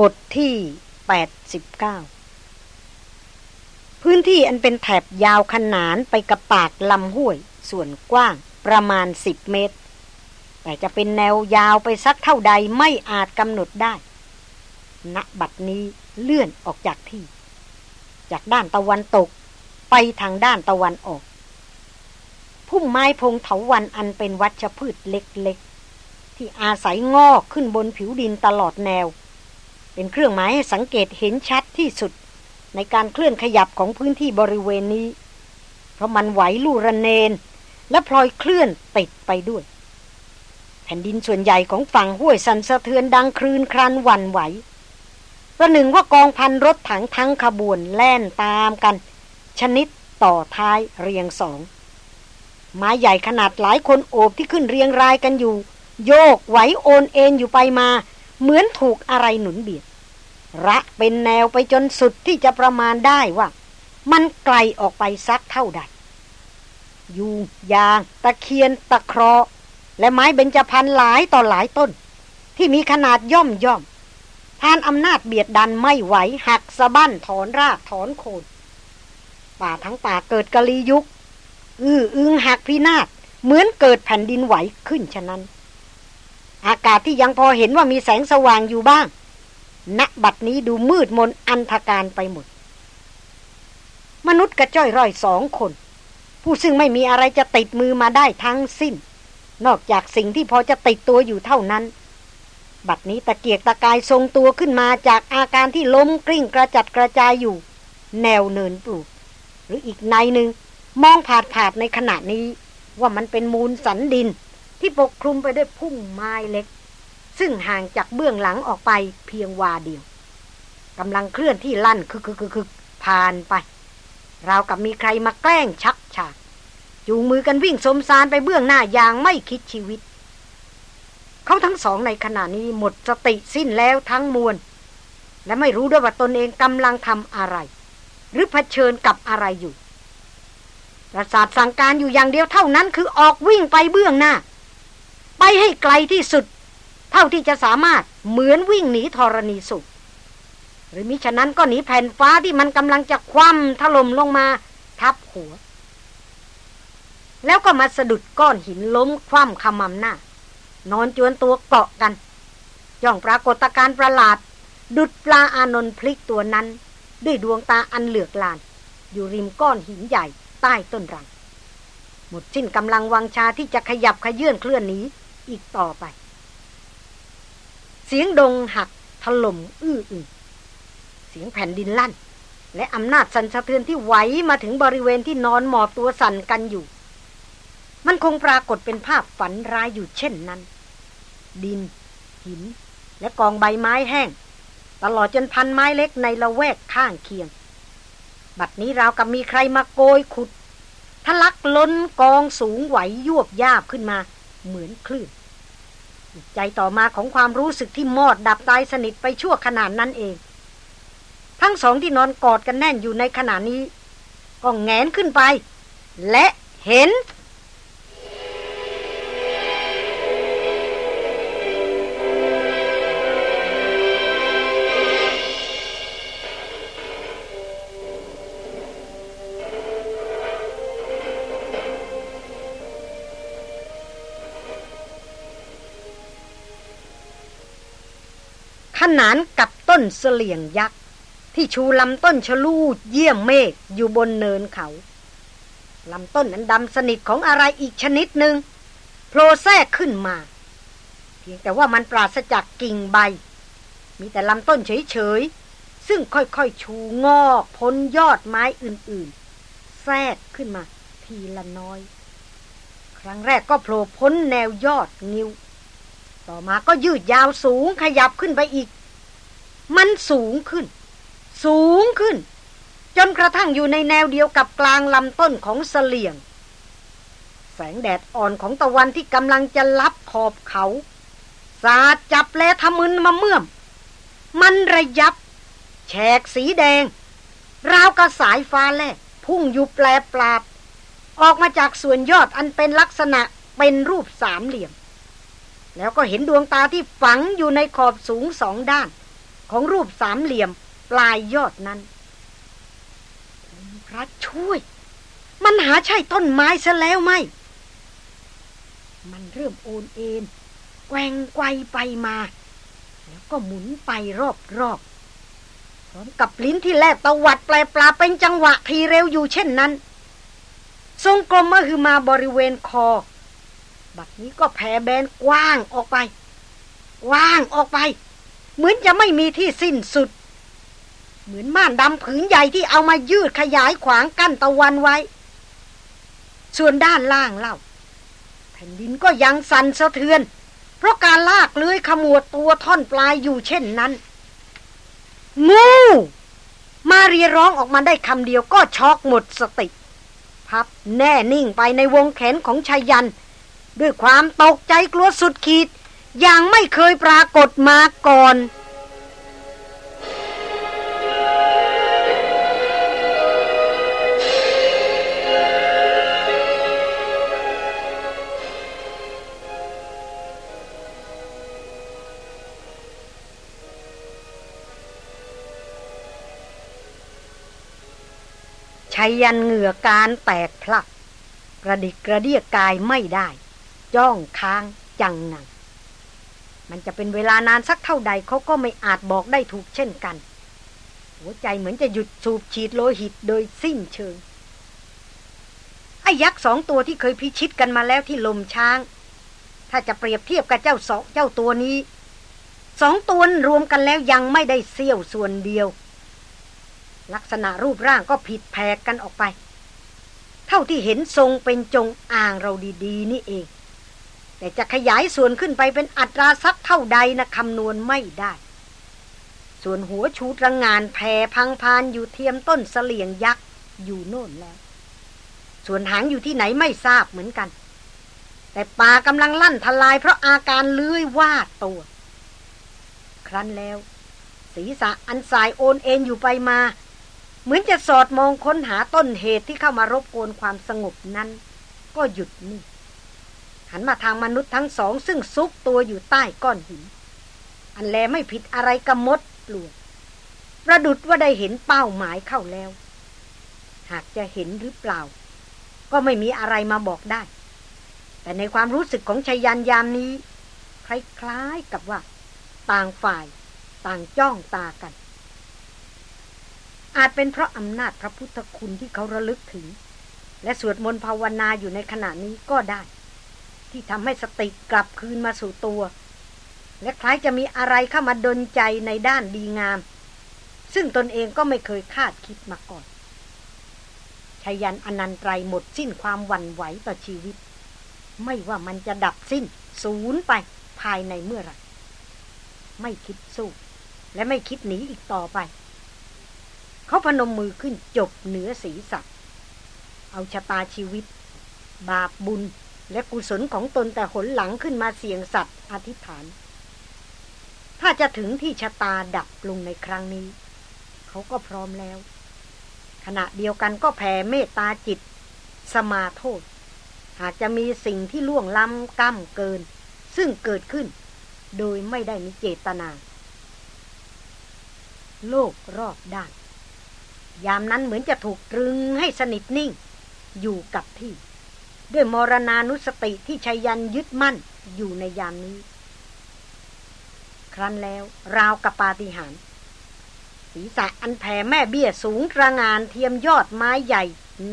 บทที่ 89 พื้นที่อันเป็นแถบยาวขนานไปกับปากลำห้วย ส่วนกว้างประมาณ 10 เมตร แต่จะเป็นแนวยาวไปสักเท่าใดไม่อาจกำหนดได้ ณบัดนี้เลื่อนออกจากที่ จากด้านตะวันตกไปทางด้านตะวันออก พุ่มไม้พงเถาวันอันเป็นวัชพืชเล็กๆ ที่อาศัยงอกขึ้นบนผิวดินตลอดแนว เป็นเครื่องหมายให้สังเกตเห็นชัดที่สุด ในการเคลื่อนขยับของพื้นที่บริเวณนี้ เพราะมันไหวลู่ระเนน และพลอยเคลื่อนติดไปด้วย แผ่นดินส่วนใหญ่ของฝั่งห้วยสันสะเทือนดังคลืนครันวันไหวประหนึ่งว่ากองพันรถถังทั้งขบวนแล่นตามกัน ชนิดต่อท้ายเรียงสองไม้ใหญ่ขนาดหลายคนโอบที่ขึ้นเรียงรายกันอยู่ โยกไหวโอนเอ็นอยู่ไปมา เหมือนถูกอะไรหนุนเบียด ระเป็นแนวไปจนสุดที่จะประมาณได้ว่า มันไกลออกไปสักเท่าใดยูยาง ตะเคียน ตะเคราะและไม้เบญจพรรณหลายต่อหลายต้น ที่มีขนาดย่อมย่อมทานอำนาจเบียดดันไม่ไหวหักสะบั้นถอนรากถอนโคนป่าทั้งป่าเกิดกะลียุกอื้ออึงหักพินาศเหมือนเกิดแผ่นดินไหวขึ้นฉะนั้น อากาศที่ยังพอเห็นว่ามีแสงสว่างอยู่บ้าง ณบัดนี้ดูมืดมนอันธการไปหมด มนุษย์กระจ้อยร่อยสองคน ผู้ซึ่งไม่มีอะไรจะติดมือมาได้ทั้งสิ้น นอกจากสิ่งที่พอจะติดตัวอยู่เท่านั้น บัดนี้ตะเกียกตะกายทรงตัวขึ้นมาจากอาการที่ล้มกลิ้งกระจัดกระจายอยู่ แนวเนินปลูก หรืออีกในหนึ่งมองผาดผาดในขณะนี้ว่ามันเป็นมูลสันดิน ที่ปกคลุมไปด้วยพุ่มไม้เล็ก ซึ่งห่างจากเบื้องหลังออกไปเพียงวาเดียวกำลังเคลื่อนที่ลั่นคึกคึกคึกผ่านไปราวกับมีใครมาแกล้งชักฉาก จูงมือกันวิ่งสมสารไปเบื้องหน้าอย่างไม่คิดชีวิต เขาทั้งสองในขณะนี้หมดสติสิ้นแล้วทั้งมวล และไม่รู้ด้วยว่าตนเองกำลังทำอะไร หรือเผชิญกับอะไรอยู่ประสาทสั่งการอยู่อย่างเดียวเท่านั้นคือออกวิ่งไปเบื้องหน้า ไปให้ไกลที่สุด เท่าที่จะสามารถเหมือนวิ่งหนีธรณีสุข หรือมิฉะนั้นก็หนีแผ่นฟ้าที่มันกำลังจะคว่ำถล่มลงมาทับหัว แล้วก็มาสะดุดก้อนหินล้มคว่ำขมำหน้า นอนจวนตัวเกาะกัน ย่องปรากฏการประหลาด ดุดปลาอานนท์พลิกตัวนั้น ด้วยดวงตาอันเหลือกลาน อยู่ริมก้อนหินใหญ่ใต้ต้นรังหมดสิ้นกำลังวังชาที่จะขยับขยื่นเคลื่อนหนี อีกต่อไป เสียงดงหักถล่มอื้ออึงเสียงแผ่นดินลั่น และอำนาจสั่นสะเทือนที่ไหวมาถึงบริเวณที่นอนหมอบตัวสั่นกันอยู่ มันคงปรากฏเป็นภาพฝันร้ายอยู่เช่นนั้น ดิน หิน และกองใบไม้แห้ง ตลอดจนพันไม้เล็กในละแวกข้างเคียง บัดนี้ราวกับมีใครมาโกยขุดทะลักล้นกองสูงไหวยวบยาบขึ้นมา เหมือนคลื่น ใจต่อมาของความรู้สึกที่มอดดับตายสนิทไปชั่วขนาดนั้นเอง ทั้งสองที่นอนกอดกันแน่นอยู่ในขณะนี้ ก็แงนขึ้นไป และเห็น ขนานกับต้นเสลี่ยงยักษ์ ที่ชูลำต้นชะลูดเยี่ยมเมฆอยู่บนเนินเขาลำต้นนั้นดำสนิทของอะไรอีกชนิดหนึ่งโผล่แทรกขึ้นมา เพียงแต่ว่ามันปราศจากกิ่งใบ มีแต่ลำต้นเฉยๆ ซึ่งค่อยๆ ชูงอกพ้นยอดไม้อื่นๆ แทรกขึ้นมา ทีละน้อย ครั้งแรกก็โผล่พ้นแนวยอดงิ้ว ต่อมาก็ยืดยาวสูงขยับขึ้นไปอีก มันสูงขึ้น สูงขึ้น จนกระทั่งอยู่ในแนวเดียวกับกลางลำต้นของเสลียง แสงแดดอ่อนของตะวันที่กำลังจะลับขอบเขา สาดจับแลทะมึนมาเมื่อม มันระยับ แฉกสีแดง ราวกระสายฟ้าแลกพุ่งอยู่แปลปราบ ออกมาจากส่วนยอดอันเป็นลักษณะเป็นรูปสามเหลี่ยม แล้วก็เห็นดวงตาที่ฝังอยู่ในขอบสูงสองด้าน ของรูปสามเหลี่ยมปลายยอดนั้นพระช่วย มันหาใช่ต้นไม้ซะแล้วไหม มันเริ่มโอนเอ็นแกว่งไกวไปมา แล้วก็หมุนไปรอบๆพร้อมกับลิ้นที่แลบตวัดแปลปลาเป็นจังหวะทีเร็วอยู่เช่นนั้น ทรงกลมมาคือมาบริเวณคอ บัดนี้ก็แผ่แบนกว้างออกไปว่างออกไป เหมือนจะไม่มีที่สิ้นสุด เหมือนม่านดำผืนใหญ่ที่เอามายืดขยายขวางกั้นตะวันไว้ ส่วนด้านล่างเล่า แผ่นดินก็ยังสั่นสะเทือน เพราะการลากเลื้อยขมวดตัวท่อนปลายอยู่เช่นนั้น งูมาเรียร้องออกมาได้คำเดียวก็ช็อกหมดสติ พับแน่นิ่งไปในวงแขนของชายัน ด้วยความตกใจกลัวสุดขีด อย่างไม่เคยปรากฏมาก่อนชัยยันเหงื่อการแตกพลัก กระดิกกระเดียกายไม่ได้ จ้องค้างจังงัง มันจะเป็นเวลานานสักเท่าใดเขาก็ไม่อาจบอกได้ถูกเช่นกัน หัวใจเหมือนจะหยุดสูบฉีดโลหิตโดยสิ้นเชิง ไอ้ยักษ์สองตัวที่เคยพิชิตกันมาแล้วที่ลมช้าง ถ้าจะเปรียบเทียบกับเจ้าสองเจ้าตัวนี้ สองตัวรวมกันแล้วยังไม่ได้เสี้ยวส่วนเดียว ลักษณะรูปร่างก็ผิดแผกกันออกไป เท่าที่เห็นทรงเป็นจงอ่างเราดีๆ นี่เอง แต่จะขยายส่วนขึ้นไปเป็นอัตราสักเท่าใดนะคำนวณไม่ได้ ส่วนหัวชูตระงงานแผ่พังพานอยู่เทียมต้นเสลียงยักษ์อยู่โน่นแล้ว ส่วนหางอยู่ที่ไหนไม่ทราบเหมือนกัน แต่ป่ากำลังลั่นทลายเพราะอาการเลื้อยวาดตัว ครั้นแล้ว ศีรษะอันสายโอนเอ็นอยู่ไปมา เหมือนจะสอดมองค้นหาต้นเหตุที่เข้ามารบกวนความสงบนั้น ก็หยุดนิ่ง หันมาทางมนุษย์ทั้งสอง ซึ่งซุกตัวอยู่ใต้ก้อนหิน อันแลไม่ผิดอะไรกับมดปลวกประดุดว่าได้เห็นเป้าหมายเข้าแล้ว หากจะเห็นหรือเปล่า ก็ไม่มีอะไรมาบอกได้ แต่ในความรู้สึกของชายันยามนี้ คล้ายๆกับว่า ต่างฝ่าย ต่างจ้องตากัน อาจเป็นเพราะอำนาจพระพุทธคุณที่เขาระลึกถึง และสวดมนต์ภาวนาอยู่ในขณะนี้ก็ได้ ที่ทำให้สติกลับคืนมาสู่ตัว และคล้ายจะมีอะไรเข้ามาดนใจในด้านดีงาม ซึ่งตนเองก็ไม่เคยคาดคิดมาก่อนชายันอนันตรายหมดสิ้นความหวั่นไหวต่อชีวิต ไม่ว่ามันจะดับสิ้นศูนย์ไปภายในเมื่อไรไม่คิดสู้ และไม่คิดหนีอีกต่อไป เขาพนมมือขึ้นจบเหนือศีรษะเอาชะตาชีวิต บาปบุญ และกุศลของตนแต่หนหลังขึ้นมาเสียงสัตว์อธิษฐาน ถ้าจะถึงที่ชะตาดับลงในครั้งนี้ เขาก็พร้อมแล้ว ขณะเดียวกันก็แผ่เมตตาจิต สมาโทษ หากจะมีสิ่งที่ล่วงล้ำก้ำเกิน ซึ่งเกิดขึ้น โดยไม่ได้มีเจตนา โลกรอบด้าน ยามนั้นเหมือนจะถูกตรึงให้สนิทนิ่ง อยู่กับที่ ด้วยมรณานุสติที่ชัยยันยึดมั่นอยู่ในยามนี้ ครั้นแล้วราวกับปาฏิหาริย์ศีรษะอันแผ่แม่เบี้ยสูงระงานเทียมยอดไม้ใหญ่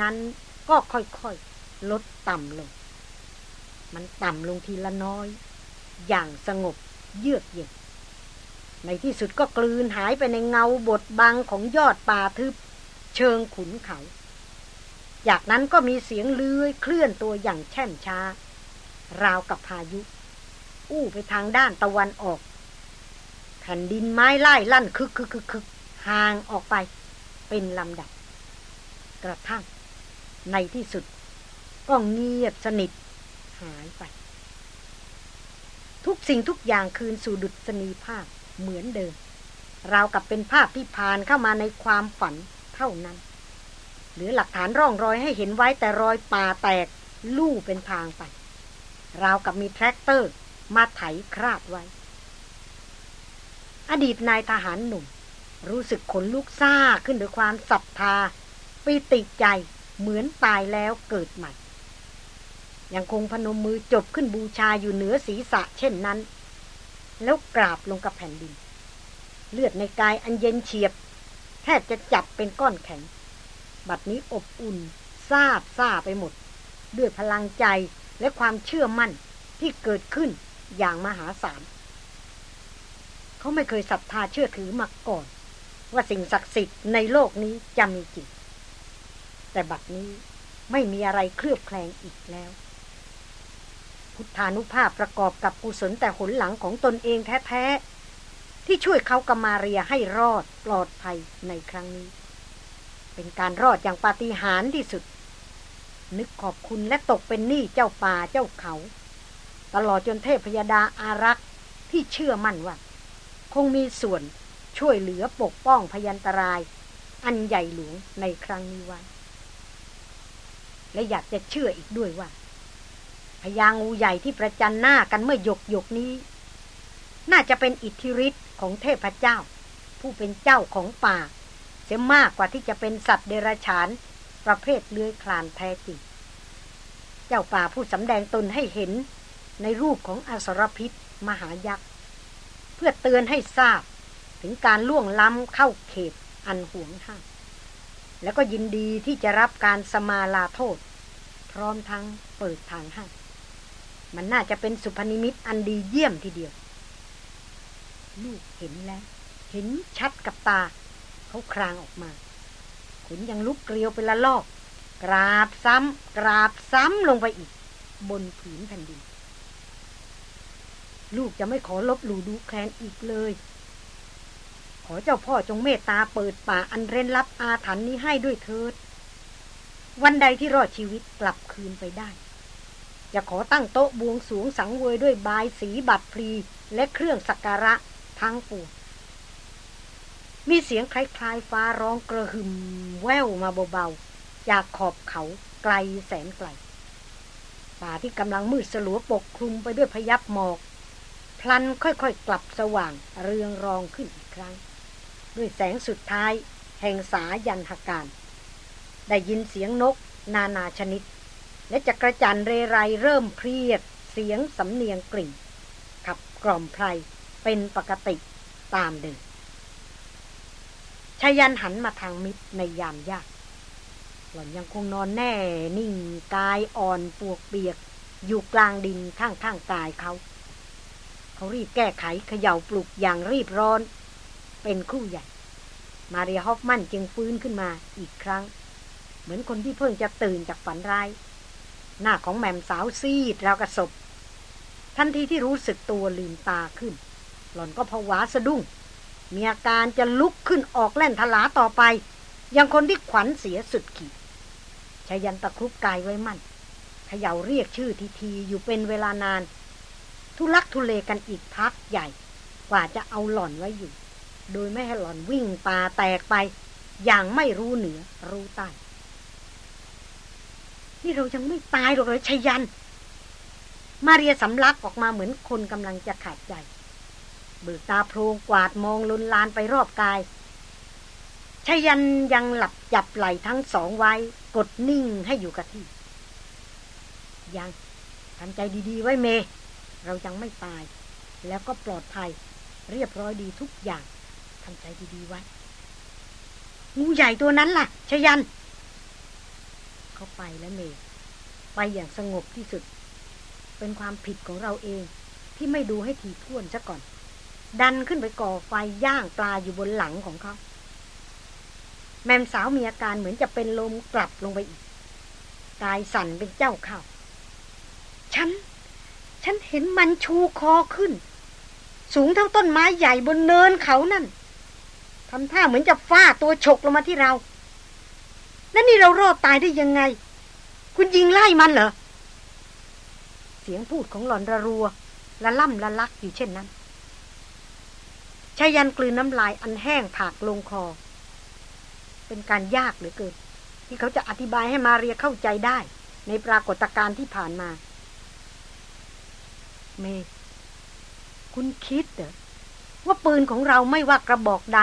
นั้นก็ค่อยๆ ลดต่ำลง มันต่ำลงทีละน้อย อย่างสงบเยือกเย็น ในที่สุดก็กลืนหายไปในเงาบทบังของยอดป่าทึบ เชิงขุนเขา จากนั้นก็มีเสียงเลื้อยเคลื่อนตัวอย่างแช่มช้า ราวกับพายุ อู้ไปทางด้านตะวันออก แผ่นดินไม้ไล่ลั่นคึกคึกคึกคึกห่างออกไป เป็นลำดับ กระทั่ง ในที่สุด ก็เงียบสนิท หายไป ทุกสิ่งทุกอย่างคืนสู่ดุษณีภาพเหมือนเดิมราวกับเป็นภาพที่ผ่านเข้ามาในความฝันเท่านั้น หรือหลักฐานร่องรอยให้เห็นไว้แต่รอยป่าแตก ลู่เป็นทางไป ราวกับมีแทรกเตอร์ มาไถคราดไว้ อดีตนายทหารหนุ่ม รู้สึกขนลุกซ่าขึ้นด้วยความศรัทธาปิติใจเหมือนตายแล้วเกิดใหม่ ยังคงพนมมือจบขึ้นบูชาอยู่เหนือศีรษะเช่นนั้น แล้วกราบลงกับแผ่นดิน เลือดในกายอันเย็นเฉียบ แทบจะจับเป็นก้อนแข็ง บัดนี้อบอุ่นซาบซาไปหมด ด้วยพลังใจและความเชื่อมั่นที่เกิดขึ้นอย่างมหาศาลเขาไม่เคยศรัทธาเชื่อถือมาก่อน ว่าสิ่งศักดิ์สิทธิ์ในโลกนี้จะมีจริงแต่บัดนี้ไม่มีอะไรเคลือบแคลงอีกแล้ว พุทธานุภาพประกอบกับกุศลแต่หนหลังของตนเองแท้ ๆ ที่ช่วยเขากมาเรียให้รอดปลอดภัยในครั้งนี้ เป็นการรอดอย่างปาฏิหาริย์ที่สุด นึกขอบคุณและตกเป็นหนี้เจ้าป่าเจ้าเขา ตลอดจนเทพยดาอารักษ์ที่เชื่อมั่นว่า คงมีส่วนช่วยเหลือปกป้องพยันตราย อันใหญ่หลวงในครั้งนี้ไว้ และอยากจะเชื่ออีกด้วยว่าพญางูใหญ่ที่ประจันหน้ากันเมื่อหยกหยกนี้ น่าจะเป็นอิทธิฤทธิ์ของเทพเจ้า ผู้เป็นเจ้าของป่า เสียมากกว่าที่จะเป็นสัตว์เดรัจฉาน ประเภทเลื้อยคลานแท้จริง เจ้าป่าผู้สำแดงตนให้เห็นในรูปของอสรพิษมหายักษ์ เพื่อเตือนให้ทราบถึงการล่วงล้ำเข้าเขตอันห่วงห้ามแล้วก็ยินดีที่จะรับการสมาลาโทษ พร้อมทั้งเปิดทางให้มันน่าจะเป็นสุพนิมิตอันดีเยี่ยมทีเดียว ลูกเห็นแล้ว เห็นชัดกับตา เขาครางออกมาขนยังลุกเกลียวเป็นละลอก กราบซ้ำกราบซ้ำลงไปอีก บนผืนแผ่นดิน ลูกจะไม่ขอลบหลู่ดูแคลนอีกเลย ขอเจ้าพ่อจงเมตตาเปิดป่าอันเร้นลับอาถรรพ์นี้ให้ด้วยเถิด วันใดที่รอดชีวิตกลับคืนไปได้จะขอตั้งโต๊ะบวงสูงสังเวยด้วยบายสีบัตรพลีและเครื่องสักการะทั้งปวง มีเสียงคล้ายๆฟ้าร้องกระหึ่มแววมาเบาๆจากขอบเขาไกลแสนไกล ป่าที่กำลังมืดสลัวปกคลุมไปด้วยพยับหมอก พลันค่อยๆกลับสว่างเรืองรองขึ้นอีกครั้ง ด้วยแสงสุดท้าย แห่งสายันหการ ได้ยินเสียงนก นานาชนิด และจักรจันเรไรเริ่มเพรียด เสียงสำเนียงกลิ่งขับกล่อมไพรเป็นปกติตามเดิม ชายันหันมาทางมิตรในยามยาก หล่อนยังคงนอนแน่นิ่งกายอ่อนปวกเปียก อยู่กลางดินข้างๆกายเขา เขารีบแก้ไขเขย่าปลุกอย่างรีบร้อน เป็นคู่ใหญ่ มาเรียฮอฟมันจึงฟื้นขึ้นมาอีกครั้ง เหมือนคนที่เพิ่งจะตื่นจากฝันร้าย หน้าของแม่มสาวซีดราวกระสบทันทีที่รู้สึกตัวลืมตาขึ้น หล่อนก็ผวาสะดุ้ง มีอาการจะลุกขึ้นออกแล่นทลาต่อไป ยังคนที่ขวัญเสียสุดขีดชายันตะครุบกายไว้มั่นเขย่าเรียกชื่อทีทีอยู่เป็นเวลานาน ทุลักทุเลกันอีกพักใหญ่ กว่าจะเอาหล่อนไว้อยู่ โดยไม่ให้หล่อนวิ่งตาแตกไป อย่างไม่รู้เหนือรู้ใต้นี่เรายังไม่ตายหรอกเลยชยัน มาเรียสำลักออกมาเหมือนคนกำลังจะขาดใจ เบิกตาโพรงกวาดมองลุนลานไปรอบกายชยันยังหลับจับไหลทั้งสองไว้ กดนิ่งให้อยู่กับที่ ยังทำใจดีๆไว้เม เรายังไม่ตาย แล้วก็ปลอดภัย เรียบร้อยดีทุกอย่างทำใจดีๆไว้ งูใหญ่ตัวนั้นล่ะชยัน เขาไปแล้วเม ไปอย่างสงบที่สุด เป็นความผิดของเราเองที่ไม่ดูให้ถี่ถ้วนซะก่อน ดันขึ้นไปก่อไฟย่างปลาอยู่บนหลังของเขา แมมสาวมีอาการเหมือนจะเป็นลมกลับลงไปอีก กายสั่นเป็นเจ้าเข้า ฉัน ฉันเห็นมันชูคอขึ้น สูงเท่าต้นไม้ใหญ่บนเนินเขานั่นทำท่าเหมือนจะฟาตัวฉกลงมาที่เรา นั่นนี่เรารอดตายได้ยังไง คุณยิงไล่มันเหรอ เสียงพูดของหล่อนระรัวละล่ำละลักอยู่เช่นนั้น ชายันกลืนน้ำลายอันแห้งผากลงคอ เป็นการยากเหลือเกิน ที่เขาจะอธิบายให้มาเรียเข้าใจได้ ในปรากฏการณ์ที่ผ่านมา เม คุณคิดเหรอว่าปืนของเราไม่ว่ากระบอกใด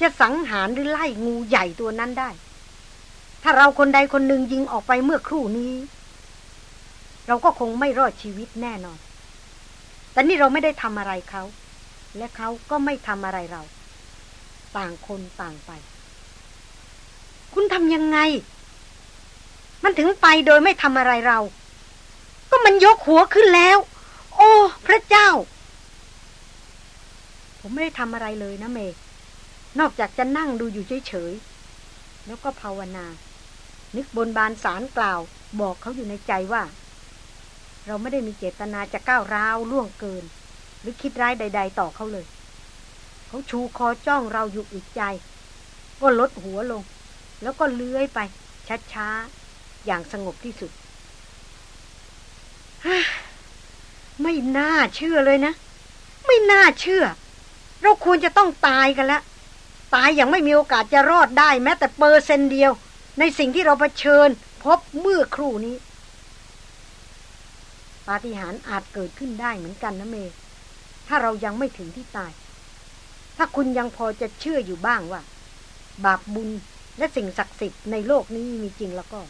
จะสังหารหรือไล่งูใหญ่ตัวนั้นได้ ถ้าเราคนใดคนหนึ่งยิงออกไปเมื่อครู่นี้ เราก็คงไม่รอดชีวิตแน่นอน แต่นี่เราไม่ได้ทำอะไรเขา และเขาก็ไม่ทำอะไรเรา ต่างคนต่างไป คุณทำยังไง มันถึงไปโดยไม่ทำอะไรเรา ก็มันยกหัวขึ้นแล้ว โอ้ พระเจ้า ผมไม่ได้ทำอะไรเลยนะเมย์นอกจากจะนั่งดูอยู่เฉยๆ แล้วก็ภาวนา นึกบนบานสารกล่าว บอกเขาอยู่ในใจว่า เราไม่ได้มีเจตนาจะก้าวร้าวล่วงเกิน หรือคิดร้ายใด ๆ ต่อเขาเลย เขาชูคอจ้องเราอยู่อึดใจ ก็ลดหัวลง แล้วก็เลื้อยไปช้าๆ อย่างสงบที่สุด ไม่น่าเชื่อเลยนะ ไม่น่าเชื่อ เราควรจะต้องตายกันแล้ว ตายอย่างไม่มีโอกาสจะรอดได้แม้แต่เปอร์เซนต์เดียว ในสิ่งที่เราเผชิญ พบเมื่อครู่นี้ปาฏิหาริย์อาจเกิดขึ้นได้เหมือนกันนะเมย์ ถ้าเรายังไม่ถึงที่ตาย ถ้าคุณยังพอจะเชื่ออยู่บ้างว่า บาปบุญและสิ่งศักดิ์สิทธิ์ในโลกนี้มีจริงแล้วก็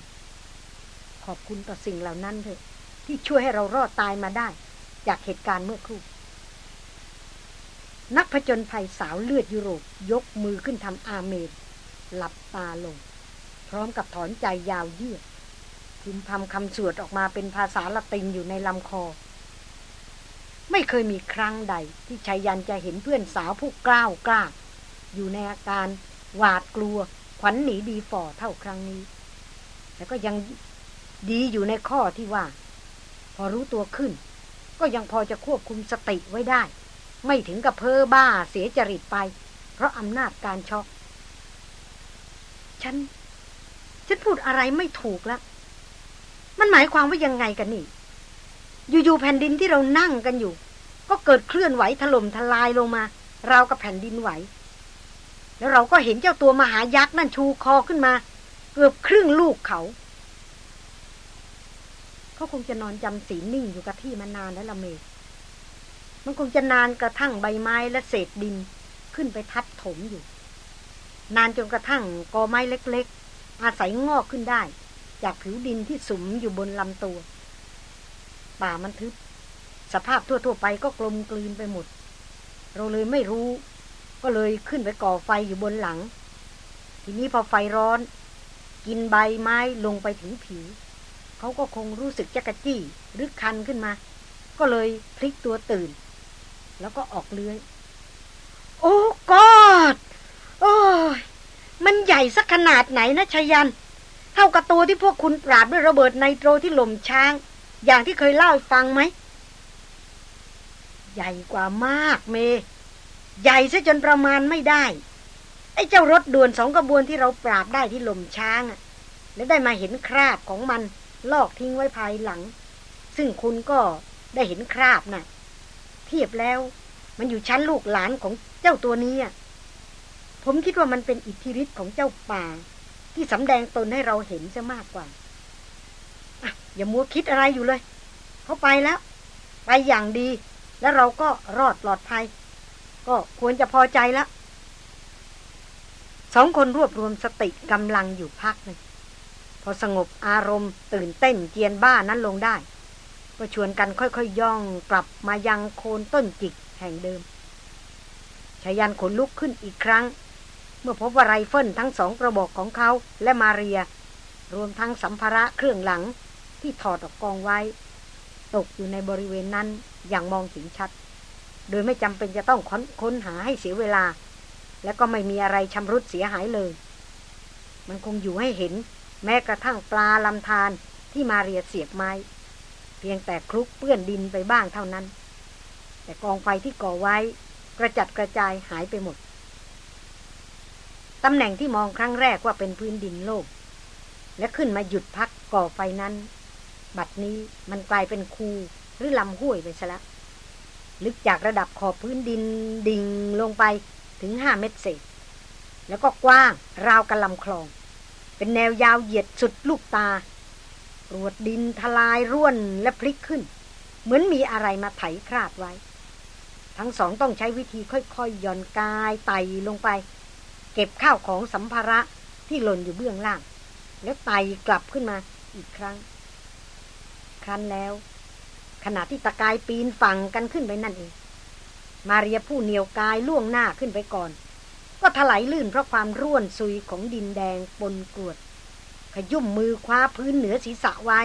ขอบคุณต่อสิ่งเหล่านั้นเถอะ ที่ช่วยให้เรารอดตายมาได้ จากเหตุการณ์เมื่อครู่ นักผจญภัยสาวเลือดยุโรปยกมือขึ้นทำอาเมนหลับตาลง พร้อมกับถอนใจยาวเยือกพึมพำคำสวดออกมาเป็นภาษาละตินอยู่ในลำคอ ไม่เคยมีครั้งใดที่ชายันจะเห็นเพื่อนสาวผู้กล้าวกล้า อยู่ในอาการหวาดกลัว ขวัญหนีดีฝ่อเท่าครั้งนี้ แล้วก็ยังดีอยู่ในข้อที่ว่า พอรู้ตัวขึ้น ก็ยังพอจะควบคุมสติไว้ได้ ไม่ถึงกับเพ้อบ้าเสียจริตไป เพราะอำนาจการช็อก ฉัน ฉันพูดอะไรไม่ถูกแล้วมันหมายความว่ายังไงกันนี่ อยู่ๆแผ่นดินที่เรานั่งกันอยู่ ก็เกิดเคลื่อนไหวถล่มทลายลงมา เรากับแผ่นดินไหว แล้วเราก็เห็นเจ้าตัวมหายักษ์นั่นชูคอขึ้นมา เกือบครึ่งลูกเขาเขาคงจะนอนจำศีลนิ่งอยู่กับที่มานานแล้วละเมมันคงจะนานกระทั่งใบไม้และเศษดินขึ้นไปทับถมอยู่ นานจนกระทั่งกอไม้เล็กๆ อาศัยงอกขึ้นได้ จากผิวดินที่สุมอยู่บนลำตัว ป่ามันทึบ สภาพทั่ว ๆ ไปก็กลมกลืนไปหมด เราเลยไม่รู้ ก็เลยขึ้นไปก่อไฟอยู่บนหลัง ทีนี้พอไฟร้อน กินใบไม้ลงไปถึงผิวเขาก็คงรู้สึกจักจี้หรือคันขึ้นมา ก็เลยพลิกตัวตื่น แล้วก็ออกเลื้อย โอ้กอดโอ้ยมันใหญ่สักขนาดไหนนะชยัน เท่ากับตัวที่พวกคุณปราบด้วยระเบิดไนโตรที่หล่มช้าง อย่างที่เคยเล่าให้ฟังไหม ใหญ่กว่ามากเม ใหญ่ซะจนประมาณไม่ได้ ไอ้เจ้ารถด่วนสองกระบวนที่เราปราบได้ที่ลมช้างอะและได้มาเห็นคราบของมันลอกทิ้งไว้ภายหลัง ซึ่งคุณก็ได้เห็นคราบนะ่ะ เทียบแล้วมันอยู่ชั้นลูกหลานของเจ้าตัวนี้อะผมคิดว่ามันเป็นอิทธิฤทธิ์ของเจ้าป่า ที่สำแดงตนให้เราเห็นซะมากกว่าอะอย่ามัวคิดอะไรอยู่เลย เขาไปแล้ว ไปอย่างดี แล้วเราก็รอดปลอดภัย ก็ควรจะพอใจแล้วสองคนรวบรวมสติกำลังอยู่พักหนึ่งพอสงบอารมณ์ตื่นเต้นเจียนบ้านั้นลงได้ ก็ชวนกันค่อยๆย่องกลับมายังโคนต้นจิกแห่งเดิมไชยยันต์ขนลุกขึ้นอีกครั้ง เมื่อพบว่าไรเฟิลทั้งสองกระบอกของเขาและมาเรีย รวมทั้งสัมภาระเครื่องหลังที่ถอดออกกองไว้ ตกอยู่ในบริเวณนั้น อย่างมองเห็นชัด โดยไม่จำเป็นจะต้องค้นคนหาให้เสียเวลา และก็ไม่มีอะไรชำรุดเสียหายเลย มันคงอยู่ให้เห็น แม้กระทั่งปลาลำธารที่มาเรียเสียบไม้ เพียงแต่คลุกเปื้อนดินไปบ้างเท่านั้น แต่กองไฟที่ก่อไว้ กระจัดกระจายหายไปหมดตำแหน่งที่มองครั้งแรกว่าเป็นพื้นดินโลก และขึ้นมาหยุดพักก่อไฟนั้น บัดนี้มันกลายเป็นคู หรือลำห้วยไปซะแล้วลึกจากระดับขอบพื้นดินดิ่งลงไปถึงห้าเมตรเศษ แล้วก็กว้างราวกับลำคลอง เป็นแนวยาวเหยียดสุดลูกตา รวดดินทลายร่วนและพลิกขึ้น เหมือนมีอะไรมาไถคราดไว้ ทั้งสองต้องใช้วิธีค่อยๆย่อนกายไต่ลงไป เก็บข้าวของสัมภาระที่หล่นอยู่เบื้องล่าง แล้วไต่กลับขึ้นมาอีกครั้ง ครั้นแล้ว ขณะที่ตะกายปีนฝั่งกันขึ้นไปนั่นเอง มาเรียผู้เหนียวกายล่วงหน้าขึ้นไปก่อน ก็ถลายลื่นเพราะความร่วนซุยของดินแดงปนกรวด ขยุ่มมือคว้าพื้นเหนือศีรษะไว้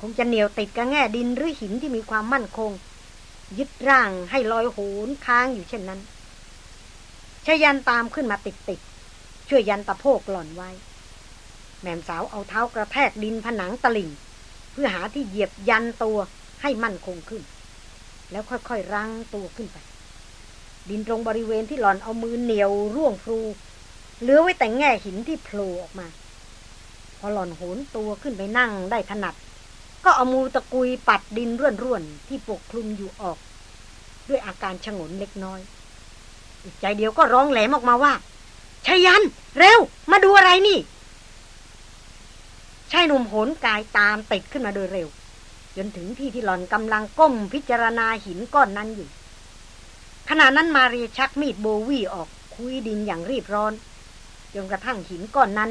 คงจะเหนียวติดกับแง่ดินหรือหินที่มีความมั่นคง ยึดร่างให้ลอยโหนค้างอยู่เช่นนั้นชยันตามขึ้นมาติดติดช่วยยันตะโพกหล่อนไว้ แม่มสาวเอาเท้ากระแทกดินผนังตลิ่ง เพื่อหาที่เหยียบยันตัว ให้มั่นคงขึ้น แล้วค่อยๆรั้งตัวขึ้นไป ดินตรงบริเวณที่หล่อนเอามือเหนียวร่วงฟรูเหลือไว้แต่แง่หินที่โผล่ออกมา พอหล่อนโหนตัวขึ้นไปนั่งได้ถนัด ก็เอามือตะกุยปัดดินร่วนๆที่ปกคลุมอยู่ออก ด้วยอาการชงนเล็กน้อย อีกใจเดียวก็ร้องแหลมออกมาว่าชายัน เร็ว มาดูอะไรนี่ชายหนุ่มโหนกายตามติดขึ้นมาโดยเร็ว จนถึงที่ที่หล่อนกำลังก้มพิจารณาหินก้อนนั้นอยู่ ขณะนั้นมาเรียชักมีดโบวี่ออกคุยดินอย่างรีบร้อน จนกระทั่งหินก้อนนั้น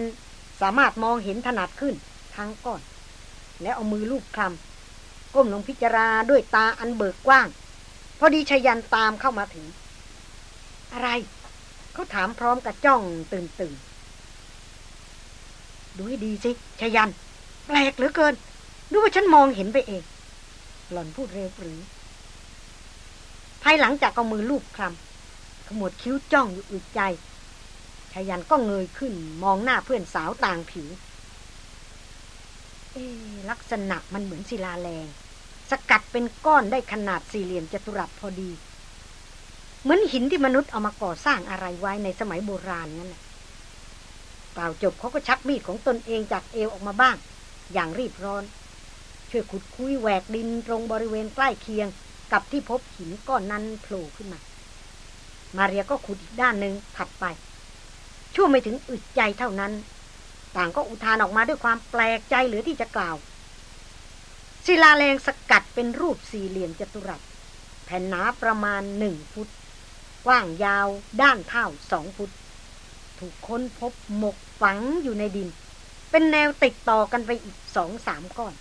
สามารถมองเห็นถนัดขึ้นทั้งก้อน แล้วเอามือลูบคลำก้มลงพิจารณาด้วยตาอันเบิกกว้าง พอดีชยันตามเข้ามาถึง อะไร เขาถามพร้อมกับจ้องตื่นตื่นดูให้ดีสิชยัน แปลกเหลือเกิน ดูว่าฉันมองเห็นไปเอง หล่อนพูดเร็วปรือ ภายหลังจากเอามือลูบคลำขมวดคิ้วจ้องอยู่อึดใจชายันก็เงยขึ้น มองหน้าเพื่อนสาวต่างผิว เอลักษณะมันเหมือนศิลาแรง สกัดเป็นก้อนได้ขนาดสี่เหลี่ยมจัตุรัสพอดี เหมือนหินที่มนุษย์เอามาก่อสร้างอะไรไว้ในสมัยโบราณนั่นแหละเปล่าวจบเขาก็ชักมีดของตนเองจากเอวออกมาบ้าง อย่างรีบร้อน ช่วยขุดคุยแหวกดินตรงบริเวณใกล้เคียงกับที่พบหินก้อนนั้นโผล่ขึ้นมา มาเรียก็ขุดอีกด้านหนึ่งถัดไป ชั่วไม่ถึงอึดใจเท่านั้น ต่างก็อุทานออกมาด้วยความแปลกใจเหลือที่จะกล่าวศิลาแรงสกัดเป็นรูปสี่เหลี่ยมจัตุรัส แผ่นหนาประมาณหนึ่งฟุตกว้างยาวด้านเท่าสองฟุต ถูกค้นพบหมกฝังอยู่ในดิน เป็นแนวติดต่อกันไปอีกสองสามก้อน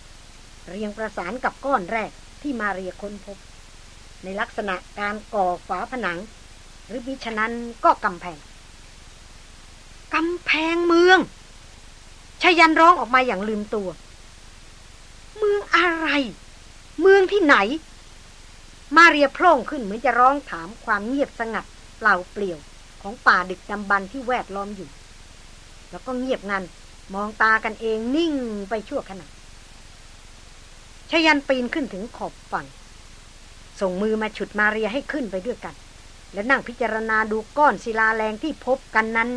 เรียงประสานกับก้อนแรกที่มาเรียค้นพบ ในลักษณะการก่อฝาผนัง หรือมิฉะนั้นก็กำแพงกำแพงเมืองชายันร้องออกมาอย่างลืมตัว เมืองอะไร เมืองที่ไหน มาเรียโพล่งขึ้นเหมือนจะร้องถามความเงียบสงัดเปล่าเปลี่ยวของป่าดึกดำบรรที่แวดล้อมอยู่ แล้วก็เงียบงัน มองตากันเองนิ่งไปชั่วขณะ ชยันปีนขึ้นถึงขอบฝั่ง ส่งมือมาฉุดมาเรียให้ขึ้นไปด้วยกัน และนั่งพิจารณาดูก้อนศิลาแรงที่พบกันนั้น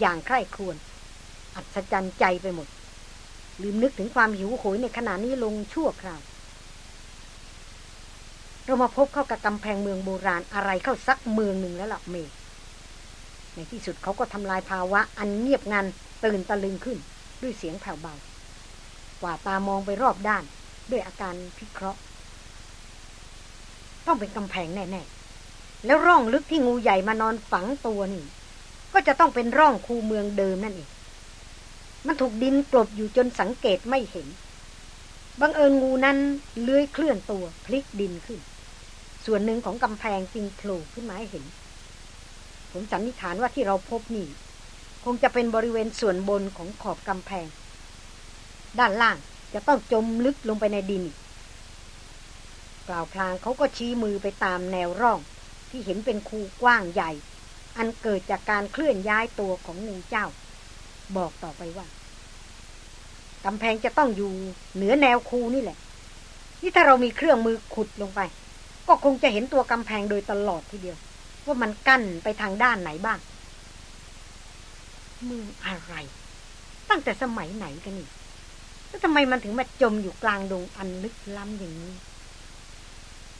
อย่างใคร่ครวญอัศจรรย์ใจไปหมด ลืมนึกถึงความหิวโหยในขณะนี้ลงชั่วคราว เรามาพบเข้ากับกำแพงเมืองโบราณอะไรเข้าสักเมืองหนึ่งแล้วล่ะเมย์ในที่สุดเขาก็ทำลายภาวะอันเงียบงันตื่นตะลึงขึ้น ด้วยเสียงแผ่วเบากว่าตามองไปรอบด้าน ด้วยอาการพิเคราะห์ ต้องเป็นกำแพงแน่ๆ แล้วร่องลึกที่งูใหญ่มานอนฝังตัวนี่ ก็จะต้องเป็นร่องคูเมืองเดิมนั่นเอง มันถูกดินกลบอยู่จนสังเกตไม่เห็น บังเอิญงูนั้นเลื้อยเคลื่อนตัวพลิกดินขึ้น ส่วนหนึ่งของกำแพงจึงโผล่ขึ้นมาให้เห็น ผมสันนิษฐานว่าที่เราพบนี่คงจะเป็นบริเวณส่วนบนของขอบกำแพง ด้านล่าง จะต้องจมลึกลงไปในดินกล่าวพลางเขาก็ชี้มือไปตามแนวร่อง ที่เห็นเป็นคูกว้างใหญ่ อันเกิดจากการเคลื่อนย้ายตัวของงูเจ้า บอกต่อไปว่ากำแพงจะต้องอยู่เหนือแนวคูนี่แหละ นี่ถ้าเรามีเครื่องมือขุดลงไป ก็คงจะเห็นตัวกำแพงโดยตลอดทีเดียว ว่ามันกั้นไปทางด้านไหนบ้างมืออะไร ตั้งแต่สมัยไหนกันนี่ แล้วทำไมมันถึงมาจมอยู่กลางดงอันลึกล้ำอย่างนี้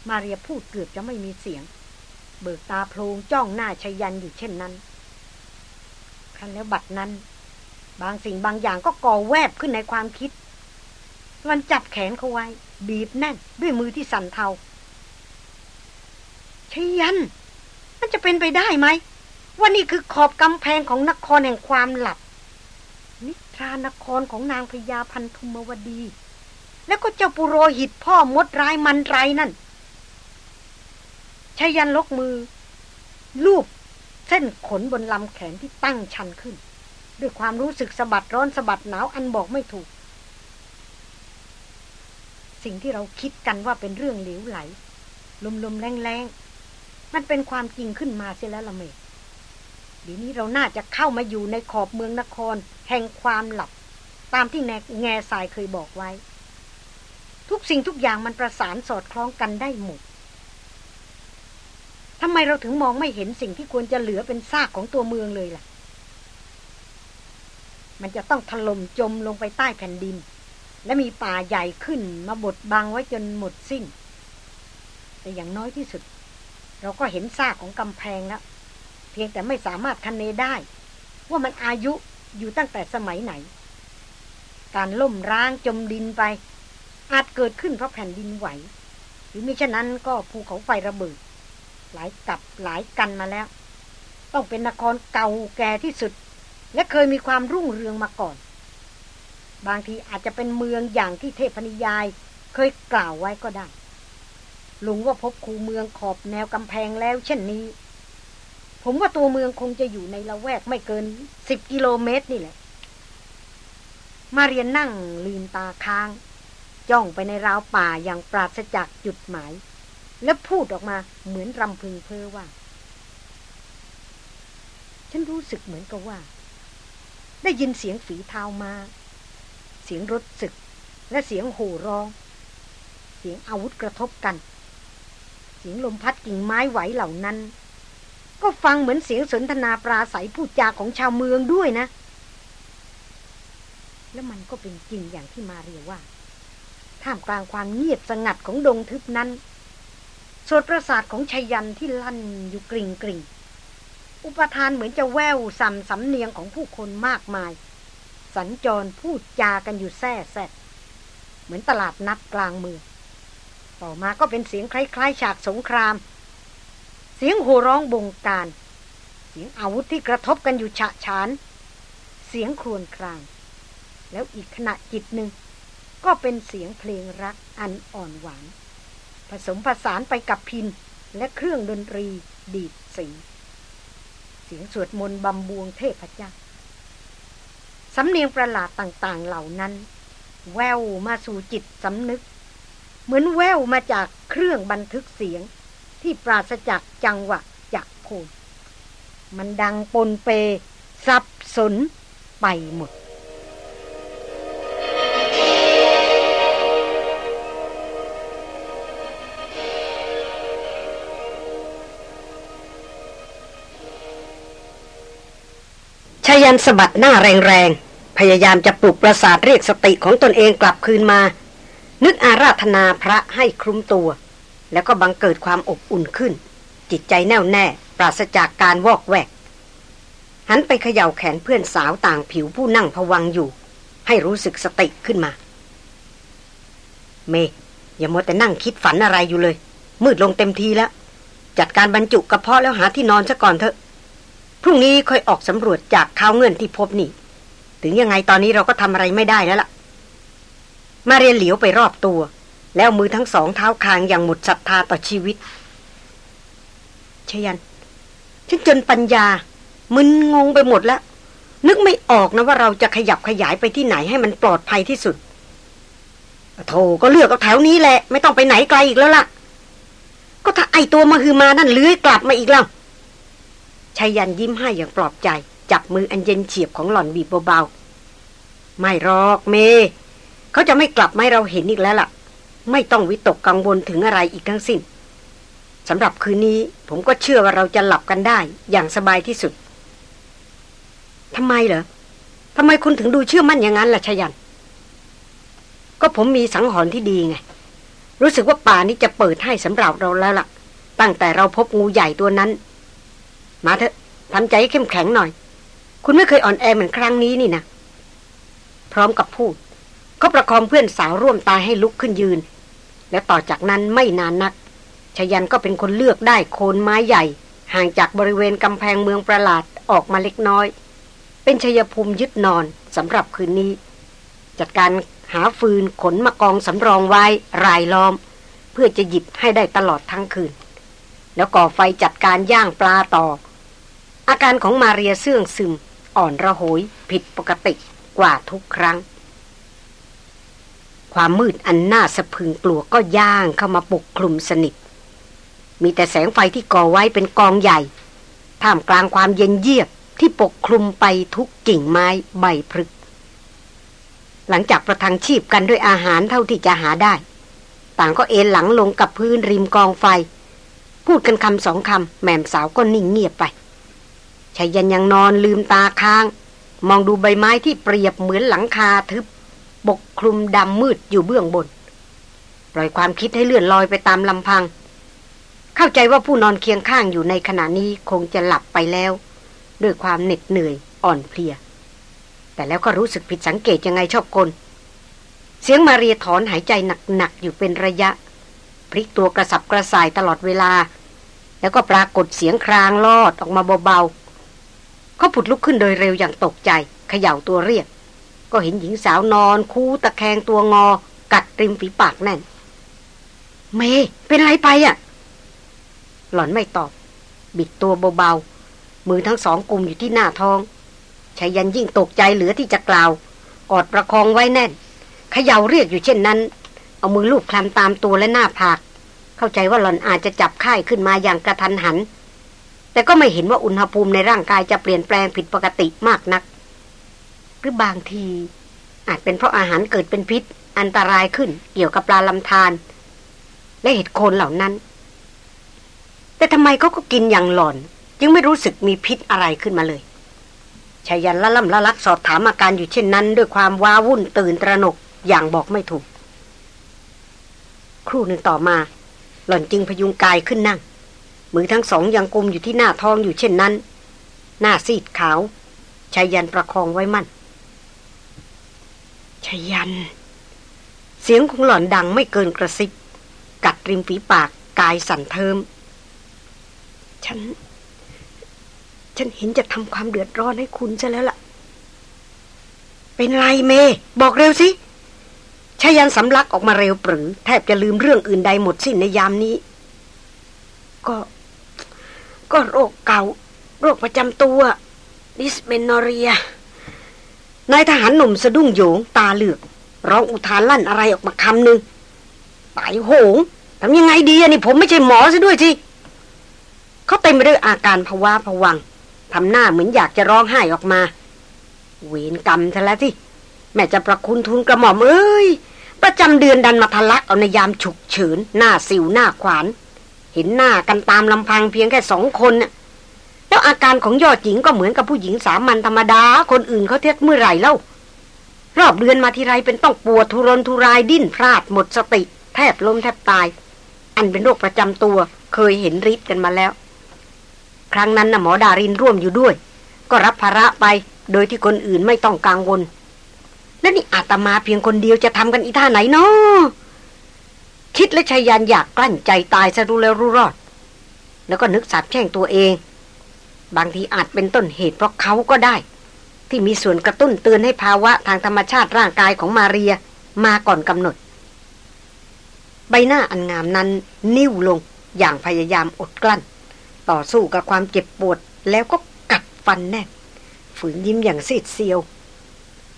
มาเรียพูดเกือบจะไม่มีเสียง เบิกตาโพลงจ้องหน้าชยันอยู่เช่นนั้น ครั้นแล้วบัดนั้น บางสิ่งบางอย่างก็ก่อแวบขึ้นในความคิดมันจับแขนเขาไว้ บีบแน่น ด้วยมือที่สั่นเทาชชยัน มันจะเป็นไปได้ไหมว่านี่คือขอบกำแพงของนครแห่งความหลับ นิทรานครของนางพญาพันธุมวดี แล้วก็เจ้าปุโรหิตพ่อมดร้ายมันไรนั่นชายันลกมือ ลูบเส้นขนบนลำแขนที่ตั้งชันขึ้น ด้วยความรู้สึกสะบัดร้อนสะบัดหนาวอันบอกไม่ถูก สิ่งที่เราคิดกันว่าเป็นเรื่องเหลวไหลลมๆแรงๆมันเป็นความจริงขึ้นมาเสียแล้วละเม เดี๋ยวนี้เราน่าจะเข้ามาอยู่ในขอบเมืองนคร แห่งความหลับ ตามที่แนแง่สายเคยบอกไว้ ทุกสิ่งทุกอย่างมันประสานสอดคล้องกันได้หมดทำไมเราถึงมองไม่เห็นสิ่งที่ควรจะเหลือเป็นซากของตัวเมืองเลยล่ะ มันจะต้องถล่มจมลงไปใต้แผ่นดิน และมีป่าใหญ่ขึ้นมาบดบังไว้จนหมดสิ้น แต่อย่างน้อยที่สุด เราก็เห็นซากของกำแพงแล้ว พียงแต่ไม่สามารถคันเนได้ ว่ามันอายุอยู่ตั้งแต่สมัยไหน การล่มร้างจมดินไป อาจเกิดขึ้นเพราะแผ่นดินไหว หรือมิฉะนั้นก็ภูเขาไฟระเบิด หลายกับหลายกันมาแล้ว ต้องเป็นนครเก่าแก่ที่สุด และเคยมีความรุ่งเรืองมาก่อน บางทีอาจจะเป็นเมืองอย่างที่เทพนิยาย เคยกล่าวไว้ก็ได้ลุงว่าพบคูเมืองขอบแนวกำแพงแล้ว เช่นนี้ ผมว่าตัวเมืองคงจะอยู่ในละแวกไม่เกินสิบกิโลเมตรนี่แหละ มาเรียนนั่งลืมตาค้าง จ้องไปในราวป่าอย่างปราศจากจุดหมาย และพูดออกมาเหมือนรำพึงเพ้อว่า ฉันรู้สึกเหมือนกับว่า ได้ยินเสียงฝีเท้ามา เสียงรถศึก และเสียงโห่ร้อง เสียงอาวุธกระทบกัน เสียงลมพัดกิ่งไม้ไหวเหล่านั้น ก็ฟังเหมือนเสียงสนทนาปราศัยพูดจาของชาวเมืองด้วยนะ และมันก็เป็นจริงอย่างที่มาเรียว่า ท่ามกลางความเงียบสงัดของดงทึบนั้นสวดประสาทของชายันที่ลั่นอยู่กริ่งกริ่งอุปทานเหมือนจะแววสัมสำเนียงของผู้คนมากมาย สัญจรพูดจากันอยู่แซ่แซ่เหมือนตลาดนัดกลางเมืองต่อมาก็เป็นเสียงคล้ายๆ ฉากสงคราม เสียงโห่ร้องบงการ เสียงอาวุธที่กระทบกันอยู่ฉะฉาน เสียงครวญคราง แล้วอีกขณะจิตหนึ่ง ก็เป็นเสียงเพลงรักอันอ่อนหวาน ผสมผสานไปกับพินและเครื่องดนตรีดีดสีเสียงสวดมนต์บำบวงเทพเจ้าสำเนียงประหลาดต่างๆเหล่านั้น แววมาสู่จิตสำนึก เหมือนแววมาจากเครื่องบันทึกเสียง ที่ปราศจากจังหวะจากโคนมันดังปนเปสับสนไปหมด ชายันสะบัดหน้าแรงๆ พยายามจะปลุกประสาทเรียกสติของตนเองกลับคืนมา นึกอาราธนาพระให้คลุ้มตัว แล้วก็บังเกิดความอบอุ่นขึ้น จิตใจแน่วแน่ ปราศจากการวอกแวก หันไปเขย่าแขนเพื่อนสาวต่างผิวผู้นั่งพวังอยู่ ให้รู้สึกสติขึ้นมา เมอย่ามัวแต่นั่งคิดฝันอะไรอยู่เลย มืดลงเต็มทีแล้ว จัดการบรรจุกระเพาะแล้วหาที่นอนซะก่อนเถอะพรุ่งนี้ค่อยออกสำรวจจากข้าวเงินที่พบนี่ ถึงยังไงตอนนี้เราก็ทำอะไรไม่ได้แล้วล่ะ มาเรียนเหลียวไปรอบตัว แล้วมือทั้งสองเท้าคางอย่างหมดศรัทธาต่อชีวิตชยันฉันจนปัญญา มึนงงไปหมดแล้ว นึกไม่ออกนะว่าเราจะขยับขยายไปที่ไหนให้มันปลอดภัยที่สุดโธ่ก็เลือกเอาแถวนี้แหละ ไม่ต้องไปไหนไกลอีกแล้วล่ะ ก็ถ้าไอตัวมาคือมานั่นเลื้อยกลับมาอีกแล้วชายันยิ้มให้อย่างปลอบใจ จับมืออันเย็นเฉียบของหล่อนบีบเบาๆ ไม่หรอกเม เขาจะไม่กลับมาให้เราเห็นอีกแล้วล่ะ ไม่ต้องวิตกกังวลถึงอะไรอีกทั้งสิ้นสำหรับคืนนี้ผมก็เชื่อว่าเราจะหลับกันได้อย่างสบายที่สุดทำไมเหรอทำไมคุณถึงดูเชื่อมั่นอย่างนั้นล่ะชยัน ก็ผมมีสังหรณ์ที่ดีไง รู้สึกว่าป่านี้จะเปิดให้สำหรับเราแล้วล่ะ ตั้งแต่เราพบงูใหญ่ตัวนั้น มาเถอะทำใจเข้มแข็งหน่อย คุณไม่เคยอ่อนแอเหมือนครั้งนี้นี่นะ พร้อมกับพูดเขาประคองเพื่อนสาวร่วมตายให้ลุกขึ้นยืน แล้วต่อจากนั้นไม่นานนักชยันก็เป็นคนเลือกได้โคนไม้ใหญ่ ห่างจากบริเวณกำแพงเมืองประหลาดออกมาเล็กน้อย เป็นชยภูมิยึดนอนสำหรับคืนนี้ จัดการหาฟืนขนมากองสำรองไว้รายล้อม เพื่อจะหยิบให้ได้ตลอดทั้งคืน แล้วก่อไฟจัดการย่างปลาต่อ อาการของมาเรียเสื่องซึมอ่อนระโหยผิดปกติกว่าทุกครั้ง ความมืดอันน่าสะพึงกลัวก็ย่างเข้ามาปกคลุมสนิท มีแต่แสงไฟที่ก่อไว้เป็นกองใหญ่ ท่ามกลางความเย็นเยียบที่ปกคลุมไปทุกกิ่งไม้ใบพฤกหลังจากประทังชีพกันด้วยอาหารเท่าที่จะหาได้ ต่างก็เอนหลังลงกับพื้นริมกองไฟ พูดกันคำสองคำแม่มสาวก็นิ่งเงียบไปชายันยังนอนลืมตาค้าง มองดูใบไม้ที่เปรียบเหมือนหลังคาทึบ ปกคลุมดำมืดอยู่เบื้องบน ปล่อยความคิดให้เลื่อนลอยไปตามลำพัง เข้าใจว่าผู้นอนเคียงข้างอยู่ในขณะนี้คงจะหลับไปแล้ว ด้วยความเหน็ดเหนื่อยอ่อนเพลีย แต่แล้วก็รู้สึกผิดสังเกตยังไงชอบกลเสียงมาเรียถอนหายใจหนักๆอยู่เป็นระยะ พลิกตัวกระสับกระส่ายตลอดเวลา แล้วก็ปรากฏเสียงครางลอดออกมาเบาๆเขาผุดลุกขึ้นโดยเร็วอย่างตกใจเขย่าตัวเรียก ก็เห็นหญิงสาวนอน คูตะแคงตัวงอ กัดริมฝีปากแน่น เม เป็นไรไปอะ่ะ หล่อนไม่ตอบ บิดตัวเบาๆ มือทั้งสองกุมอยู่ที่หน้าท้องชายันยิ่งตกใจเหลือที่จะกล่าว กอดประคองไว้แน่นเขย่าเรียกอยู่เช่นนั้น เอามือลูบคลำตามตัวและหน้าผาก เข้าใจว่าหล่อนอาจจะจับไข้ขึ้นมาอย่างกระทันหัน แต่ก็ไม่เห็นว่าอุณหภูมิในร่างกายจะเปลี่ยนแปลงผิดปกติมากนัก รือบางที อาจเป็นเพราะอาหารเกิดเป็นพิษ อันตรายขึ้นเกี่ยวกับปลาลำธารและเห็ดโคนเหล่านั้น แต่ทำไมเขาก็กินอย่างหลอน จึงไม่รู้สึกมีพิษอะไรขึ้นมาเลยชายันละล่ำละลักสอบถามอาการอยู่เช่นนั้น ด้วยความว้าวุ่นตื่นตระหนกอย่างบอกไม่ถูก ครู่หนึ่งต่อมา หล่อนจึงพยุงกายขึ้นนั่ง มือทั้งสองยังกุมอยู่ที่หน้าท้องอยู่เช่นนั้น หน้าซีดขาวชายันประคองไว้มั่น ชยัน เสียงของหล่อนดังไม่เกินกระซิบ กัดริมฝีปากกายสั่นเทิม ฉัน ฉันเห็นจะทำความเดือดร้อนให้คุณซะแล้วล่ะ เป็นไรเม บอกเร็วสิชายันสำลักออกมาเร็วปรือ แทบจะลืมเรื่องอื่นใดหมดสิ้นในยามนี้ ก็ ก็โรคเก่า โรคประจำตัว ดิสเมนอเรีย นายทหารหนุ่มสะดุ้งโยงตาเหลือกร้องอุทานลั่นอะไรออกมาคำหนึ่งตายโหงทำยังไงดีอะนี่ผมไม่ใช่หมอซะด้วยสิเขาเต็มไปด้วยอาการภาวะผวังทำหน้าเหมือนอยากจะร้องไห้ออกมา เวรกรรมซะแล้วสิแม่จะประคุณทุนกระหม่อมเอ้ยประจำเดือนดันมาทะลักเอาในยามฉุกเฉินหน้าสิวหน้าขวาน เห็นหน้ากันตามลำพังเพียงแค่สองคนน่ะ แล้วอาการของยอดหญิงก็เหมือนกับผู้หญิงสามัญธรรมดา คนอื่นเขาเท็เมื่อไหร่เล่ารอบเดือนมาทีไรเป็นต้องปวดทุรนทุรายดิ้นพลาดหมดสติ แทบล้มแทบตาย อันเป็นโรคประจำตัวเคยเห็นฤทธิ์กันมาแล้ว ครั้งนั้นน่ะหมอดารินร่วมอยู่ด้วย ก็รับภาระไปโดยที่คนอื่นไม่ต้องกังวล และนี่อาตมาเพียงคนเดียวจะทำกันอีท่าไหนเนาะคิดและชายันอยากกลั้นใจตายซะรู้แล้วรู้รอด แล้วก็นึกสาบแช่งตัวเอง บางทีอาจเป็นต้นเหตุเพราะเขาก็ได้ ที่มีส่วนกระตุ้นเตือนให้ภาวะทางธรรมชาติร่างกายของมาเรียมาก่อนกำหนด ใบหน้าอันงามนั้นนิ่วลงอย่างพยายามอดกลั้น ต่อสู้กับความเจ็บปวดแล้วก็กัดฟันแน่ฝืนยิ้มอย่างซีดเซียว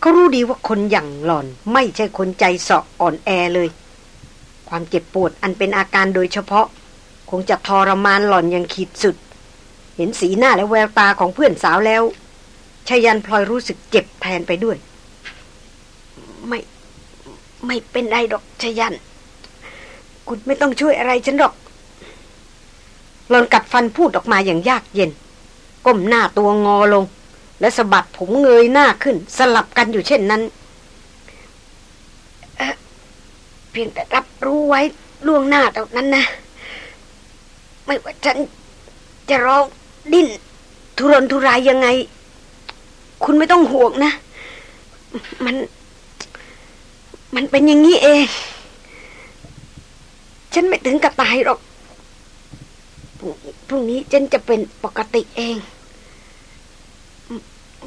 เขารู้ดีว่าคนอย่างหล่อนไม่ใช่คนใจเสาะอ่อนแอเลย ความเจ็บปวดอันเป็นอาการโดยเฉพาะ คงจะทรมานหล่อนอย่างขีดสุด เห็นสีหน้าและแววตาของเพื่อนสาวแล้วชยันพลอยรู้สึกเจ็บแทนไปด้วย ไม่ ไม่เป็นไรดอกชยัน คุณไม่ต้องช่วยอะไรฉันหรอกหลอนกัดฟันพูดออกมาอย่างยากเย็น ก้มหน้าตัวงอลง และสะบัดผมเงยหน้าขึ้น สลับกันอยู่เช่นนั้นเเพียงแต่รับรู้ไว้ล่วงหน้าเท่านั้นนะ ไม่ว่าฉันจะร้อง ดิ้น ทุรนทุรายยังไง คุณไม่ต้องห่วงนะ มัน มันเป็นอย่างนี้เอง ฉันไม่ถึงกับตายหรอก พรุ่งนี้ฉันจะเป็นปกติเอง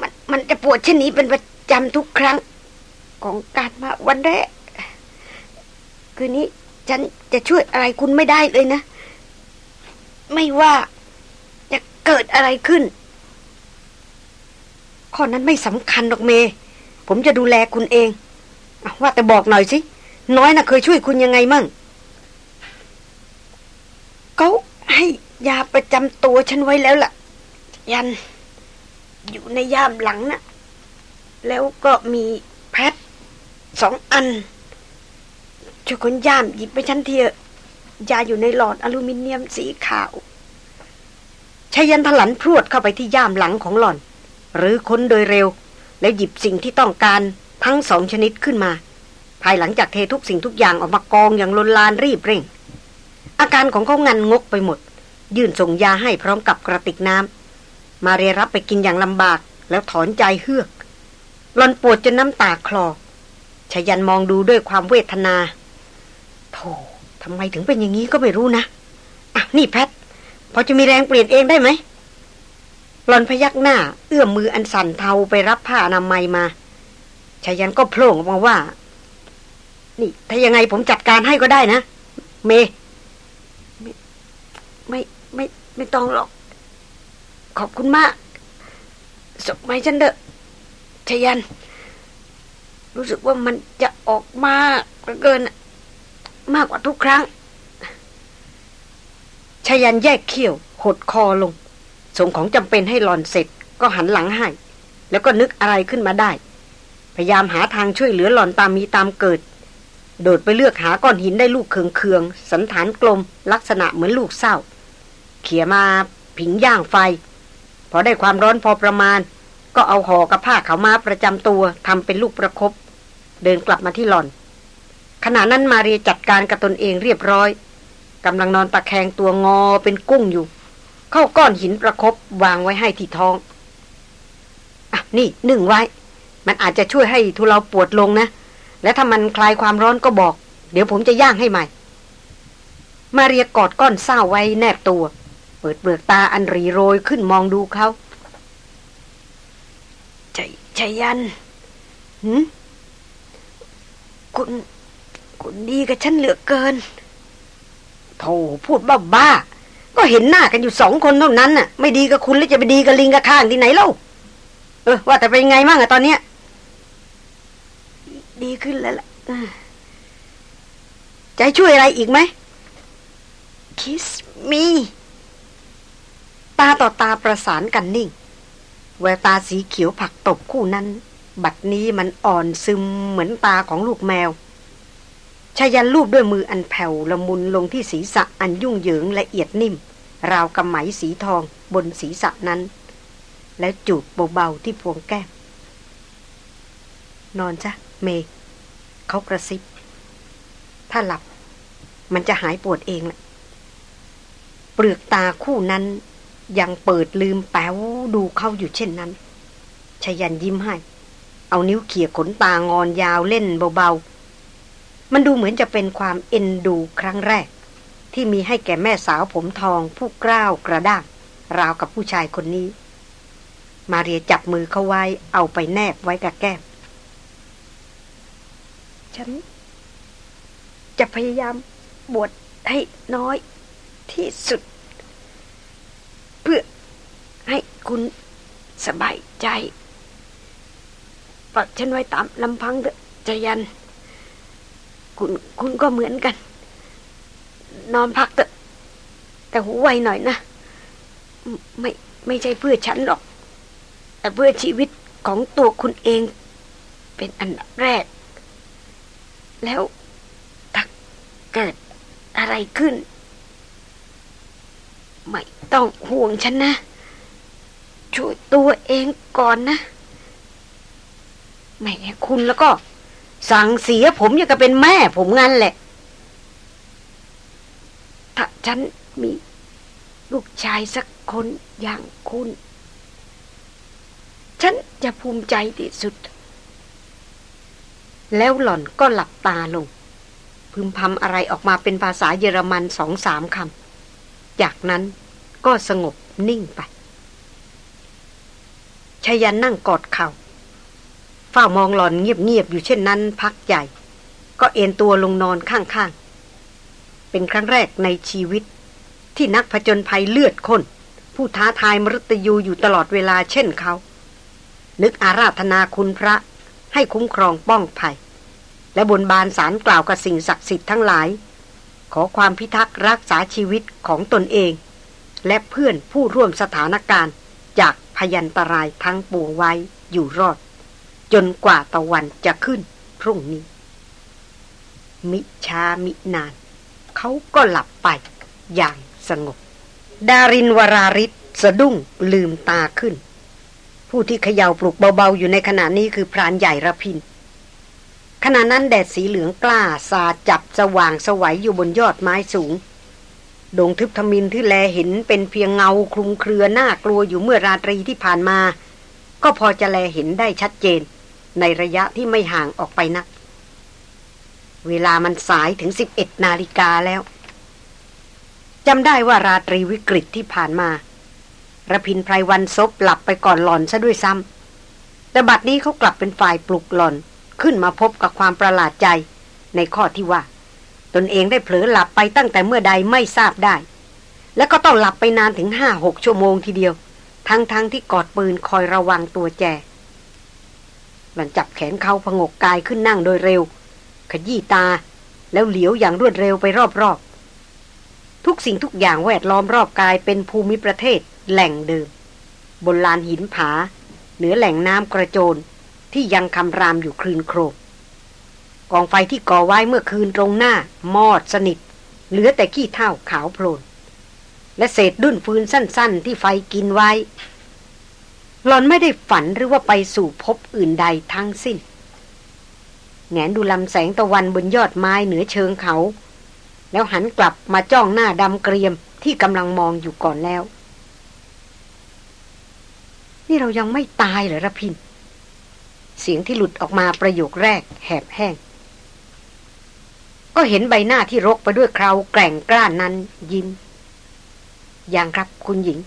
มันมันจะปวดเช่นนี้เป็นประจำทุกครั้ง ของการมาวันแรก คืนนี้ฉันจะช่วยอะไรคุณไม่ได้เลยนะ ไม่ว่า เกิดอะไรขึ้น ข้อนั้นไม่สำคัญหรอกเม ผมจะดูแลคุณเองอว่าแต่บอกหน่อยสิ น้อยนะ่ะเคยช่วยคุณยังไงมั่งเขาให้ยาประจำตัวฉันไว้แล้วล่ะ ยัน อยู่ในย่ามหลังนะ่ะ แล้วก็มีแพทสองอันช่วยคนย่ามหยิบไปฉันเทียยาอยู่ในหลอดอลูมิเนียมสีขาว ชยันถลันพรวดเข้าไปที่ย่ามหลังของหล่อน หรือค้นโดยเร็ว แล้วหยิบสิ่งที่ต้องการทั้งสองชนิดขึ้นมา ภายหลังจากเททุกสิ่งทุกอย่างออกมากองอย่างลนลานรีบเร่ง อาการของเขางันงกไปหมด ยื่นส่งยาให้พร้อมกับกระติกน้ำมาเรียรับไปกินอย่างลำบาก แล้วถอนใจเฮือกหลอนปวดจนน้ำตาคลอชยันมองดูด้วยความเวทนาโธ่ทำไมถึงเป็นอย่างนี้ก็ไม่รู้นะอะนี่แพท พอจะมีแรงเปลี่ยนเองได้ไหมหลอนพยักหน้า เอื้อมมืออันสั่นเทาไปรับผ้าอนามัยมาชายันก็โผล่ออกมาว่า นี่ ถ้ายังไงผมจัดการให้ก็ได้นะ เม ไม่ไม่ไม่ไม่ต้องหรอก ขอบคุณมากสมัยฉันเด้อชายัน รู้สึกว่ามันจะออกมากเกิน มากกว่าทุกครั้ง ชยันแยกเขี้ยว หดคอลง ส่งของจำเป็นให้หลอนเสร็จก็หันหลังให้ แล้วก็นึกอะไรขึ้นมาได้ พยายามหาทางช่วยเหลือหลอนตามมีตามเกิด โดดไปเลือกหาก้อนหินได้ลูกเคืองๆสันฐานกลม ลักษณะเหมือนลูกเศร้า เขี่ยมาผิงย่างไฟ พอได้ความร้อนพอประมาณ ก็เอาห่อกับผ้าเขามาประจำตัวทำเป็นลูกประครบเดินกลับมาที่หลอน ขณะนั้นมาเรียจัดการกับตนเองเรียบร้อย กำลังนอนตะแคงตัวงอเป็นกุ้งอยู่ เข้าก้อนหินประครบวางไว้ให้ที่ท้องอะนี่นึ่งไว้ มันอาจจะช่วยให้ทุเราปวดลงนะ และถ้ามันคลายความร้อนก็บอก เดี๋ยวผมจะย่างให้ใหม่ มาเรียกอดก้อนเศร้าไว้แนบตัว เปิดเปลือกตาอันรีโรยขึ้นมองดูเขาใจใจยันหืมคุณ คุณดีกับฉันเหลือเกิน โธ่พูดบ้าบ้า ก็เห็นหน้ากันอยู่สองคนเท่านั้นน่ะ ไม่ดีกับคุณแล้วจะไปดีกับลิงกับข้างที่ไหนเล่า เออ ว่าแต่เป็นไงมั่งอะตอนเนี้ย ดีขึ้นแล้วล่ะจะช่วยอะไรอีกไหม คิสมีตาต่อตาประสานกันนิ่ง แววตาสีเขียวผักตบคู่นั้น บัดนี้มันอ่อนซึมเหมือนตาของลูกแมว ชายันลูบด้วยมืออันแผ่วละมุนลงที่ศีรษะอันยุ่งเหยิงละเอียดนิ่ม ราวกับไหมสีทองบนศีรษะนั้น แล้วจูบเบาๆที่พวงแก้ม นอนจ้ะเม เขากระซิบ ถ้าหลับ มันจะหายปวดเองแหละเปลือกตาคู่นั้น ยังเปิดลืมแป๋วดูเข้าอยู่เช่นนั้นชยันยิ้มให้ เอานิ้วเขี่ยขนตางอนยาวเล่นเบาๆ มันดูเหมือนจะเป็นความเอ็นดูครั้งแรก ที่มีให้แก่แม่สาวผมทองผู้กล้าวกระด้าง ราวกับผู้ชายคนนี้ มาเรียจับมือเขาไว้เอาไปแนบไว้กับแก้ม ฉัน จะพยายามบวชให้น้อยที่สุด เพื่อให้คุณสบายใจปล่อยฉันไว้ตามลำพังเถอะจยัน คุณคุณก็เหมือนกัน นอนพักเถอะ แต่หูไวหน่อยนะ ไม่ไม่ใช่เพื่อฉันหรอก แต่เพื่อชีวิตของตัวคุณเอง เป็นอันดับแรก แล้วถ้าเกิดอะไรขึ้น ไม่ต้องห่วงฉันนะ ช่วยตัวเองก่อนนะ ไม่คุณแล้วก็ สั่งเสียผมอย่างกับเป็นแม่ผมงั้นแหละ ถ้าฉันมี ลูกชายสักคนอย่างคุณ ฉันจะภูมิใจที่สุด แล้วหล่อนก็หลับตาลง พึมพำอะไรออกมาเป็นภาษาเยอรมันสองสามคำ จากนั้นก็สงบนิ่งไปชายันนั่งกอดเขา่า เฝ้ามองหลอนเงียบๆอยู่เช่นนั้นพักใหญ่ ก็เอนตัวลงนอนข้างๆ เป็นครั้งแรกในชีวิต ที่นักผจญภัยเลือดข้นผู้ท้าทายมรตยูอยู่ตลอดเวลาเช่นเขา นึกอาราธนาคุณพระให้คุ้มครองป้องภัย และบนบานสารกล่าวกับสิ่งศักดิ์สิทธิ์ทั้งหลาย ขอความพิทักษ์รักษาชีวิตของตนเอง และเพื่อนผู้ร่วมสถานการณ์จากพยันตรายทั้งปวงไว้อยู่รอด จนกว่าตะวันจะขึ้นพรุ่งนี้ มิช้ามินาน เขาก็หลับไปอย่างสงบ ดารินวราริศสะดุ้งลืมตาขึ้น ผู้ที่เขย่าปลุกเบาๆ อยู่ในขณะนี้คือพรานใหญ่ระพิน ขณะนั้นแดดสีเหลืองกล้าสาจับสว่างสวัยอยู่บนยอดไม้สูง ดงทึบทมินที่แลเห็นเป็นเพียงเงาคลุมเครือหน้ากลัวอยู่เมื่อราตรีที่ผ่านมา ก็พอจะแลเห็นได้ชัดเจน ในระยะที่ไม่ห่างออกไปนัก เวลามันสายถึงสิบเอ็ดนาฬิกาแล้วจำได้ว่าราตรีวิกฤตที่ผ่านมาระพินไพรวันซบหลับไปก่อนหล่อนซะด้วยซ้ำแต่บัดนี้เขากลับเป็นฝ่ายปลุกหล่อน ขึ้นมาพบกับความประหลาดใจ ในข้อที่ว่า ตนเองได้เผลอหลับไปตั้งแต่เมื่อใดไม่ทราบได้ และก็ต้องหลับไปนานถึงห้าหกชั่วโมงทีเดียว ทั้งๆทที่กอดปืนคอยระวังตัวแจ หลังจับแขนเขาพงกกายขึ้นนั่งโดยเร็ว ขยี้ตา แล้วเหลียวอย่างรวดเร็วไปรอบๆ ทุกสิ่งทุกอย่างแวดล้อมรอบกายเป็นภูมิประเทศแหล่งเดิม บนลานหินผา เหนือแหล่งน้ำกระโจนที่ยังคำรามอยู่คลืนโครกกองไฟที่ก่อไว้เมื่อคืนตรงหน้า มอดสนิท เหลือแต่ขี้เท่าขาวโพลนและเศษดุ้นฟืนสั้น ๆ ที่ไฟกินไว้ หลอนไม่ได้ฝันหรือว่าไปสู่พบอื่นใดทั้งสิ้น แงนดูลำแสงตะวันบนยอดไม้เหนือเชิงเขา แล้วหันกลับมาจ้องหน้าดำเกรียมที่กำลังมองอยู่ก่อนแล้ว นี่เรายังไม่ตายเหรอระพิน เสียงที่หลุดออกมาประโยคแรกแหบแห้ง ก็เห็นใบหน้าที่รกไปด้วยคราวแกร่งกล้านนั้นยิ้มย่างครับคุณหญิง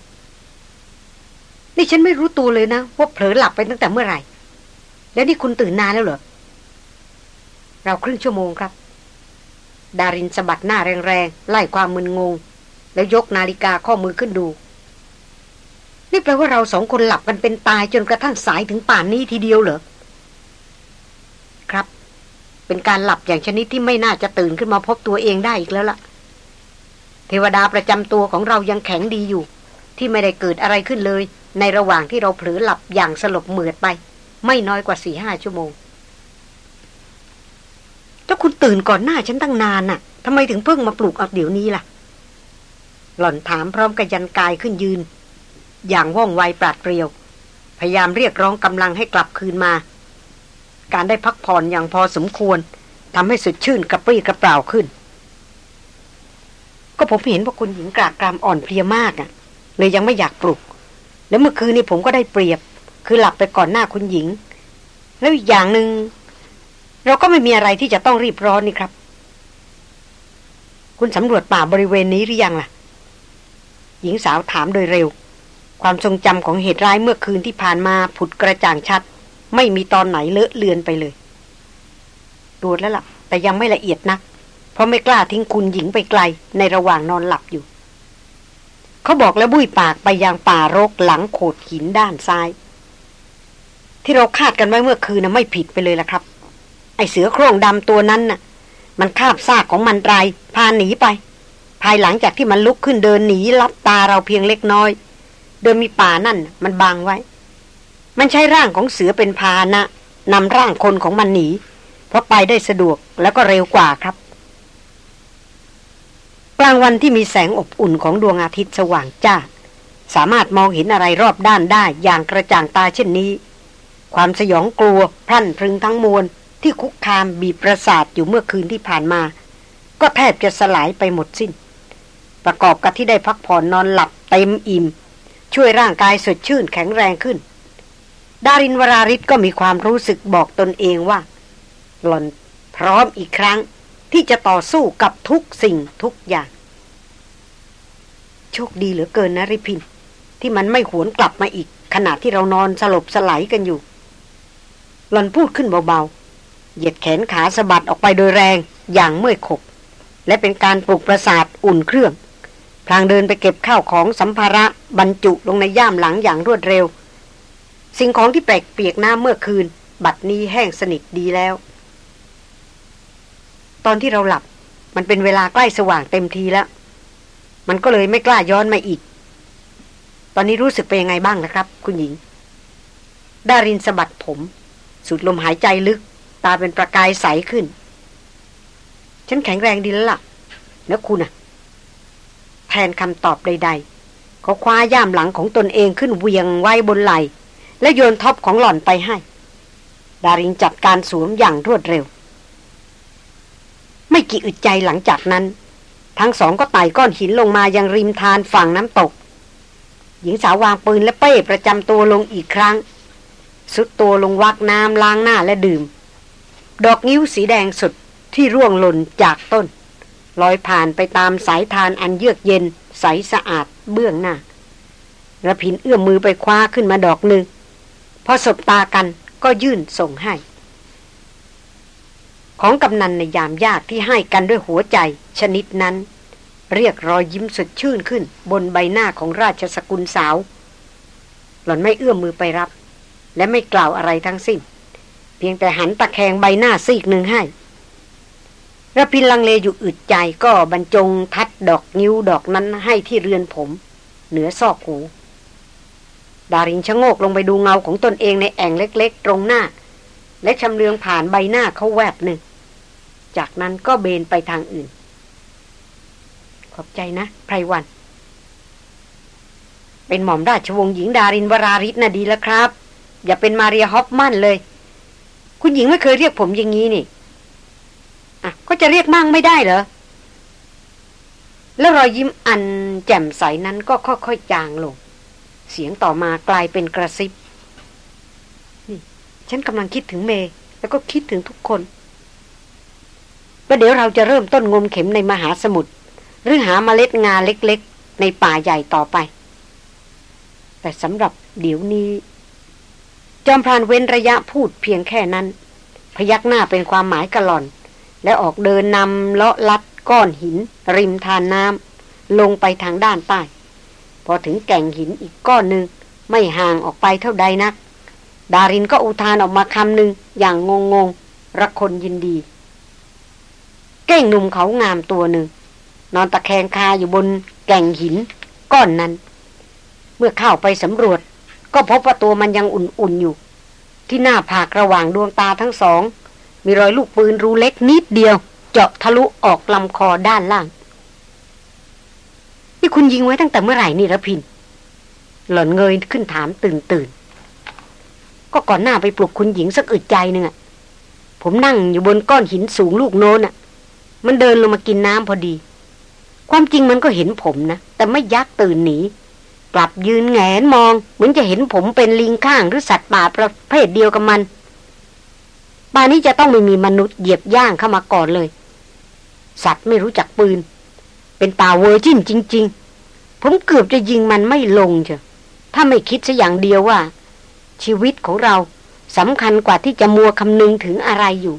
นี่ฉันไม่รู้ตัวเลยนะ ว่าเผลอหลับไปตั้งแต่เมื่อไหร่ แล้วนี่คุณตื่นนานแล้วเหรอ เราครึ่งชั่วโมงครับ ดารินสะบัดหน้าแรงๆ ไล่ความมึนงง แล้วยกนาฬิกาข้อมือขึ้นดู นี่แปลว่าเราสองคนหลับกันเป็นตายจนกระทั่งสายถึงป่านนี้ทีเดียวเหรอ ครับ เป็นการหลับอย่างชนิดที่ไม่น่าจะตื่นขึ้นมาพบตัวเองได้อีกแล้วล่ะ เทวดาประจำตัวของเรายังแข็งดีอยู่ ที่ไม่ได้เกิดอะไรขึ้นเลย ในระหว่างที่เราเผลอหลับอย่างสลบเหมือดไป ไม่น้อยกว่าสี่ห้าชั่วโมง ถ้าคุณตื่นก่อนหน้าฉันตั้งนานน่ะทำไมถึงเพิ่งมาปลุกเอาเดี๋ยวนี้ล่ะ หล่อนถามพร้อมกับยันกายขึ้นยืน อย่างว่องไวปราดเปรียว พยายามเรียกร้องกำลังให้กลับคืนมา การได้พักผ่อนอย่างพอสมควรทำให้สดชื่นกระปรี้กระเปร่าขึ้น ก็ผมเห็นว่าคุณหญิงกรากรามอ่อนเพลียมากอะ่ะ เลยยังไม่อยากปลุก แล้วเมื่อคืนนี้ผมก็ได้เปรียบ คือหลับไปก่อนหน้าคุณหญิง แล้วอีกอย่างหนึง่งเราก็ไม่มีอะไรที่จะต้องรีบร้อนนี่ครับ คุณสำรวจป่าบริเวณนี้หรือยังล่ะ หญิงสาวถามโดยเร็ว ความทรงจำของเหตุร้ายเมื่อคืนที่ผ่านมาผุดกระจ่างชัด ไม่มีตอนไหนเลอะเลือนไปเลยดูแล้วละ่ะ แต่ยังไม่ละเอียดนัก เพราะไม่กล้าทิ้งคุณหญิงไปไกลในระหว่างนอนหลับอยู่ เขาบอกแล้วบุ้ยปากไปยังป่ารกหลังโขดหินด้านซ้าย ที่เราคาดกันไว้เมื่อคืนนะไม่ผิดไปเลยละครับ ไอเสือโคร่งดำตัวนั้นน่ะ มันคาบซากของมันไรพาหนีไป ภายหลังจากที่มันลุกขึ้นเดินหนีลับตาเราเพียงเล็กน้อยเดินมีป่านั่นมันบังไว้ มันใช้ร่างของเสือเป็นพานะนำร่างคนของมันหนี เพราะไปได้สะดวกแล้วก็เร็วกว่าครับ กลางวันที่มีแสงอบอุ่นของดวงอาทิตย์สว่างจ้า สามารถมองเห็นอะไรรอบด้านได้อย่างกระจ่างตาเช่นนี้ ความสยองกลัวพรั่นพรึงทั้งมวลที่คุกคามบีบประสาทอยู่เมื่อคืนที่ผ่านมา ก็แทบจะสลายไปหมดสิน้น ประกอบกับที่ได้พักผ่อนนอนหลับเต็มอิ่ม ช่วยร่างกายสดชื่นแข็งแรงขึ้น ดารินวราริศก็มีความรู้สึกบอกตนเองว่า หล่อนพร้อมอีกครั้ง ที่จะต่อสู้กับทุกสิ่งทุกอย่าง โชคดีเหลือเกินนะริพิน ที่มันไม่หวนกลับมาอีก ขณะที่เรานอนสลบสลายกันอยู่หลอนพูดขึ้นเบาๆ เหยียดแขนขาสะบัดออกไปโดยแรงอย่างเมื่อยขบ และเป็นการปลุกประสาทอุ่นเครื่อง พลางเดินไปเก็บข้าวของสัมภาระบรรจุลงในย่ามหลังอย่างรวดเร็ว สิ่งของที่แปลกเปียกน้ำเมื่อคืน บัดนี้แห้งสนิทดีแล้ว ตอนที่เราหลับ มันเป็นเวลาใกล้สว่างเต็มทีแล้ว มันก็เลยไม่กล้าย้อนมาอีก ตอนนี้รู้สึกเป็นยังไงบ้างนะครับ คุณหญิง ดารินสะบัดผมสุดลมหายใจลึก ตาเป็นประกายใสขึ้น ฉันแข็งแรงดีแล้วล่ะ แล้วคุณอะแทนคำตอบใด ๆเขาคว้าย่ามหลังของตนเองขึ้นเวียงไว้บนไหล และโยนท็อปของหล่อนไปให้ ดารินจัดการสวมอย่างรวดเร็ว ไม่กี่อึดใจหลังจากนั้น ทั้งสองก็ไต่ก้อนหินลงมายังริมทานฝั่งน้ำตก หญิงสาววางปืนและเป้ประจำตัวลงอีกครั้ง สุดตัวลงวักน้ำล้างหน้าและดื่ม ดอกนิ้วสีแดงสุดที่ร่วงหล่นจากต้น ลอยผ่านไปตามสายทานอันเยือกเย็น ใสสะอาดเบื้องหน้าระพินเอื้อมมือไปคว้าขึ้นมาดอกหนึ่งพอสบตากันก็ยื่นส่งให้ ของกำนันในยามยากที่ให้กันด้วยหัวใจชนิดนั้น เรียกรอยยิ้มสดชื่นขึ้น บนใบหน้าของราชสกุลสาว หล่อนไม่เอื้อมมือไปรับ และไม่กล่าวอะไรทั้งสิ้น เพียงแต่หันตะแคงใบหน้าซีกหนึ่งให้ระพินลังเลอยู่อึดใจก็บรรจงทัดดอกนิ้วดอกนั้นให้ที่เรือนผม เหนือซอกหูดารินชะโงกลงไปดูเงาของตนเองในแอ่งเล็ก ๆ ตรงหน้า และชำเลืองผ่านใบหน้าเขาแวบหนึ่ง จากนั้นก็เบนไปทางอื่น ขอบใจนะไพรวัน เป็นหม่อมราชวงศ์หญิงดารินวราริศน่ะดีแล้วครับ อย่าเป็นมาเรียฮอปมันเลย คุณหญิงไม่เคยเรียกผมอย่างนี้นี่อะก็จะเรียกมั่งไม่ได้เหรอ แล้วรอยยิ้มอันแจ่มใสนั้นก็ค่อยๆจางลง เสียงต่อมากลายเป็นกระซิบ ฉันกำลังคิดถึงเมย์แล้วก็คิดถึงทุกคนประเดี๋ยวเราจะเริ่มต้นงมเข็มในมหาสมุทรหรือหาเมล็ดงาเล็กๆ ในป่าใหญ่ต่อไป แต่สำหรับเดี๋ยวนี้ จอมพรานเว้นระยะพูดเพียงแค่นั้น พยักหน้าเป็นความหมายกระหล่อน และออกเดินนำเลาะลัดก้อนหิน ริมทานน้ำลงไปทางด้านใต้ พอถึงแก่งหินอีกก้อนหนึ่งไม่ห่างออกไปเท่าใดนัก ดารินก็อุทานออกมาคำหนึ่งอย่างงงงระคนยินดี เก้งหนุ่มเขางามตัวหนึ่ง นอนตะแคงคาอยู่บนแก่งหิน ก้อนนั้น เมื่อเข้าไปสำรวจ ก็พบว่าตัวมันยังอุ่นๆอยู่ ที่หน้าผากระหว่างดวงตาทั้งสอง มีรอยลูกปืนรูเล็กนิดเดียว เจาะทะลุออกลำคอด้านล่าง นี่คุณยิงไว้ตั้งแต่เมื่อไหร่นี่ระพิน หล่อนเงยขึ้นถามตื่นตื่น ก็ก่อนหน้าไปปลุกคุณหญิงสักอึดใจหนึ่งอะผมนั่งอยู่บนก้อนหินสูงลูกโน้นอะมันเดินลงมากินน้ำพอดี ความจริงมันก็เห็นผมนะ แต่ไม่ยักตื่นหนี กลับยืนแงนมอง เหมือนจะเห็นผมเป็นลิงข้างหรือสัตว์ป่าประเภทเดียวกับมันป่านี้จะต้องไม่มีมนุษย์เหยียบย่างเข้ามาก่อนเลย สัตว์ไม่รู้จักปืน เป็นป่าเวอร์จินจริง ๆ ผมเกือบจะยิงมันไม่ลงเชะถ้าไม่คิดสัอย่างเดียวว่า ชีวิตของเราสำคัญกว่าที่จะมัวคำนึงถึงอะไรอยู่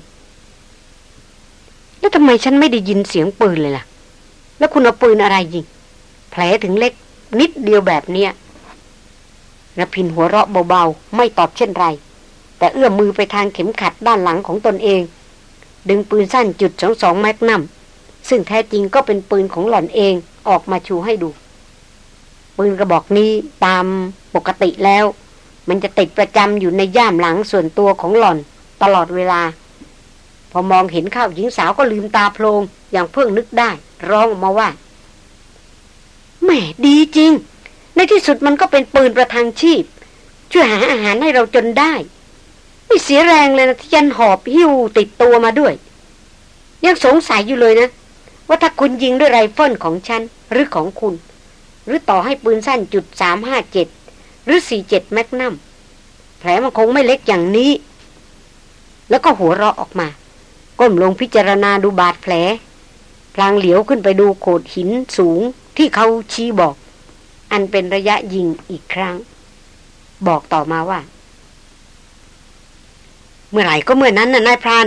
แล้วทำไมฉันไม่ได้ยินเสียงปืนเลยล่ะ แล้วคุณเอาปืนอะไรยิง แผลถึงเล็กนิดเดียวแบบเนี้ยรพินหัวเราะเบาๆ ไม่ตอบเช่นไร แต่เอื้อมมือไปทางเข็มขัดด้านหลังของตนเอง ดึงปืนสั้นจุดสองสองแมกนัมซึ่งแท้จริงก็เป็นปืนของหล่อนเองออกมาชูให้ดู ปืนกระบอกนี้ตามปกติแล้ว มันจะติดประจำอยู่ในย่ามหลังส่วนตัวของหล่อนตลอดเวลา พอมองเห็นข้าวหญิงสาวก็ลืมตาโพลงอย่างเพิ่งนึกได้ ร้องออกมาว่าแหมดีจริง ในที่สุดมันก็เป็นปืนประทังชีพ ช่วยหาอาหารให้เราจนได้ ไม่เสียแรงเลยนะที่ยันหอบหิ้วติดตัวมาด้วย ยังสงสัยอยู่เลยนะ ว่าถ้าคุณยิงด้วยไรเฟิลของฉัน หรือของคุณ หรือต่อให้ปืนสั้นจุดสามห้าเจ็ด หรือสี่เจ็ด magnum แผลมันคงไม่เล็กอย่างนี้ แล้วก็หัวเราะออกมา ก้มลงพิจารณาดูบาดแผล พลางเหลียวขึ้นไปดูโขดหินสูงที่เขาชี้บอก อันเป็นระยะยิงอีกครั้ง บอกต่อมาว่า เมื่อไหร่ก็เมื่อนั้นน่ะนายพราน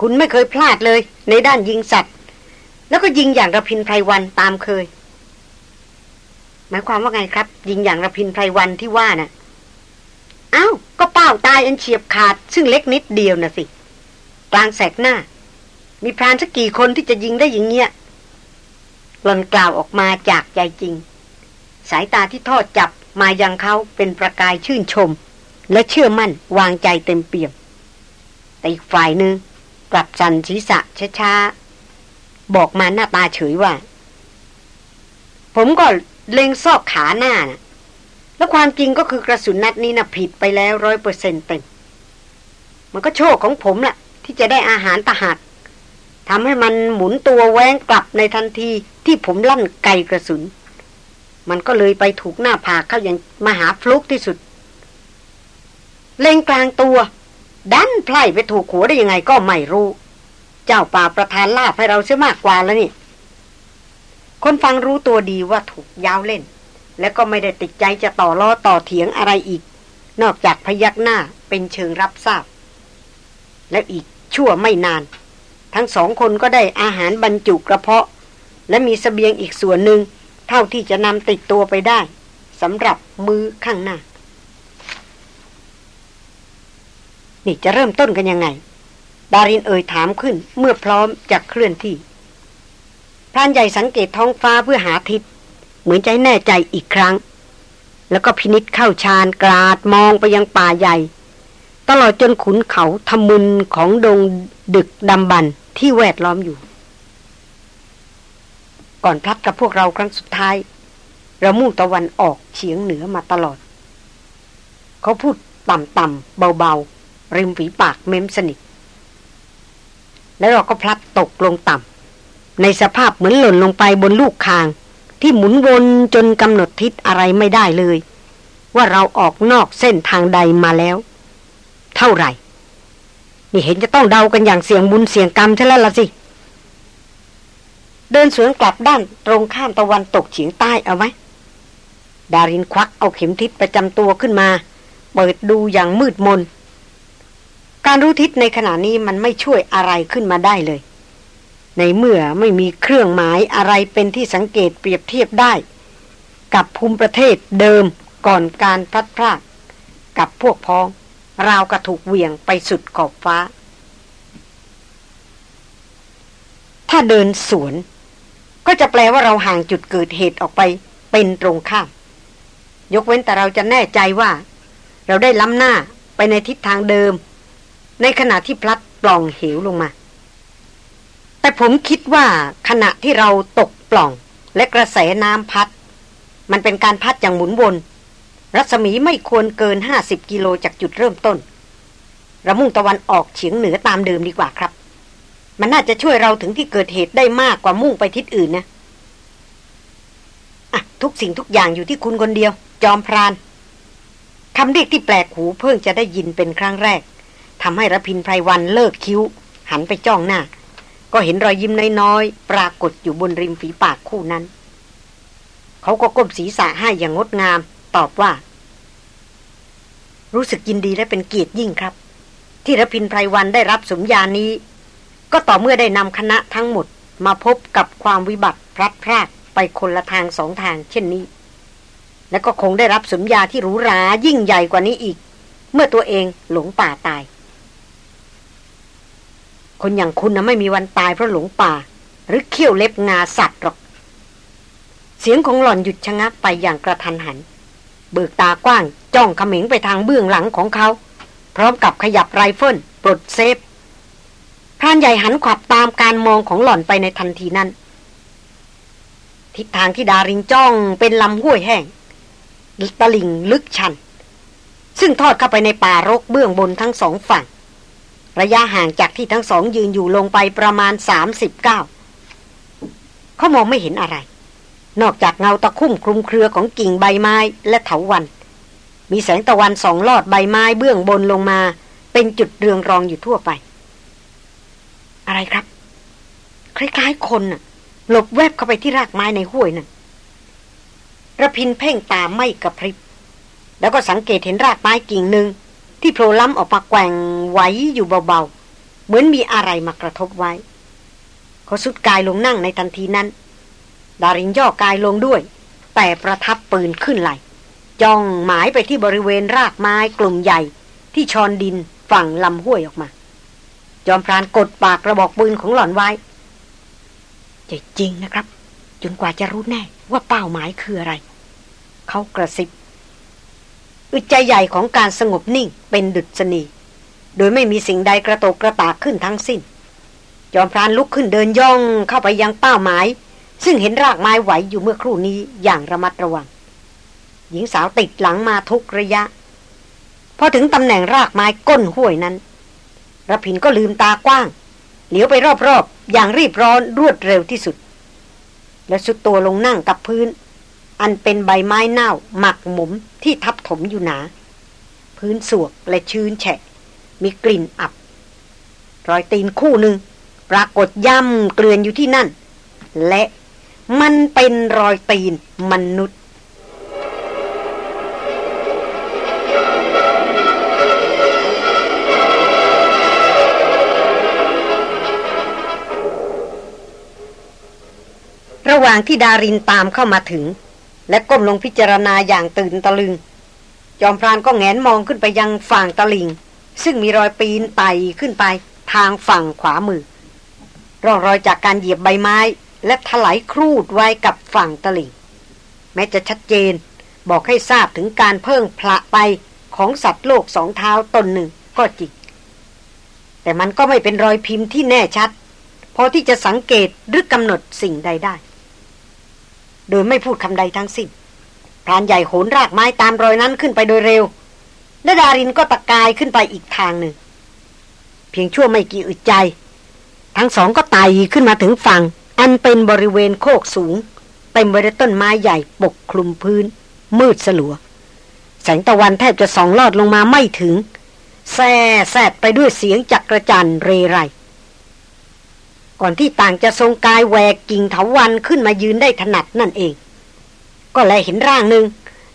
คุณไม่เคยพลาดเลยในด้านยิงสัตว์ แล้วก็ยิงอย่างระพินไพรวันตามเคย มายความว่าไงครับ ยิงอย่างระพินไพรวันที่ว่าน่ะอ้าว ก็เป้าตายอันเฉียบขาด ซึ่งเล็กนิดเดียวน่ะสิ กลางแสกหน้า มีพรานสักกี่คนที่จะยิงได้อย่างเงี้ยหลอนกล่าวออกมาจากใจจริง สายตาที่ทอดจับมายังเขาเป็นประกายชื่นชม และเชื่อมั่นวางใจเต็มเปี่ยม แต่อีกฝ่ายหนึ่งกลับสันศีรษะช้าๆ บอกมาหน้าตาเฉยว่า ผมก็ เล็งซอกขาหน้านะแล้วความจริงก็คือกระสุนนัดนี้นะผิดไปแล้วร้อยเปอร์เซ็นต์เต็มมันก็โชคของผมแหละที่จะได้อาหารตะหักทำให้มันหมุนตัวแว้งกลับในทันทีที่ผมลั่นไกกระสุน มันก็เลยไปถูกหน้าผากเข้าอย่างมหาฟลุกที่สุด เล็งกลางตัว ดันไพล่ไปถูกหัวได้ยังไงก็ไม่รู้ เจ้าป่าประทานลาให้เราเสียมากกว่าแล้วนี่ คนฟังรู้ตัวดีว่าถูกยาวเล่น แล้วก็ไม่ได้ติดใจจะต่อล้อต่อเถียงอะไรอีก นอกจากพยักหน้าเป็นเชิงรับทราบ แล้วอีกชั่วไม่นาน ทั้งสองคนก็ได้อาหารบรรจุกระเพาะ และมีสเสบียงอีกส่วนหนึ่ง เท่าที่จะนำติดตัวไปได้สำหรับมือข้างหน้า นี่จะเริ่มต้นกันยังไง ดารินเอ่ยถามขึ้นเมื่อพร้อมจะเคลื่อนที่ พรานใหญ่สังเกตท้องฟ้าเพื่อหาทิศเหมือนใจแน่ใจอีกครั้ง แล้วก็พินิษเข้าชานกราดมองไปยังป่าใหญ่ ตลอดจนขุนเขาทมุนของดงดึกดำบันที่แวดล้อมอยู่ ก่อนพลัดกับพวกเราครั้งสุดท้าย เรามุ่งตะวันออกเฉียงเหนือมาตลอด เขาพูดต่ำๆเบาๆริมฝีปากเม้มสนิท แล้วเราก็พลัดตกลงต่ำ ในสภาพเหมือนหล่นลงไปบนลูกคาง ที่หมุนวนจนกำหนดทิศอะไรไม่ได้เลย ว่าเราออกนอกเส้นทางใดมาแล้ว เท่าไหร่ นี่เห็นจะต้องเดากันอย่างเสียงบุญเสียงกรรมใช่แล้วละสิ เดินสวนกลับด้านตรงข้ามตะวันตกเฉียงใต้เอาไหมดารินควักเอาเข็มทิศประจำตัวขึ้นมา เปิดดูอย่างมืดมน การรู้ทิศในขณะนี้มันไม่ช่วยอะไรขึ้นมาได้เลย ในเมื่อไม่มีเครื่องหมายอะไรเป็นที่สังเกตเปรียบเทียบได้ กับภูมิประเทศเดิมก่อนการพลัดพราก กับพวกพ้องราวกระถูกเหวี่ยงไปสุดขอบฟ้า ถ้าเดินสวน ก็จะแปลว่าเราห่างจุดเกิดเหตุออกไปเป็นตรงข้าม ยกเว้นแต่เราจะแน่ใจว่า เราได้ล้ำหน้าไปในทิศทางเดิม ในขณะที่พลัดปล่องเหวลงมา แต่ผมคิดว่าขณะที่เราตกปล่องและกระแสน้ำพัด มันเป็นการพัดอย่างหมุนวน รัศมีไม่ควรเกินห้าสิบกิโลจากจุดเริ่มต้นระมุ่งตะวันออกเฉียงเหนือตามเดิมดีกว่าครับ มันน่าจะช่วยเราถึงที่เกิดเหตุได้มากกว่ามุ่งไปทิศอื่นนะอะทุกสิ่งทุกอย่างอยู่ที่คุณคนเดียว จอมพรานคำเรียกที่แปลกหูเพิ่งจะได้ยินเป็นครั้งแรกทำให้ระพินไพรวันเลิกคิ้ว หันไปจ้องหน้า ก็เห็นรอยยิ้มน้อยๆ ปรากฏอยู่บนริมฝีปากคู่นั้น เขาก็ก้มศีรษะให้อย่างงดงาม ตอบว่า รู้สึกยินดีและเป็นเกียรติยิ่งครับ ที่รพินไพรวันได้รับสมญานี้ ก็ต่อเมื่อได้นำคณะทั้งหมด มาพบกับความวิบัติพลัดพรากไปคนละทางสองทางเช่นนี้ และก็คงได้รับสมญาที่หรูหรายิ่งใหญ่กว่านี้อีก เมื่อตัวเองหลงป่าตาย คนอย่างคุณนะไม่มีวันตายเพราะหลงป่า หรือเขี้ยวเล็บงาสัตว์หรอก เสียงของหล่อนหยุดชะงักไปอย่างกระทันหัน เบิกตากว้างจ้องเขม็งไปทางเบื้องหลังของเขา พร้อมกับขยับไรเฟิลปลดเซฟพรานใหญ่หันขวับตามการมองของหล่อนไปในทันทีนั้น ทิศทางที่ดาริงจ้องเป็นลำห้วยแห้งตะลิ่งลึกชัน ซึ่งทอดเข้าไปในป่ารกเบื้องบนทั้งสองฝั่ง ระยะห่างจากที่ทั้งสองยืนอยู่ลงไปประมาณสามสิบเก้าเขามองไม่เห็นอะไร นอกจากเงาตะคุ่มคลุมเครือของกิ่งใบไม้และเถาวัน มีแสงตะวันสองลอดใบไม้เบื้องบนลงมา เป็นจุดเรืองรองอยู่ทั่วไป อะไรครับ คล้ายๆคนน่ะ หลบแวบเข้าไปที่รากไม้ในห้วยน่ะระพินเพ่งตาไม่กระพริบ แล้วก็สังเกตเห็นรากไม้กิ่งหนึ่ง ที่โผล่ล้ำออกมาแกว่งไหวอยู่เบาๆ เหมือนมีอะไรมากระทบไว้ เขาสุดกายลงนั่งในทันทีนั้น ดารินย่อกายลงด้วย แต่ประทับปืนขึ้นไหลจ้องหมายไปที่บริเวณรากไม้กลุ่มใหญ่ ที่ชอนดินฝั่งลำห้วยออกมา จอมพรานกดปากกระบอกปืนของหล่อนไว้จะจริงนะครับ จนกว่าจะรู้แน่ว่าเป้าหมายคืออะไร เขากระซิบ อึดใจใหญ่ของการสงบนิ่งเป็นดุษณี โดยไม่มีสิ่งใดกระโตกกระตากขึ้นทั้งสิ้น จอมพรานลุกขึ้นเดินย่องเข้าไปยังเป้าหมาย ซึ่งเห็นรากไม้ไหวอยู่เมื่อครู่นี้อย่างระมัดระวัง หญิงสาวติดหลังมาทุกระยะ พอถึงตำแหน่งรากไม้ก้นห้วยนั้นระพินก็ลืมตากว้าง เหลียวไปรอบๆอย่างรีบร้อนรวดเร็วที่สุด และสุดตัวลงนั่งกับพื้น อันเป็นใบไม้เน่าหมักหมมที่ทับถมอยู่หนา พื้นสวกและชื้นแฉะ มีกลิ่นอับ รอยตีนคู่หนึ่งปรากฏย่ำเกลื่อนอยู่ที่นั่น และมันเป็นรอยตีนมนุษย์ระหว่างที่ดารินตามเข้ามาถึง และก้มลงพิจารณาอย่างตื่นตะลึง จอมพรานก็แงนมองขึ้นไปยังฝั่งตะลิง ซึ่งมีรอยปีนไต่ขึ้นไปทางฝั่งขวามือ ร่องรอยจากการเหยียบใบไม้ และถลายครูดไว้กับฝั่งตะลิง แม้จะชัดเจนบอกให้ทราบถึงการเพิ่งพละไปของสัตว์โลกสองเท้าตนหนึ่งก็จริง แต่มันก็ไม่เป็นรอยพิมพ์ที่แน่ชัด พอที่จะสังเกตหรือกำหนดสิ่งใดได้ โดยไม่พูดคำใดทั้งสิ้นพรานใหญ่โหนรากไม้ตามรอยนั้นขึ้นไปโดยเร็ว และดารินก็ตะกายขึ้นไปอีกทางหนึ่ง เพียงชั่วไม่กี่อึดใจ ทั้งสองก็ไต่ขึ้นมาถึงฝั่ง อันเป็นบริเวณโคกสูง เต็มไปด้วยต้นไม้ใหญ่ปกคลุมพื้น มืดสลัว แสงตะวันแทบจะส่องลอดลงมาไม่ถึง แซ่แซดไปด้วยเสียงจักรจันเรไร ก่อนที่ต่างจะทรงกายแหวกกิ่งเถาวันขึ้นมายืนได้ถนัดนั่นเอง ก็แลเห็นร่างหนึ่ง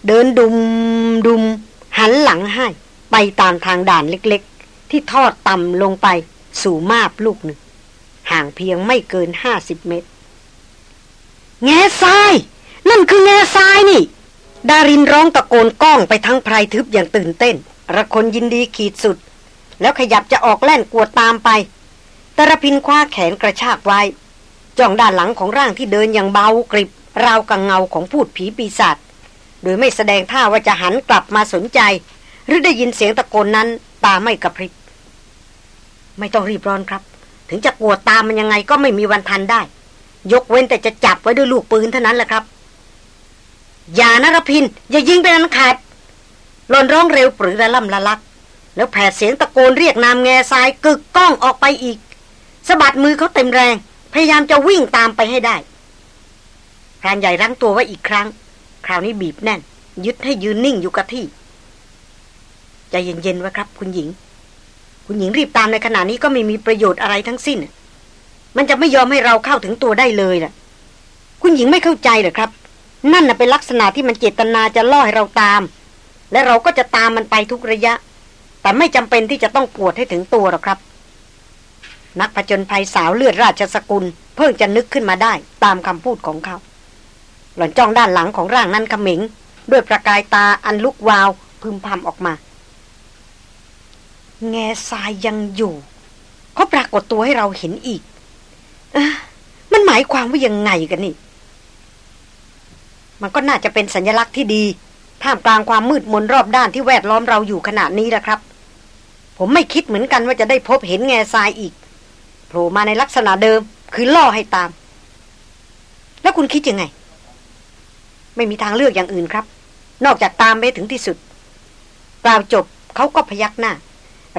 เดินดุมดุม หันหลังให้ ไปตามทางด่านเล็กๆ ที่ทอดต่ำลงไปสู่มาบลูกหนึ่ง ห่างเพียงไม่เกินห้าสิบเมตร แง่ทราย นั่นคือแง่ทรายนี่ ดารินร้องตะโกนก้องไปทั้งไพรทึบอย่างตื่นเต้น ระคนยินดีขีดสุด แล้วขยับจะออกแล่นกวดตามไป ตรพินคว้าแขนกระชากไว้จ้องด้านหลังของร่างที่เดินอย่างเบากริบ ราวกับเงาของพูดผีปีศาจโดยไม่แสดงท่าว่าจะหันกลับมาสนใจ หรือได้ยินเสียงตะโกนนั้น ตาไม่กระพริบ ไม่ต้องรีบร้อนครับ ถึงจะกลัวตามมันยังไงก็ไม่มีวันทันได้ ยกเว้นแต่จะจับไว้ด้วยลูกปืนเท่านั้นแหละครับ อย่านรพิน อย่ายิงไปนั้นขาดหลอนร้องเร็วปรือระล่ำละลัก แล้วแผดเสียงตะโกนเรียกนามแง่ทรายกึกก้องออกไปอีก สะบัดมือเขาเต็มแรง พยายามจะวิ่งตามไปให้ได้พรานใหญ่รั้งตัวไว้อีกครั้ง คราวนี้บีบแน่น ยึดให้ยืนนิ่งอยู่กับที่ใจเย็นๆไว้ครับ คุณหญิง คุณหญิงรีบตามในขณะนี้ก็ไม่มีประโยชน์อะไรทั้งสิ้น มันจะไม่ยอมให้เราเข้าถึงตัวได้เลยล่ะ คุณหญิงไม่เข้าใจเหรอครับ นั่นน่ะเป็นลักษณะที่มันเจตนาจะล่อให้เราตาม และเราก็จะตามมันไปทุกระยะ แต่ไม่จำเป็นที่จะต้องปวดให้ถึงตัวหรอกครับ นักผจญภัยสาวเลือดราชสกุล เพิ่งจะนึกขึ้นมาได้ตามคำพูดของเขา หล่อนจ้องด้านหลังของร่างนั้นขมิง ด้วยประกายตาอันลุกวาวพึมพำออกมา แง่ทรายยังอยู่ เขาปรากฏตัวให้เราเห็นอีกอมันหมายความว่ายังไงกันนี่ มันก็น่าจะเป็นสัญลักษณ์ที่ดี ท่ามกลางความมืดมนรอบด้านที่แวดล้อมเราอยู่ขณะนี้แหละครับ ผมไม่คิดเหมือนกันว่าจะได้พบเห็นแง่ทรายอีก โผล่มาในลักษณะเดิม คือล่อให้ตาม แล้วคุณคิดยังไง ไม่มีทางเลือกอย่างอื่นครับ นอกจากตามไปถึงที่สุดกล่าวจบเขาก็พยักหน้า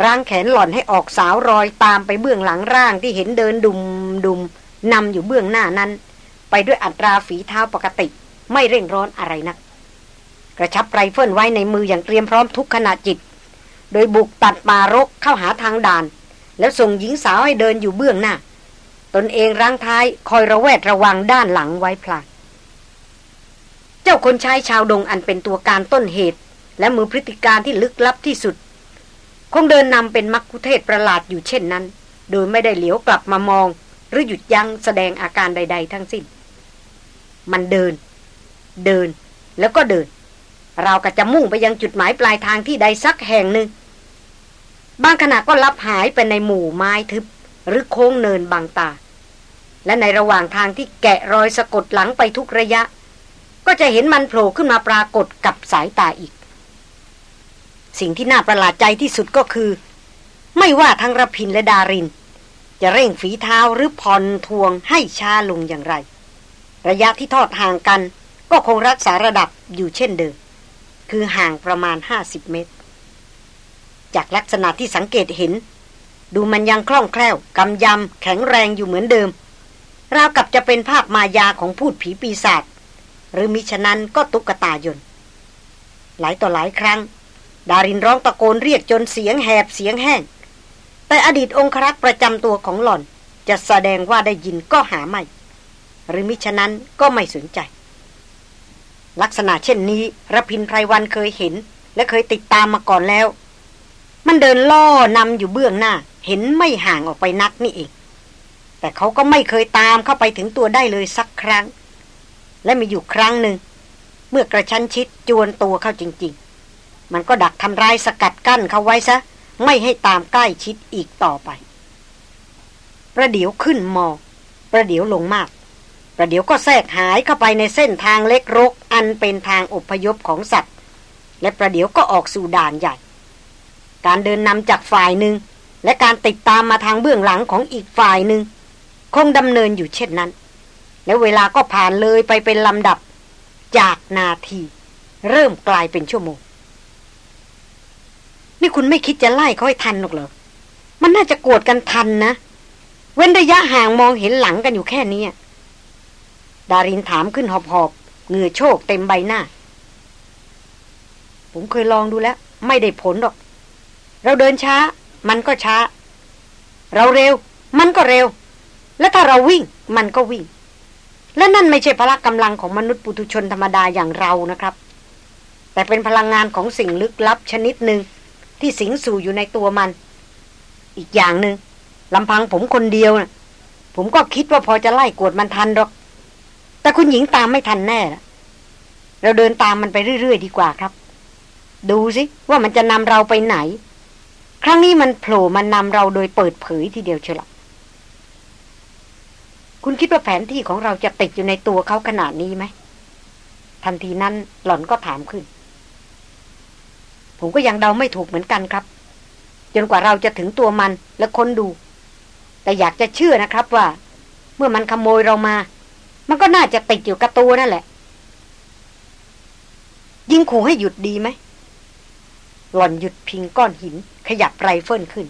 ร่างแขนหล่อนให้ออกสาวรอยตามไปเบื้องหลังร่างที่เห็นเดินดุมดุมนำอยู่เบื้องหน้านั้น ไปด้วยอัตราฝีเท้าปกติ ไม่เร่งร้อนอะไรนัก กระชับไรเฟิลไว้ในมืออย่างเตรียมพร้อมทุกขณะจิต โดยบุกตัดมารกเข้าหาทางด่าน แล้วส่งหญิงสาวให้เดินอยู่เบื้องหน้า ตนเองร่างท้ายคอยระแวดระวังด้านหลังไว้พลางใจจ้าคนชายชาวดงอันเป็นตัวการต้นเหตุ และมือพฤติการที่ลึกลับที่สุด คงเดินนำเป็นมักคุเทศประหลาดอยู่เช่นนั้น โดยไม่ได้เหลียวกลับมามอง หรือหยุดยั้งแสดงอาการใด ๆ ทั้งสิ้น มันเดิน เดินแล้วก็เดิน เราก็จะมุ่งไปยังจุดหมายปลายทางที่ใดสักแห่งหนึ่ง บางขณะก็ลับหายไปในหมู่ไม้ทึบ หรือโค้งเนินบางตา และในระหว่างทางที่แกะรอยสะกดหลังไปทุกระยะ ก็จะเห็นมันโผล่ขึ้นมาปรากฏกับสายตาอีก สิ่งที่น่าประหลาดใจที่สุดก็คือ ไม่ว่าทั้งระพินและดาริน จะเร่งฝีเท้าหรือผ่อนทวงให้ช้าลงอย่างไร ระยะที่ทอดห่างกัน ก็คงรักษาระดับอยู่เช่นเดิมคือห่างประมาณ 50 เมตร จากลักษณะที่สังเกตเห็น ดูมันยังคล่องแคล่วกำยำแข็งแรงอยู่เหมือนเดิม ราวกับจะเป็นภาพมายาของพูดผีปีศาจหรือมิฉะนั้นก็ตุกตายนหลายต่อหลายครั้ง ดารินร้องตะโกนเรียกจนเสียงแหบเสียงแห้ง แต่อดีตองครักษ์ประจำตัวของหล่อนจะแสดงว่าได้ยินก็หาไม่ หรือมิฉะนั้นก็ไม่สนใจ ลักษณะเช่นนี้ระพินไพรวันเคยเห็น และเคยติดตามมาก่อนแล้ว มันเดินล่อนำอยู่เบื้องหน้า เห็นไม่ห่างออกไปนักนี่เอง แต่เขาก็ไม่เคยตามเข้าไปถึงตัวได้เลยสักครั้ง และมีอยู่ครั้งหนึ่ง เมื่อกระชั้นชิดจวนตัวเข้าจริง ๆ มันก็ดักทำลายสกัดกั้นเขาไว้ซะ ไม่ให้ตามใกล้ชิดอีกต่อไป ประเดี๋ยวขึ้นมอ ประเดี๋ยวลงมาก ประเดี๋ยวก็แทรกหายเข้าไปในเส้นทางเล็กรก อันเป็นทางอพยพของสัตว์ และประเดี๋ยวก็ออกสู่ด่านใหญ่ การเดินนำจากฝ่ายหนึ่ง และการติดตามมาทางเบื้องหลังของอีกฝ่ายหนึ่ง คงดำเนินอยู่เช่นนั้น แล้วเวลาก็ผ่านเลยไปเป็นลำดับ จากนาที เริ่มกลายเป็นชั่วโมง นี่คุณไม่คิดจะไล่เขาให้ทันหรอกเหรอ มันน่าจะโกวดกันทันนะ เว้นระยะห่างมองเห็นหลังกันอยู่แค่นี้ดารินถามขึ้นหอบหอบเหงื่อโชกเต็มใบหน้า ผมเคยลองดูแล้ว ไม่ได้ผลหรอก เราเดินช้า มันก็ช้า เราเร็ว มันก็เร็ว และถ้าเราวิ่ง มันก็วิ่ง และนั่นไม่ใช่พละกำลังของมนุษย์ปุถุชนธรรมดาอย่างเรานะครับ แต่เป็นพลังงานของสิ่งลึกลับชนิดหนึ่งที่สิงสู่อยู่ในตัวมัน อีกอย่างหนึง่งลำพังผมคนเดียวนะผมก็คิดว่าพอจะไล่กวดมันทันหรอก แต่คุณหญิงตามไม่ทันแน่ละเราเดินตามมันไปเรื่อย ๆ ดีกว่าครับ ดูสิว่ามันจะนำเราไปไหน ครั้งนี้มันโผล่มานำเราโดยเปิดเผยทีเดียวเชียวละคุณคิดว่าแผนที่ของเราจะติดอยู่ในตัวเขาขนาดนี้ไหม ทันทีนั้นหล่อนก็ถามขึ้น ผมก็ยังเดาไม่ถูกเหมือนกันครับ จนกว่าเราจะถึงตัวมันและค้นดู แต่อยากจะเชื่อนะครับว่า เมื่อมันขโมยเรามา มันก็น่าจะติดอยู่กับตัวนั่นแหละ ยิงขู่ให้หยุดดีไหมหล่อนหยุดพิงก้อนหินขยับไรเฟิลขึ้น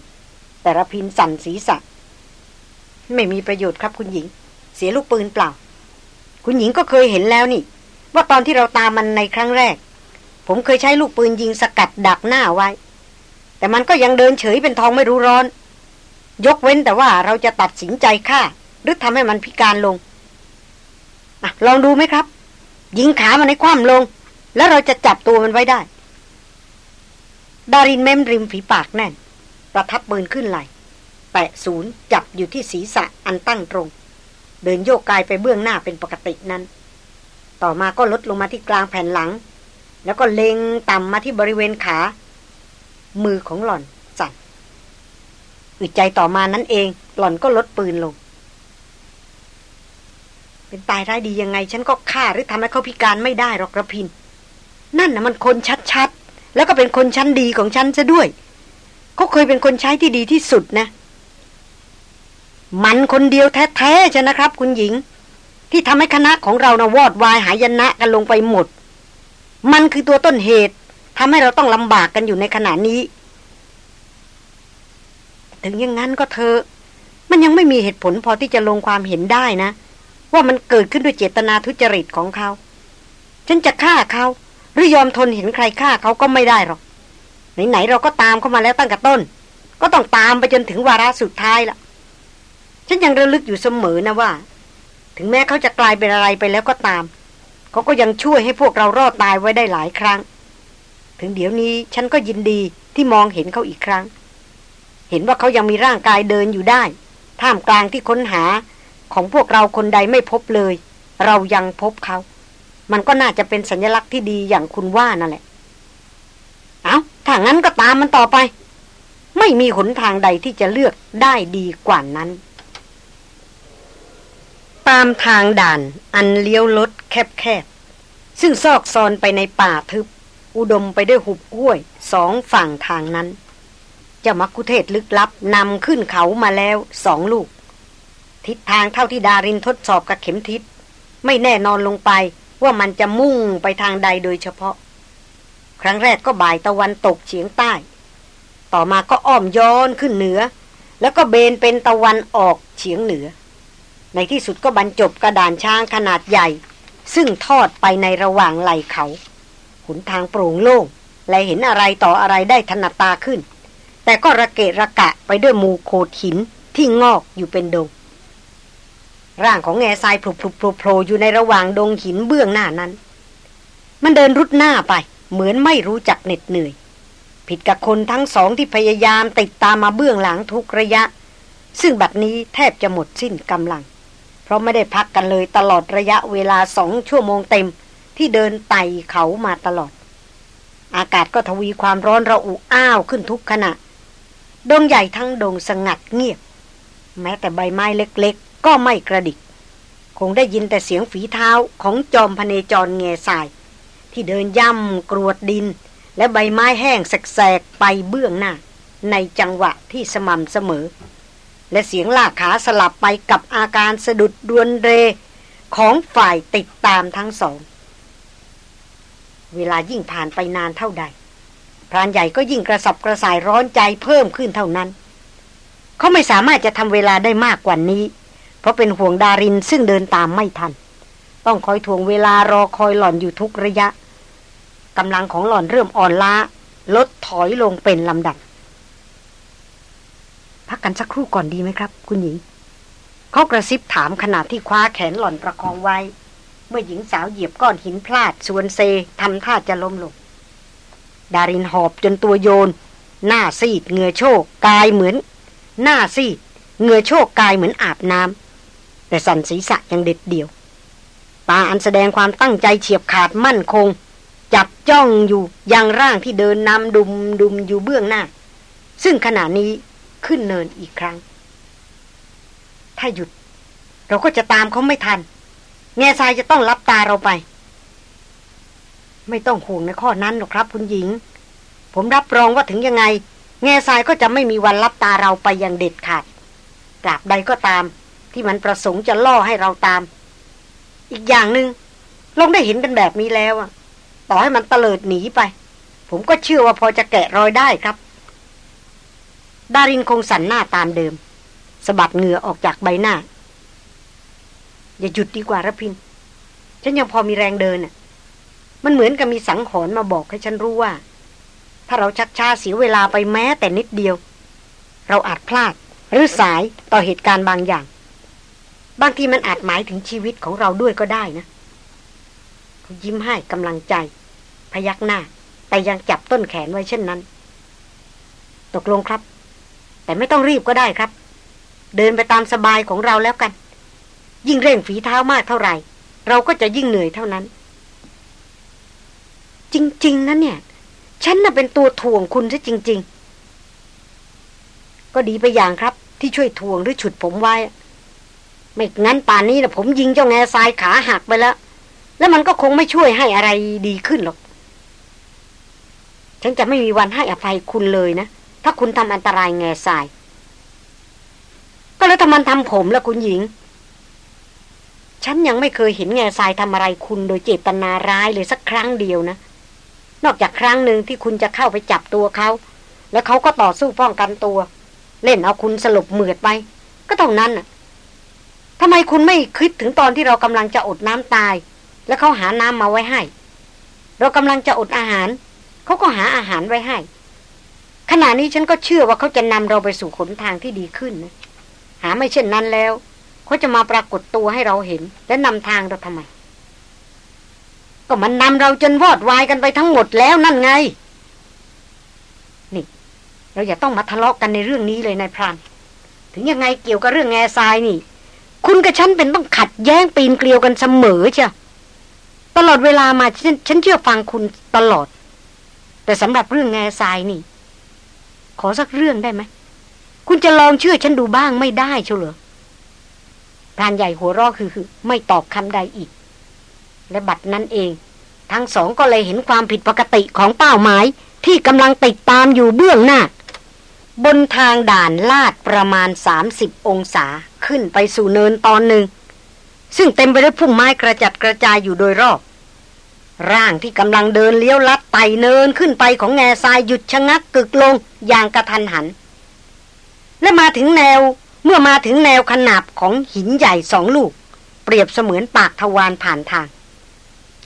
แต่ระพินสั่นศีรษะ ไม่มีประโยชน์ครับคุณหญิง เสียลูกปืนเปล่า คุณหญิงก็เคยเห็นแล้วนี่ ว่าตอนที่เราตามมันในครั้งแรก ผมเคยใช้ลูกปืนยิงสกัดดักหน้าไว้ แต่มันก็ยังเดินเฉยเป็นทองไม่รู้ร้อน ยกเว้นแต่ว่าเราจะตัดสินใจฆ่า หรือทำให้มันพิการลงอลองดูไหมครับ ยิงขามันในคว่ำลง แล้วเราจะจับตัวมันไว้ได้ ดารินเม้มริมฝีปากแน่น ประทับปืนขึ้นไหลแปะศูนย์จับอยู่ที่ศีรษะอันตั้งตรง เดินโยกกายไปเบื้องหน้าเป็นปกตินั้น ต่อมาก็ลดลงมาที่กลางแผ่นหลัง แล้วก็เล็งต่ำมาที่บริเวณขา มือของหล่อนสั่นอึดใจต่อมานั้นเอง หล่อนก็ลดปืนลง เป็นตายร้ายดียังไง ฉันก็ฆ่าหรือทำให้เขาพิการไม่ได้หรอกระพิน นั่นนะมันคนชัดๆ แล้วก็เป็นคนชั้นดีของฉันซะด้วย เขาเคยเป็นคนใช้ที่ดีที่สุดนะ มันคนเดียวแท้ๆจะนะครับ คุณหญิง ที่ทำให้คณะของเรานะวอดวายหายนะกันลงไปหมด มันคือตัวต้นเหตุทำให้เราต้องลำบากกันอยู่ในขณะนี้ ถึงอย่างนั้นก็เธอมันยังไม่มีเหตุผลพอที่จะลงความเห็นได้นะ ว่ามันเกิดขึ้นด้วยเจตนาทุจริตของเขา ฉันจะฆ่าเขา หรือยอมทนเห็นใครฆ่าเขาก็ไม่ได้หรอก ไหนๆเราก็ตามเข้ามาแล้วตั้งแต่ต้น ก็ต้องตามไปจนถึงวาระสุดท้ายละฉันยังระลึกอยู่เสมอนะว่า ถึงแม้เขาจะกลายเป็นอะไรไปแล้วก็ตาม เขาก็ยังช่วยให้พวกเรารอดตายไว้ได้หลายครั้ง ถึงเดี๋ยวนี้ฉันก็ยินดีที่มองเห็นเขาอีกครั้ง เห็นว่าเขายังมีร่างกายเดินอยู่ได้ ท่ามกลางที่ค้นหาของพวกเราคนใดไม่พบเลย เรายังพบเขา มันก็น่าจะเป็นสัญลักษณ์ที่ดีอย่างคุณว่านั่นแหละ เอาถ้างั้นก็ตามมันต่อไป ไม่มีหนทางใดที่จะเลือกได้ดีกว่านั้น ตามทางด่านอันเลี้ยวลดแคบๆ ซึ่งซอกซอนไปในป่าทึบ อุดมไปด้วยหุบห้วยสองฝั่งทางนั้นเจ้ามักคุเทศลึกลับนำขึ้นเขามาแล้วสองลูก ทิศทางเท่าที่ดารินทดสอบกับเข็มทิศไม่แน่นอนลงไป ว่ามันจะมุ่งไปทางใดโดยเฉพาะ ครั้งแรกก็บ่ายตะวันตกเฉียงใต้ ต่อมาก็อ้อมย้อนขึ้นเหนือ แล้วก็เบนเป็นตะวันออกเฉียงเหนือ ในที่สุดก็บรรจบกระดานช้างขนาดใหญ่ ซึ่งทอดไปในระหว่างไหลเขาหนทางโปร่งโล่งและเห็นอะไรต่ออะไรได้ถนัดตาขึ้น แต่ก็ระเกะระกะไปด้วยหมู่โขดหินที่งอกอยู่เป็นดง ร่างของแง่ทรายพลุบพลุบโผล่อยู่ในระหว่างดงหินเบื้องหน้านั้น มันเดินรุดหน้าไป เหมือนไม่รู้จักเหน็ดเหนื่อย ผิดกับคนทั้งสองที่พยายามติดตามมาเบื้องหลังทุกระยะ ซึ่งบัดนี้แทบจะหมดสิ้นกำลัง เพราะไม่ได้พักกันเลยตลอดระยะเวลาสองชั่วโมงเต็มที่เดินไต่เขามาตลอด อากาศก็ทวีความร้อนระอุอ้าวขึ้นทุกขณะ ดงใหญ่ทั้งดงสงัดเงียบ แม้แต่ใบไม้เล็ก ก็ไม่กระดิก คงได้ยินแต่เสียงฝีเท้าของจอมพเนจรเงสาย ที่เดินย่ำกรวดดิน และใบไม้แห้งแสกๆไปเบื้องหน้า ในจังหวะที่สม่ำเสมอ และเสียงลากขาสลับไปกับอาการสะดุดดวนเร ของฝ่ายติดตามทั้งสอง เวลายิ่งผ่านไปนานเท่าใดพรานใหญ่ก็ยิ่งกระสับกระส่ายร้อนใจเพิ่มขึ้นเท่านั้น เขาไม่สามารถจะทำเวลาได้มากกว่านี้ เพราะเป็นห่วงดารินซึ่งเดินตามไม่ทัน ต้องคอยทวงเวลารอคอยหล่อนอยู่ทุกระยะกำลังของหล่อนเริ่มอ่อนล้า ลดถอยลงเป็นลำดับ พักกันสักครู่ก่อนดีไหมครับ คุณหญิงเขากระซิบถามขณะที่คว้าแขนหล่อนประคองไว้ เมื่อหญิงสาวเหยียบก้อนหินพลาดสวนเซทำท่าจะล้มลงดารินหอบจนตัวโยน หน้าซีดเงือโชกกายเหมือน หน้าซีดเงือโชกกายเหมือนอาบน้ำ แต่สันศีรษะยังเด็ดเดี่ยว ตาอันแสดงความตั้งใจเฉียบขาดมั่นคง จับจ้องอยู่ยังร่างที่เดินนำดุมดุมอยู่เบื้องหน้า ซึ่งขณะนี้ขึ้นเนินอีกครั้ง ถ้าหยุด เราก็จะตามเขาไม่ทัน แง่ทรายจะต้องรับตาเราไป ไม่ต้องห่วงในข้อนั้นหรอกครับ คุณหญิง ผมรับรองว่าถึงยังไง แง่ทรายก็จะไม่มีวันรับตาเราไปอย่างเด็ดขาดตราบใดก็ตาม ที่มันประสงค์จะล่อให้เราตาม อีกอย่างหนึง่งลงได้เห็นกันแบบนี้แล้วอะต่อให้มันเตลิดหนีไป ผมก็เชื่อว่าพอจะแกะรอยได้ครับ ดารินคงสันหน้าตามเดิมสะบัดเหงื่อออกจากใบหน้า อย่าหยุดดีกว่าระพิน ฉันยังพอมีแรงเดินน่ะ มันเหมือนกับมีสังหรณ์มาบอกให้ฉันรู้ว่า ถ้าเราชักช้าเสียเวลาไปแม้แต่นิดเดียว เราอาจพลาดหรือสายต่อเหตุการณ์บางอย่าง บางทีมันอาจหมายถึงชีวิตของเราด้วยก็ได้นะเขายิ้มให้กำลังใจ พยักหน้า แต่ยังจับต้นแขนไว้เช่นนั้น ตกลงครับ แต่ไม่ต้องรีบก็ได้ครับ เดินไปตามสบายของเราแล้วกัน ยิ่งเร่งฝีเท้ามากเท่าไหร่ เราก็จะยิ่งเหนื่อยเท่านั้น จริง ๆนะเนี่ย ฉันน่ะเป็นตัวถ่วงคุณซะจริง ๆ ก็ดีไปอย่างครับ ที่ช่วยถ่วงหรือฉุดผมไว้ ไม่งั้นป่านนี้นะผมยิงเจ้าแง่ทรายขาหักไปแล้ว แล้วมันก็คงไม่ช่วยให้อะไรดีขึ้นหรอก ฉันจะไม่มีวันให้อภัยคุณเลยนะ ถ้าคุณทำอันตรายแง่ทราย ก็แล้วทำมันทำผมละคุณหญิง ฉันยังไม่เคยเห็นแง่ทรายทำอะไรคุณโดยเจตนาร้ายเลยสักครั้งเดียวนะ นอกจากครั้งหนึ่งที่คุณจะเข้าไปจับตัวเขา แล้วเขาก็ต่อสู้ป้องกันตัว เล่นเอาคุณสลบเหมือดไป ก็เท่านั้นน่ะ ทำไมคุณไม่คิดถึงตอนที่เรากำลังจะอดน้ำตาย แล้วเขาหาน้ำมาไว้ให้ เรากำลังจะอดอาหาร เขาก็หาอาหารไว้ให้ ขณะนี้ฉันก็เชื่อว่าเขาจะนำเราไปสู่ขนทางที่ดีขึ้นนะหาไม่เช่นนั้นแล้วเขาจะมาปรากฏตัวให้เราเห็น และนำทางเราทำไม ก็มันนำเราจนวอดวายกันไปทั้งหมดแล้วนั่นไง นี่ เราอย่าต้องมาทะเลาะกันในเรื่องนี้เลยนายพราน ถึงยังไงเกี่ยวกับเรื่องแง่ทรายนี่ คุณกับฉันเป็นต้องขัดแย้งปีนเกลียวกันเสมอเชียตลอดเวลามาฉันฉันเชื่อฟังคุณตลอด แต่สำหรับเรื่องแง่ทรายนี่ ขอสักเรื่องได้ไหม คุณจะลองเชื่อฉันดูบ้างไม่ได้เชียวเหรอพรานใหญ่หัวรอคือคือไม่ตอบคำใดอีก และบัดนั้นเอง ทั้งสองก็เลยเห็นความผิดปกติของเป้าหมาย ที่กำลังติดตามอยู่เบื้องหน้า บนทางด่านลาดประมาณ 30 องศา ขึ้นไปสู่เนินตอนหนึ่ง ซึ่งเต็มไปด้วยพุ่มไม้กระจัดกระจายอยู่โดยรอบ ร่างที่กำลังเดินเลี้ยวลัดไต่เนินขึ้นไปของแง่ทรายหยุดชะงักกึกลงอย่างกระทันหัน และมาถึงแนวเมื่อมาถึงแนวขนาบของหินใหญ่สองลูก เปรียบเสมือนปากทวารผ่านทาง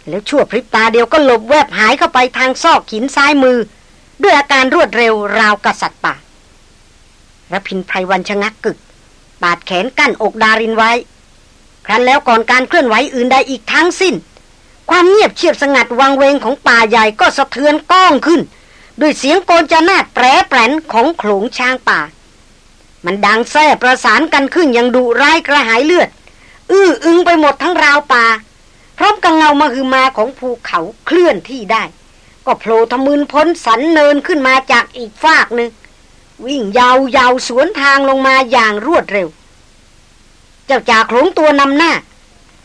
แล้วชั่วพริบตาเดียวก็หลบแวบหายเข้าไปทางซอกหินซ้ายมือ ด้วยอาการรวดเร็วราวกษัตริย์ป่าระพินไพรวันชะงักกึก ปาดแขนกั้นอกดารินไว้ ครั้นแล้วก่อนการเคลื่อนไหวอื่นใดอีกทั้งสิ้น ความเงียบเชียบสงัดวังเวงของป่าใหญ่ก็สะเทือนก้องขึ้น ด้วยเสียงโกนจะนาดแปรแปรนของโขลงช้างป่า มันดังแซ่ประสานกันขึ้นอยังดุร้ายกระหายเลือด อื้ออึงไปหมดทั้งราวป่า พร้อมกับเงามาคือมาของภูเขาเคลื่อนที่ได้ ก็โผล่ทะมึนพ้นสันเนินขึ้นมาจากอีกฟากหนึ่ง วิ่งยาวยาวสวนทางลงมาอย่างรวดเร็ว เจ้าจ่าโขลงตัวนำหน้า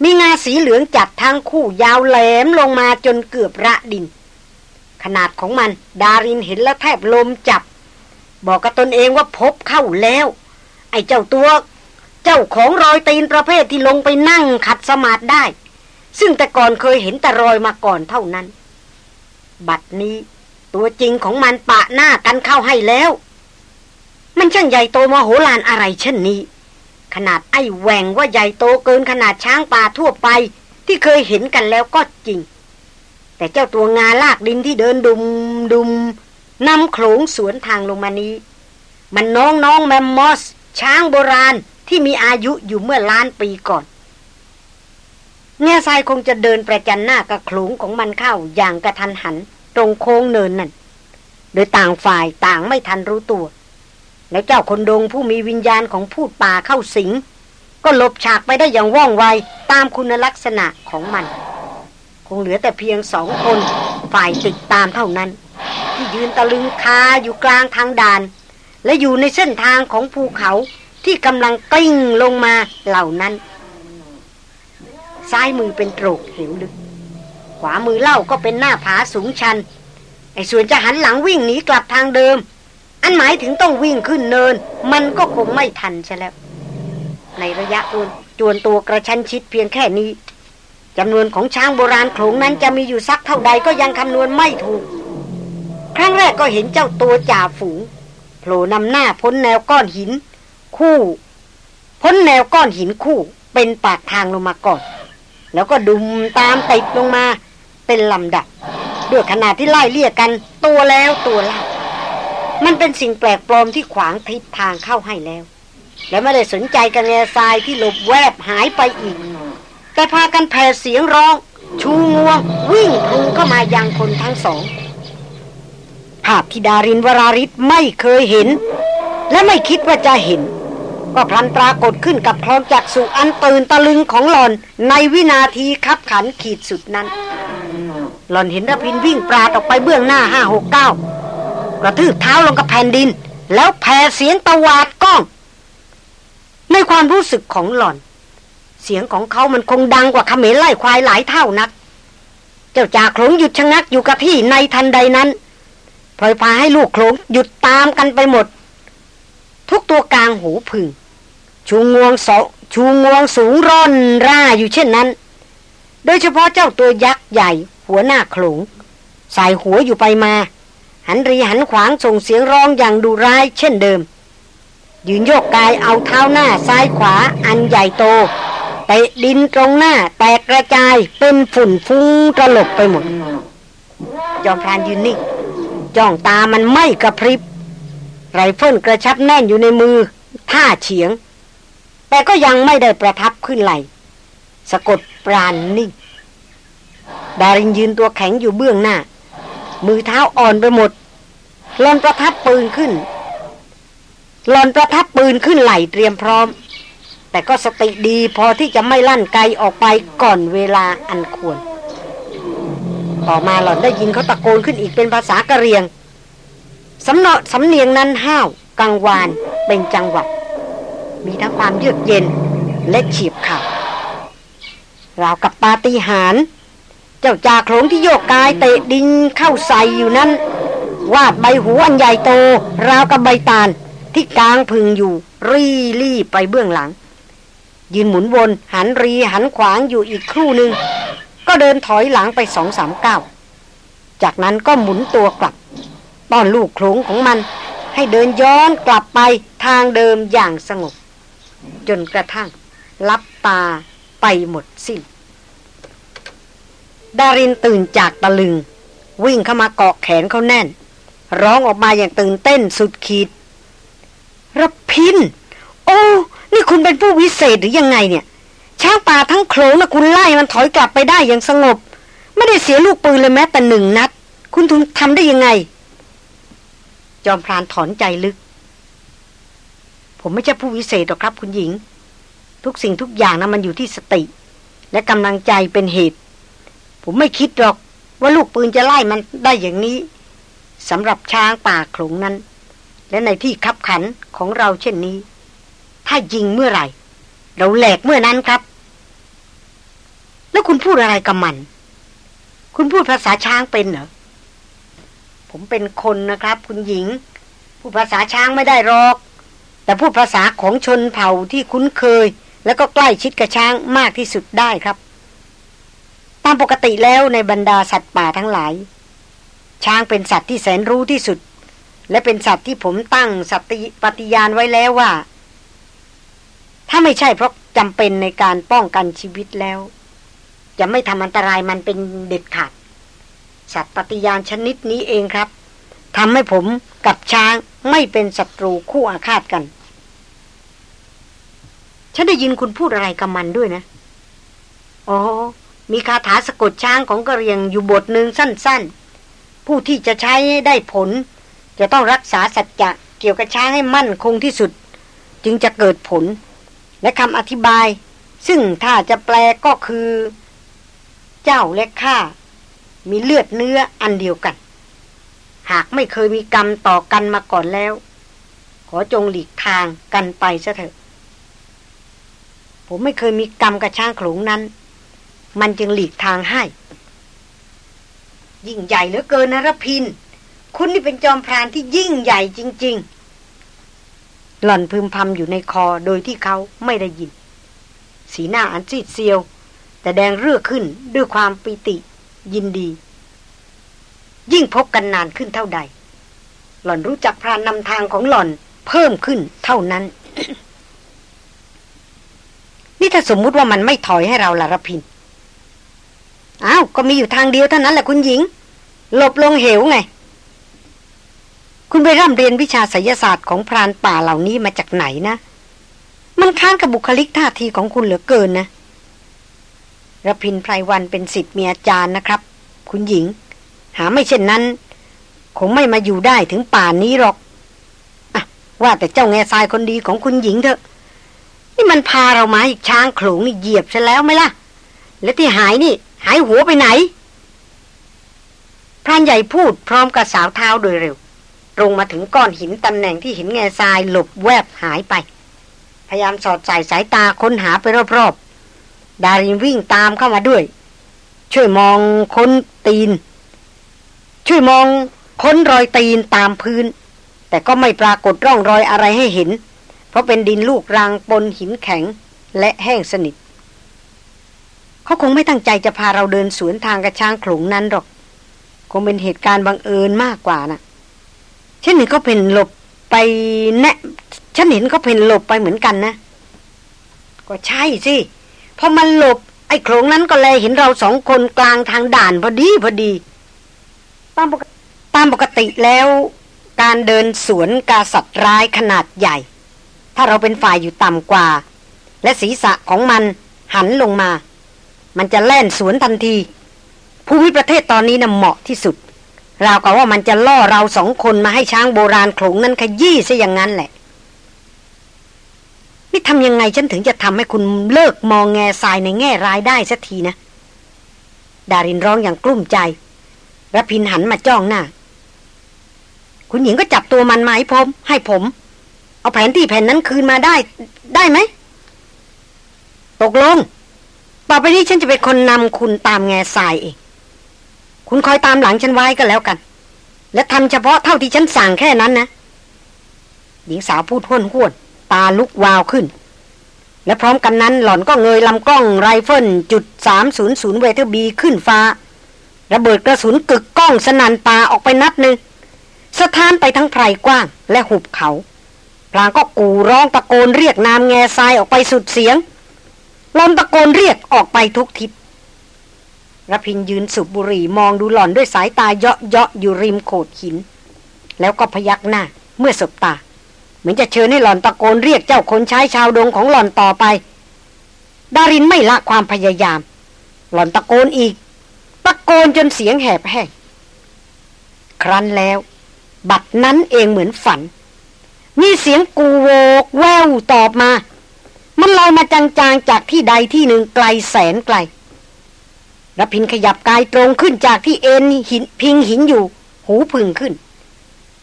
มีงาสีเหลืองจัดทางคู่ยาวแหลมลงมาจนเกือบระดิน ขนาดของมันดารินเห็นแล้วแทบลมจับ บอกกับตนเองว่าพบเข้าแล้ว ไอ้เจ้าตัว เจ้าของรอยตีนประเภทที่ลงไปนั่งขัดสมาธิได้ ซึ่งแต่ก่อนเคยเห็นแต่รอยมาก่อนเท่านั้น บัดนี้ตัวจริงของมันปะหน้ากันเข้าให้แล้ว มันช่างใหญ่โตมโหฬารอะไรเช่นนี้ ขนาดไอ้แหวงว่าใหญ่โตเกินขนาดช้างป่าทั่วไป ที่เคยเห็นกันแล้วก็จริง แต่เจ้าตัวงาลากดินที่เดินดุมดุมนำโขลงสวนทางลงมานี้ มันน้องน้องแมมมอส ช้างโบราณที่มีอายุอยู่เมื่อล้านปีก่อนเง่ทรายคงจะเดินประจันหน้ากับโขลงของมันเข้าอย่างกระทันหัน ตรงโค้งเนินนั่น โดยต่างฝ่ายต่างไม่ทันรู้ตัว แล้วเจ้าคนดงผู้มีวิญญาณของพูดป่าเข้าสิง ก็หลบฉากไปได้อย่างว่องไวตามคุณลักษณะของมัน คงเหลือแต่เพียงสองคนฝ่ายติดตามเท่านั้น ที่ยืนตะลึงคาอยู่กลางทางด่าน และอยู่ในเส้นทางของภูเขาที่กำลังกลิ้งลงมาเหล่านั้น ซ้ายมือเป็นโตรกเหวลึก ขวามือเล่าก็เป็นหน้าผาสูงชันไอ้ส่วนจะหันหลังวิ่งหนีกลับทางเดิม อันหมายถึงต้องวิ่งขึ้นเนิน มันก็คงไม่ทันใช่แล้ว ในระยะอวนจวนตัวกระชั้นชิดเพียงแค่นี้จำนวนของช้างโบราณโขลงนั้นจะมีอยู่สักเท่าใดก็ยังคำนวณไม่ถูก ครั้งแรกก็เห็นเจ้าตัวจ่าฝูงโผล่นำหน้าพ้นแนวก้อนหิน คู่ พ้นแนวก้อนหินคู่ เป็นปากทางลงมาก่อน แล้วก็ดุมตามติดลงมา เป็นลำดับ ด้วยขนาดที่ไล่เลี่ยกันตัวแล้วตัวเล่า มันเป็นสิ่งแปลกปลอมที่ขวางทิศทางเข้าให้แล้ว และไม่ได้สนใจกันแง่ทรายที่หลบแวบหายไปอีก แต่พากันแผ่เสียงร้อง ชูงวง วิ่งพุงเข้ามายังคนทั้งสอง ภาพที่ดารินวราริศไม่เคยเห็น และไม่คิดว่าจะเห็น ก็พลันปรากฏขึ้นกับคลองจักสุอันตื่นตะลึงของหลอนในวินาทีคับขันขีดสุดนั้น หลอนเห็นระพินวิ่งปราดออกไปเบื้องหน้าห้าหกเก้า กระทืบเท้าลงกับแผ่นดิน แล้วแผ่เสียงตะวาดก้อง ในความรู้สึกของหล่อน เสียงของเขามันคงดังกว่าขเมรไล่ควายหลายเท่านัก เจ้าจ่าโขลงหยุดชะงักอยู่กับที่ในทันใดนั้นพลอยพาให้ลูกโขลงหยุดตามกันไปหมด ทุกตัวกลางหูพึ่งชูงวงสชูงวงสูงร่อนร่าอยู่เช่นนั้น โดยเฉพาะเจ้าตัวยักษ์ใหญ่ หัวหน้าโขลงใส่หัวอยู่ไปมา หันรีหันขวางส่งเสียงร้องอย่างดุร้ายเช่นเดิม ยืนโยกกายเอาเท้าหน้าซ้ายขวาอันใหญ่โตเตะดินตรงหน้าแตกกระจายเป็นฝุ่นฟุ้งตลบไปหมด จอมพรานยืนนิ่งจ้องตามันไม่กระพริบ ไรเฟิลกระชับแน่นอยู่ในมือท่าเฉียง แต่ก็ยังไม่ได้ประทับขึ้นไหลสะกดปราณนนิ่ง ดารินยืนตัวแข็งอยู่เบื้องหน้า มือเท้าอ่อนไปหมด หลอนประทับปืนขึ้นหลอนประทับปืนขึ้นไหลเตรียมพร้อม แต่ก็สติดีพอที่จะไม่ลั่นไกออกไปก่อนเวลาอันควร ต่อมาหล่อนได้ยินเขาตะโกนขึ้นอีกเป็นภาษากะเรียงสำเนาสำเนียงนั้นห้าวกังวานเป็นจังหวัดมีทั้งความเยือกเย็นและเฉียบขาดราวกับปาฏิหาริย์เจ้าจ่าโขลงที่โยกกายเตะดินเข้าใส่อยู่นั้น วาดใบหูอันใหญ่โต ราวกับใบตาล ที่กลางพึงอยู่ รีรีไปเบื้องหลัง ยืนหมุนวนหันรีหันขวางอยู่อีกครู่หนึ่ง ก็เดินถอยหลังไปสองสามก้าวจากนั้นก็หมุนตัวกลับต้อนลูกโขงของมัน ให้เดินย้อนกลับไปทางเดิมอย่างสงบ จนกระทั่งลับตาไปหมดสิ้น ดารินตื่นจากตะลึง วิ่งเข้ามาเกาะแขนเขาแน่น ร้องออกมาอย่างตื่นเต้นสุดขีดรพิน โอ้ นี่คุณเป็นผู้วิเศษหรือยังไงเนี่ย ช้างป่าทั้งโขลงนะคุณไล่มันถอยกลับไปได้อย่างสงบ ไม่ได้เสียลูกปืนเลยแม้แต่หนึ่งนัด คุณทุนทำได้ยังไง จอมพรานถอนใจลึก ผมไม่ใช่ผู้วิเศษหรอกครับคุณหญิง ทุกสิ่งทุกอย่างนะมันอยู่ที่สติ และกำลังใจเป็นเหตุ ผมไม่คิดหรอกว่าลูกปืนจะไล่มันได้อย่างนี้ สำหรับช้างป่าโขลงนั้น และในที่คับขันของเราเช่นนี้ ถ้ายิงเมื่อไหร่ เราแหลกเมื่อนั้นครับ แล้วคุณพูดอะไรกับมัน คุณพูดภาษาช้างเป็นเหรอผมเป็นคนนะครับ คุณหญิง พูดภาษาช้างไม่ได้หรอก แต่พูดภาษาของชนเผ่าที่คุ้นเคย แล้วก็ใกล้ชิดกับช้างมากที่สุดได้ครับ ตามปกติแล้วในบรรดาสัตว์ป่าทั้งหลาย ช้างเป็นสัตว์ที่แสนรู้ที่สุด และเป็นสัตว์ที่ผมตั้งสัติปฏิญาณไว้แล้วว่า ถ้าไม่ใช่เพราะจำเป็นในการป้องกันชีวิตแล้ว จะไม่ทำอันตรายมันเป็นเด็ดขาด สัตว์ปฏิญาณชนิดนี้เองครับทำให้ผมกับช้างไม่เป็นศัตรูคู่อาฆาตกัน ฉันได้ยินคุณพูดอะไรกับมันด้วยนะ อ๋อ มีคาถาสะกดช้างของกระเรียงอยู่บทหนึ่งสั้น ๆ ผู้ที่จะใช้ได้ผล จะต้องรักษาสัจจะเกี่ยวกับช้างให้มั่นคงที่สุด จึงจะเกิดผล และคำอธิบาย ซึ่งถ้าจะแปลก็คือ เจ้าและข้ามีเลือดเนื้ออันเดียวกัน หากไม่เคยมีกรรมต่อกันมาก่อนแล้ว ขอจงหลีกทางกันไปซะเถอะ ผมไม่เคยมีกรรมกับช้างโขลงนั้น มันจึงหลีกทางให้ ยิ่งใหญ่เหลือเกินนะรพิน คุณนี่เป็นจอมพรานที่ยิ่งใหญ่จริง ๆ หล่อนพึมพำอยู่ในคอโดยที่เขาไม่ได้ยิน สีหน้าอันซีดเซียว แต่แดงเรื่อขึ้นด้วยความปิติ ยินดี ยิ่งพบกันนานขึ้นเท่าใด หล่อนรู้จักพรานนำทางของหล่อนเพิ่มขึ้นเท่านั้น นี่ถ้าสมมุติว่ามันไม่ถอยให้เราละรพิน อ้าวก็มีอยู่ทางเดียวเท่านั้นแหละคุณหญิง หลบลงเหวไง คุณไปร่ำเรียนวิชาไสยศาสตร์ของพรานป่าเหล่านี้มาจากไหนนะ มันค้านกับบุคลิกท่าทีของคุณเหลือเกินนะระพินไพรวันเป็นสิทธิ์มีอาจารย์นะครับ คุณหญิง หาไม่เช่นนั้น คงไม่มาอยู่ได้ถึงป่านนี้หรอกอะว่าแต่เจ้าแง่ทรายคนดีของคุณหญิงเถอะ นี่มันพาเรามาอีกช้างโขลงนี่เหยียบซะแล้วไหมล่ะ และที่หายนี่ หายหัวไปไหนพรานใหญ่พูดพร้อมกับสาวเท้าโดยเร็วตรงมาถึงก้อนหินตำแหน่งที่หินแง่ทรายหลบแวบหายไป พยายามสอดใส่สายตาค้นหาไปรอบๆ ดารินวิ่งตามเข้ามาด้วย ช่วยมองค้นตีน ช่วยมองค้นรอยตีนตามพื้น แต่ก็ไม่ปรากฏร่องรอยอะไรให้เห็น เพราะเป็นดินลูกรังปนหินแข็งและแห้งสนิท เขาคงไม่ตั้งใจจะพาเราเดินสวนทางกระช้างขลงนั้นหรอก คงเป็นเหตุการณ์บังเอิญมากกว่านะ่ะฉันเห็นเขาเพ่นหลบไปแนะฉันเห็นเขาเพ่นหลบไปเหมือนกันนะ ก็ใช่สิพอมันหลบ ไอ้โขงนั้นก็เลยเห็นเราสองคนกลางทางด่านพอดีพอดีตามปกตามปกติแล้วการเดินสวนกาสัตว์ร้ายขนาดใหญ่ ถ้าเราเป็นฝ่ายอยู่ต่ำกว่า และศีรษะของมันหันลงมา มันจะแล่นสวนทันที ภูมิประเทศตอนนี้นะ่ะเหมาะที่สุดราวกับว่ามันจะล่อเราสองคนมาให้ช้างโบราณโขลงนั้นขยี้ซะอย่างนั้นแหละ นี่ทำยังไงฉันถึงจะทำให้คุณเลิกมองแง่ทรายในแง่ร้ายได้สักทีนะ ดารินร้องอย่างกลุ้มใจรพินหันมาจ้องหน้า คุณหญิงก็จับตัวมันมาให้ผม ให้ผม เอาแผนที่แผ่นนั้นคืนมาได้ ได้ไหม ตกลง ต่อไปนี้ฉันจะเป็นคนนำคุณตามแง่ทรายเอง คุณคอยตามหลังฉันไว้ก็แล้วกัน และทำเฉพาะเท่าที่ฉันสั่งแค่นั้นนะ หญิงสาวพูดห้วนห้วนตาลุกวาวขึ้น และพร้อมกันนั้นหล่อนก็เงยลำกล้องไรเฟิลจุดสามศูนย์ศูนย์เวเทอร์บีขึ้นฟ้า ระเบิดกระสุนกึกก้องสนันป่าออกไปนัดหนึ่งสะท้านไปทั้งไพรกว้างและหุบเขาพลางก็กูร้องตะโกนเรียกนามแง่ทรายออกไปสุดเสียง ลอนตะโกนเรียกออกไปทุกทิศระพินยืนสุบบุหรี่มองดูหล่อนด้วยสายตาเยาะเยาะอยู่ริมโขดหิน แล้วก็พยักหน้าเมื่อสบตา เหมือนจะเชิญให้หล่อนตะโกนเรียกเจ้าคนใช้ชาวดงของหล่อนต่อไป ดารินไม่ละความพยายาม หล่อนตะโกนอีก ตะโกนจนเสียงแหบแห้งครั้นแล้ว บัดนั้นเองเหมือนฝัน มีเสียงกูโวกแววตอบมา มันลอยมาจางๆจากที่ใดที่หนึ่งไกลแสนไกลรพินขยับกายตรงขึ้นจากที่เอ็นหินพิงหินอยู่ หูพึ่งขึ้น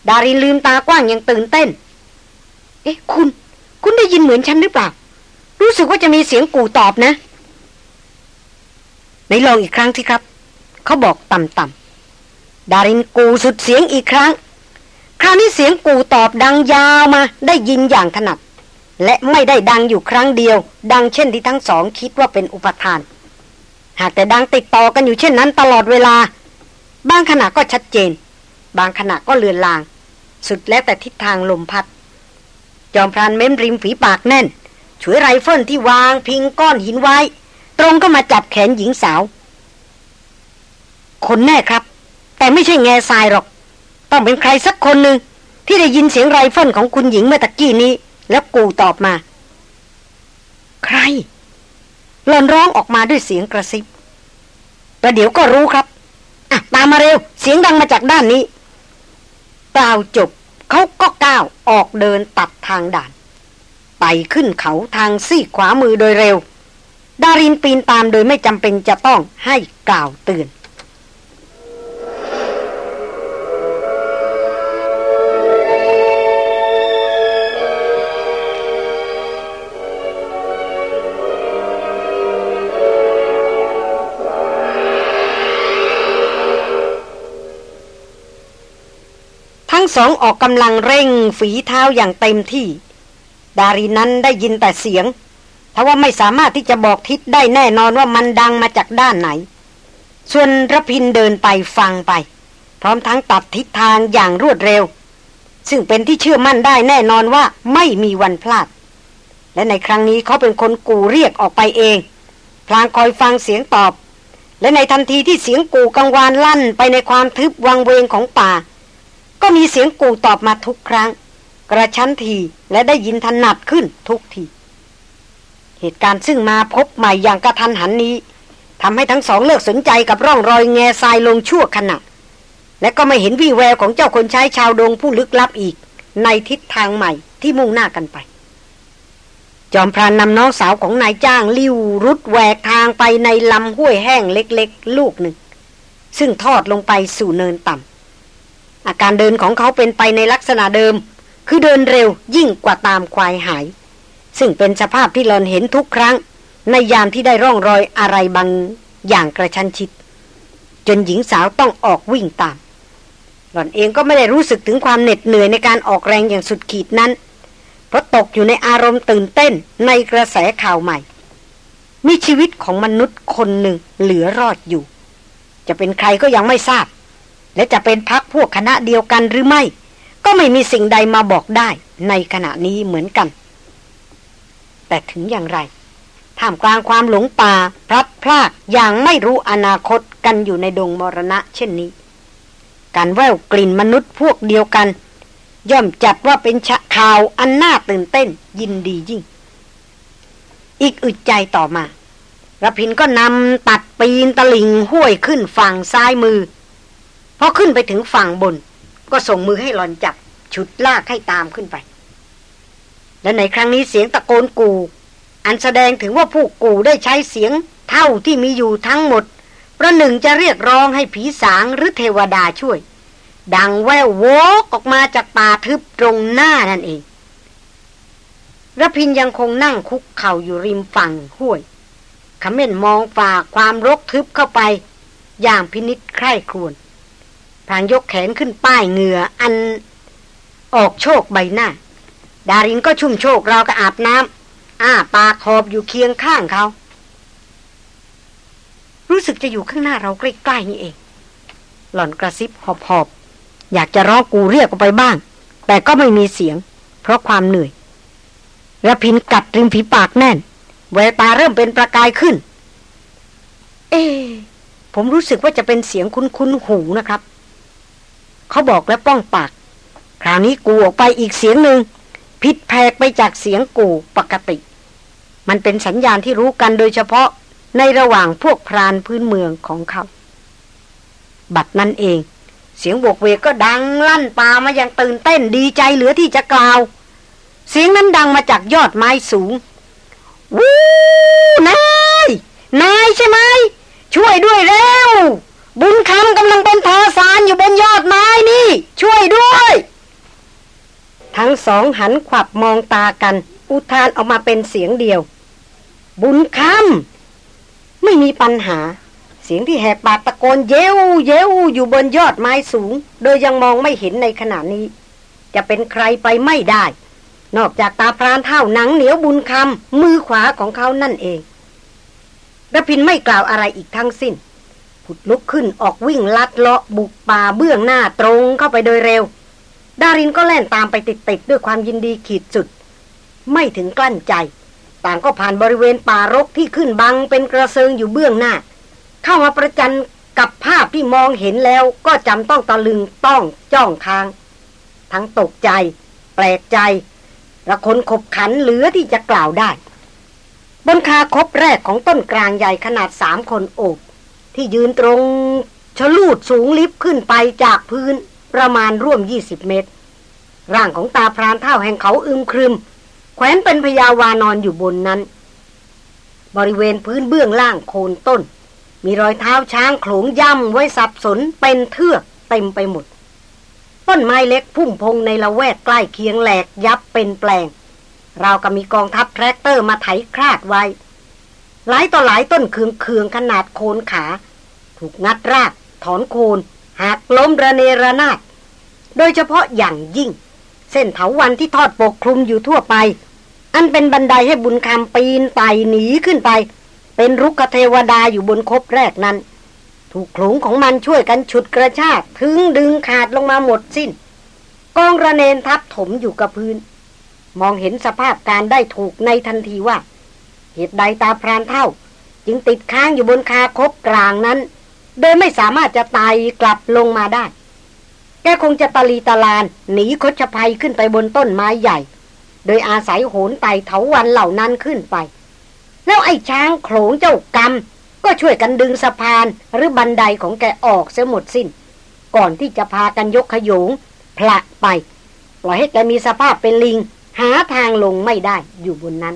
ดารินลืมตากว้างยังตื่นเต้น เอ๊ะ คุณ คุณได้ยินเหมือนฉันหรือเปล่า รู้สึกว่าจะมีเสียงกูตอบนะไหนลองอีกครั้งที่ครับ เขาบอกต่ำๆดารินกูสุดเสียงอีกครั้ง คราวนี้เสียงกูตอบดังยาวมา ได้ยินอย่างถนัด และไม่ได้ดังอยู่ครั้งเดียว ดังเช่นที่ทั้งสองคิดว่าเป็นอุปทาน หากแต่ดังติดต่อกันอยู่เช่นนั้นตลอดเวลา บางขณะก็ชัดเจน บางขณะก็เลือนลาง สุดแล้วแต่ทิศทางลมพัด จอมพรานเม้มริมฝีปากแน่นฉวยไรเฟิลที่วางพิงก้อนหินไว้ ตรงเข้ามาจับแขนหญิงสาว คนแน่ครับ แต่ไม่ใช่แง่ทรายหรอก ต้องเป็นใครสักคนหนึ่งที่ได้ยินเสียงไรเฟิลของคุณหญิงเมื่อตะกี้นี้ แล้วกู่ตอบมา ใคร หล่อนร้องออกมาด้วยเสียงกระซิบประเดี๋ยวก็รู้ครับ อะ ตามมาเร็ว เสียงดังมาจากด้านนี้เปล่าจบเขาก็ก้าวออกเดินตัดทางด่าน ไปขึ้นเขาทางซีขวามือโดยเร็ว ดารินปีนตามโดยไม่จำเป็นจะต้องให้กล่าวเตือน งสองออกกำลังเร่งฝีเท้าอย่างเต็มที่ ดารินั้นได้ยินแต่เสียงทว่าไม่สามารถที่จะบอกทิศได้แน่นอนว่ามันดังมาจากด้านไหน ส่วนระพินเดินไปฟังไป พร้อมทั้งตัดทิศทางอย่างรวดเร็ว ซึ่งเป็นที่เชื่อมั่นได้แน่นอนว่าไม่มีวันพลาด และในครั้งนี้เขาเป็นคนกูเรียกออกไปเอง พลางคอยฟังเสียงตอบ และในทันทีที่เสียงกูกังวานลั่นไปในความทึบวังเวงของป่า ก็มีเสียงกูตอบมาทุกครั้ง กระชั้นทีและได้ยินถนัดขึ้นทุกที เหตุการณ์ซึ่งมาพบใหม่อย่างกระทันหันนี้ทำให้ทั้งสองเลิกสนใจกับร่องรอยแง่ทรายลงชั่วขณะ และก็ไม่เห็นวี่แววของเจ้าคนใช้ชาวดงผู้ลึกลับอีก ในทิศทางใหม่ที่มุ่งหน้ากันไป จอมพรานนำน้องสาวของนายจ้างลิ้วรุดแหวกทางไปในลำห้วยแห้งเล็กๆ ลูกหนึ่ง ซึ่งทอดลงไปสู่เนินต่ำ อาการเดินของเขาเป็นไปในลักษณะเดิม คือเดินเร็วยิ่งกว่าตามควายหาย ซึ่งเป็นสภาพที่หลอนเห็นทุกครั้ง ในยามที่ได้ร่องรอยอะไรบางอย่างกระชันชิด จนหญิงสาวต้องออกวิ่งตาม หล่อนเองก็ไม่ได้รู้สึกถึงความเหน็ดเหนื่อยในการออกแรงอย่างสุดขีดนั้น เพราะตกอยู่ในอารมณ์ตื่นเต้นในกระแสข่าวใหม่มีชีวิตของมนุษย์คนหนึ่งเหลือรอดอยู่ จะเป็นใครก็ยังไม่ทราบ และจะเป็นพักพวกคณะเดียวกันหรือไม่ ก็ไม่มีสิ่งใดมาบอกได้ในขณะนี้เหมือนกัน แต่ถึงอย่างไรท่ามกลางความหลงป่าพลัดพรากอย่างไม่รู้อนาคตกันอยู่ในดงมรณะเช่นนี้ การแววกลิ่นมนุษย์พวกเดียวกัน ย่อมจัดว่าเป็นชะข่าวอันน่าตื่นเต้นยินดียิ่ง อีกอึดใจต่อมาระพินก็นำตัดปีนตะลิงห้วยขึ้นฝั่งซ้ายมือ พอขึ้นไปถึงฝั่งบน ก็ส่งมือให้หลอนจับ ฉุดลากให้ตามขึ้นไป และในครั้งนี้เสียงตะโกนกู อันแสดงถึงว่าผู้กูได้ใช้เสียงเท่าที่มีอยู่ทั้งหมด ประหนึ่งจะเรียกร้องให้ผีสางหรือเทวดาช่วย ดังแววโวกออกมาจากป่าทึบตรงหน้านั่นเองระพินยังคงนั่งคุกเข่าอยู่ริมฝั่งห้วยขม้นมองฝ่าความรกทึบเข้าไป อย่างพินิษใคร่ครวญ พางยกแขนขึ้นป้ายเหงื่ออันออกโชคใบหน้า ดารินก็ชุ่มโชคเราก็อาบน้ำอ้าปากขอบอยู่เคียงข้างเขา รู้สึกจะอยู่ข้างหน้าเราใกล้ๆนี่เอง หล่อนกระซิบหอบๆอยากจะร้องกูเรียกออกไปบ้าง แต่ก็ไม่มีเสียง เพราะความเหนื่อยระพินกัดริมฝีปากแน่น แววตาเริ่มเป็นประกายขึ้น เอ๊ผมรู้สึกว่าจะเป็นเสียงคุ้นๆหูนะครับ เขาบอกแล้วป้องปาก คราวนี้กูออกไปอีกเสียงหนึ่งผิดแผกไปจากเสียงกูปกติ มันเป็นสัญญาณที่รู้กันโดยเฉพาะในระหว่างพวกพรานพื้นเมืองของเขา บัดนั้นเอง เสียงบวกเวกก็ดังลั่นปามาอย่างตื่นเต้นดีใจเหลือที่จะกล่าว เสียงนั้นดังมาจากยอดไม้สูง วู้นาย นายใช่ไหม ช่วยด้วยเร็ว บุญคำกำลังเป็นทอสารอยู่บนยอดไม้นี่ ช่วยด้วย ทั้งสองหันขวับมองตากัน อุทานออกมาเป็นเสียงเดียว บุญคำไม่มีปัญหา เสียงที่แหบปากตะโกนเย้วเย้วอยู่บนยอดไม้สูง โดยยังมองไม่เห็นในขณะนี้ จะเป็นใครไปไม่ได้ นอกจากตาพรานเท่าหนังเหนียวบุญคำมือขวาของเขานั่นเองระพินไม่กล่าวอะไรอีกทั้งสิ้น ผุดลุกขึ้นออกวิ่งลัดเลาะบุกป่าเบื้องหน้าตรงเข้าไปโดยเร็ว ดารินก็แล่นตามไปติดๆด้วยความยินดีขีดสุด ไม่ถึงกลั้นใจ ต่างก็ผ่านบริเวณป่ารกที่ขึ้นบังเป็นกระเซิงอยู่เบื้องหน้า เข้ามาประจันกับภาพที่มองเห็นแล้วก็จำต้องตะลึงต้องจ้องทาง ทั้งตกใจ แปลกใจละคนขบขันเหลือที่จะกล่าวได้ บนคาคบแรกของต้นกลางใหญ่ขนาดสามคนโอบ ที่ยืนตรงชลูดสูงลิฟขึ้นไปจากพื้นประมาณร่วมยี่สิบเมตร ร่างของตาพรานเท่าแห่งเขาอึมครึม แขวนเป็นพยาวานอนอยู่บนนั้น บริเวณพื้นเบื้องล่างโคนต้น มีรอยเท้าช้างโขลงย่ำไว้สับสนเป็นเทือกเต็มไปหมด ต้นไม้เล็กพุ่มพงในละแวกใกล้เคียงแหลกยับเป็นแปลง เราก็มีกองทัพแทรกเตอร์มาไถคลาดไว้ หลายต่อหลายต้นเคืองเคืองขนาดโคนขา ถูกงัดราก ถอนโคนหักล้มระเนระนาดโดยเฉพาะอย่างยิ่ง เส้นเถาวันที่ทอดปกคลุมอยู่ทั่วไป อันเป็นบันไดให้บุญคำปีนไต่หนีขึ้นไป เป็นรุกเทวดาอยู่บนคบแรกนั้น ถูกขลุงของมันช่วยกันฉุดกระชากถึงดึงขาดลงมาหมดสิ้นกองระเนนทับถมอยู่กับพื้น มองเห็นสภาพการได้ถูกในทันทีว่า เหตุใดตาพรานเท่า จึงติดค้างอยู่บนคาคบกลางนั้น โดยไม่สามารถจะตายกลับลงมาได้ แกคงจะตะลีตะลาน หนีคดชภัยขึ้นไปบนต้นไม้ใหญ่ โดยอาศัยโหนไต่เถาวันเหล่านั้นขึ้นไป แล้วไอ้ช้างโขลงเจ้ากรรม ก็ช่วยกันดึงสะพานหรือบันไดของแกออกเสียหมดสิน้น ก่อนที่จะพากันยกขยงพละไปปล่อยให้แกมีสภาพเป็นลิงหาทางลงไม่ได้อยู่บนนั้น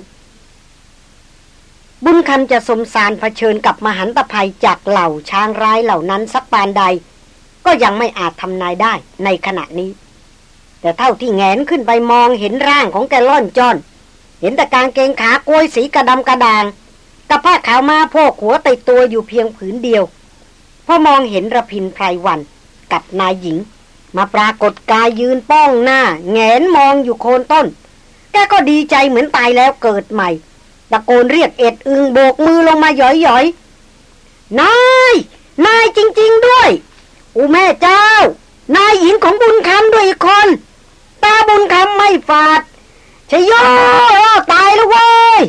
บุญคำจะสมสารเผชิญกับมหันตภัยจากเหล่าช้างร้ายเหล่านั้นสักปานใด ก็ยังไม่อาจทำนายได้ในขณะนี้ แต่เท่าที่แงนขึ้นไปมองเห็นร่างของแกล่อนจอนเห็นแต่กางเกงขากล้วยสีกระดำกระดางกับผ้าขาวมาโพกหัวติดตัวอยู่เพียงผืนเดียวพอมองเห็นระพินไพรวันกับนายหญิง มาปรากฏกายยืนป้องหน้า แงนมองอยู่โคนต้น แกก็ดีใจเหมือนตายแล้วเกิดใหม่ ตะโกนเรียกเอ็ดอึงโบกมือลงมาหย่อยๆ นาย นายจริง ๆด้วยอูแม่เจ้า นายหญิงของบุญคำด้วยอีกคน ตาบุญคำไม่ฝาดชยโยตายแล้วเว้ย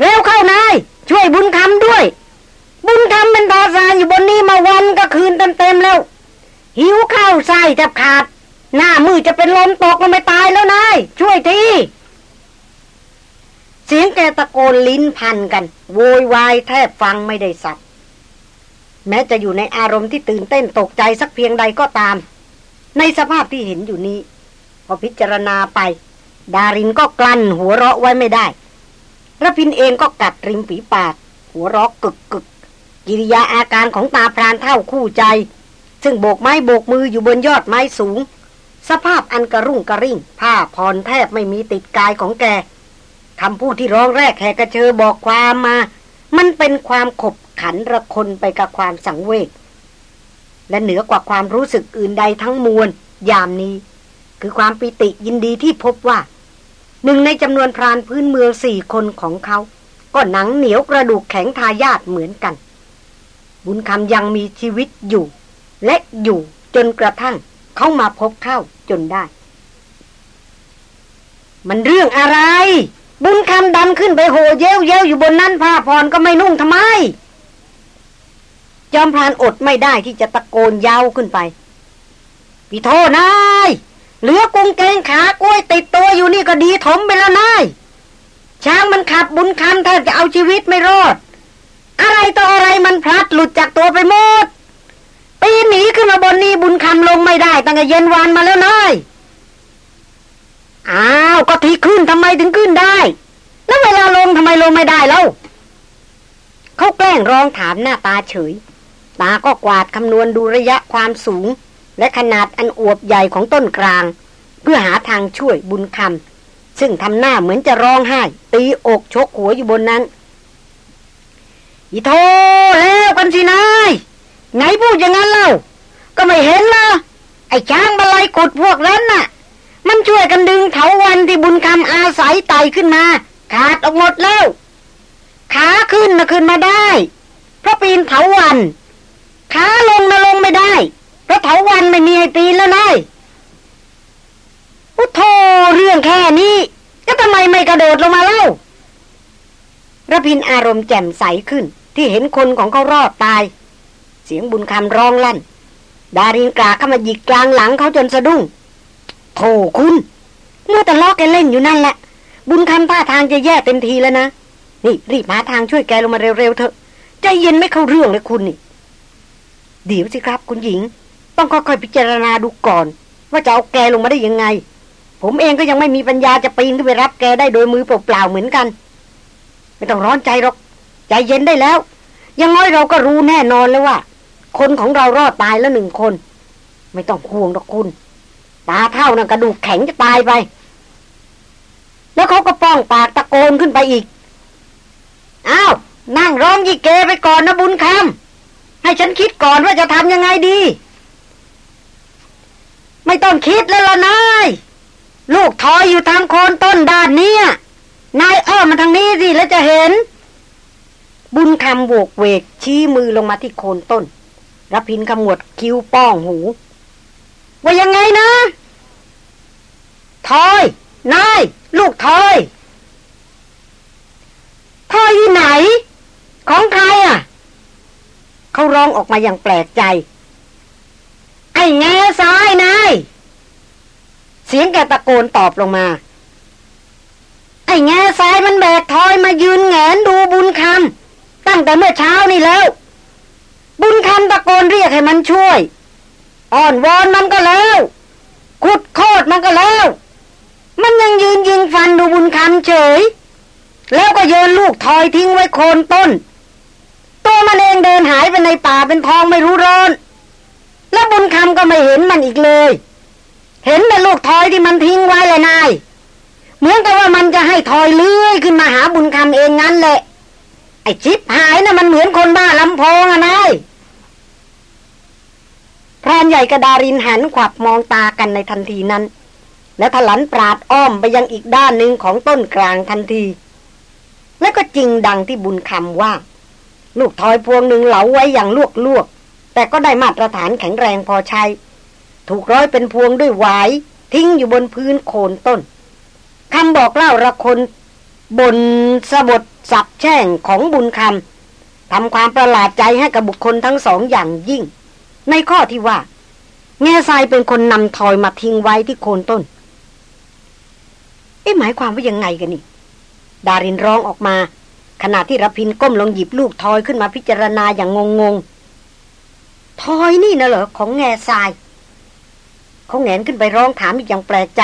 เร็วเข้านาย ช่วยบุญคำด้วย บุญคำเป็นตาซานอยู่บนนี้มาวันก็คืนเต็มๆแล้ว หิวข้าวไส้แทบขาด หน้ามือจะเป็นลมตกลงไปตายแล้วนาย ช่วยที เสียงแกตะโกนลิ้นพันกัน โวยวายแทบฟังไม่ได้สับแม้จะอยู่ในอารมณ์ที่ตื่นเต้นตกใจสักเพียงใดก็ตาม ในสภาพที่เห็นอยู่นี้ พอพิจารณาไป ดารินก็กลั้นหัวเราะไว้ไม่ได้ระพินเองก็กัดริมฝีปาก หัวเราะกึกกึกกิริยาอาการของตาพรานเท่าคู่ใจ ซึ่งโบกไม้โบกมืออยู่บนยอดไม้สูง สภาพอันกระรุ่งกระริ่ง ผ้าพรแทบไม่มีติดกายของแก คำพูดที่ร้องแรกแหกกระเชอบอกความมา มันเป็นความขบขันระคนไปกับความสังเวชและเหนือกว่าความรู้สึกอื่นใดทั้งมวล ยามนี้ คือความปิติยินดีที่พบว่า หนึ่งในจำนวนพรานพื้นเมืองสี่คนของเขา ก็หนังเหนียวกระดูกแข็งทายาทเหมือนกัน บุญคำยังมีชีวิตอยู่ และอยู่จนกระทั่งเขามาพบเข้าจนได้ มันเรื่องอะไร บุญคำดันขึ้นไปโหเย้วเย้วอยู่บนนั้นผ้าพรก็ไม่นุ่งทำไม จอมพรานอดไม่ได้ที่จะตะโกนยาวขึ้นไปพี่โทนายเหลือกุงเกงขากล้วยติดตัวอยู่นี่ก็ดีถมไปแล้วนายช้างมันขับบุญคำแทบจะเอาชีวิตไม่รอด อะไรต่ออะไรมันพลัดหลุดจากตัวไปหมดปีนหนีขึ้นมาบนนี้บุญคำลงไม่ได้ตั้งแต่เย็นวานมาแล้วนาย อ้าวก็ทีขึ้นทำไมถึงขึ้นได้ แล้วเวลาลงทำไมลงไม่ได้เล่าเขาแกล้งร้องถามหน้าตาเฉย ตาก็กวาดคำนวณดูระยะความสูง และขนาดอันอวบใหญ่ของต้นกลาง เพื่อหาทางช่วยบุญคำซึ่งทำหน้าเหมือนจะร้องไห้ ตีอกชกหัวอยู่บนนั้น อีโทแล้วกันสินายไหนพูดอย่างนั้นเล่า ก็ไม่เห็นนะไอ้ช้างบาลัยกดพวกนั้นน่ะ มันช่วยกันดึงเถาวันที่บุญคำอาศัยไต่ขึ้นมา ขาดออกหมดแล้ว ขาขึ้นนะขึ้นมาได้ เพราะปีนเถาวัน ขาลงนะลงไม่ได้ เพราะเถาวันไม่มีให้ปีนแล้วนายอุโธเรื่องแค่นี้ก็ทำไมไม่กระโดดลงมาเล่าระพินอารมณ์แจ่มใสขึ้น ที่เห็นคนของเขารอดตาย เสียงบุญคำร้องลั่น ดารินกาเข้ามาหยิกกลางหลังเขาจนสะดุ้ง โธ่คุณเมื่อแต่ล้อแกเล่นอยู่นั่นแหละ บุญคำท่าทางจะแย่เต็มทีแล้วนะ นี่รีบหาทางช่วยแกลงมาเร็วๆเถอะ ใจเย็นไม่เข้าเรื่องเลยคุณนี่ เดี๋ยวสิครับคุณหญิง ต้องค่อยๆพิจารณาดูก่อน ว่าจะเอาแกลงมาได้ยังไง ผมเองก็ยังไม่มีปัญญาจะปีนขึ้นไปรับแกได้โดยมือเปล่าๆเหมือนกัน ไม่ต้องร้อนใจหรอก ใจเย็นได้แล้ว ยังน้อยเราก็รู้แน่นอนเลยว่า คนของเรารอดตายแล้วหนึ่งคน ไม่ต้องห่วงหรอกคุณ ตาเท่านั้นกระดูกแข็งจะตายไป แล้วเขาก็ป้องปากตะโกนขึ้นไปอีกอ้าวนั่งร้องยี่เกไปก่อนนะบุญคำให้ฉันคิดก่อนว่าจะทำยังไงดี ไม่ต้องคิดแล้วละนายลูกทอยอยู่ทางโคนต้นด้านนี้นายอ้อมมาทางนี้สิแล้วจะเห็น บุญคำโวกเวกชี้มือลงมาที่โคนต้นรพินขมวดคิ้วป้องหู ว่ายังไงนะ ทอย นาย ลูกทอย ทอยอยู่ไหน ของใครอะ เขาร้องออกมาอย่างแปลกใจ ไอ้แง่ซ้ายนาย เสียงแกตะโกนตอบลงมา ไอ้แง่ซ้ายมันแบกทอยมายืนแงนดูบุญคำตั้งแต่เมื่อเช้านี่แล้ว บุญคำตะโกนเรียกให้มันช่วย อ่อนวอนมันก็แล้วขุดโคตรมันก็แล้ว มันยังยืนยิงฟันดูบุญคำเฉย แล้วก็โยนลูกทอยทิ้งไว้โคนต้น ตัวมันเองเดินหายไปในป่าเป็นทองไม่รู้ร้อน แล้วบุญคำก็ไม่เห็นมันอีกเลย เห็นแต่ลูกทอยที่มันทิ้งไว้เลยนาย เหมือนกับว่ามันจะให้ทอยเลื้อยขึ้นมาหาบุญคำเองงั้นแหละ ไอ้ชิปหายนะ่ะมันเหมือนคนบ้าลำโพงอะนาย รานใหญ่กระดารินหันขวับมองตากันในทันทีนั้น และถลันปราดอ้อมไปยังอีกด้านหนึ่งของต้นกลางทันที และก็จริงดังที่บุญคำว่า ลูกทอยพวงหนึ่งเหลาไว้อย่างลวกลวกแต่ก็ได้มาตรฐานแข็งแรงพอใช้ ถูกร้อยเป็นพวงด้วยหวาย ทิ้งอยู่บนพื้นโคนต้นคำบอกเล่าระคนบนสบทสับแช่งของบุญคำทำความประหลาดใจให้กับบุคคลทั้งสองอย่างยิ่ง ในข้อที่ว่า แง่ทรายเป็นคนนำทอยมาทิ้งไว้ที่โคนต้น เอ๊ะหมายความว่ายังไงกันนี่ ดารินร้องออกมา ขณะที่รพินก้มลงหยิบลูกทอยขึ้นมาพิจารณาอย่างงงงทอยนี่นะเหรอของแง่ทราย เขาแงนขึ้นไปร้องถามอีกอย่างแปลกใจ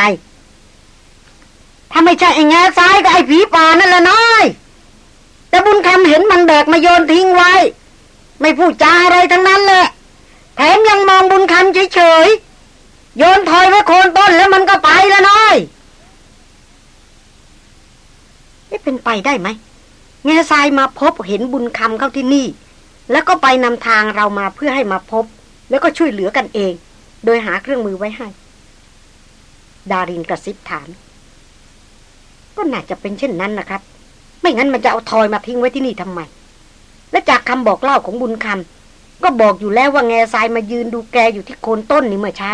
ถ้าไม่ใช่ไอ้แง่ทรายก็ไอ้ผีป่านั่นแหละน้อยแต่บุญคำเห็นมันแบกมาโยนทิ้งไว้ ไม่พูดจาอะไรทั้งนั้นแหละ แถมยังมองบุญคำเฉยๆ โยนทอยไว้โคนต้นแล้วมันก็ไปแล้วน้อยไม่เป็นไปได้ไหมแง่ทรายมาพบเห็นบุญคำเข้าที่นี่ แล้วก็ไปนำทางเรามาเพื่อให้มาพบ แล้วก็ช่วยเหลือกันเอง โดยหาเครื่องมือไว้ให้ ดารินกระซิบถาม ก็น่าจะเป็นเช่นนั้นนะครับ ไม่งั้นมันจะเอาทอยมาทิ้งไว้ที่นี่ทำไม และจากคำบอกเล่าของบุญคำ ก็บอกอยู่แล้วว่าแง่ทรายมายืนดูแกอยู่ที่โคนต้นนี่เมื่อเช้า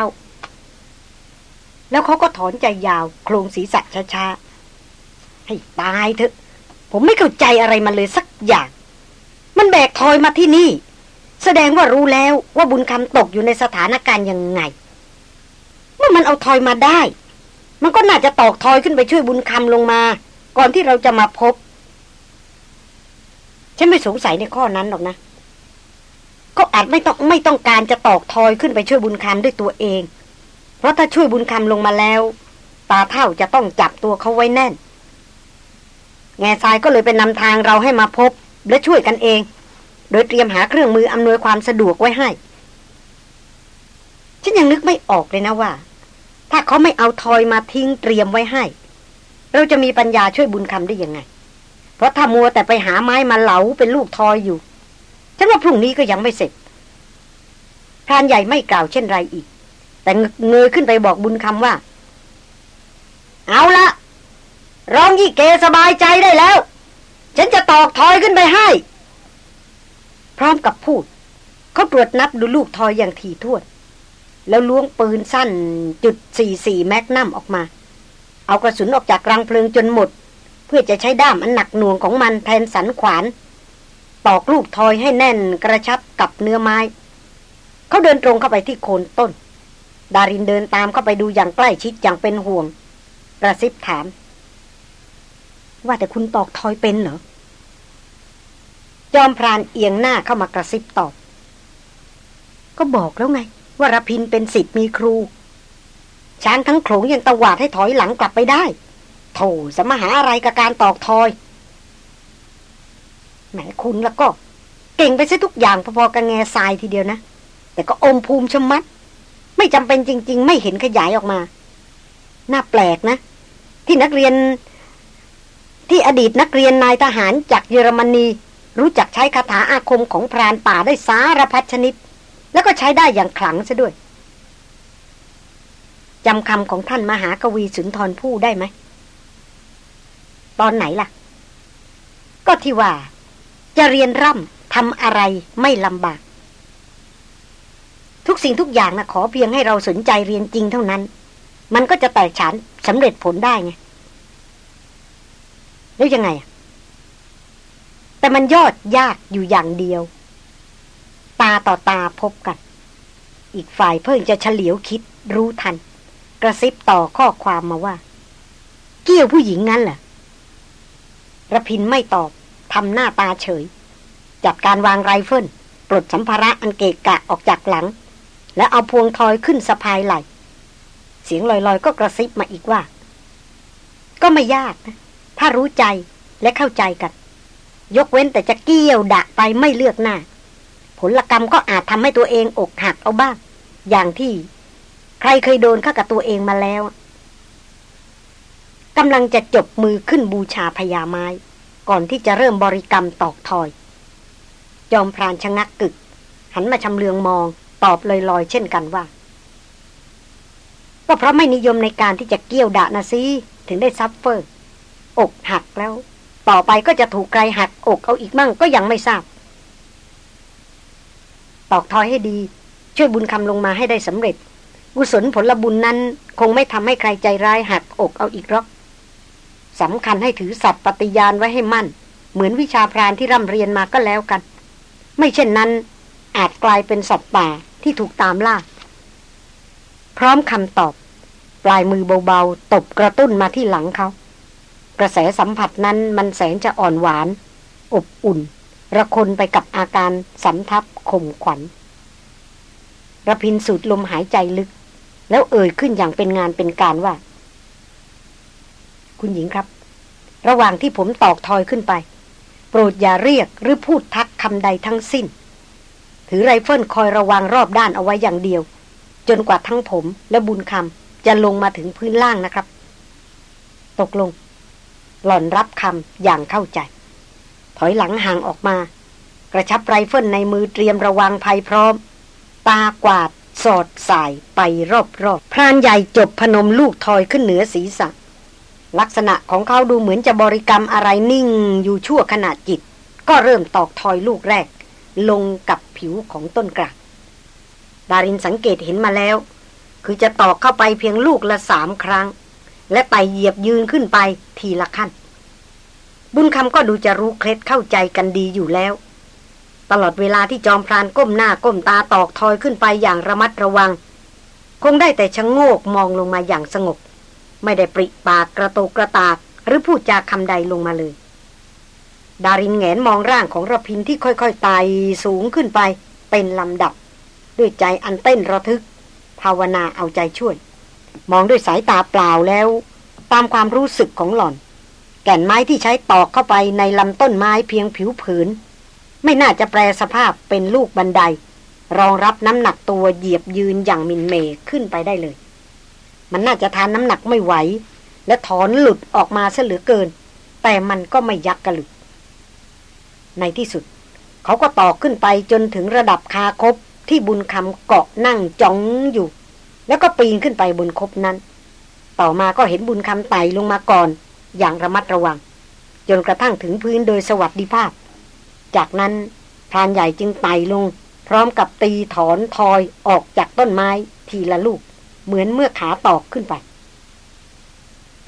แล้วเขาก็ถอนใจยาวโครงศีรษะช้าๆ ให้ตายเถอะ ผมไม่เข้าใจอะไรมันเลยสักอย่าง มันแบกทอยมาที่นี่ แสดงว่ารู้แล้วว่าบุญคำตกอยู่ในสถานการณ์ยังไง เมื่อมันเอาทอยมาได้ มันก็น่าจะตอกทอยขึ้นไปช่วยบุญคำลงมา ก่อนที่เราจะมาพบ ฉันไม่สงสัยในข้อนั้นหรอกนะ ก็อาจไม่ต้องไม่ต้องการจะตอกทอยขึ้นไปช่วยบุญคำด้วยตัวเอง เพราะถ้าช่วยบุญคำลงมาแล้ว ตาเท่าจะต้องจับตัวเขาไว้แน่น แง่ทรายก็เลยไปนำทางเราให้มาพบและช่วยกันเอง โดยเตรียมหาเครื่องมืออำนวยความสะดวกไว้ให้ ฉันยังนึกไม่ออกเลยนะว่า ถ้าเขาไม่เอาทอยมาทิ้งเตรียมไว้ให้ เราจะมีปัญญาช่วยบุญคำได้ยังไง เพราะถ้ามัวแต่ไปหาไม้มาเหลาเป็นลูกทอยอยู่ ฉันว่าพรุ่งนี้ก็ยังไม่เสร็จพรานใหญ่ไม่กล่าวเช่นไรอีก แต่เงยขึ้นไปบอกบุญคำว่า เอาละร้องยี่เกสบายใจได้แล้ว ฉันจะตอกทอยขึ้นไปให้ พร้อมกับพูด เขาตรวจนับดูลูกทอยอย่างถี่ถ้วนแล้วล้วงปืนสั้นจุดสี่สี่แมกนัมออกมา เอากระสุนออกจากรังเพลิงจนหมด เพื่อจะใช้ด้ามอันหนักหน่วงของมันแทนสันขวาน ตอกลูกทอยให้แน่นกระชับกับเนื้อไม้ เขาเดินตรงเข้าไปที่โคนต้น ดารินเดินตามเข้าไปดูอย่างใกล้ชิดอย่างเป็นห่วง กระซิบถาม ว่าแต่คุณตอกทอยเป็นเหรอ จอมพรานเอียงหน้าเข้ามากระซิบตอบ ก็บอกแล้วไง ว่ารพินเป็นสิทธิ์มีครู ช้างทั้งโขลงยังตวาดให้ถอยหลังกลับไปได้ โถสมหาอะไรกับการตอกทอย แหมคุณแล้วก็ เก่งไปซะทุกอย่างพอๆกับแง่ทรายทีเดียวนะ แต่ก็อมภูมิชมัด ไม่จำเป็นจริง ๆ ไม่เห็นขยายออกมา น่าแปลกนะ ที่นักเรียน ที่อดีตนักเรียนนายทหารจากเยอรมนี รู้จักใช้คาถาอาคมของพรานป่าได้สารพัดชนิด แล้วก็ใช้ได้อย่างขลังซะด้วยจำคำของท่านมหากวีสุนทรผู้ได้ไหม ตอนไหนล่ะ ก็ที่ว่า จะเรียนร่ำทำอะไรไม่ลำบาก ทุกสิ่งทุกอย่างนะขอเพียงให้เราสนใจเรียนจริงเท่านั้น มันก็จะแตกฉานสำเร็จผลได้ไงแล้วยังไง แต่มันยอดยากอยู่อย่างเดียว ตาต่อตาพบกัน อีกฝ่ายเพิ่งจะเฉลียวคิดรู้ทัน กระซิบต่อข้อความมาว่า เกี่ยวผู้หญิงงั้นเหรอระพินไม่ตอบ ทำหน้าตาเฉย จัดการวางไรเฟิลปลดสัมภาระอันเกะกะออกจากหลัง แล้วเอาพวงทอยขึ้นสะพายไหลเสียงลอยๆ ก็กระซิบมาอีกว่า ก็ไม่ยากนะถ้ารู้ใจและเข้าใจกัน ยกเว้นแต่จะเกี้ยวดะไปไม่เลือกหน้า ผลกรรมก็อาจทำให้ตัวเองอกหักเอาบ้าง อย่างที่ใครเคยโดนข้ากับตัวเองมาแล้วกำลังจะจบมือขึ้นบูชาพญาไม้ ก่อนที่จะเริ่มบริกรรมตอกทอย จอมพรานชะงักกึก หันมาชำเลืองมอง ตอบลอยๆเช่นกันว่า ก็เพราะไม่นิยมในการที่จะเกี้ยวดะนะสิถึงได้ซับเฟอร์ อกหักแล้ว ต่อไปก็จะถูกไกลหักอกเอาอีกมั่งก็ยังไม่ทราบ ตอกทอยให้ดี ช่วยบุญคำลงมาให้ได้สำเร็จ กุศลผลบุญนั้น คงไม่ทำให้ใครใจร้ายหักอกเอาอีกหรอก สำคัญให้ถือสัตว์ปฏิญาณไว้ให้มั่น เหมือนวิชาพรานที่ร่ำเรียนมาก็แล้วกัน ไม่เช่นนั้น อาจกลายเป็นสัตว์ป่าที่ถูกตามล่า พร้อมคำตอบ ปลายมือเบาๆ ตบกระตุ้นมาที่หลังเขา กระแสสัมผัสนั้นมันแสนจะอ่อนหวาน อบอุ่น ระคนไปกับอาการสำทับข่มขวัญระพินสูดลมหายใจลึก แล้วเอ่ยขึ้นอย่างเป็นงานเป็นการว่า คุณหญิงครับ ระหว่างที่ผมตอกทอยขึ้นไป โปรดอย่าเรียกหรือพูดทักคำใดทั้งสิ้น ถือไรเฟิลคอยระวังรอบด้านเอาไว้อย่างเดียว จนกว่าทั้งผมและบุญคำจะลงมาถึงพื้นล่างนะครับ ตกลง หล่อนรับคำอย่างเข้าใจ ถอยหลังห่างออกมา กระชับไรเฟิลในมือเตรียมระวังภัยพร้อม ตากวาดสอดส่ายไปรอบๆพรานใหญ่จบพนมลูกทอยขึ้นเหนือศีรษะ ลักษณะของเขาดูเหมือนจะบริกรรมอะไรนิ่งอยู่ชั่วขณะจิต ก็เริ่มตอกทอยลูกแรก ลงกับผิวของต้นกระดารินสังเกตเห็นมาแล้ว คือจะตอกเข้าไปเพียงลูกละสามครั้ง และไต่เหยียบยืนขึ้นไปทีละขั้น บุญคำก็ดูจะรู้เคล็ดเข้าใจกันดีอยู่แล้ว ตลอดเวลาที่จอมพรานก้มหน้าก้มตาตอกทอยขึ้นไปอย่างระมัดระวัง คงได้แต่ชะโงกมองลงมาอย่างสงบ ไม่ได้ปริปากกระโตกกระตาก หรือพูดจาคำใดลงมาเลย ดารินแงนมองร่างของระพินที่ค่อยๆไต่สูงขึ้นไปเป็นลำดับ ด้วยใจอันเต้นระทึก ภาวนาเอาใจช่วย มองด้วยสายตาเปล่าแล้ว ตามความรู้สึกของหล่อน แก่นไม้ที่ใช้ตอกเข้าไปในลำต้นไม้เพียงผิวผืน ไม่น่าจะแปลสภาพเป็นลูกบันได รองรับน้ำหนักตัวเหยียบยืนอย่างมินเมขึ้นไปได้เลย มันน่าจะทานน้ำหนักไม่ไหว และถอนหลุดออกมาเสเหลือเกิน แต่มันก็ไม่ยักกระหลุด ในที่สุด เขาก็ต่อขึ้นไปจนถึงระดับคาคบที่บุญคำเกาะนั่งจ้องอยู่ แล้วก็ปีนขึ้นไปบนคบนั้น ต่อมาก็เห็นบุญคำไต่ลงมาก่อน อย่างระมัดระวัง จนกระทั่งถึงพื้นโดยสวัสดิภาพ จากนั้นพรานใหญ่จึงไต่ลง พร้อมกับตีถอนทอยออกจากต้นไม้ทีละลูก เหมือนเมื่อขาตอกขึ้นไป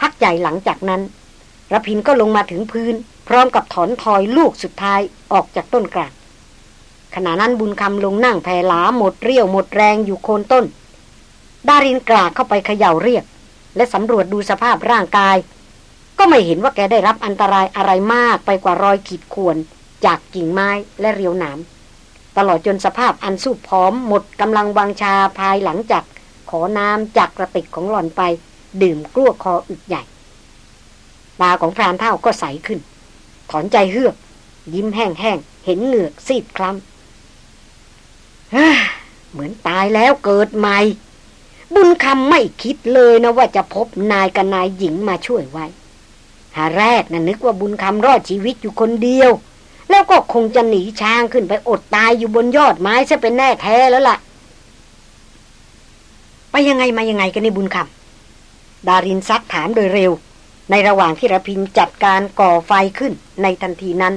พักใหญ่หลังจากนั้นระพินก็ลงมาถึงพื้น พร้อมกับถอนทอยลูกสุดท้ายออกจากต้นกลางขณะนั้นบุญคำลงนั่งแผ่ลาหมดเรี่ยวหมดแรงอยู่โคนต้น ดารินกลาเข้าไปเขย่าเรียก และสำรวจดูสภาพร่างกาย ก็ไม่เห็นว่าแกได้รับอันตรายอะไรมากไปกว่ารอยขีดข่วน จากกิ่งไม้และเรียวหนามตลอดจนสภาพอันสูบพร้อมหมดกำลังวังชาภายหลังจาก ขอน้ำจากกระติกของหล่อนไป ดื่มกลั้วคออึกใหญ่ ตาของพรานเท่าก็ใสขึ้น ถอนใจเฮือก ยิ้มแห้งๆ เห็นเหงือกซีดคล้ำเหมือนตายแล้วเกิดใหม่ บุญคำไม่คิดเลยนะว่าจะพบนายกับนายหญิงมาช่วยไว้ หาแรกนะ่ะนึกว่าบุญคำรอดชีวิตอยู่คนเดียวแล้วก็คงจะหนีช้างขึ้นไปอดตายอยู่บนยอดไม้ซะเป็นแน่แท้แล้วล่ะ ไปยังไงมายังไงกันในบุญคำดารินซักถามโดยเร็ว ในระหว่างที่ระพินจัดการก่อไฟขึ้นในทันทีนั้น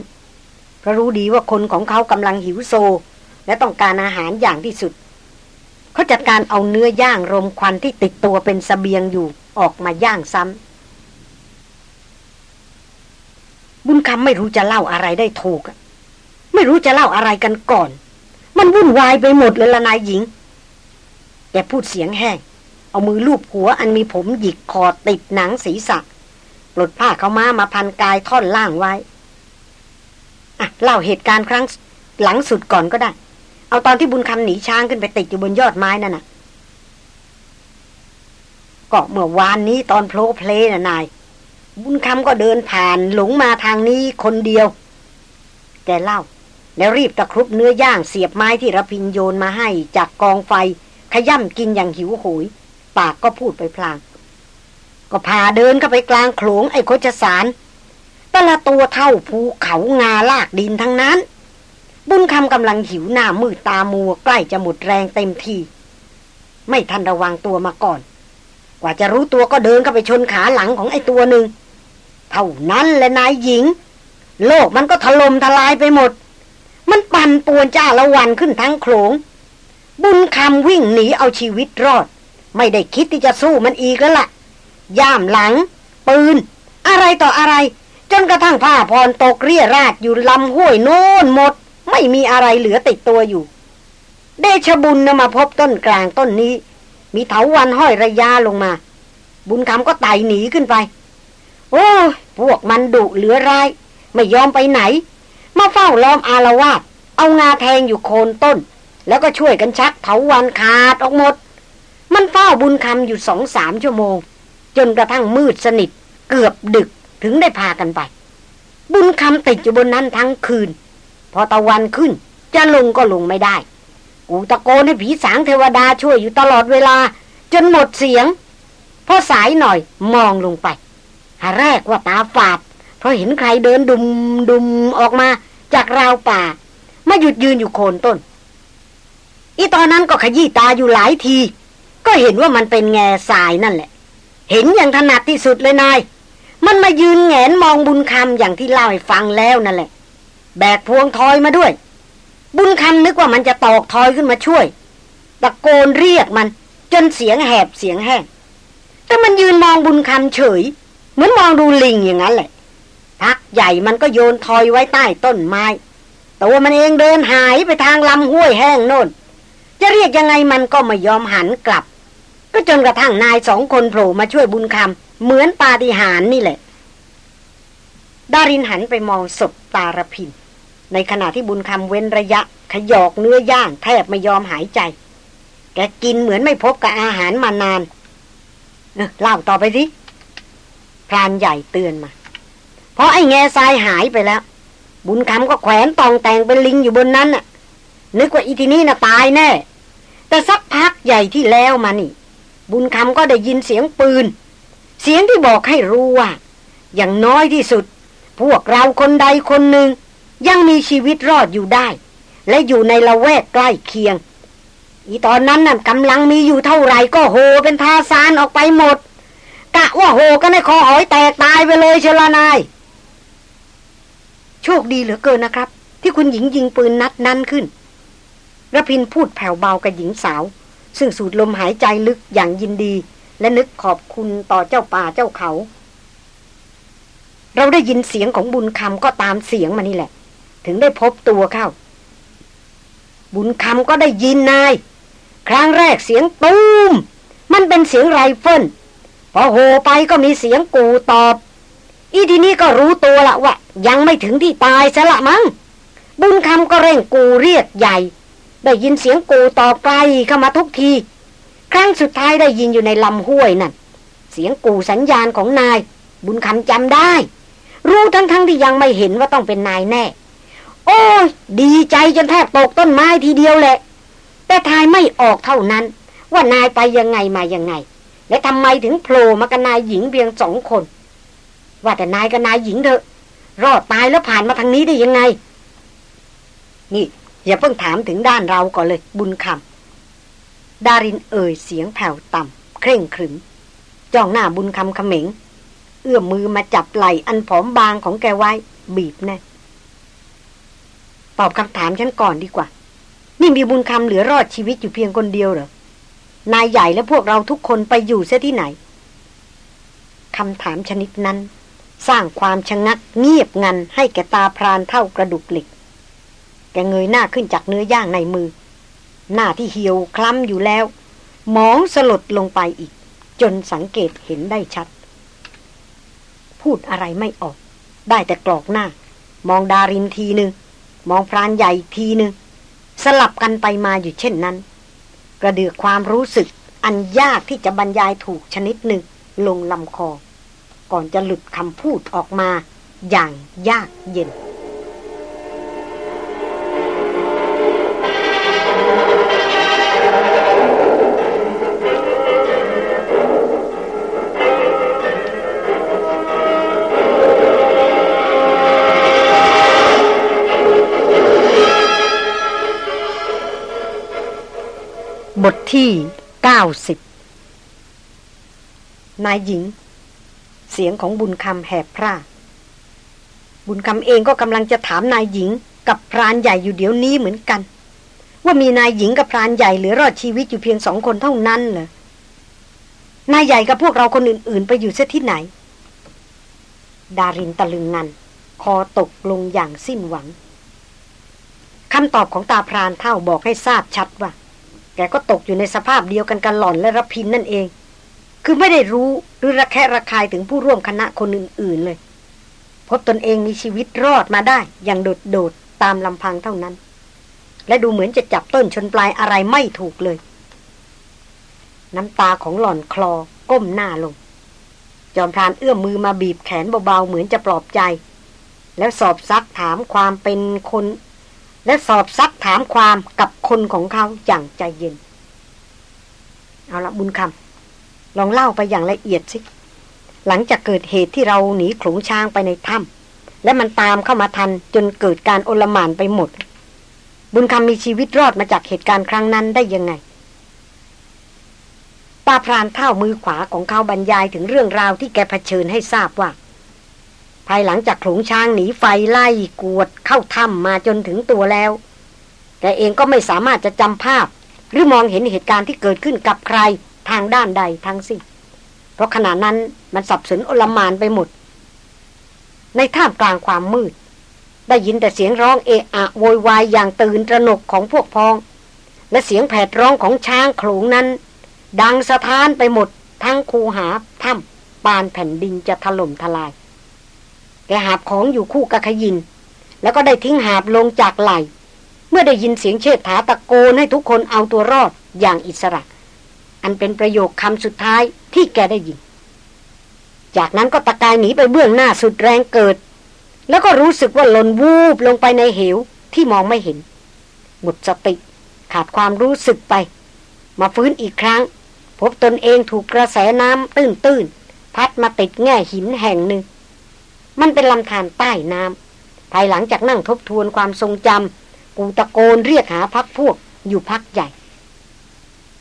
เพราะรู้ดีว่าคนของเขากำลังหิวโซ และต้องการอาหารอย่างที่สุด เขาจัดการเอาเนื้อย่างรมควันที่ติดตัวเป็นสเสบียงอยู่ออกมาย่างซ้ำบุญคำไม่รู้จะเล่าอะไรได้ถูก ไม่รู้จะเล่าอะไรกันก่อน มันวุ่นวายไปหมดเลยละนายหญิง กพูดเสียงแห้ง เอามือลูบหัวอันมีผมหยิกคอติดหนังศีรษะปลดผ้าเขามามาพันกายท่อนล่างไว้อะเล่าเหตุการณ์ครั้งหลังสุดก่อนก็ได้ เอาตอนที่บุญคำหนีช้างขึ้นไปติดอยู่บนยอดไม้นั่นน่ะก็เมื่อวานนี้ตอนโผล่เพลน่ะนาย บุญคำก็เดินผ่านหลงมาทางนี้คนเดียว แกเล่า แล้วรีบตะครุบเนื้อย่างเสียบไม้ที่ระพินโยนมาให้จากกองไฟ ขย่ำกินอย่างหิวโหย ปากก็พูดไปพลาง ก็พาเดินเข้าไปกลางโขลงไอ้โคจสารแต่ละตัวเท่าภูเขางาลากดินทั้งนั้น บุญคำกำลังหิวหน้ามืดตามัวใกล้จะหมดแรงเต็มที ไม่ทันระวังตัวมาก่อน กว่าจะรู้ตัวก็เดินเข้าไปชนขาหลังของไอ้ตัวหนึ่งเท่านั้นแหละนายหญิง โลกมันก็ถล่มทลายไปหมด มันปั่นป่วนจ้าละวันขึ้นทั้งโขลง บุญคำวิ่งหนีเอาชีวิตรอด ไม่ได้คิดที่จะสู้มันอีกแล้วละ่ะ ย่ามหลัง ปืน อะไรต่ออะไร จนกระทั่งผ้าพรตกเรียราดอยู่ลำห้วยโน่นหมด ไม่มีอะไรเหลือติดตัวอยู่ เดชบุญนมาพบต้นกลางต้นนี้ มีเถาวันห้อยระยะลงมา บุญคำก็ไต่หนีขึ้นไป โอ้พวกมันดุเหลือร้าย ไม่ยอมไปไหน มาเฝ้าล้อมอารวาสเอางาแทงอยู่โคนต้น แล้วก็ช่วยกันชักเถาวันขาดออกหมด มันเฝ้าบุญคำอยู่สองสามชั่วโมง จนกระทั่งมืดสนิท เกือบดึกถึงได้พากันไป บุญคำติดอยู่บนนั้นทั้งคืน พอตะวันขึ้น จะลงก็ลงไม่ได้ กูตะโกนให้ผีสางเทวดาช่วยอยู่ตลอดเวลา จนหมดเสียง พอสายหน่อยมองลงไปหาแรกว่าตาฝาด เพราะเห็นใครเดินดุมดุมออกมาจากราวป่า มาหยุดยืนอยู่โคนต้น อีตอนนั้นก็ขยี้ตาอยู่หลายที ก็เห็นว่ามันเป็นแง่สายนั่นแหละ เห็นอย่างถนัดที่สุดเลยนาย มันมายืนแงนมองบุญคำอย่างที่เล่าให้ฟังแล้วนั่นแหละ แบกพวงทอยมาด้วย บุญคำนึกว่ามันจะตอกทอยขึ้นมาช่วยตะโกนเรียกมัน จนเสียงแหบเสียงแห้งแต่มันยืนมองบุญคำเฉย เหมือนมองดูลิงอย่างนั้นแหละพักใหญ่มันก็โยนทอยไว้ใต้ต้นไม้ตัวมันเองเดินหายไปทางลำห้วยแห้งโน่น จะเรียกยังไงมันก็ไม่ยอมหันกลับ ก็จนกระทั่งนายสองคนโผล่มาช่วยบุญคำเหมือนปาฏิหาริย์นี่แหละ ดารินหันไปมองศพตาระพิน ในขณะที่บุญคำเว้นระยะ ขยอกเนื้อย่างแทบไม่ยอมหายใจ แกกินเหมือนไม่พบกับอาหารมานานเออเล่าต่อไปสิพรานใหญ่เตือนมา เพราะไอ้แง่ทรายหายไปแล้ว บุญคำก็แขวนตองแต่งเป็นลิงอยู่บนนั้นน่ะ นึกว่าอีทีนี้น่ะตายแน่ แต่สักพักใหญ่ที่แล้วมานี่ บุญคำก็ได้ยินเสียงปืน เสียงที่บอกให้รู้ว่า อย่างน้อยที่สุด พวกเราคนใดคนหนึ่ง ยังมีชีวิตรอดอยู่ได้ และอยู่ในละแวกใกล้เคียง อีตอนนั้นน่ะกำลังมีอยู่เท่าไหร่ก็โหเป็นทาซานออกไปหมดกะว่าโหก็ในคอหอยแตกตายไปเลยเชลานาย โชคดีเหลือเกินนะครับ ที่คุณหญิงยิงปืนนัดนั้นขึ้น ระพินพูดแผ่วเบากับหญิงสาว ซึ่งสูดลมหายใจลึกอย่างยินดี และนึกขอบคุณต่อเจ้าป่าเจ้าเขา เราได้ยินเสียงของบุญคำก็ตามเสียงมานี่แหละ ถึงได้พบตัวเข้า บุญคำก็ได้ยินนาย ครั้งแรกเสียงตูม มันเป็นเสียงไรเฟิลพอโหไปก็มีเสียงกูตอบ อีทีนี้ก็รู้ตัวละว่า ยังไม่ถึงที่ตายซะละมั้งบุญคำก็เร่งกูเรียกใหญ่ ได้ยินเสียงกูตอบไกลเข้ามาทุกที ครั้งสุดท้ายได้ยินอยู่ในลำห้วยนั่น เสียงกูสัญญาณของนาย บุญคำจำได้ รู้ทั้งๆทที่ยังไม่เห็นว่าต้องเป็นนายแน่ โอ้ยดีใจจนแทบตกต้นไม้ทีเดียวแหละ แต่ทายไม่ออกเท่านั้น ว่านายไปยังไงมายังไง และทำไมถึงโผล่มากับนายหญิงเพียงสองคน ว่าแต่นายกับนายหญิงเถอะ รอดตายแล้วผ่านมาทางนี้ได้ยังไง นี่ อย่าเพิ่งถามถึงด้านเราก่อนเลยบุญคำดารินเอ่ยเสียงแผ่วต่ำเคร่งขรึม จ้องหน้าบุญคำเขม็ง เอื้อมมือมาจับไหล่อันผอมบางของแกไว้ บีบแน่ตอบคำถามฉันก่อนดีกว่า นี่มีบุญคำเหลือรอดชีวิตอยู่เพียงคนเดียวเหรอ นายใหญ่และพวกเราทุกคนไปอยู่เสียที่ไหนคำถามชนิดนั้น สร้างความชะงักเงียบงันให้แกตาพรานเท่ากระดูกเหล็ก แกเงยหน้าขึ้นจากเนื้อย่างในมือ หน้าที่เหี่ยวคล้ำอยู่แล้ว มองสลดลงไปอีก จนสังเกตเห็นได้ชัด พูดอะไรไม่ออก ได้แต่กรอกหน้า มองดารินทีหนึ่งมองพรานใหญ่ทีหนึ่งสลับกันไปมาอยู่เช่นนั้น กระเดือกความรู้สึกอันยากที่จะบรรยายถูกชนิดหนึ่งลงลำคอ ก่อนจะหลุดคำพูดออกมาอย่างยากเย็น บทที่เก้าสิบนายหญิง เสียงของบุญคำแหบพร่าบุญคำเองก็กำลังจะถามนายหญิง กับพรานใหญ่อยู่เดี๋ยวนี้เหมือนกัน ว่ามีนายหญิงกับพรานใหญ่เหลือรอดชีวิตอยู่เพียงสองคนเท่านั้นเหรอนายใหญ่กับพวกเราคนอื่น ๆ ไปอยู่เสียที่ไหน ดารินตะลึงงัน คอตกลงอย่างสิ้นหวังคำตอบของตาพรานเท่าบอกให้ทราบชัดว่า แกก็ตกอยู่ในสภาพเดียวกันกันหล่อนและรพินนั่นเอง คือไม่ได้รู้หรือระแคะระคายถึงผู้ร่วมคณะคนอื่น ๆเลย พบตนเองมีชีวิตรอดมาได้ อย่างโดดโดดตามลำพังเท่านั้น และดูเหมือนจะจับต้นชนปลายอะไรไม่ถูกเลย น้ำตาของหล่อนคลอก้มหน้าลง จอมพรานเอื้อมมือมาบีบแขนเบาๆเหมือนจะปลอบใจ แล้วสอบซักถามความเป็นคน และสอบซักถามความกับคนของเขาอย่างใจเย็น เอาละบุญคำลองเล่าไปอย่างละเอียดสิ หลังจากเกิดเหตุที่เราหนีขลุงช้างไปในถ้ำและมันตามเข้ามาทันจนเกิดการโอลหม่านไปหมด บุญคำมีชีวิตรอดมาจากเหตุการณ์ครั้งนั้นได้ยังไงตาพรานเท่ามือขวาของเขาบรรยายถึงเรื่องราวที่แกเผชิญให้ทราบว่า ภายหลังจากขลงช้างหนีไฟไล่กวดเข้าถ้ำมาจนถึงตัวแล้วแกเองก็ไม่สามารถจะจำภาพ หรือมองเห็นเหตุการณ์ที่เกิดขึ้นกับใครทางด้านใดทั้งสิ้นเพราะขณะนั้นมันสับสนอลมานไปหมด ในท่ามกลางความมืด ได้ยินแต่เสียงร้องเอะอะโวยวายอย่างตื่นตระหนกของพวกพ้อง และเสียงแผดร้องของช้างโขลงนั้น ดังสะท้านไปหมดทั้งคูหาถ้ำปานแผ่นดินจะถล่มทลาย แกหาบของอยู่คู่กับขยิน แล้วก็ได้ทิ้งหาบลงจากไหล เมื่อได้ยินเสียงเชิดถาตะโกนให้ทุกคนเอาตัวรอดอย่างอิสระ อันเป็นประโยคคำสุดท้ายที่แกได้ยิน จากนั้นก็ตะกายหนีไปเบื้องหน้าสุดแรงเกิด แล้วก็รู้สึกว่าหล่นวูบลงไปในเหวที่มองไม่เห็น หมดสติขาดความรู้สึกไป มาฟื้นอีกครั้ง พบตนเองถูกกระแสน้ำตื้นตื้นพัดมาติดแง่หินแห่งหนึ่ง มันเป็นลำธารใต้น้ำภายหลังจากนั่งทบทวนความทรงจำกูตะโกนเรียกหาพักพวกอยู่พักใหญ่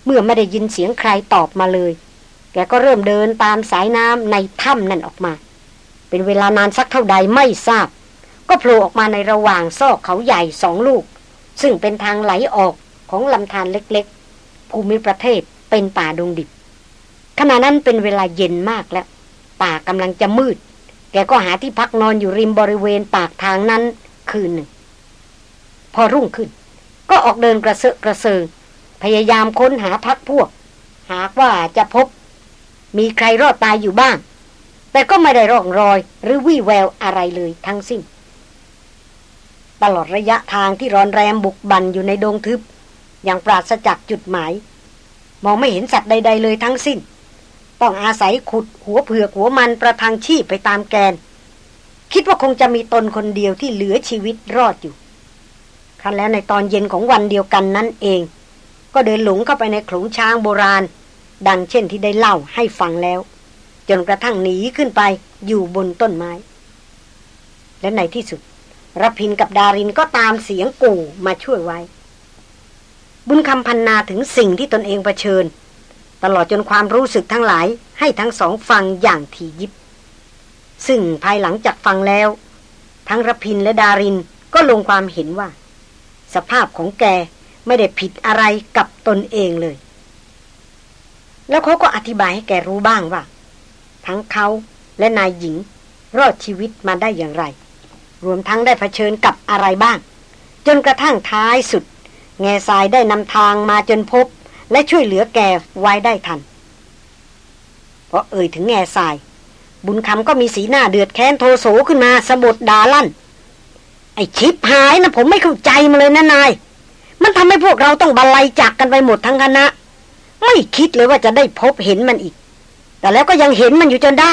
เมื่อไม่ได้ยินเสียงใครตอบมาเลย แกก็เริ่มเดินตามสายน้ำในถ้ำนั่นออกมา เป็นเวลานานสักเท่าใดไม่ทราบ ก็โผล่ออกมาในระหว่างซอกเขาใหญ่สองลูก ซึ่งเป็นทางไหลออกของลำธารเล็กๆ ภูมิประเทศเป็นป่าดงดิบขณะนั้นเป็นเวลาเย็นมากแล้ว ป่ากำลังจะมืด แกก็หาที่พักนอนอยู่ริมบริเวณปากทางนั้นคืนหนึ่ง พอรุ่งขึ้น ก็ออกเดินกระเซาะกระเซิงพยายามค้นหาพักพวก หากว่าจะพบ มีใครรอดตายอยู่บ้าง แต่ก็ไม่ได้ร่องรอยหรือวี่แววอะไรเลยทั้งสิ้น ตลอดระยะทางที่รอนแรมบุกบันอยู่ในดงทึบ อย่างปราศจากจุดหมาย มองไม่เห็นสัตว์ใด ๆ เลยทั้งสิ้น ต้องอาศัยขุดหัวเผือกหัวมันประทังชีพไปตามแกน คิดว่าคงจะมีตนคนเดียวที่เหลือชีวิตรอดอยู่ครั้นแล้วในตอนเย็นของวันเดียวกันนั่นเอง ก็เดินหลงเข้าไปในขลุงช้างโบราณ ดังเช่นที่ได้เล่าให้ฟังแล้ว จนกระทั่งหนีขึ้นไปอยู่บนต้นไม้ และในที่สุดรพินกับดารินก็ตามเสียงกู่มาช่วยไว้ บุญคำพันนาถึงสิ่งที่ตนเองเผชิญ ตลอดจนความรู้สึกทั้งหลายให้ทั้งสองฟังอย่างถี่ยิบ ซึ่งภายหลังจากฟังแล้ว ทั้งรพินและดารินก็ลงความเห็นว่า สภาพของแกไม่ได้ผิดอะไรกับตนเองเลย แล้วเขาก็อธิบายให้แกรู้บ้างว่า ทั้งเขาและนายหญิง รอดชีวิตมาได้อย่างไร รวมทั้งได้เผชิญกับอะไรบ้าง จนกระทั่งท้ายสุด แง่ทรายได้นำทางมาจนพบ และช่วยเหลือแกไว้ได้ทันเพราะเอ่ยถึงแง่ทราย บุญคำก็มีสีหน้าเดือดแค้นโทโสขึ้นมาสะบดดาลั่น ไอชิปหายนะผมไม่เข้าใจมาเลยนะนาย มันทำให้พวกเราต้องบรรลัยจากกันไปหมดทั้งคณะ ไม่คิดเลยว่าจะได้พบเห็นมันอีก แต่แล้วก็ยังเห็นมันอยู่จนได้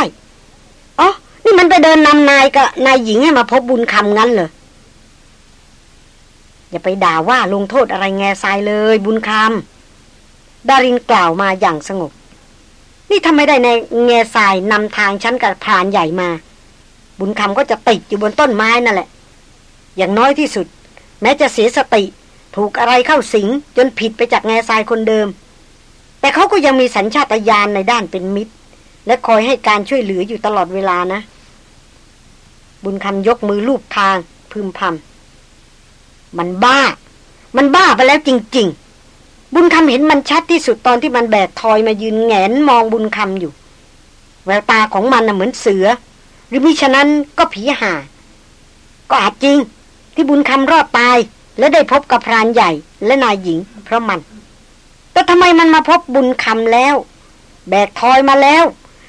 อ๋อนี่มันไปเดินนำนายกับนายหญิงให้มาพบบุญคำงั้นเหรออย่าไปด่าว่าลงโทษอะไรแง่ทรายเลยบุญคำ ดารินกล่าวมาอย่างสงบ นี่ทำไมได้ในแง่ทรายนำทางฉันกับพรานใหญ่มา บุญคำก็จะติดอยู่บนต้นไม้นั่นแหละ อย่างน้อยที่สุด แม้จะเสียสติ ถูกอะไรเข้าสิงจนผิดไปจากแง่ทรายคนเดิม แต่เขาก็ยังมีสัญชาตญาณในด้านเป็นมิตร และคอยให้การช่วยเหลืออยู่ตลอดเวลานะ บุญคำยกมือลูบทางพึมพำมันบ้า มันบ้าไปแล้วจริง ๆ บุญคำเห็นมันชัดที่สุดตอนที่มันแบกทอยมายืนแงนมองบุญคำอยู่ แววตาของมันน่ะเหมือนเสือ หรือมิฉะนั้นก็ผีห่าก็อาจจริงที่บุญคำรอดตาย และได้พบกับพรานใหญ่และนายหญิง เพราะมัน แต่ทำไมมันมาพบบุญคำแล้ว แบกทอยมาแล้ว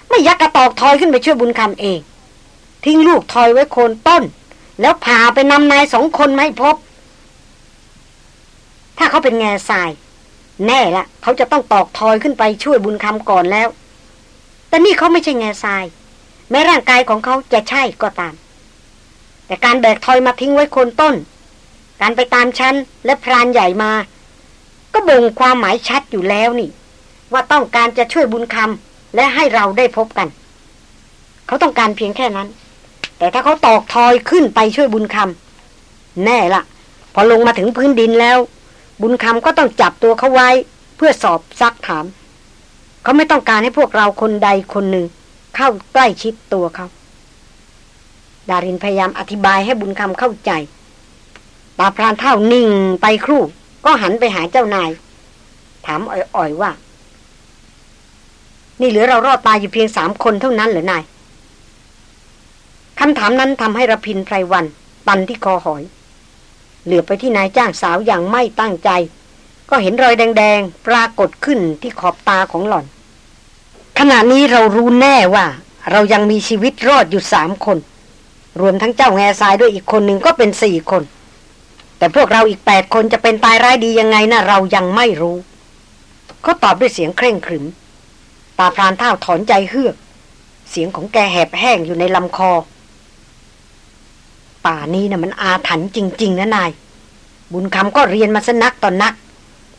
ไม่ยักกระตอกทอยขึ้นไปช่วยบุญคำเอง ทิ้งลูกทอยไว้โคนต้น แล้วพาไปนำนายสองคนไม่พบ ถ้าเขาเป็นแง่ทราย แน่ละเขาจะต้องตอกทอยขึ้นไปช่วยบุญคำก่อนแล้ว แต่นี่เขาไม่ใช่แง่ทราย แม้ร่างกายของเขาจะใช่ก็ตาม แต่การแบกทอยมาทิ้งไว้โคนต้น การไปตามชั้นและพรานใหญ่มา ก็บ่งความหมายชัดอยู่แล้วนี่ ว่าต้องการจะช่วยบุญคำและให้เราได้พบกัน เขาต้องการเพียงแค่นั้น แต่ถ้าเขาตอกทอยขึ้นไปช่วยบุญคำแน่ละพอลงมาถึงพื้นดินแล้ว บุญคำก็ต้องจับตัวเขาไว้ เพื่อสอบซักถาม เขาไม่ต้องการให้พวกเราคนใดคนหนึ่ง เข้าใกล้ชิดตัวเขา ดารินพยายามอธิบายให้บุญคำเข้าใจตาพรานเท่านิ่งไปครู่ ก็หันไปหาเจ้านาย ถามอ่อยๆว่า นี่เหลือเรารอดตายอยู่เพียงสามคนเท่านั้นเหรอนายคำถามนั้นทำให้ระพินไพรวันปันที่คอหอย เหลือไปที่นายจ้างสาวอย่างไม่ตั้งใจ ก็เห็นรอยแดง ๆ ปรากฏขึ้นที่ขอบตาของหล่อน ขณะนี้เรารู้แน่ว่า เรายังมีชีวิตรอดอยู่สามคน รวมทั้งเจ้าแง่ทรายด้วยอีกคนหนึ่งก็เป็นสี่คน แต่พวกเราอีกแปดคนจะเป็นตายร้ายดียังไงนะ่ะเรายังไม่รู้เขาตอบด้วยเสียงเคร่งขรึม ตาพรานเท่าถอนใจเฮือก เสียงของแกแหบแห้งอยู่ในลำคอ ป่านี้นะ่ะมันอาถรรพ์จริง ๆ นะนาย บุญคำก็เรียนมาสนักต่อนนัก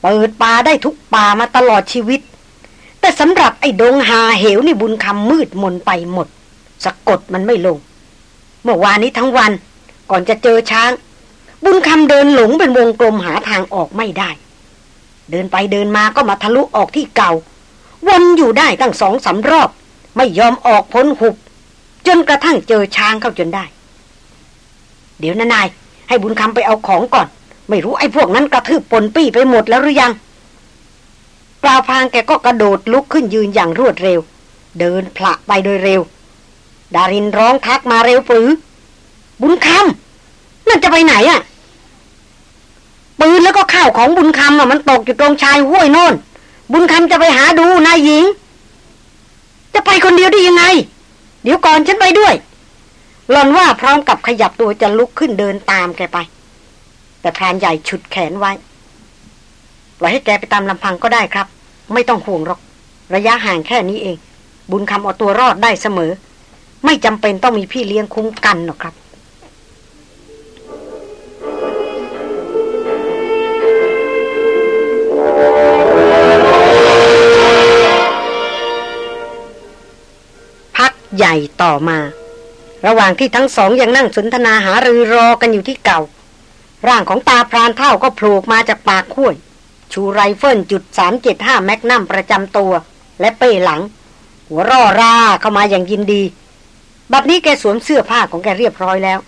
เปิดป่าได้ทุกป่ามาตลอดชีวิต แต่สำหรับไอ้ดงหาเหวนี่บุญคำมืดมนไปหมด สะกดมันไม่ลง เมื่อวานนี้ทั้งวัน ก่อนจะเจอช้าง บุญคำเดินหลงเป็นวงกลมหาทางออกไม่ได้ เดินไปเดินมาก็มาทะลุออกที่เก่า วนอยู่ได้ตั้งสองสารอบ ไม่ยอมออกพ้นหุบจนกระทั่งเจอช้างเข้าจนได้ เดี๋ยวนานาย ให้บุญคำไปเอาของก่อน ไม่รู้ไอ้พวกนั้นกระทืบปนปี้ไปหมดแล้วหรือยังปลาพางแกก็กระโดดลุกขึ้นยืนอย่างรวดเร็ว เดินพละไปโดยเร็ว ดารินร้องทักมาเร็วปือ บุญคำนั่นจะไปไหนอะปืนแล้วก็ข้าวของบุญคำอะมันตกอยู่ตรงชายห้วยโน่น บุญคำจะไปหาดูนายหญิง จะไปคนเดียวได้ยังไง เดี๋ยวก่อนฉันไปด้วย หลอนว่าพร้อมกับขยับตัวจะลุกขึ้นเดินตามแกไป แต่พรานใหญ่ฉุดแขนไว้ปล่อยให้แกไปตามลำพังก็ได้ครับ ไม่ต้องห่วงหรอก ระยะห่างแค่นี้เอง บุญคำเอาตัวรอดได้เสมอ ไม่จำเป็นต้องมีพี่เลี้ยงคุ้มกันหรอกครับพักใหญ่ต่อมา ระหว่างที่ทั้งสองยังนั่งสนทนาหารือรอกันอยู่ที่เก่า ร่างของตาพรานเท่าก็โผล่มาจากปากห้วย ชูไรเฟิลจุดสามเจ็ดห้าแมกนัมประจำตัว และเป้หลัง หัวร่อราเข้ามาอย่างยินดี บัดนี้แกสวมเสื้อผ้าของแกเรียบร้อยแล้ว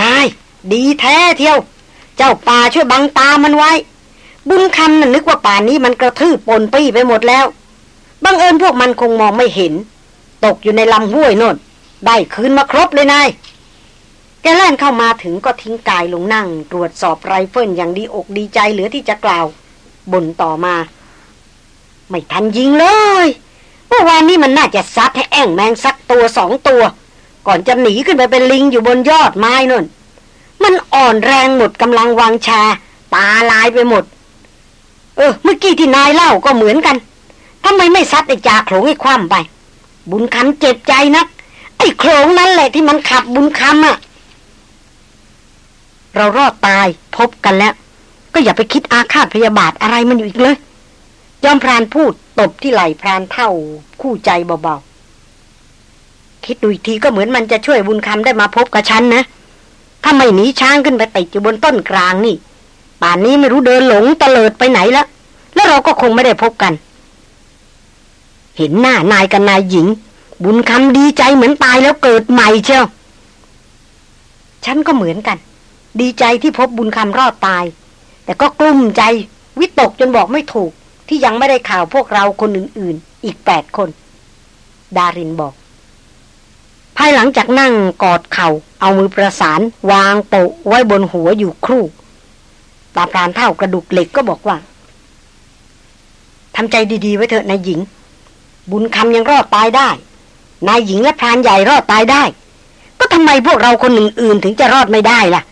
นาย ดีแท้เที่ยว เจ้าป่าช่วยบังตามันไว้ บุญคำน่ะนึกว่าป่านี้มันกระทืบปนปี้ไปหมดแล้วบังเอิญพวกมันคงมองไม่เห็น ตกอยู่ในลำห้วยโน่น ได้คืนมาครบเลยนาย แกแล่นเข้ามาถึงก็ทิ้งกายลงนั่ง ตรวจสอบไรเฟิลอย่างดีอกดีใจเหลือที่จะกล่าวบ่นต่อมา ไม่ทันยิงเลยเมื่อวานนี้มันน่าจะซัดให้แอ่งแมงสักตัวสองตัว ก่อนจะหนีขึ้นไปเป็นลิงอยู่บนยอดไม้นั่น มันอ่อนแรงหมดกำลังวางชา ตาลายไปหมด เออ เมื่อกี้ที่นายเล่าก็เหมือนกันทำไมไม่ซัดไอ้จ่าโขลงให้คว่ำไป บุญคำเจ็บใจนัก ไอ้โครงนั่นแหละที่มันขับบุญคำอะเรารอดตายพบกันแล้ว ก็อย่าไปคิดอาฆาตพยาบาทอะไรมันอยู่อีกเลย ยอมพรานพูดตบที่ไหล่พรานเท่า คู่ใจเบาๆ คิดดูอีกทีก็เหมือนมันจะช่วยบุญคำได้มาพบกับฉันนะ ถ้าไม่หนีช้างขึ้นไปติดอยู่บนต้นกลางนี่ป่านนี้ไม่รู้เดินหลงตะเลิดไปไหนแล้วแล้วเราก็คงไม่ได้พบกัน เห็นหน้านายกับนายหญิง บุญคำดีใจเหมือนตายแล้วเกิดใหม่เชียว ฉันก็เหมือนกัน ดีใจที่พบบุญคำรอดตาย แต่ก็กลุ้มใจ วิตกจนบอกไม่ถูก ที่ยังไม่ได้ข่าวพวกเราคนอื่น ๆ อีกแปดคน ดารินบอก ภายหลังจากนั่งกอดเขา่า เอามือประสาน วางโปะไว้บนหัวอยู่ครู่ตาพรานเท่ากระดูกเหล็กก็บอกว่าทำใจดีๆไว้เถอะนายหญิง บุญคำยังรอดตายได้ นายหญิงและพรานใหญ่รอดตายได้ ก็ทำไมพวกเราคนอื่นๆถึงจะรอดไม่ได้ล่ะ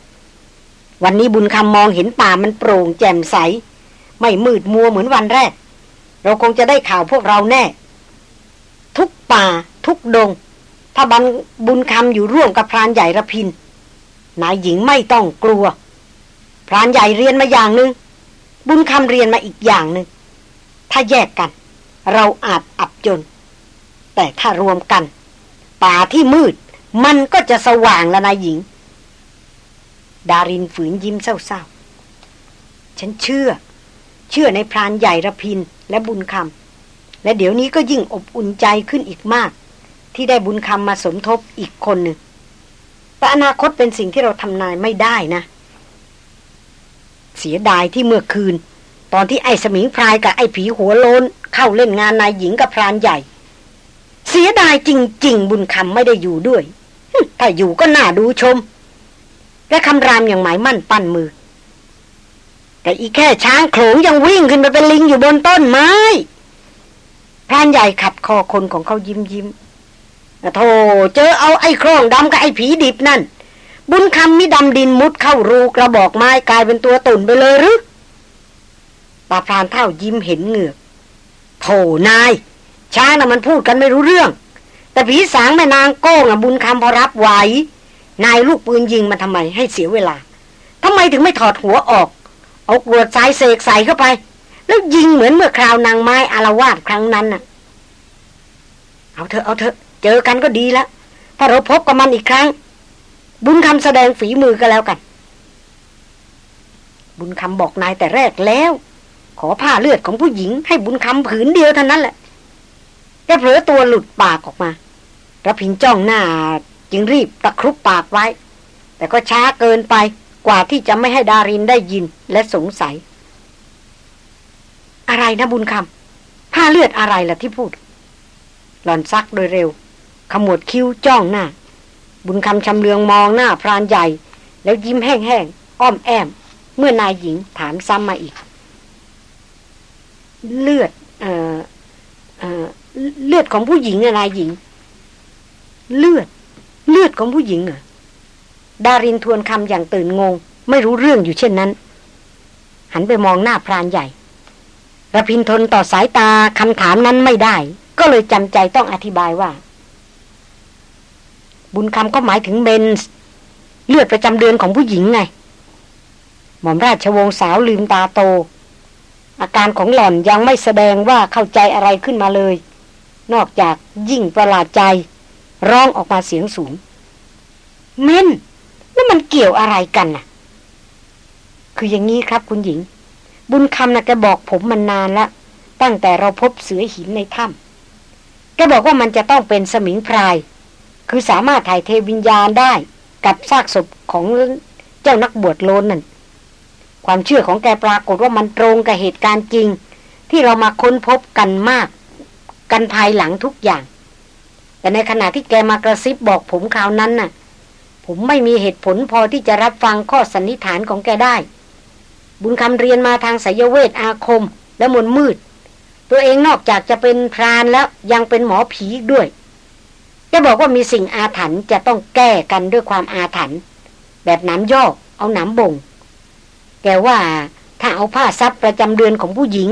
วันนี้บุญคำมองเห็นป่ามันโปร่งแจ่มใส ไม่มืดมัวเหมือนวันแรก เราคงจะได้ข่าวพวกเราแน่ ทุกป่า ทุกดง ถ้าบันบุญคำอยู่ร่วมกับพรานใหญ่ระพิน นายหญิงไม่ต้องกลัว พรานใหญ่เรียนมาอย่างหนึง่งบุญคำเรียนมาอีกอย่างหนึง่งถ้าแยกกัน เราอาจอับจน แต่ถ้ารวมกัน ป่าที่มืด มันก็จะสว่างแล้วนายหญิง ดารินฝืนยิ้มเศร้าๆ ฉันเชื่อ เชื่อในพรานใหญ่ระพินและบุญคำและเดี๋ยวนี้ก็ยิ่งอบอุ่นใจขึ้นอีกมาก ที่ได้บุญคำมาสมทบอีกคนหนึ่งแต่อนาคตเป็นสิ่งที่เราทำนายไม่ได้นะ เสียดายที่เมื่อคืน ตอนที่ไอ้สมิงพรายกับไอ้ผีหัวโลนเข้าเล่นงานนายหญิงกับพรานใหญ่ เสียดายจริง ๆ บุญคำไม่ได้อยู่ด้วย ถ้าอยู่ก็น่าดูชม และคำรามอย่างหมายมั่นปั้นมือ แต่อีแค่ช้างโขลงยังวิ่งขึ้นไปเป็นลิงอยู่บนต้นไม้พรานใหญ่ขัดคอคนของเขายิ้มยิ้มโธ่เจอเอาไอ้โครงดำกับไอ้ผีดิบนั่น บุญคำมิดำดินมุดเข้ารูกระบอกไม้กลายเป็นตัวตุ่นไปเลยหรือตาพรานเท่ายิ้มเห็นเหงือกโธ่นาย ช้างน่ะมันพูดกันไม่รู้เรื่อง แต่ผีสางแม่นางโก้งอะบุญคำพอรับไหวนายลูกปืนยิงมาทำไมให้เสียเวลาทำไมถึงไม่ถอดหัวออก เอากรวดสายเสกใส่เข้าไป แล้วยิงเหมือนเมื่อคราวนางไม้อารวาสครั้งนั้นน่ะ เอาเถอะเอาเถอะ เจอกันก็ดีแล้วถ้าเราพบกับมันอีกครั้ง บุญคำแสดงฝีมือก็แล้วกัน บุญคำบอกนายแต่แรกแล้ว ขอผ้าเลือดของผู้หญิงให้บุญคำผืนเดียวเท่านั้นแหละ แกเผลอตัวหลุดปากออกมาระพินจ้องหน้าจึงรีบตะครุบปากไว้ แต่ก็ช้าเกินไปกว่าที่จะไม่ให้ดารินได้ยินและสงสัย อะไรนะบุญคำผ้าเลือดอะไรล่ะที่พูด หล่อนซักโดยเร็ว ขมวดคิ้วจ้องหน้า บุญคำชำเลืองมองหน้าพรานใหญ่ แล้วยิ้มแห้งๆ อ้อมแอม เมื่อนายหญิงถามซ้ำมาอีก เลือด เอ่อเอ่อ เลือดของผู้หญิงอะนายหญิง เลือด เลือดของผู้หญิงเหรอดารินทวนคำอย่างตื่นงง ไม่รู้เรื่องอยู่เช่นนั้น หันไปมองหน้าพรานใหญ่ระพินทนต่อสายตาคำถามนั้นไม่ได้ ก็เลยจำใจต้องอธิบายว่า บุญคำก็หมายถึงเบนส์เลือดประจำเดือนของผู้หญิงไง หม่อมราชวงศ์สาวลืมตาโต อาการของหล่อนยังไม่แสดงว่าเข้าใจอะไรขึ้นมาเลย นอกจากยิ่งประหลาดใจ ร้องออกมาเสียงสูง เม่นแล้วมันเกี่ยวอะไรกันน่ะ คืออย่างนี้ครับคุณหญิง บุญคำนะ่ะแกบอกผมมันนานละ ตั้งแต่เราพบเสือหินในถ้ำแกบอกว่ามันจะต้องเป็นสมิงพราย คือสามารถถ่ายเทวิญญาณได้กับซากศพของเจ้านักบวชโลนนั่น ความเชื่อของแกปรากฏว่ามันตรงกับเหตุการณ์จริง ที่เรามาค้นพบกันมาก กันภายหลังทุกอย่าง แต่ในขณะที่แกมากระซิบบอกผมคราวนั้นน่ะ ผมไม่มีเหตุผลพอที่จะรับฟังข้อสันนิษฐานของแกได้ บุญคำเรียนมาทางสายเวทอาคม และมนมืด ตัวเองนอกจากจะเป็นพรานแล้วยังเป็นหมอผีด้วยแกบอกว่ามีสิ่งอาถรรพ์จะต้องแก้กันด้วยความอาถรรพ์แบบน้ำยอกเอาน้ำบ่ง แกว่าถ้าเอาผ้าซับประจำเดือนของผู้หญิง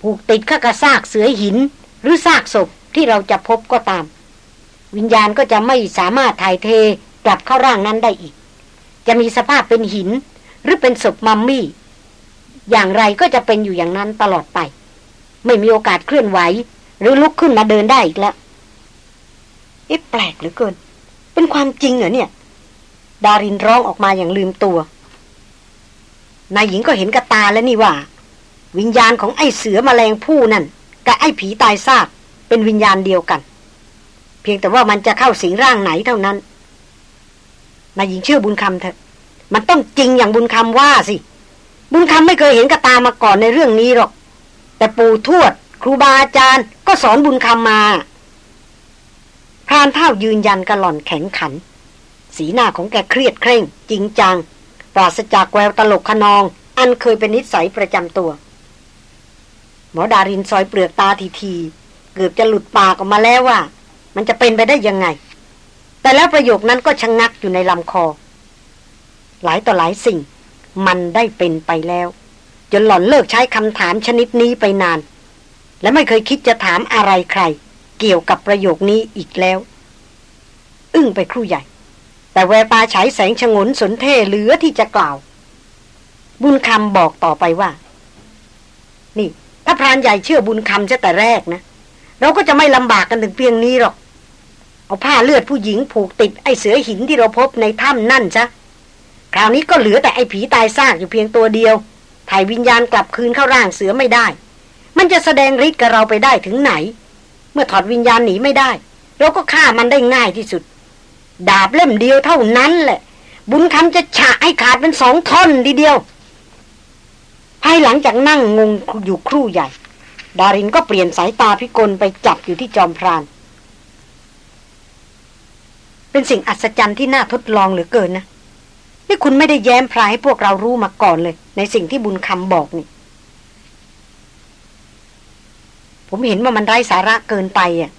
ผูกติดข้ากระซากเสือหิน หรือซากศพที่เราจะพบก็ตาม วิญญาณก็จะไม่สามารถถ่ายเทกลับเข้าร่างนั้นได้อีก จะมีสภาพเป็นหิน หรือเป็นศพมัมมี่ อย่างไรก็จะเป็นอยู่อย่างนั้นตลอดไป ไม่มีโอกาสเคลื่อนไหว หรือลุกขึ้นมาเดินได้อีกแล้วเอ๊ะแปลกเหลือเกิน เป็นความจริงเหรอเนี่ย ดารินร้องออกมาอย่างลืมตัวนายหญิงก็เห็นกระตาแล้วนี่ว่า วิญญาณของไอ้เสือมแมลงผู้นั่น กับไอ้ผีตายซากเป็นวิญญาณเดียวกัน เพียงแต่ว่ามันจะเข้าสิงร่างไหนเท่านั้นนายหญิงเชื่อบุญคำเถอะ มันต้องจริงอย่างบุญคำว่าสิ บุญคำไม่เคยเห็นกระตามาก่อนในเรื่องนี้หรอก แต่ปู่ทวด ครูบาอาจารย์ ก็สอนบุญคำมาพรานเท่ายืนยันกระหล่อนแข็งขัน สีหน้าของแกเครียดเคร่ง จริงจัง ปราศจากแววตลกขนอง อันเคยเป็นนิสัยประจำตัว มอดารินซอยเปลือกตาทีทีเกือบจะหลุดปากออกมาแล้วว่า มันจะเป็นไปได้ยังไง แต่แล้วประโยคนั้นก็ชะงงักอยู่ในลำคอ หลายต่อหลายสิ่ง มันได้เป็นไปแล้ว จนหล่อนเลิกใช้คำถามชนิดนี้ไปนาน และไม่เคยคิดจะถามอะไรใคร เกี่ยวกับประโยคนี้อีกแล้ว อึ้งไปครู่ใหญ่ แต่แววตาฉายแสงชงนสนเท่เหลือที่จะกล่าว บุญคำบอกต่อไปว่า นี่ ถ้าพรานใหญ่เชื่อบุญคำจะแต่แรกนะ เราก็จะไม่ลำบากกันถึงเพียงนี้หรอก เอาผ้าเลือดผู้หญิงผูกติดไอ้เสือหินที่เราพบในถ้ำนั่นซะคราวนี้ก็เหลือแต่ไอ้ผีตายซากอยู่เพียงตัวเดียว ถ่ายวิญญาณกลับคืนเข้าร่างเสือไม่ได้ มันจะแสดงฤทธิ์กับเราไปได้ถึงไหน เมื่อถอดวิญญาณหนีไม่ได้ เราก็ฆ่ามันได้ง่ายที่สุด ดาบเล่มเดียวเท่านั้นแหละ บุญคำจะฉะให้ขาดเป็นสองท่อนทีเดียว ภายหลังจากนั่งงงอยู่ครู่ใหญ่ ดารินก็เปลี่ยนสายตาพิกลไปจับอยู่ที่จอมพราน เป็นสิ่งอัศจรรย์ที่น่าทดลองเหลือเกินนะ นี่คุณไม่ได้แย้มพรายให้พวกเรารู้มาก่อนเลย ในสิ่งที่บุญคำบอกนี่ ผมเห็นว่ามันไร้สาระเกินไปอะ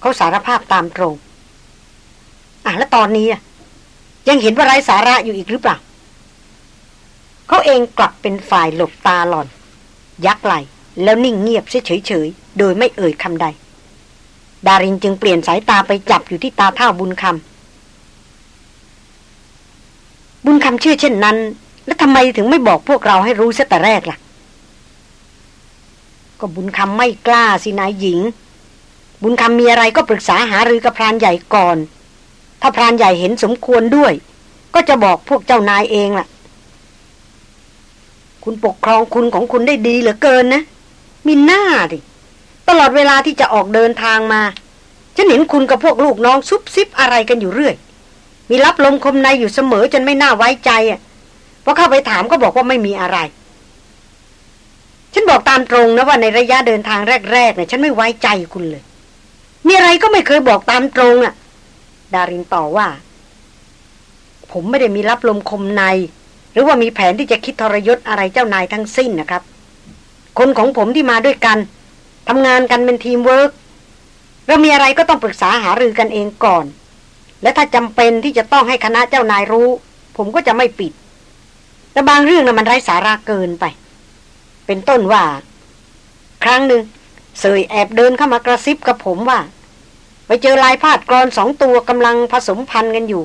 เขาสารภาพตามตรง อะแล้วตอนนี้อะยังเห็นว่าไร้สาระอยู่อีกหรือเปล่า เขาเองกลับเป็นฝ่ายหลบตาหล่อน ยักไหลแล้วนิ่งเงียบเฉยๆ โดยไม่เอ่ยคำใด ดารินจึงเปลี่ยนสายตาไปจับอยู่ที่ตาเท่าบุญคำบุญคำเชื่อเช่นนั้น แล้วทำไมถึงไม่บอกพวกเราให้รู้เสียแต่แรกล่ะ ก็บุญคำไม่กล้าสินายหญิง บุญคำมีอะไรก็ปรึกษาหารือกับพรานใหญ่ก่อน ถ้าพรานใหญ่เห็นสมควรด้วย ก็จะบอกพวกเจ้านายเองล่ะ คุณปกครองคุณของคุณได้ดีเหลือเกินนะ มีหน้าดิ ตลอดเวลาที่จะออกเดินทางมา ฉันเห็นคุณกับพวกลูกน้องซุบซิบอะไรกันอยู่เรื่อย มีรับลมคมในอยู่เสมอจนไม่น่าไว้ใจอะพอเข้าไปถามก็บอกว่าไม่มีอะไร ฉันบอกตามตรงนะว่าในระยะเดินทางแรกๆเนี่ยฉันไม่ไว้ใจคุณเลย มีอะไรก็ไม่เคยบอกตามตรงอะ ดารินต่อว่า ผมไม่ได้มีลับลมคมใน หรือว่ามีแผนที่จะคิดทรยศอะไรเจ้านายทั้งสิ้นนะครับ คนของผมที่มาด้วยกันทำงานกันเป็นทีมเวิร์กเรามีอะไรก็ต้องปรึกษาหารือกันเองก่อน และถ้าจำเป็นที่จะต้องให้คณะเจ้านายรู้ ผมก็จะไม่ปิด แต่บางเรื่องนะ่ะมันไร้สาระเกินไป เป็นต้นว่า ครั้งหนึ่งเสยแอบเดินเข้ามากระซิบกับผมว่า ไปเจอลายพาดกรอนสองตัวกำลังผสมพันธุ์กันอยู่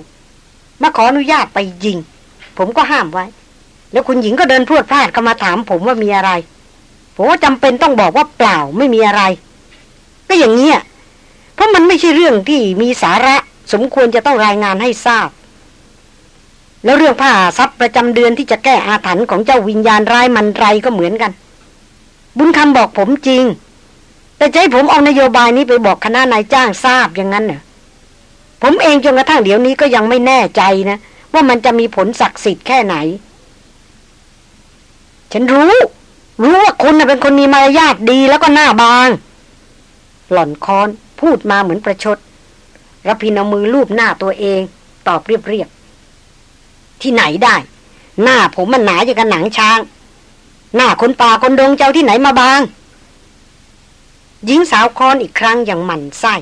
มาขออนุญาตไปยิง ผมก็ห้ามไว้ แล้วคุณหญิงก็เดินพรวดพลาดเข้ามาถามผมว่ามีอะไร ผมว่าจำเป็นต้องบอกว่าเปล่าไม่มีอะไร ก็อย่างนี้เพราะมันไม่ใช่เรื่องที่มีสาระสมควรจะต้องรายงานให้ทราบ แล้วเรื่องผ้าทรัพย์ประจำเดือนที่จะแก้อาถรรพ์ของเจ้าวิญญาณร้ายมันไรก็เหมือนกัน บุญคำบอกผมจริง แต่ใจผมเอานโยบายนี้ไปบอกคณะนายจ้างทราบอย่างนั้นเน่ะผมเองจนกระทั่งเดี๋ยวนี้ก็ยังไม่แน่ใจนะ ว่ามันจะมีผลศักดิ์สิทธิ์แค่ไหน ฉันรู้ รู้ว่าคุณเป็นคนมีมารยาทดีแล้วก็หน้าบาง หล่อนคอนพูดมาเหมือนประชดรพินเอามือลูบหน้าตัวเอง ตอบเรียบๆที่ไหนได้ หน้าผมมันหนาอย่างกับหนังช้าง หน้าคนป่าคนดงเจ้าที่ไหนมาบางหญิงสาวคอนอีกครั้งอย่างหมั่นไส้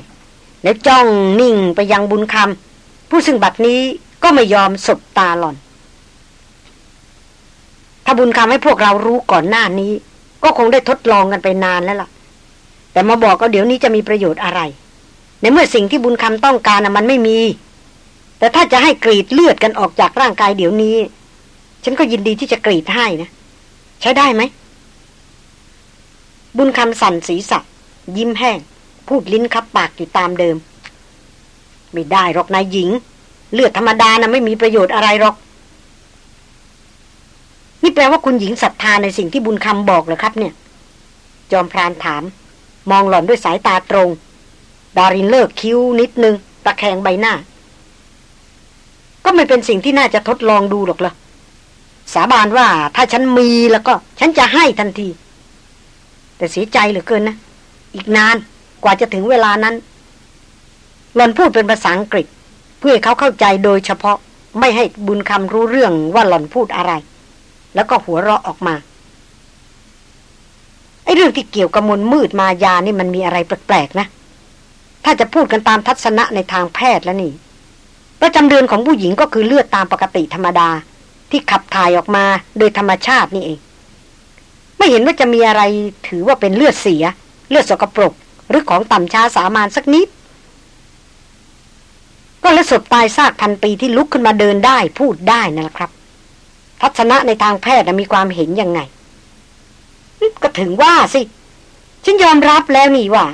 แล้วจ้องนิ่งไปยังบุญคำผู้ซึ่งบัดนี้ ก็ไม่ยอมสบตาหล่อน ถ้าบุญคำให้พวกเรารู้ก่อนหน้านี้ ก็คงได้ทดลองกันไปนานแล้วล่ะ แต่มาบอกก็เดี๋ยวนี้จะมีประโยชน์อะไร ในเมื่อสิ่งที่บุญคำต้องการมันไม่มี แต่ถ้าจะให้กรีดเลือดกันออกจากร่างกายเดี๋ยวนี้ ฉันก็ยินดีที่จะกรีดให้นะ ใช้ได้ไหม บุญคำสั่นศีรษะยิ้มแห้ง พูดลิ้นคับปากอยู่ตามเดิม ไม่ได้หรอกนายหญิง เลือดธรรมดานะไม่มีประโยชน์อะไรหรอก นี่แปลว่าคุณหญิงศรัทธาในสิ่งที่บุญคำบอกเหรอครับ เนี่ย จอมพรานถาม มองหล่อนด้วยสายตาตรง ดารินเลิกคิ้วนิดนึงตะแคงใบหน้า ก็ไม่เป็นสิ่งที่น่าจะทดลองดูหรอกละสาบานว่าถ้าฉันมีแล้วก็ ฉันจะให้ทันที แต่เสียใจเหลือเกินนะ อีกนานกว่าจะถึงเวลานั้นหลอนพูดเป็นภาษาอังกฤษ เพื่อเขาเข้าใจโดยเฉพาะไม่ให้บุญคำรู้เรื่องว่าหล่อนพูดอะไร แล้วก็หัวเราะออกมาไอ้เรื่องที่เกี่ยวกับมนมืดมายานี่มันมีอะไรแปลกๆนะ ถ้าจะพูดกันตามทัศนะในทางแพทย์แล้วนี่ ประจำเดือนของผู้หญิงก็คือเลือดตามปกติธรรมดา ที่ขับถ่ายออกมาโดยธรรมชาตินี่เอง ไม่เห็นว่าจะมีอะไรถือว่าเป็นเลือดเสีย เลือดสกปรก หรือของต่ำช้าสามานสักนิด ก็และศพตายซากพันปีที่ลุกขึ้นมาเดินได้พูดได้นั่นแหละครับ ทัศนะในทางแพทย์มีความเห็นยังไง ก็ถึงว่าสิ ฉันยอมรับแล้วนี่ว่า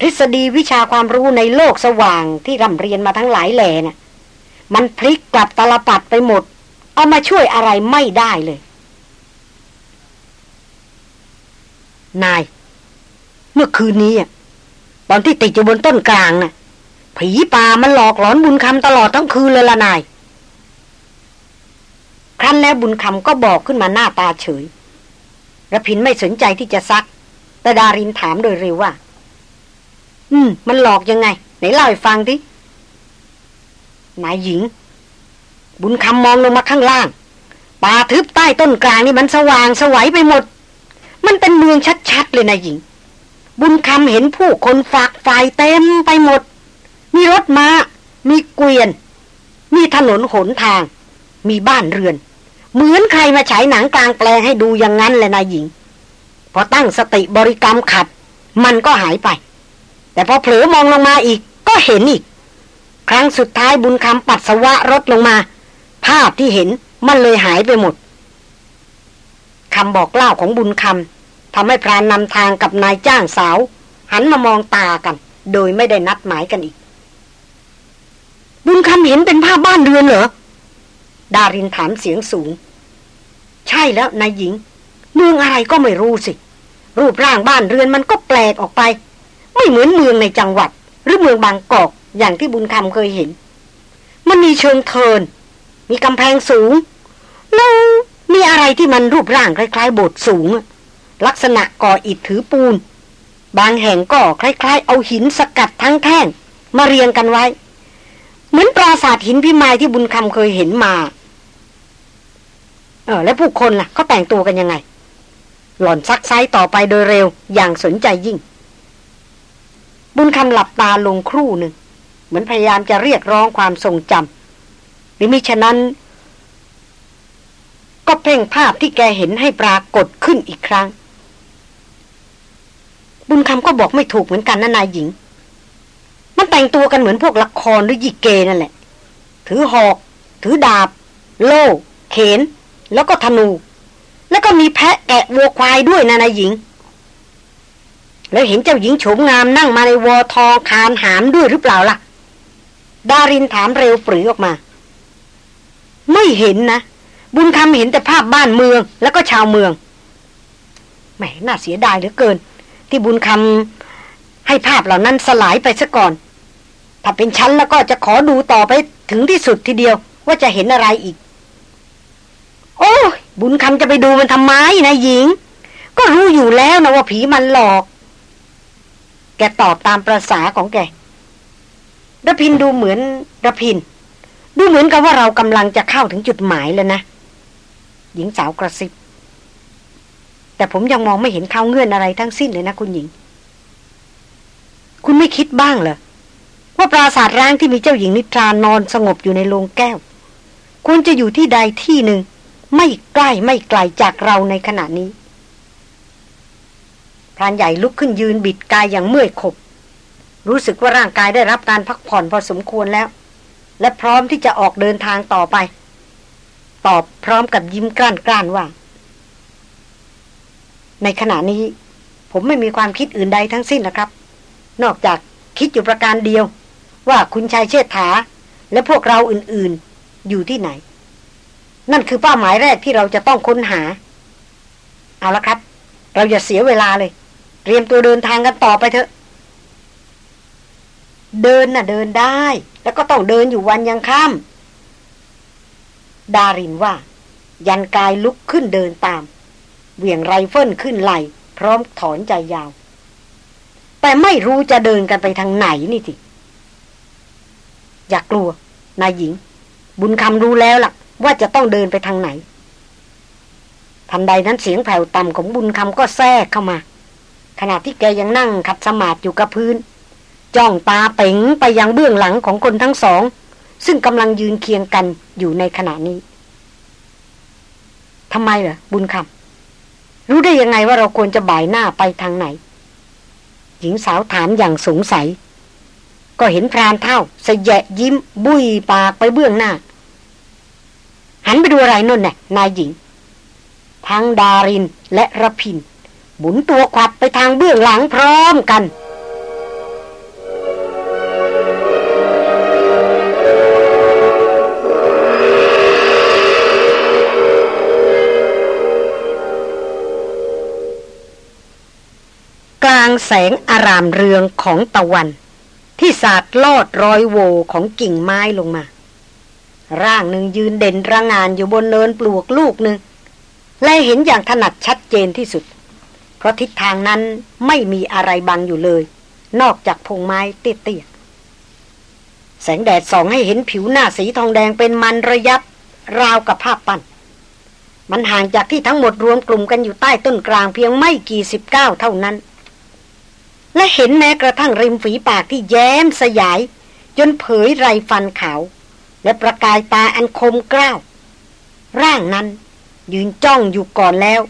ทฤษฎีวิชาความรู้ในโลกสว่างที่ร่ำเรียนมาทั้งหลายแหล่น่ะ มันพลิกกลับตลปัดไปหมด เอามาช่วยอะไรไม่ได้เลย นาย เมื่อคืนนี้ตอนที่ติดอยู่บนต้นกลางน่ะ ผีป่ามันหลอกหลอนบุญคำตลอดทั้งคืนเลยละนาย ครั้นแล้วบุญคำก็บอกขึ้นมาหน้าตาเฉยระพินไม่สนใจที่จะซัก แต่ดารินถามโดยเร็วว่า อืม มันหลอกยังไง ไหนเล่าให้ฟังดินายหญิง บุญคำมองลงมาข้างล่าง ป่าทึบใต้ต้นกลางนี่มันสว่างสวัยไปหมด มันเป็นเมืองชัดๆเลยนายหญิง บุญคำเห็นผู้คนฝากฝ่ายเต็มไปหมด มีรถมา้า มีเกวียน มีถนนหนทาง มีบ้านเรือน เหมือนใครมาฉายหนังกลางแปลงให้ดูอย่างนั้นเลยนายหญิง พอตั้งสติบริกรรมขัด มันก็หายไป แต่พอเผลอมองลงมาอีก ก็เห็นอีก ครั้งสุดท้ายบุญคำปัสสาวะรถลงมา ภาพที่เห็นมันเลยหายไปหมดคำบอกเล่าของบุญคำทำให้พรานนำทางกับนายจ้างสาว หันมามองตากัน โดยไม่ได้นัดหมายกันอีก บุญคำเห็นเป็นภาพบ้านเรือนเหรอ ดารินถามเสียงสูง ใช่แล้วนายหญิง เมืองอะไรก็ไม่รู้สิ รูปร่างบ้านเรือนมันก็แปลกออกไป ไม่เหมือนเมืองในจังหวัด หรือเมืองบางกอกอย่างที่บุญคำเคยเห็น มันมีเชิงเทิน มีกำแพงสูง แล้วมีอะไรที่มันรูปร่างคล้ายๆโบสถ์สูง ลักษณะก่ออิฐถือปูน บางแห่งก็คล้ายๆ เอาหินสกัดทั้งแท่งมาเรียงกันไว้ เหมือนปราสาทหินพิมายที่บุญคำเคยเห็นมา เออ แล้วผู้คนล่ะเขาแต่งตัวกันยังไง หล่อนซักไซต่อไปโดยเร็วอย่างสนใจยิ่ง บุญคำหลับตาลงครู่หนึ่ง เหมือนพยายามจะเรียกร้องความทรงจำหรือมิฉะนั้น ก็เพ่งภาพที่แกเห็นให้ปรากฏขึ้นอีกครั้ง บุญคำก็บอกไม่ถูกเหมือนกันนะนายหญิง มันแต่งตัวกันเหมือนพวกละครหรือยิเกนั่นแหละ ถือหอก ถือดาบ โล่ เขน แล้วก็ธนู แล้วก็มีแพะแกะวัวควายด้วยนะนายหญิง แล้วเห็นเจ้าหญิงโฉมงามนั่งมาในวอทองคานหามด้วยหรือเปล่าล่ะ ดารินถามเร็วปรือออกมา ไม่เห็นนะ บุญคำเห็นแต่ภาพบ้านเมือง แล้วก็ชาวเมืองแหมน่าเสียดายเหลือเกิน ที่บุญคำให้ภาพเหล่านั้นสลายไปซะก่อน ถ้าเป็นฉันแล้วก็จะขอดูต่อไปถึงที่สุดทีเดียว ว่าจะเห็นอะไรอีก โอ้บุญคำจะไปดูมันทำไมนายหญิง ก็รู้อยู่แล้วนะว่าผีมันหลอก แกตอบตามประษาของแกระพินดูเหมือนระพิน ดูเหมือนกับว่าเรากำลังจะเข้าถึงจุดหมายแล้วนะหญิงสาวกระซิบ แต่ผมยังมองไม่เห็นข้าวเงื่อนอะไรทั้งสิ้นเลยนะคุณหญิง คุณไม่คิดบ้างเหรอ ว่าปราสาทร้างที่มีเจ้าหญิงนิทรานอนสงบอยู่ในโรงแก้ว ควรจะอยู่ที่ใดที่หนึ่ง ไม่ใกล้ไม่ไกลจากเราในขณะนี้พรานใหญ่ลุกขึ้นยืนบิดกายอย่างเมื่อยขบ รู้สึกว่าร่างกายได้รับการพักผ่อนพอสมควรแล้ว และพร้อมที่จะออกเดินทางต่อไป ตอบพร้อมกับยิ้มกล้านกล้านว่า ในขณะนี้ ผมไม่มีความคิดอื่นใดทั้งสิ้นนะครับ นอกจากคิดอยู่ประการเดียว ว่าคุณชายเชษฐา และพวกเราอื่นๆ อยู่ที่ไหน นั่นคือเป้าหมายแรกที่เราจะต้องค้นหา เอาละครับ เราอย่าเสียเวลาเลย เตรียมตัวเดินทางกันต่อไปเถอะ เดินน่ะเดินได้ แล้วก็ต้องเดินอยู่วันยังค่ำดารินว่า ยันกายลุกขึ้นเดินตาม เหวี่ยงไรเฟิลขึ้นไหลพร้อมถอนใจยาว แต่ไม่รู้จะเดินกันไปทางไหนนี่สิ อย่ากกลัว นายหญิง บุญคำรู้แล้วล่ะ ว่าจะต้องเดินไปทางไหนทันใดนั้นเสียงแผ่วต่ำของบุญคำก็แทรกเข้ามา ขณะที่แกยังนั่งขัดสมาธิอยู่กับพื้น จ้องตาเป๋งไปยังเบื้องหลังของคนทั้งสอง ซึ่งกำลังยืนเคียงกันอยู่ในขณะนี้ทำไมเหรอบุญคำรู้ได้ยังไงว่าเราควรจะบ่ายหน้าไปทางไหน หญิงสาวถามอย่างสงสัย ก็เห็นพรานเท่าสยะยิ้ม บุยปากไปเบื้องหน้า หันไปดูอะไรนั่นแน่นายหญิง ทั้งดารินและระพินหมุนตัวขวับไปทางเบื้องหลังพร้อมกันกลางแสงอารามเรืองของตะวัน ที่สาดลอดรอยโวของกิ่งไม้ลงมา ร่างหนึ่งยืนเด่นระงานอยู่บนเนินปลวกลูกหนึ่ง และเห็นอย่างถนัดชัดเจนที่สุด เพราะทิศทางนั้นไม่มีอะไรบังอยู่เลย นอกจากพงไม้เตี้ยๆแสงแดดส่องให้เห็นผิวหน้าสีทองแดงเป็นมันระยับ ราวกับภาพปั้นมันห่างจากที่ทั้งหมดรวมกลุ่มกันอยู่ใต้ต้นกร่างเพียงไม่กี่สิบก้าวเท่านั้น และเห็นแม้กระทั่งริมฝีปากที่แย้มแสยะ จนเผยไรฟันขาว และประกายตาอันคมกล้า ร่างนั้นยืนจ้องอยู่ก่อนแล้ว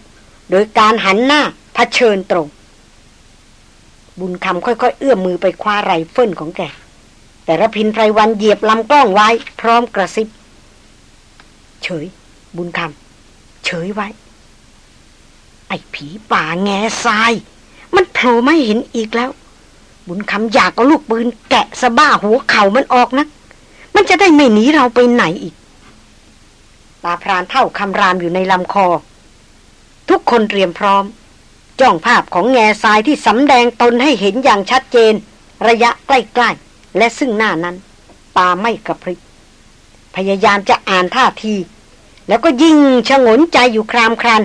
โดยการหันหน้าเผชิญตรง บุญคำค่อยๆ เอื้อมมือไปคว้าไรเฟิลของแก แต่รพินทร์ ไพรวัลย์เหยียบลำกล้องไว้ พร้อมกระซิบ เฉย บุญคำเฉยไว้ ไอ้ผีป่าแง่ทราย มันโผล่ไม่เห็นอีกแล้ว บุญคำอยากเอาลูกปืนแกะสะบ้าหัวเข่ามันออกนะ มันจะได้ไม่หนีเราไปไหนอีก ตาพรานเท่าคำรามอยู่ในลำคอ ทุกคนเตรียมพร้อม จ้องภาพของแง่ทรายที่สำแดงตนให้เห็นอย่างชัดเจน ระยะใกล้ๆ และซึ่งหน้านั้น ตาไม่กระพริบพยายามจะอ่านท่าที แล้วก็ยิ่งชะงนใจอยู่ครามครัน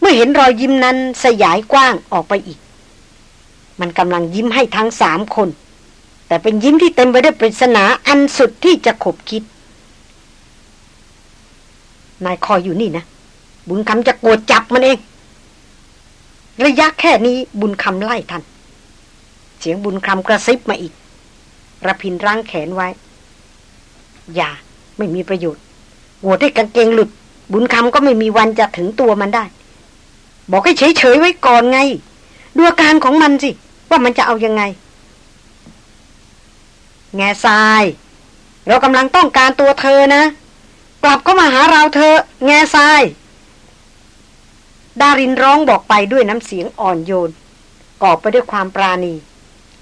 เมื่อเห็นรอยยิ้มนั้นสยายกว้างออกไปอีก มันกำลังยิ้มให้ทั้งสามคน แต่เป็นยิ้มที่เต็มไปด้วยปริศนาอันสุดที่จะขบคิด นายคอยอยู่นี่นะ บุญคำจะโกรธจับมันเอง ระยะแค่นี้บุญคำไล่ทัน เสียงบุญคำกระซิบมาอีกระพินร่างแขนไว้ อย่า ไม่มีประโยชน์โหวดให้กางเกงหลุด บุญคำก็ไม่มีวันจะถึงตัวมันได้ บอกให้เฉยๆไว้ก่อนไง ดูอาการของมันสิ ว่ามันจะเอายังไง แง่ทราย เรากำลังต้องการตัวเธอนะ กลับก็มาหาเราเธอ แง่ทรายดารินร้องบอกไปด้วยน้ำเสียงอ่อนโยนกอบไปด้วยความปราณี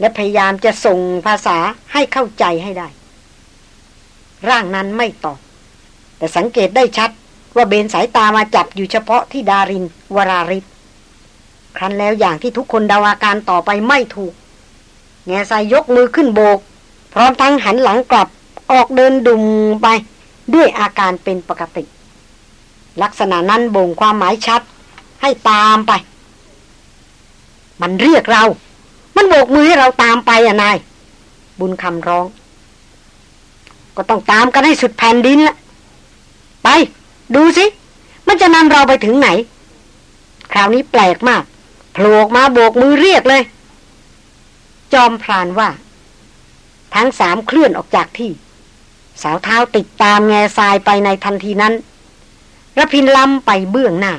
และพยายามจะส่งภาษาให้เข้าใจให้ได้ ร่างนั้นไม่ตอบ แต่สังเกตได้ชัดว่าเบนสายตามาจับอยู่เฉพาะที่ดารินวราริศ ครั้นแล้วอย่างที่ทุกคนดาอาการต่อไปไม่ถูก แง่สายยกมือขึ้นโบก พร้อมทั้งหันหลังกลับออกเดินดุมไป ด้วยอาการเป็นปกติ ลักษณะนั้นบ่งความหมายชัด ให้ตามไป มันเรียกเรา มันโบกมือให้เราตามไปอะนาย บุญคำร้อง ก็ต้องตามกันให้สุดแผ่นดินละไป ดูสิ มันจะนำเราไปถึงไหน คราวนี้แปลกมาก โผล่มาโบกมือเรียกเลย จอมพรานว่า ทั้งสามเคลื่อนออกจากที่ สาวเท้าติดตามแง่ทรายไปในทันทีนั้นระพินลำไปเบื้องหน้า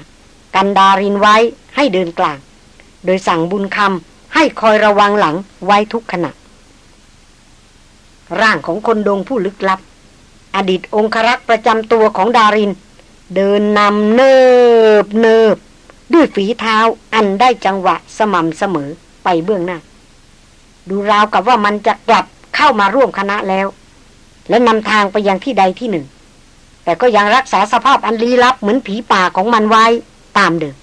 กันดารินไว้ให้เดินกลาง โดยสั่งบุญคำให้คอยระวังหลังไว้ทุกขณะ ร่างของคนดงผู้ลึกลับ อดีตองครักษ์ประจำตัวของดาริน เดินนำเนิบเนิบ ด้วยฝีเท้าอันได้จังหวะสม่ำเสมอไปเบื้องหน้า ดูราวกับว่ามันจะกลับเข้ามาร่วมคณะแล้ว และนำทางไปยังที่ใดที่หนึ่ง แต่ก็ยังรักษาสภาพอันลี้ลับเหมือนผีป่าของมันไว้ตามเดิม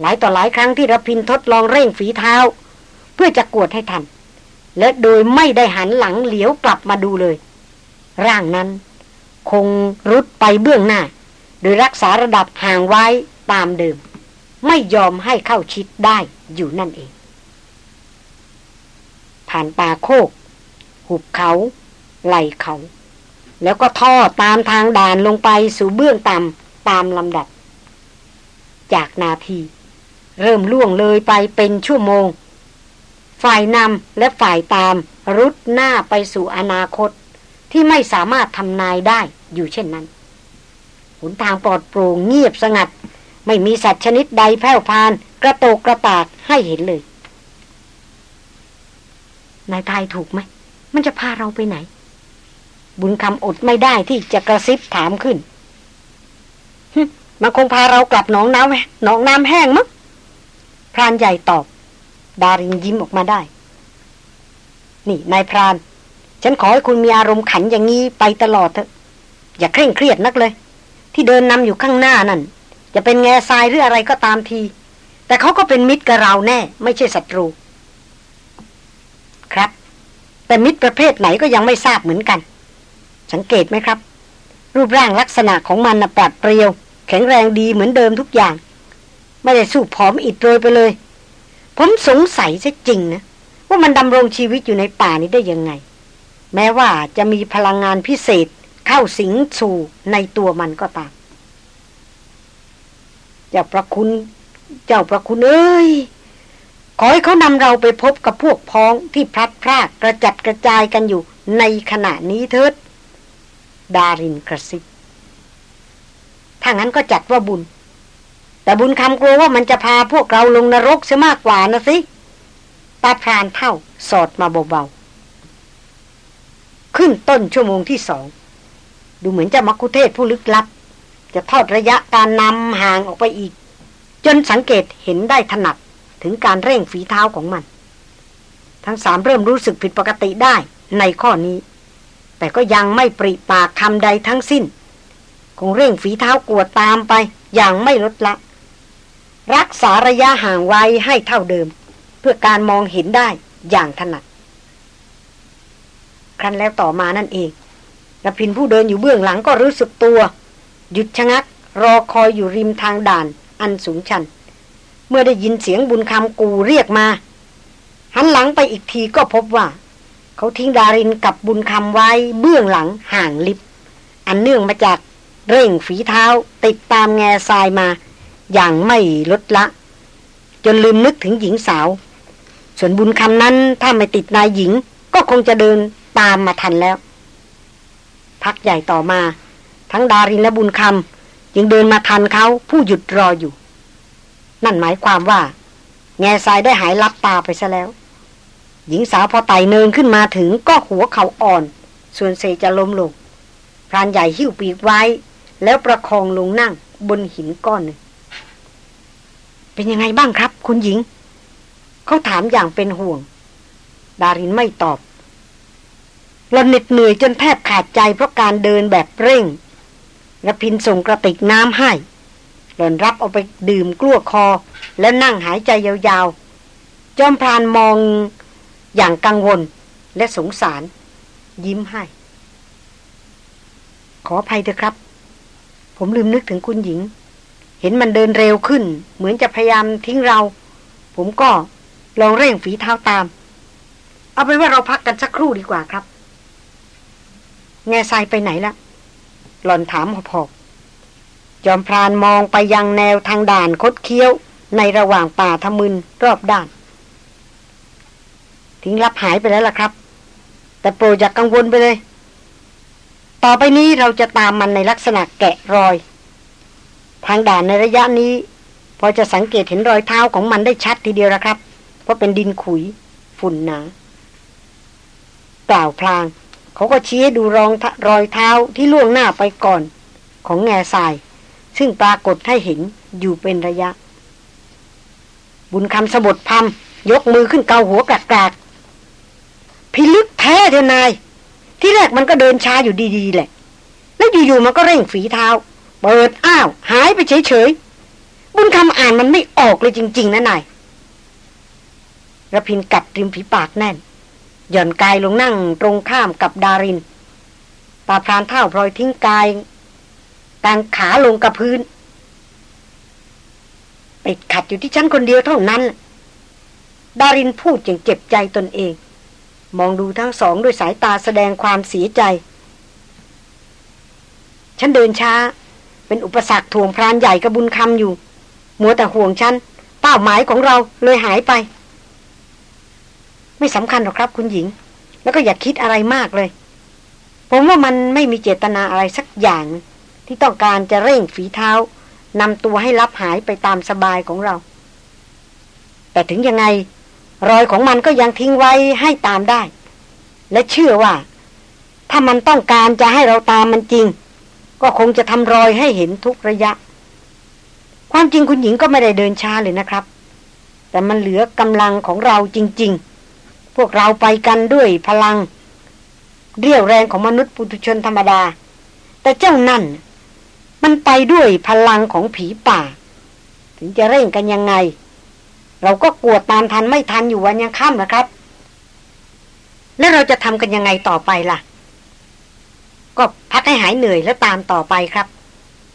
หลายต่อหลายครั้งที่รพินทดลองเร่งฝีเท้า เพื่อจะกวดให้ทัน และโดยไม่ได้หันหลังเหลียวกลับมาดูเลย ร่างนั้น คงรุดไปเบื้องหน้า โดยรักษาระดับห่างไว้ ตามเดิม ไม่ยอมให้เข้าชิดได้อยู่นั่นเอง ผ่านป่าโคก หุบเขา ไหลเขา แล้วก็ท่อตามทางด่านลงไปสู่เบื้องต่ำตามลำดับ จากนาที เริ่มล่วงเลยไปเป็นชั่วโมง ฝ่ายนำและฝ่ายตามรุดหน้าไปสู่อนาคตที่ไม่สามารถทำนายได้อยู่เช่นนั้นหนทางปลอดโปร่งเงียบสงัด ไม่มีสัตว์ชนิดใดแผ่วพาน กระโตกกระตากให้เห็นเลย นายทายถูกไหม มันจะพาเราไปไหน บุญคำอดไม่ได้ที่จะกระซิบถามขึ้นมันคงพาเรากลับหนองน้ำหนองน้ำแห้งมั้งพรานใหญ่ตอบ ดารินยิ้มออกมาได้ นี่นายพราน ฉันขอให้คุณมีอารมณ์ขันอย่างนี้ไปตลอดเถอะ อย่าเคร่งเครียดนักเลย ที่เดินนำอยู่ข้างหน้านั่น จะเป็นแง่ทรายหรืออะไรก็ตามที แต่เขาก็เป็นมิตรกับเราแน่ ไม่ใช่ศัตรู ครับ แต่มิตรประเภทไหนก็ยังไม่ทราบเหมือนกัน สังเกตไหมครับ รูปร่างลักษณะของมันนะปราดเปรียว แข็งแรงดีเหมือนเดิมทุกอย่าง ไม่ได้สู้ผอมอิดโรยไปเลย ผมสงสัยซะจริงนะว่ามันดำรงชีวิตอยู่ในป่านี้ได้ยังไง แม้ว่าจะมีพลังงานพิเศษเข้าสิงสู่ในตัวมันก็ตาม เจ้าประคุณ เจ้าประคุณเอ้ย ขอให้เขานำเราไปพบกับพวกพ้องที่พลัดพรากกระจัดกระจายกันอยู่ในขณะนี้เถิด ดารินกระซิบถ้างั้นก็จัดว่าบุญ แต่บุญคำกลัวว่ามันจะพาพวกเราลงนรกเสียมากกว่านะสิ ตาพรานเท่าสอดมาเบาๆ ขึ้นต้นชั่วโมงที่สอง ดูเหมือนจะมักคุเทศผู้ลึกลับ จะทอดระยะการนำห่างออกไปอีก จนสังเกตเห็นได้ถนัดถึงการเร่งฝีเท้าของมัน ทั้งสามเริ่มรู้สึกผิดปกติได้ในข้อนี้ แต่ก็ยังไม่ปริปากคำใดทั้งสิ้น คงเร่งฝีเท้ากวดตามไปอย่างไม่ลดละ รักษาระยะห่างไว้ให้เท่าเดิม เพื่อการมองเห็นได้อย่างถนัด ครั้นแล้วต่อมานั่นเองรพินผู้เดินอยู่เบื้องหลังก็รู้สึกตัว หยุดชะงัก รอคอยอยู่ริมทางด่าน อันสูงชัน เมื่อได้ยินเสียงบุญคำกูเรียกมา หันหลังไปอีกทีก็พบว่า เขาทิ้งดารินกับบุญคำไว้เบื้องหลังห่างลิบ อันเนื่องมาจากเร่งฝีเท้าติดตามแง่ทรายมา อย่างไม่ลดละ จนลืมนึกถึงหญิงสาว ส่วนบุญคำนั้นถ้าไม่ติดนายหญิง ก็คงจะเดินตามมาทันแล้ว พักใหญ่ต่อมา ทั้งดารินและบุญคำยังเดินมาทันเขาผู้หยุดรออยู่ นั่นหมายความว่า แง่ทรายได้หายลับตาไปซะแล้ว หญิงสาวพอไต่เนินขึ้นมาถึงก็หัวเขาอ่อน ส่วนเซจะล้มลงพรานใหญ่หิ้วปีกไว้ แล้วประคองลงนั่งบนหินก้อนหนึ่งเป็นยังไงบ้างครับ คุณหญิง เขาถามอย่างเป็นห่วง ดารินไม่ตอบเราเหน็ดเหนื่อยจนแทบขาดใจเพราะการเดินแบบเร่ง และพินส่งกระติกน้ำให้ หล่อนรับเอาไปดื่มกลั้วคอ แล้วนั่งหายใจยาวๆ จอมพรานมองอย่างกังวลและสงสาร ยิ้มให้ ขออภัยเถอะครับ ผมลืมนึกถึงคุณหญิง เห็นมันเดินเร็วขึ้น เหมือนจะพยายามทิ้งเรา ผมก็ลองเร่งฝีเท้าตาม เอาเป็นว่าเราพักกันสักครู่ดีกว่าครับ แง่ทรายไปไหนละ หล่อนถามพอบๆจอมพรานมองไปยังแนวทางด่านคดเคี้ยวในระหว่างป่าทมึนรอบด้าน ทิ้งรับหายไปแล้วล่ะครับ แต่โปรดอย่ากกังวลไปเลย ต่อไปนี้เราจะตามมันในลักษณะแกะรอย ทางด่านในระยะนี้ พอจะสังเกตเห็นรอยเท้าของมันได้ชัดทีเดียวละครับ เพราะเป็นดินขุย ฝุ่นหนาเปล่าวพลาง เขาก็ชี้ดูรองรอยเท้าที่ล่วงหน้าไปก่อน ของแง่ทราย ซึ่งปรากฏให้เห็นอยู่เป็นระยะ บุญคำสะบดพมยกมือขึ้นเกาหัวกากากพิลึกแท้เถอนาย ที่แรกมันก็เดินช้าอยู่ดีๆแหละ แล้วอยู่ๆมันก็เร่งฝีเท้า เปิดอ้าว หายไปเฉยๆ บุญคำอ่านมันไม่ออกเลยจริง ๆ นะนายระพินกัดริมฝีปากแน่น หย่อนกายลงนั่งตรงข้ามกับดารินตาพรานเท่าพลอยทิ้งกายกางขาลงกับพื้นไปขัดอยู่ที่ฉันคนเดียวเท่านั้น ดารินพูดอย่างเจ็บใจตนเอง มองดูทั้งสองด้วยสายตาแสดงความเสียใจ ฉันเดินช้า เป็นอุปสรรคถ่วงพรานใหญ่กระบุญคำอยู่ มัวแต่ห่วงฉันเป้าหมายของเราเลยหายไป ไม่สำคัญหรอกครับ คุณหญิง แล้วก็อย่าคิดอะไรมากเลย ผมว่ามันไม่มีเจตนาอะไรสักอย่าง ที่ต้องการจะเร่งฝีเท้านำตัวให้ลับหายไปตามสบายของเรา แต่ถึงยังไง รอยของมันก็ยังทิ้งไว้ให้ตามได้ และเชื่อว่า ถ้ามันต้องการจะให้เราตามมันจริง ก็คงจะทำรอยให้เห็นทุกระยะ ความจริงคุณหญิงก็ไม่ได้เดินช้าเลยนะครับ แต่มันเหลือกำลังของเราจริง ๆ พวกเราไปกันด้วยพลัง เรียวแรงของมนุษย์ปุถุชนธรรมดา แต่เจ้านั่น มันไปด้วยพลังของผีป่า ถึงจะเร่งกันยังไง เราก็กลัวตามทันไม่ทันอยู่วันยังค่ำนะครับ แล้วเราจะทำกันยังไงต่อไปล่ะ ก็พักให้หายเหนื่อยแล้วตามต่อไปครับ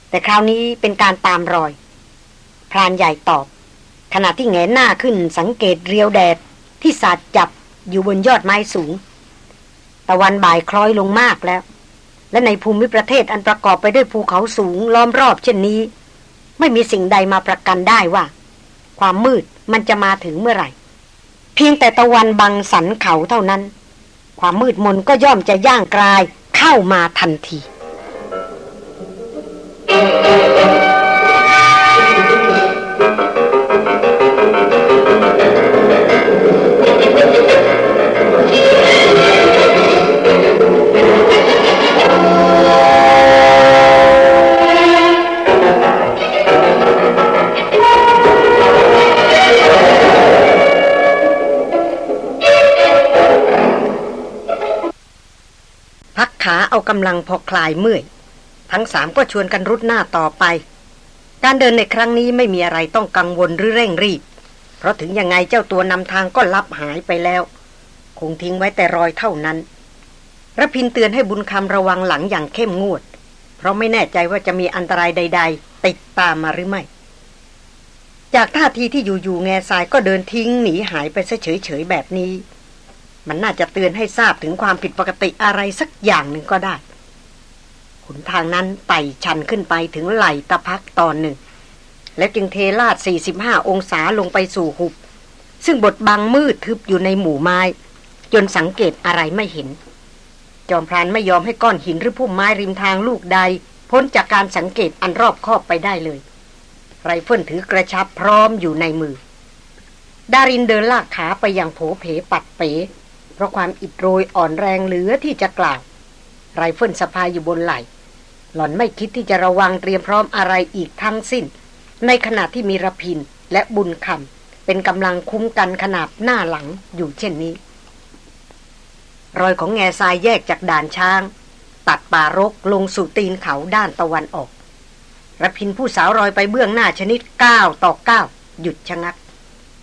แต่คราวนี้เป็นการตามรอย พรานใหญ่ตอบขณะที่แงหน้าขึ้นสังเกตเรียวแดดที่สาดจับ อยู่บนยอดไม้สูง ตะวันบ่ายคล้อยลงมากแล้ว และในภูมิประเทศอันประกอบไปด้วยภูเขาสูงล้อมรอบเช่นนี้ ไม่มีสิ่งใดมาประกันได้ว่า ความมืดมันจะมาถึงเมื่อไหร่ เพียงแต่ตะวันบังสันเขาเท่านั้น ความมืดมนก็ย่อมจะย่างกลายเข้ามาทันทีขา เอากำลังพอคลายเมื่อย ทั้งสามก็ชวนกันรุดหน้าต่อไป การเดินในครั้งนี้ไม่มีอะไรต้องกังวลหรือเร่งรีบ เพราะถึงยังไงเจ้าตัวนำทางก็ลับหายไปแล้ว คงทิ้งไว้แต่รอยเท่านั้นระพินเตือนให้บุญคำระวังหลังอย่างเข้มงวด เพราะไม่แน่ใจว่าจะมีอันตรายใด ๆ ติดตามมาหรือไม่ จากท่าทีที่อยู่ๆแง่ทรายก็เดินทิ้งหนีหายไปเฉยๆแบบนี้ มันน่าจะเตือนให้ทราบถึงความผิดปกติอะไรสักอย่างหนึ่งก็ได้ขุนทางนั้นไต่ชันขึ้นไปถึงไหลตะพักตอนหนึ่ง แล้วจึงเทลาด 45 องศาลงไปสู่หุบ ซึ่งบทบังมืดทึบอยู่ในหมู่ไม้ จนสังเกตอะไรไม่เห็น จอมพรานไม่ยอมให้ก้อนหินหรือพุ่มไม้ริมทางลูกใด พ้นจากการสังเกตอันรอบคอบไปได้เลย ไรเฟิลถือกระชับพร้อมอยู่ในมือ ดารินเดินลากขาไปอย่างโผเพปัดเป๋ เพราะความอิดโรยอ่อนแรงเหลือที่จะกล่าว ไรเฟิลสะพายอยู่บนไหล่หล่อนไม่คิดที่จะระวังเตรียมพร้อมอะไรอีกทั้งสิ้น ในขณะที่มีระพินและบุญคำเป็นกำลังคุ้มกันขนาบหน้าหลังอยู่เช่นนี้ รอยของแง่ทรายแยกจากด่านช้าง ตัดป่ารกลงสู่ตีนเขาด้านตะวันออกระพินผู้สาวรอยไปเบื้องหน้าชนิดก้าวต่อก้าวหยุดชะงัก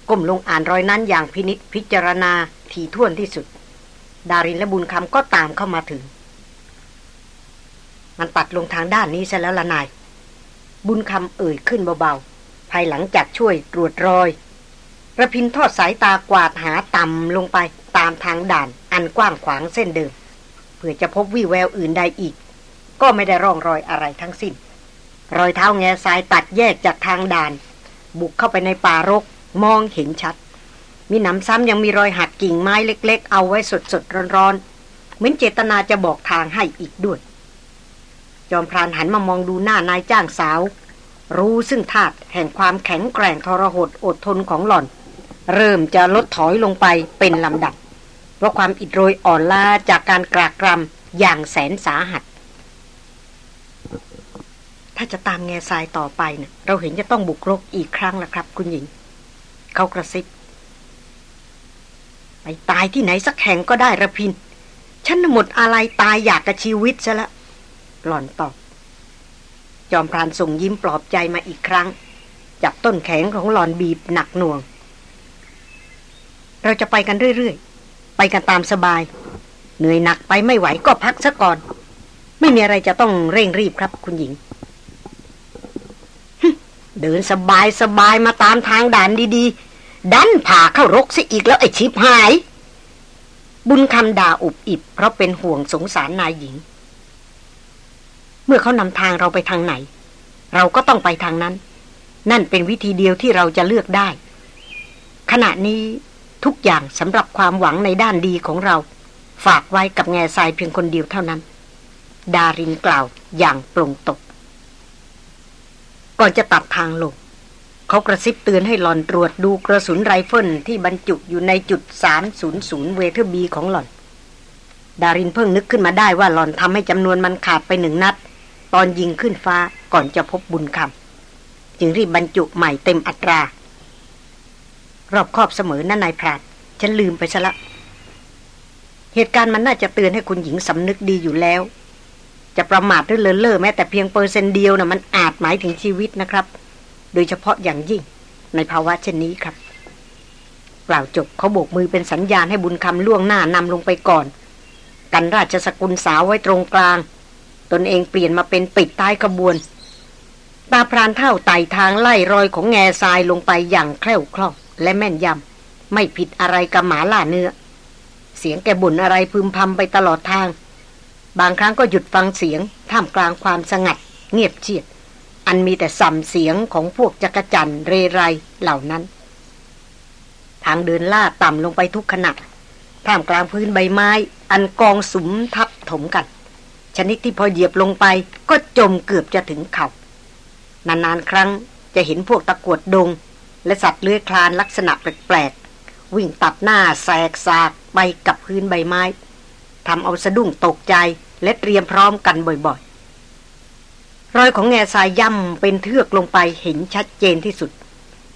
ก้มลงอ่านรอยนั้นอย่างพินิษพิจารณา ถี่วนที่สุด ดารินและบุญคำก็ตามเข้ามาถึง มันตัดลงทางด้านนี้ซะแล้วละนาย บุญคำเอ่ยขึ้นเบาๆ ภายหลังจากช่วยตรวจรอยระพินทอดสายตากวาดหาต่ำลงไปตามทางด่านอันกว้างขวางเส้นเดิมเพื่อจะพบวี่แววอื่นใดอีก ก็ไม่ได้ร่องรอยอะไรทั้งสิ้น รอยเท้าแง่ทรายตัดแยกจากทางด่าน บุกเข้าไปในป่ารกมองเห็นชัด มีหนำซ้ำยังมีรอยหักกิ่งไม้เล็ก ๆ เอาไว้สดๆร้อนๆ เหมือนเจตนาจะบอกทางให้อีกด้วย จอมพรานหันมามองดูหน้านายจ้างสาว รู้ซึ่งธาตุแห่งความแข็งแกร่งทรหดอดทนของหล่อน เริ่มจะลดถอยลงไปเป็นลำดับ เพราะความอิดโรยอ่อนล้าจากการกรากรำอย่างแสนสาหัส ถ้าจะตามแง่ทรายต่อไปเนะเราเห็นจะต้องบุกรกอีกครั้งละครับ คุณหญิง เขากระซิบ ไปตายที่ไหนสักแห่งก็ได้ระพิน ฉันหมดอะไรตายอยากกับชีวิตซะละ หล่อนตอบ จอมพรานส่งยิ้มปลอบใจมาอีกครั้ง จับต้นแขนของหล่อนบีบหนักหน่วง เราจะไปกันเรื่อยๆ ไปกันตามสบาย เหนื่อยหนักไปไม่ไหวก็พักซะก่อน ไม่มีอะไรจะต้องเร่งรีบครับคุณหญิงเดินสบายสบายมาตามทางด่านดีๆ ดันผ่าเข้ารกซะอีกแล้วไอ้ชิบหาย บุญคำด่าอุบอิบ เพราะเป็นห่วงสงสารนายหญิง เมื่อเขานำทางเราไปทางไหน เราก็ต้องไปทางนั้น นั่นเป็นวิธีเดียวที่เราจะเลือกได้ ขณะนี้ทุกอย่างสำหรับความหวังในด้านดีของเรา ฝากไว้กับแง่ทรายเพียงคนเดียวเท่านั้น ดารินกล่าวอย่างปลงตก ก่อนจะตัดทางลง เขากระซิบเตือนให้หล่อนตรวจดูกระสุนไรเฟิลที่บรรจุอยู่ในจุด 300 เวเทอร์บีของหล่อน ดารินเพิ่งนึกขึ้นมาได้ว่าหลอนทำให้จำนวนมันขาดไปหนึ่งนัด ตอนยิงขึ้นฟ้าก่อนจะพบบุญคำจึงรีบบรรจุใหม่เต็มอัตรา รอบครอบเสมอนั่นนายพรานฉันลืมไปซะละเหตุการณ์มันน่าจะเตือนให้คุณหญิงสำนึกดีอยู่แล้ว จะประมาทหรือเลินเล่อแม้แต่เพียงเปอร์เซนต์เดียวนะ่ะมันอาจหมายถึงชีวิตนะครับ โดยเฉพาะอย่างยิ่งในภาวะเช่นนี้ครับกล่าวจบเขาโบกมือเป็นสัญญาณให้บุญคำล่วงหน้านำลงไปก่อน กันราชสกุลสาวไว้ตรงกลาง ตนเองเปลี่ยนมาเป็นปิดใต้ขบวน ตาพรานเท่าไต่ทางไล่รอยของแง่ทรายลงไปอย่างแคล่วคล่องและแม่นยำไม่ผิดอะไรกับหมาล่าเนื้อ เสียงแกบ่นอะไรพึมพำไปตลอดทาง บางครั้งก็หยุดฟังเสียงท่ามกลางความสงัด เงียบเชียด อันมีแต่สัมเสียงของพวกจักจั่นเรไรเหล่านั้น ทางเดินล่าต่ำลงไปทุกขณะท่ามกลางพื้นใบไม้ อันกองสุมทับถมกัน ชนิดที่พอเหยียบลงไปก็จมเกือบจะถึงเขา่านานๆครั้งจะเห็นพวกตะกวดดง และสัตว์เลื้อยคลานลักษณะแปลกๆ วิ่งตัดหน้าแสกสากไปกับพื้นใบไม้ทำเอาสะดุ้งตกใจและเตรียมพร้อมกันบ่อยๆ รอยของแง่ทรายย่ำเป็นเทือกลงไปเห็นชัดเจนที่สุด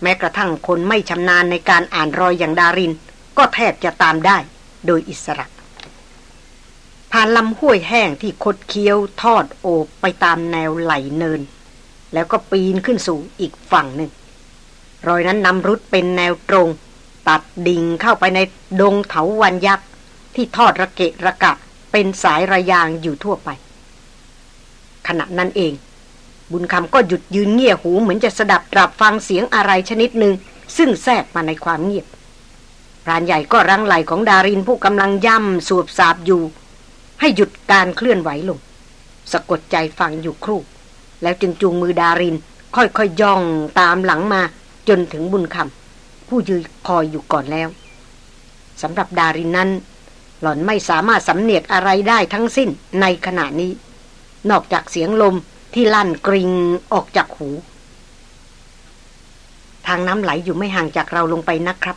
แม้กระทั่งคนไม่ชำนาญในการอ่านรอยอย่างดาริน ก็แทบจะตามได้โดยอิสระ ผ่านลำห้วยแห้งที่คดเคี้ยวทอดโอบไปตามแนวไหลเนิน แล้วก็ปีนขึ้นสู่อีกฝั่งหนึ่ง รอยนั้นนำรุดเป็นแนวตรง ตัดดิ่งเข้าไปในดงเถาวันยักษ์ที่ทอดระเกะระกะเป็นสายระยางอยู่ทั่วไป ขณะนั้นเอง บุญคำก็หยุดยืนเงี่ยหูเหมือนจะสดับตรับฟังเสียงอะไรชนิดหนึ่ง ซึ่งแทรกมาในความเงียบพรานใหญ่ก็รังไหลของดารินผู้กำลังย่ำสวบสาบอยู่ ให้หยุดการเคลื่อนไหวลง สะกดใจฟังอยู่ครู่ แล้วจึงจูงมือดารินค่อยๆยย่องตามหลังมาจนถึงบุญคำผู้ยืนคอยอยู่ก่อนแล้วสำหรับดารินนั้น หล่อนไม่สามารถสำเนียกอะไรได้ทั้งสิ้นในขณะนี้ นอกจากเสียงลม ที่ลั่นกริงออกจากหู ทางน้ำไหลอยู่ไม่ห่างจากเราลงไปนะครับ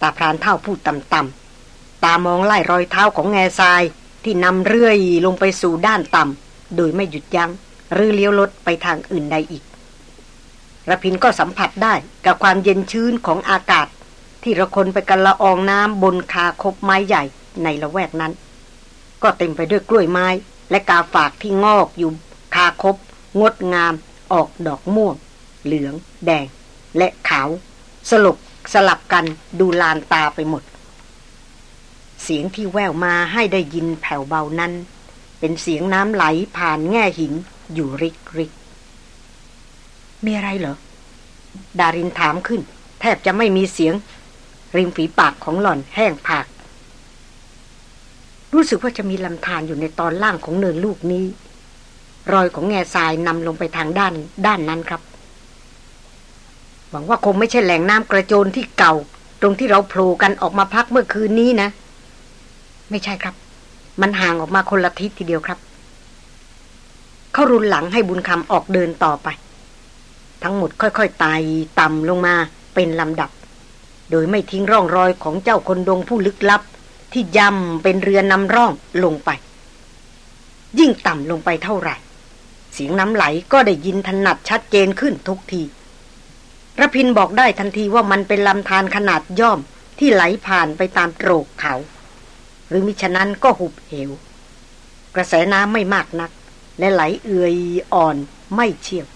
ตาพรานเท่าพูดต่ำๆตามองไล่รอยเท้าของแง่ทรายที่นำเรื่อยลงไปสู่ด้านต่ำโดยไม่หยุดยัง้งหรือเลี้ยวรถไปทางอื่นใดอีกระพินก็สัมผัสได้กับความเย็นชื้นของอากาศ ที่ระคนไปกันละอองน้ำบนคาคบไม้ใหญ่ในละแวกนั้น ก็เต็มไปด้วยกล้วยไม้ และกาฝากที่งอกอยู่าคบ งดงาม ออกดอกม่วง เหลือง แดง และขาว สลบสลับกันดูลานตาไปหมด เสียงที่แววมาให้ได้ยินแผ่วเบานั้น เป็นเสียงน้ำไหลผ่านแง่หินอยู่ริกริกมีอะไรเหรอ ดารินถามขึ้น แทบจะไม่มีเสียง ริมฝีปากของหล่อนแห้งผาก รู้สึกว่าจะมีลำธารอยู่ในตอนล่างของเนินลูกนี้ รอยของแง่ทรายนำลงไปทางด้านด้านนั้นครับ หวังว่าคงไม่ใช่แหล่งน้ำกระโจนที่เก่า ตรงที่เราโผล่กันออกมาพักเมื่อคืนนี้นะ ไม่ใช่ครับ มันห่างออกมาคนละทิศทีเดียวครับ เขารุนหลังให้บุญคำออกเดินต่อไป ทั้งหมดค่อยๆไต่ต่ำลงมาเป็นลำดับ โดยไม่ทิ้งร่องรอยของเจ้าคนดงผู้ลึกลับ ที่ย่ำเป็นเรือนำร่องลงไป ยิ่งต่ำลงไปเท่าไหร่ เสียงน้ำไหลก็ได้ยินถนัดชัดเจนขึ้นทุกทีระพินบอกได้ทันทีว่ามันเป็นลำธารขนาดย่อมที่ไหลผ่านไปตามโตรกเขา หรือมิฉะนั้นก็หุบเหว กระแสน้ำไม่มากนัก และไหลเอื่อยอ่อนไม่เชี่ยว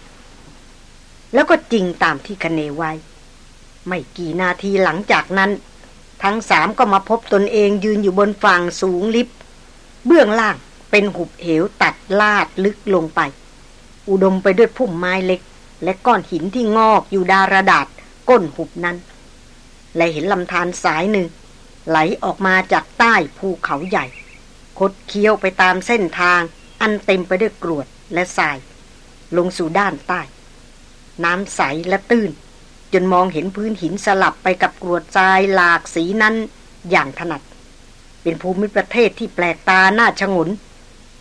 แล้วก็จริงตามที่คเนไว้ ไม่กี่นาทีหลังจากนั้น ทั้งสามก็มาพบตนเองยืนอยู่บนฝั่งสูงลิบ เบื้องล่างเป็นหุบเหวตัดลาดลึกลงไป อุดมไปด้วยพุ่มไม้เล็ก และก้อนหินที่งอกอยู่ดาระดาษก้นหุบนั้น และเห็นลำธารสายหนึ่ง ไหลออกมาจากใต้ภูเขาใหญ่ คดเคี้ยวไปตามเส้นทาง อันเต็มไปด้วยกรวดและทราย ลงสู่ด้านใต้ น้ำใสและตื้น จนมองเห็นพื้นหินสลับไปกับกรวดทรายหลากสีนั้นอย่างถนัด เป็นภูมิประเทศที่แปลกตาหน้าชงน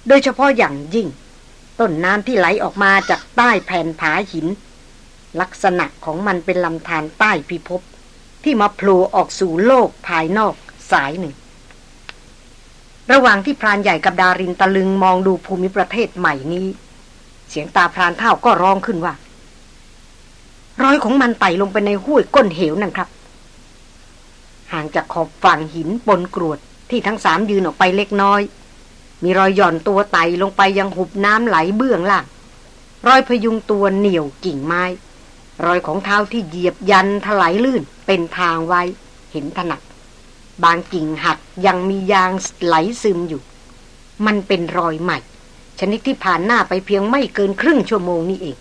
โดยเฉพาะอย่างยิ่ง ต้นน้ำที่ไหลออกมาจากใต้แผ่นผาหิน ลักษณะของมันเป็นลำธารใต้พิภพที่มาโผล่ออกสู่โลกภายนอกสายหนึ่ง ระหว่างที่พรานใหญ่กับดารินตะลึงมองดูภูมิประเทศใหม่นี้ เสียงตาพรานเท่าก็ร้องขึ้นว่ารอยของมันไต่ลงไปในห้วยก้นเหวนั่นครับ ห่างจากขอบฝั่งหินปนกรวดที่ทั้งสามยืนออกไปเล็กน้อย มีรอยหย่อนตัวไต่ลงไปยังหุบน้ำไหลเบื้องล่าง รอยพยุงตัวเหนี่ยวกิ่งไม้ รอยของเท้าที่เหยียบยันถลายลื่นเป็นทางไว้ เห็นถนัด บางกิ่งหักยังมียางไหลซึมอยู่ มันเป็นรอยใหม่ ชนิดที่ผ่านหน้าไปเพียงไม่เกินครึ่งชั่วโมงนี่เอง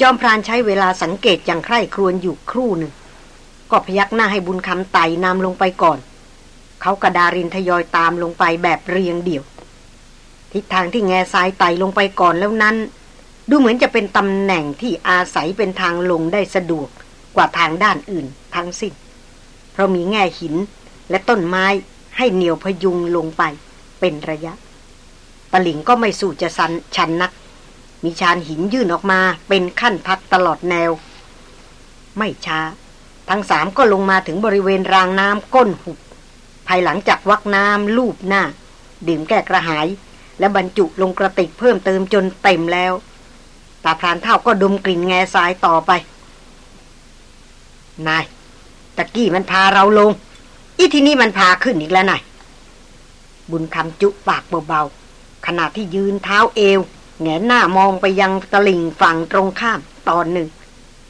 จอมพรานใช้เวลาสังเกตอย่างใคร่ครวญอยู่ครู่หนึ่ง ก็พยักหน้าให้บุญคำไต่นำลงไปก่อน เขากระดารินทยอยตามลงไปแบบเรียงเดี่ยว ทิศทางที่แง่ทรายไต่ลงไปก่อนแล้วนั้น ดูเหมือนจะเป็นตำแหน่งที่อาศัยเป็นทางลงได้สะดวกกว่าทางด้านอื่นทั้งสิ้น เพราะมีแง่หินและต้นไม้ให้เหนียวพยุงลงไปเป็นระยะตลิ่งก็ไม่สู่จะสันชันนัก มีชานหินยื่นออกมาเป็นขั้นพักตลอดแนว ไม่ช้า ทั้งสามก็ลงมาถึงบริเวณรางน้ำก้นหุบ ภายหลังจากวักน้ำลูบหน้า ดื่มแก้กระหาย และบรรจุลงกระติกเพิ่มเติมจนเต็มแล้วตาพรานเท่าก็ดมกลิ่นแง่ทรายต่อไป นายตะกี้มันพาเราลง อีที่นี้มันพาขึ้นอีกแล้วนายบุญคำจุปากเบาๆขณะที่ยืนเท้าเอวแงนหน้ามองไปยังตลิ่งฝั่งตรงข้ามตอนหนึ่ง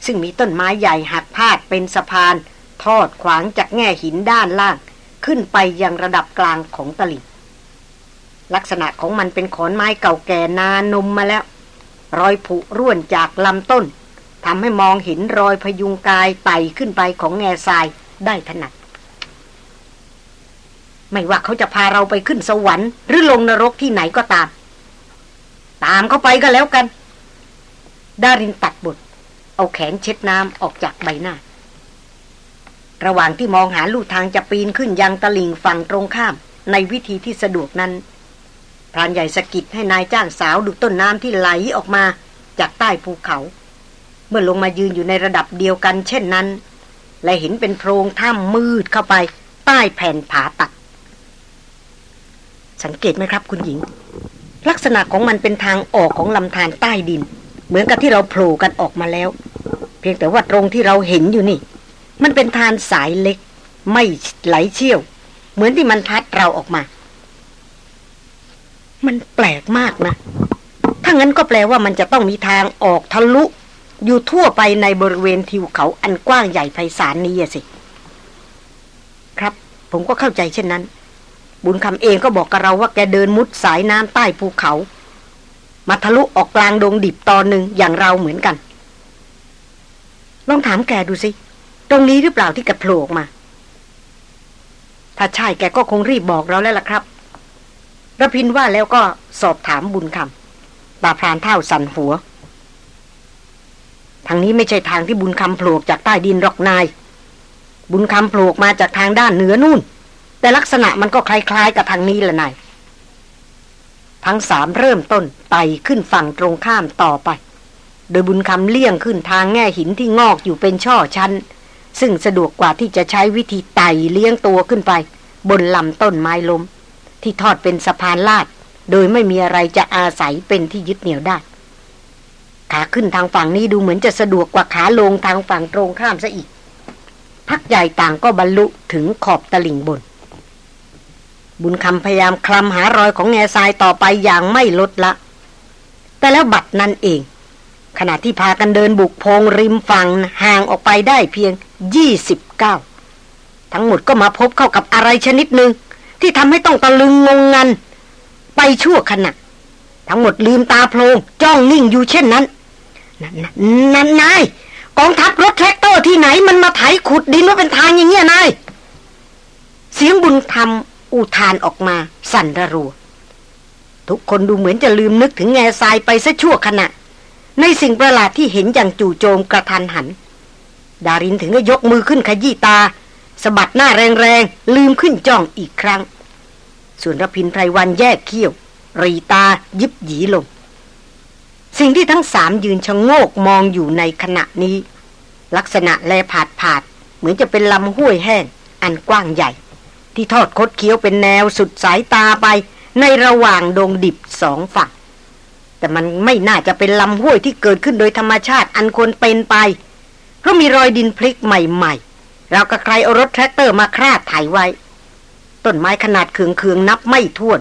ซึ่งมีต้นไม้ใหญ่หักพาดเป็นสะพาน ทอดขวางจากแง่หินด้านล่าง ขึ้นไปยังระดับกลางของตลิ่งลักษณะของมันเป็นขอนไม้เก่าแก่นานมมาแล้ว รอยผุร่วนจากลำต้นทำให้มองเห็นรอยพยุงกายไต่ขึ้นไปของแง่ทรายได้ถนัด ไม่ว่าเขาจะพาเราไปขึ้นสวรรค์หรือลงนรกที่ไหนก็ตาม ตามเขาไปก็แล้วกัน ดารินตัดบท เอาแขนเช็ดน้ำออกจากใบหน้า ระหว่างที่มองหาลู่ทางจะปีนขึ้นยังตลิ่งฝั่งตรงข้าม ในวิธีที่สะดวกนั้นพรานใหญ่สกิดให้นายจ้างสาวดูต้นน้ำที่ไหลออกมาจากใต้ภูเขา เมื่อลงมายืนอยู่ในระดับเดียวกัน เช่นนั้น และเห็นเป็นโพรงถ้ำมืดเข้าไป ใต้แผ่นผาตัด สังเกตไหมครับคุณหญิง ลักษณะของมันเป็นทางออกของลำธารใต้ดิน เหมือนกับที่เราโผล่กันออกมาแล้ว เพียงแต่ว่าตรงที่เราเห็นอยู่นี่ มันเป็นทานสายเล็ก ไม่ไหลเชี่ยว เหมือนที่มันพัดเราออกมา มันแปลกมากนะ ถ้างั้นก็แปลว่ามันจะต้องมีทางออกทะลุ อยู่ทั่วไปในบริเวณทิวเขาอันกว้างใหญ่ไพศาลนี้สิ ครับ ผมก็เข้าใจเช่นนั้น บุญคำเองก็บอกกับเราว่าแกเดินมุดสายน้ำใต้ภูเขา มาทะลุออกกลางดงดิบตอนหนึ่งอย่างเราเหมือนกัน ลองถามแกดูสิ ตรงนี้หรือเปล่าที่แกโผล่มา ถ้าใช่แกก็คงรีบบอกเราแล้วล่ะครับระพินว่าแล้วก็สอบถามบุญคำตาพรานเท่าสันหัว ทางนี้ไม่ใช่ทางที่บุญคำโผล่จากใต้ดินรอกนาย บุญคำโผล่มาจากทางด้านเหนือนู่น แต่ลักษณะมันก็คล้ายๆกับทางนี้แหละนาย ทั้งสามเริ่มต้นไต่ขึ้นฝั่งตรงข้ามต่อไป โดยบุญคำเลี่ยงขึ้นทางแง่หินที่งอกอยู่เป็นช่อชั้น ซึ่งสะดวกกว่าที่จะใช้วิธีไต่เลี้ยงตัวขึ้นไป บนลำต้นไม้ลมที่ทอดเป็นสะพานลาด โดยไม่มีอะไรจะอาศัยเป็นที่ยึดเหนี่ยวได้ ขาขึ้นทางฝั่งนี้ดูเหมือนจะสะดวกกว่าขาลงทางฝั่งตรงข้ามซะอีก พักใหญ่ต่างก็บรรลุถึงขอบตลิ่งบน บุญคำพยายามคลำหารอยของแง่ทรายต่อไปอย่างไม่ลดละ แต่แล้วบัดนั้นเองขณะที่พากันเดินบุกพงริมฝั่งห่างออกไปได้เพียง ยี่สิบเก้าทั้งหมดก็มาพบเข้ากับอะไรชนิดหนึ่งที่ทำให้ต้องตะลึงงงงัน ไปชั่วขณะ ทั้งหมดลืมตาโพลงจ้องนิ่งอยู่เช่นนั้นนั่นนายกองทัพรถแทรกเตอร์ที่ไหนมันมาไถขุดดินว่าเป็นทางอย่างเงี้ยนายเสียงบุญธรรมอุทานออกมา สั่นระรัว ทุกคนดูเหมือนจะลืมนึกถึงแง่ทรายไปซะชั่วขณะ ในสิ่งประหลาดที่เห็นอย่างจู่โจมกะทันหัน ดารินถึงก็ยกมือขึ้นขยี้ตาสะบัดหน้าแรงๆ ลืมขึ้นจ้องอีกครั้ง ส่วนรพินไพรวันแยกเขี้ยว รีตายิบหยีลง สิ่งที่ทั้งสามยืนชะโงกมองอยู่ในขณะนี้ ลักษณะแลผาดผาด เหมือนจะเป็นลำห้วยแห้ง อันกว้างใหญ่ ที่ทอดคดเคี้ยวเป็นแนวสุดสายตาไปในระหว่างดงดิบสองฝั่ง แต่มันไม่น่าจะเป็นลำห้วยที่เกิดขึ้นโดยธรรมชาติอันควรเป็นไป เพราะมีรอยดินพลิกใหม่ๆ เรากับใครเอารถแทรกเตอร์มาคราดไถไว้ ต้นไม้ขนาดเคืองๆนับไม่ถ้วน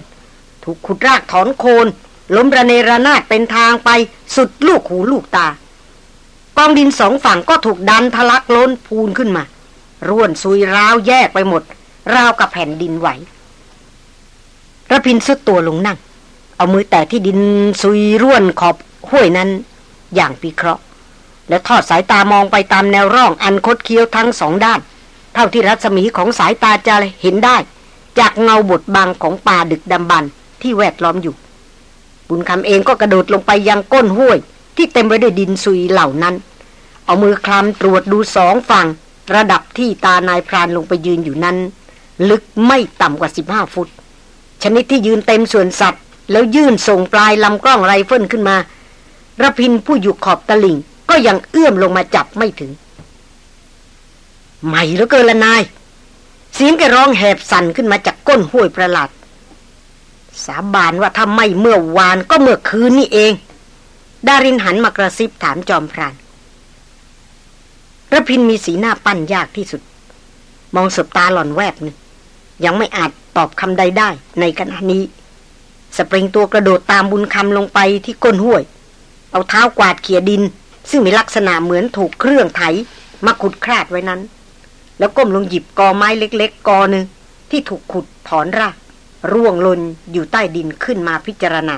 ถูกขุดรากถอนโคน ล้มระเนระนาดเป็นทางไปสุดลูกหูลูกตากองดินสองฝั่งก็ถูกดันทะลักล้นพูนขึ้นมา ร่วนซุยราวแยกไปหมด ราวกับแผ่นดินไหวระพินสุดตัวลงนั่ง เอามือแต่ที่ดินซุยร่วนขอบห้วยนั้น อย่างปีเคราะห์ และทอดสายตามองไปตามแนวร่องอันคดเคี้ยวทั้งสองด้าน เท่าที่รัศมีของสายตาจะเห็นได้ จากเงาบดบังของป่าดึกดำบรรที่แวดล้อมอยู่ บุญคำเองก็กระโดดลงไปยังก้นห้วย ที่เต็มไปด้วยดินซุยเหล่านั้น เอามือคลำตรวจดูสองฝั่ง ระดับที่ตานายพรานลงไปยืนอยู่นั้น ลึกไม่ต่ำกว่าสิบห้าฟุต ชนิดที่ยืนเต็มส่วนสัตว์ แล้วยื่นส่งปลายลำกล้องไรเฟิลขึ้นมาระพินผู้อยู่ขอบตะลิ่ง ก็ยังเอื้อมลงมาจับไม่ถึง ใหม่แล้วเกินละนาย เสียงแกร้องแหบสั่นขึ้นมาจากก้นห้วยประหลาด สาบานว่าถ้าไม่เมื่อวานก็เมื่อคืนนี่เอง ดารินหันมากระซิบถามจอมพรานระพินมีสีหน้าปั้นยากที่สุด มองสบตาหล่อนแวบหนึ่งยังไม่อาจตอบคำใดได้ในขณะนี้ สปริงตัวกระโดดตามบุญคำลงไปที่ก้นห้วย เอาเท้ากวาดเขี่ยดิน ซึ่งมีลักษณะเหมือนถูกเครื่องไถมาขุดคราดไว้นั้น แล้วก้มลงหยิบกอไม้เล็ก ๆ กอหนึ่งที่ถูกขุดถอนรากร่วงลนอยู่ใต้ดินขึ้นมาพิจารณา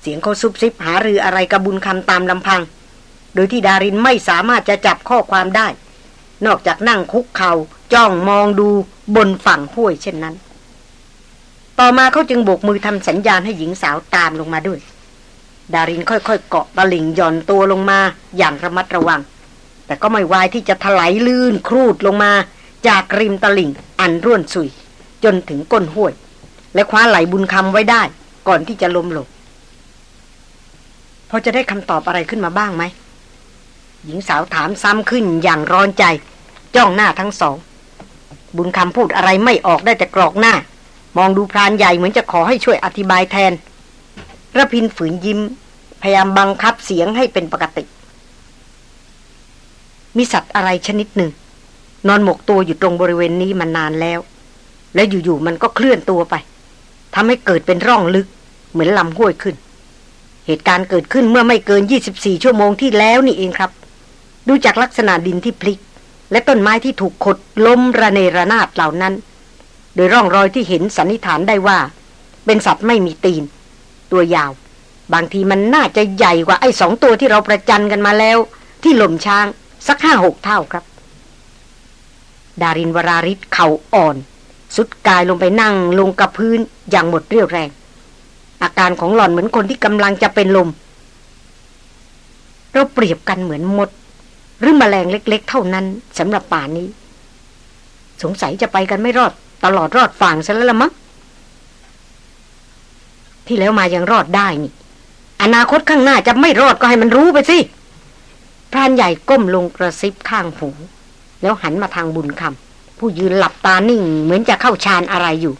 เสียงเขาซุบซิบหารืออะไรกับบุญคำตามลำพัง โดยที่ดารินไม่สามารถจะจับข้อความได้ นอกจากนั่งคุกเขา่าจ้องมองดูบนฝั่งห้วยเช่นนั้น ต่อมาเขาจึงโบกมือทำสัญญาณให้หญิงสาวตามลงมาด้วย ดารินค่อยๆเกาะตะลิ่งหย่อนตัวลงมาอย่างระมัดระวัง แต่ก็ไม่วายที่จะถลายลื่นครูดลงมา จากริมตะลิ่งอันร่วนสุย จนถึงก้นห้วย และคว้าไหลบุญคำไว้ได้ ก่อนที่จะล้มลงพอจะได้คำตอบอะไรขึ้นมาบ้างไหม หญิงสาวถามซ้ำขึ้นอย่างร้อนใจ จ้องหน้าทั้งสอง บุญคำพูดอะไรไม่ออกได้แต่กรอกหน้า มองดูพรานใหญ่เหมือนจะขอให้ช่วยอธิบายแทน ระพินฝืนยิ้ม พยายามบังคับเสียงให้เป็นปกติ มีสัตว์อะไรชนิดหนึ่ง นอนหมกตัวอยู่ตรงบริเวณนี้มานานแล้ว และอยู่ๆมันก็เคลื่อนตัวไปทำให้เกิดเป็นร่องลึก เหมือนลำห้วยขึ้น เหตุการณ์เกิดขึ้นเมื่อไม่เกิน 24 ชั่วโมงที่แล้วนี่เองครับ ดูจากลักษณะดินที่พลิก และต้นไม้ที่ถูกขดล้มระเนระนาดเหล่านั้น โดยร่องรอยที่เห็นสันนิษฐานได้ว่า เป็นสัตว์ไม่มีตีน ตัวยาว บางทีมันน่าจะใหญ่กว่าไอ้สองตัวที่เราประจันกันมาแล้ว ที่หล่มช้างสักห้าหกเท่าครับ ดารินวราริศเข่าอ่อน สุดกายลงไปนั่งลงกับพื้นอย่างหมดเรี่ยวแรง อาการของหล่อนเหมือนคนที่กำลังจะเป็นลม เราเปรียบกันเหมือนมด หรือมแมลงเล็ก ๆ เท่านั้นสำหรับป่านี้ สงสัยจะไปกันไม่รอด ตลอดรอดฝั่งซะแล้วละมั้ง ที่แล้วมายังรอดได้นี่ อนาคตข้างหน้าจะไม่รอดก็ให้มันรู้ไปสิพรานใหญ่ก้มลงกระซิบข้างหูแล้วหันมาทางบุญคำผู้ยืนหลับตานิ่ง เหมือนจะเข้าฌานอะไรอยู่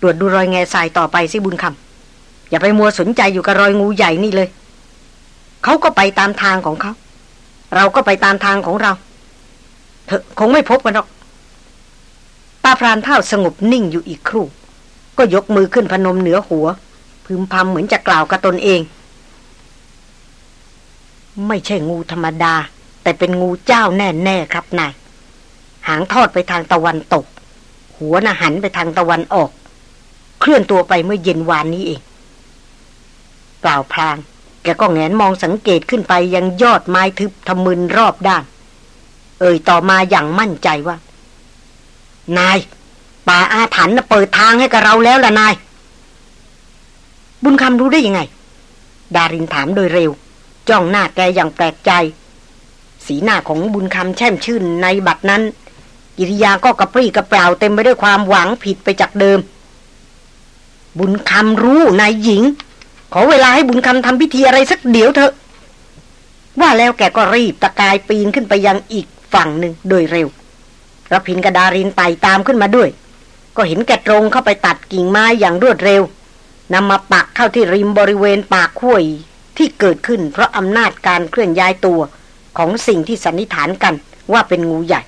ตรวจดูรอยแง่ทรายต่อไปสิบุญคำอย่าไปมัวสนใจอยู่กับรอยงูใหญ่นี่เลย เขาก็ไปตามทางของเขา เราก็ไปตามทางของเราเถอะคงไม่พบกันหรอกตาพรานเท่าสงบนิ่งอยู่อีกครู่ ก็ยกมือขึ้นพนมเหนือหัว พึมพำเหมือนจะกล่าวกับตนเอง ไม่ใช่งูธรรมดา แต่เป็นงูเจ้าแน่ๆครับนายหางทอดไปทางตะวันตก หัวน่ะหันไปทางตะวันออก เคลื่อนตัวไปเมื่อเย็นวานนี้เองกล่าวพลางแกก็แงนมองสังเกตขึ้นไปยังยอดไม้ทึบทะมึนรอบด้าน เอ่ยต่อมาอย่างมั่นใจว่า นาย ป่าอาถรรพ์เปิดทางให้กับเราแล้วล่ะนาย บุญคำรู้ได้ยังไง ดารินถามโดยเร็ว จ้องหน้าแกอย่างแปลกใจ สีหน้าของบุญคำแช่มชื่นในบัดนั้นกิริยาก็กระปรี้กระเปล่าเต็มไปด้วยความหวังผิดไปจากเดิม บุญคำรู้นายหญิง ขอเวลาให้บุญคำทำพิธีอะไรสักเดี๋ยวเถอะ ว่าแล้วแกก็รีบตะกายปีนขึ้นไปยังอีกฝั่งหนึ่งโดยเร็วรพินกระดารินไต่ตามขึ้นมาด้วย ก็เห็นแกตรงเข้าไปตัดกิ่งไม้อย่างรวดเร็วนำมาปักเข้าที่ริมบริเวณปากห้วยที่เกิดขึ้นเพราะอำนาจการเคลื่อนย้ายตัวของสิ่งที่สันนิษฐานกันว่าเป็นงูใหญ่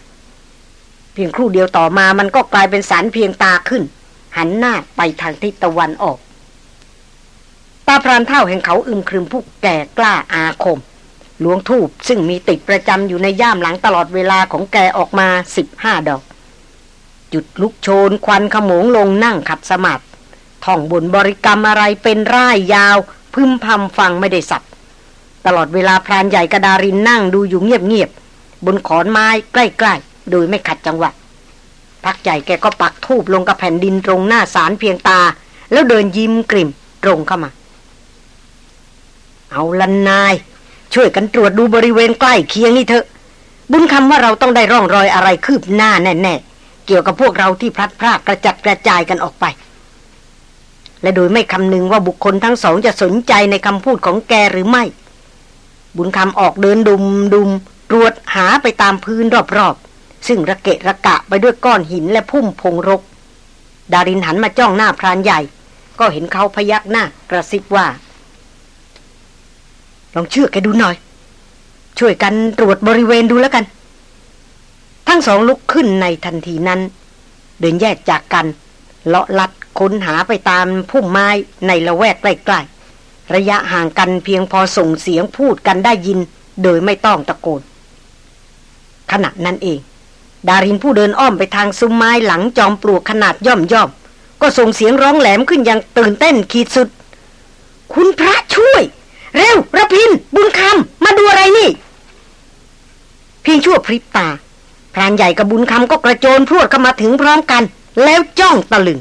เพียงครู่เดียวต่อมามันก็กลายเป็นสารเพียงตาขึ้น หันหน้าไปทางทิศตะวันออก ตาพรานเท่าแห่งเขาอึมครึมผู้แก่กล้าอาคมหลวงทูบซึ่งมีติดประจำอยู่ในย่ามหลังตลอดเวลาของแกออกมาสิบห้าดอกุดลุกโชนควันขโมงลงนั่งขัดสมาธิท่องบนบริกรรมอะไรเป็นร่ายยาว พึมพำฟังไม่ได้สับตลอดเวลาพรานใหญ่กระดารินนั่งดูอยู่เงียบๆบนขอนไม้ใกล้ๆ โดยไม่ขัดจังหวะพักใหญ่แกก็ปักทูบลงกับแผ่นดินตรงหน้าสารเพียงตา แล้วเดินยิ้มกลิ่มตรงเข้ามา เอาลันนาย ช่วยกันตรวจดูบริเวณใกล้เคียงนี่เถอะ บุญคำว่าเราต้องได้ร่องรอยอะไรคืบหน้าแน่ๆ เกี่ยวกับพวกเราที่พลัดพรากกระจัดกระจายกันออกไป และโดยไม่คำนึงว่าบุคคลทั้งสองจะสนใจในคำพูดของแกหรือไม่ บุญคำออกเดินดุมดุมตรวจหาไปตามพื้นรอบๆ ซึ่งระเกะระกะไปด้วยก้อนหินและพุ่มพงรก ดารินหันมาจ้องหน้าพรานใหญ่ ก็เห็นเขาพยักหน้ากระซิบว่า ลองเชื่อแกดูหน่อย ช่วยกันตรวจบริเวณดูแล้วกัน ทั้งสองลุกขึ้นในทันทีนั้น เดินแยกจากกันเลาะลัดค้นหาไปตามพุ่มไม้ในละแวกใกล้ๆระยะห่างกันเพียงพอส่งเสียงพูดกันได้ยิน โดยไม่ต้องตะโกนขณะนั้นเอง ดารินผู้เดินอ้อมไปทางซุ้มไม้หลังจอมปลวกขนาดย่อมย่อมก็ส่งเสียงร้องแหลมขึ้นอย่างตื่นเต้นขีดสุด คุณพระช่วย เร็วระพิน บุญคำมาดูอะไรนี่ เพียงชั่วพริบตา พรานใหญ่กับบุญคำก็กระโจนพรวดเข้ามาถึงพร้อมกัน แล้วจ้องตะลึง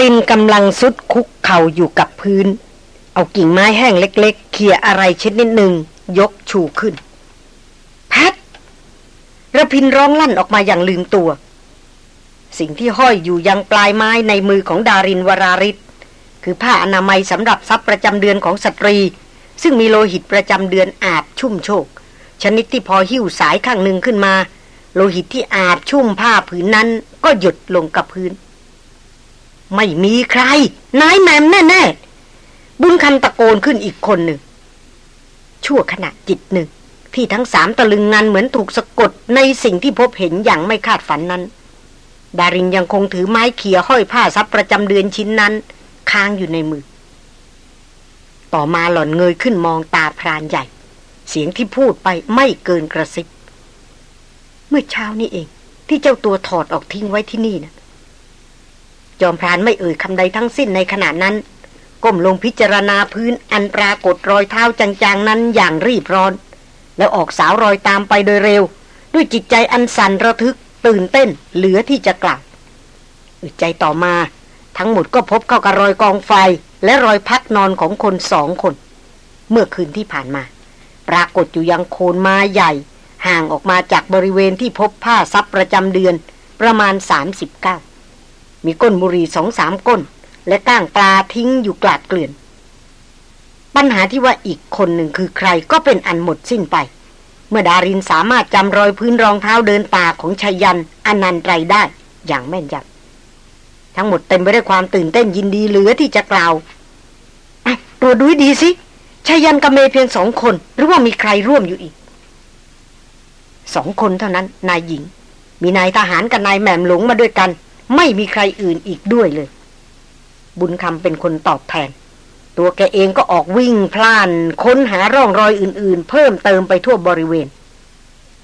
รินกำลังสุดคุกเข่าอยู่กับพื้น เอากิ่งไม้แห้งเล็ก ๆ เขี่ยอะไรชนิดหนึ่ง ยกชูขึ้น แพทระพินร้องลั่นออกมาอย่างลืมตัว สิ่งที่ห้อยอยู่ยังปลายไม้ในมือของดารินวราริศคือผ้าอนามัยสำหรับซับประจำเดือนของสตรี ซึ่งมีโลหิตประจำเดือนอาบชุ่มโชก ชนิดที่พอหิ้วสายข้างหนึ่งขึ้นมา โลหิตที่อาบชุ่มผ้าผืนนั้นก็หยุดลงกับพื้น ไม่มีใคร นายแมมแน่ๆ บุญคำตะโกนขึ้นอีกคนหนึ่ง ชั่วขณะจิตหนึ่ง ที่ทั้งสามตะลึงงานเหมือนถูกสะกดในสิ่งที่พบเห็นอย่างไม่คาดฝันนั้น ดารินยังคงถือไม้เขี่ยห้อยผ้าซับประจำเดือนชิ้นนั้น ค้างอยู่ในมือ ต่อมาหล่อนเงยขึ้นมองตาพรานใหญ่ เสียงที่พูดไปไม่เกินกระซิบเมื่อเช้านี้เองที่เจ้าตัวถอดออกทิ้งไว้ที่นี่นะ อมพรานไม่เอ่ยคำใดทั้งสิ้นในขณะนั้น ก้มลงพิจารณาพื้นอันปรากฏรอยเท้าจางๆนั้นอย่างรีบร้อน แล้วออกสาวรอยตามไปโดยเร็ว ด้วยจิตใจอันสั่นระทึกตื่นเต้นเหลือที่จะกล่าวใจต่อมา ทั้งหมดก็พบเข้ากับรอยกองไฟ และรอยพักนอนของคนสองคน เมื่อคืนที่ผ่านมา ปรากฏอยู่ยังโคนไม้ใหญ่ ห่างออกมาจากบริเวณที่พบผ้าซับประจำเดือนประมาณ 39 มีก้นบุหรี่สองสามก้น และก้างปลาทิ้งอยู่กลาดเกลื่อน ปัญหาที่ว่าอีกคนหนึ่งคือใครก็เป็นอันหมดสิ้นไป เมื่อดารินสามารถจำรอยพื้นรองเท้าเดินป่าของชายันอนันตรายได้ อย่างแม่นยำทั้งหมดเต็มไปด้วยความตื่นเต้นยินดีเหลือที่จะกล่าวตัวดูดีสิชายันกับเมเพียงสองคน หรือว่ามีใครร่วมอยู่อีกสองคนเท่านั้นนายหญิง มีนายทหารกับนายแหม่มหลงมาด้วยกัน ไม่มีใครอื่นอีกด้วยเลย บุญคำเป็นคนตอบแทน ตัวแกเองก็ออกวิ่งพล่าน ค้นหาร่องรอยอื่นๆ เพิ่มเติมไปทั่วบริเวณ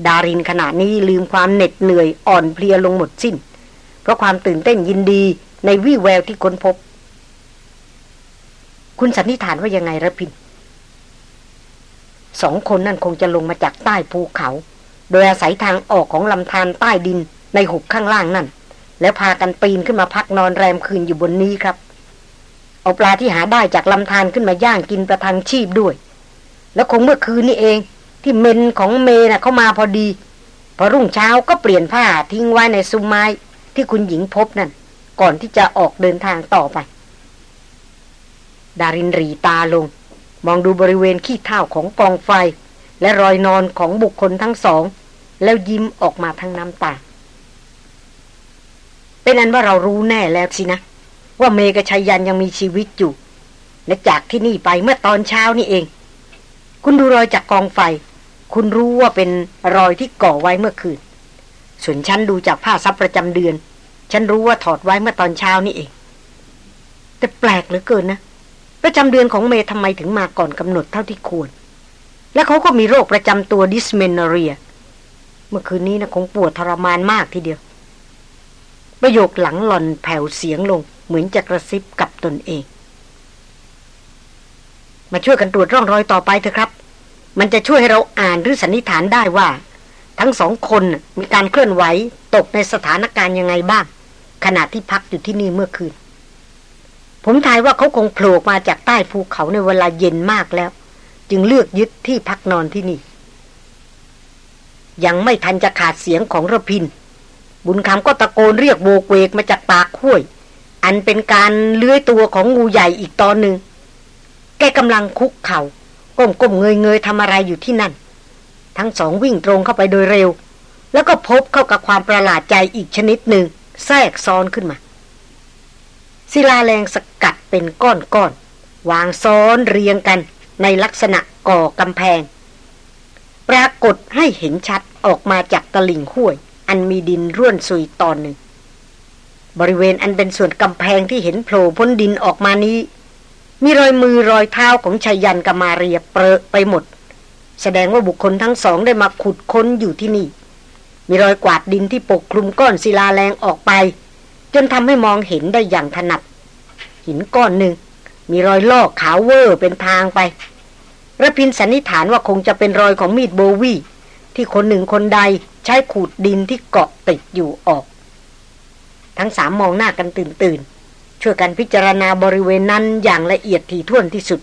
ดารินขณะนี้ลืมความเหน็ดเหนื่อยอ่อนเพลียลงหมดสิ้น เพราะความตื่นเต้นยินดีในวี่แววที่ค้นพบ คุณสันนิษฐานว่ายังไงระพินสองคนนั่นคงจะลงมาจากใต้ภูเขา โดยอาศัยทางออกของลำธารใต้ดินในหุบข้างล่างนั่น แล้วพากันปีนขึ้นมาพักนอนแรมคืนอยู่บนนี้ครับ เอาปลาที่หาได้จากลำธารขึ้นมาย่างกินประทังชีพด้วย แล้วคงเมื่อคืนนี้เอง ที่เมนของเมน่ะเขามาพอดี พอรุ่งเช้าก็เปลี่ยนผ้าทิ้งไว้ในซุ้มไม้ที่คุณหญิงพบนั่น ก่อนที่จะออกเดินทางต่อไป ดารินรีตาลง มองดูบริเวณขี้เท่าของกองไฟ และรอยนอนของบุคคลทั้งสอง แล้วยิ้มออกมาทั้งน้ำตา เป็นอันว่าเรารู้แน่แล้วสินะ ว่าเมกชัยยันยังมีชีวิตอยู่ และจากที่นี่ไปเมื่อตอนเช้านี่เอง คุณดูรอยจากกองไฟ คุณรู้ว่าเป็นรอยที่ก่อไว้เมื่อคืน ส่วนฉันดูจากผ้าซับประจำเดือน ฉันรู้ว่าถอดไว้เมื่อตอนเช้านี่เอง แต่แปลกเหลือเกินนะ ประจำเดือนของเมย์ทำไมถึงมาก่อนกำหนดเท่าที่ควร และเขาก็มีโรคประจำตัวดิสเมนเรีย เมื่อคืนนี้นะคงปวดทรมานมากทีเดียว ประโยคหลังหล่อนแผ่วเสียงลง เหมือนจะกระซิบกับตนเอง มาช่วยกันตรวจร่องรอยต่อไปเถอะครับ มันจะช่วยให้เราอ่านหรือสันนิษฐานได้ว่า ทั้งสองคนมีการเคลื่อนไหวตกในสถานการณ์ยังไงบ้าง ขณะที่พักอยู่ที่นี่เมื่อคืน ผมทายว่าเขาคงโผล่มาจากใต้ภูเขาในเวลาเย็นมากแล้ว จึงเลือกยึดที่พักนอนที่นี่ ยังไม่ทันจะขาดเสียงของระพิน บุญคำก็ตะโกนเรียกโวกเวกมาจากปากห้วย อันเป็นการเลื้อยตัวของงูใหญ่อีกตอนหนึ่ง แกกำลังคุกเขา่าก้มก้มเงยเงยทำอะไรอยู่ที่นั่น ทั้งสองวิ่งตรงเข้าไปโดยเร็ว แล้วก็พบเข้ากับความประหลาดใจอีกชนิดหนึ่งแทรกซ้อนขึ้นมา ศิลาแรงสกัดเป็นก้อนก้อนวางซ้อนเรียงกันในลักษณะก่อกำแพง ปรากฏให้เห็นชัดออกมาจากตลิ่งห้วย อันมีดินร่วนซุยตอนหนึ่ง บริเวณอันเป็นส่วนกำแพงที่เห็นโผล่พ้นดินออกมานี้ มีรอยมือรอยเท้าของชายันกมาเรียเปรอะไปหมด แสดงว่าบุคคลทั้งสองได้มาขุดค้นอยู่ที่นี่ มีรอยกวาดดินที่ปกคลุมก้อนศิลาแรงออกไป จนทำให้มองเห็นได้อย่างถนัด หินก้อนหนึ่ง มีรอยลอกขาวเวอร์เป็นทางไประพินสันนิษฐานว่าคงจะเป็นรอยของมีดโบวี ที่คนหนึ่งคนใดใช้ขูดดินที่เกาะติดอยู่ออก ทั้งสามมองหน้ากันตื่นตื่นช่วยกันพิจารณาบริเวณนั้นอย่างละเอียดถี่ถ้วนที่สุด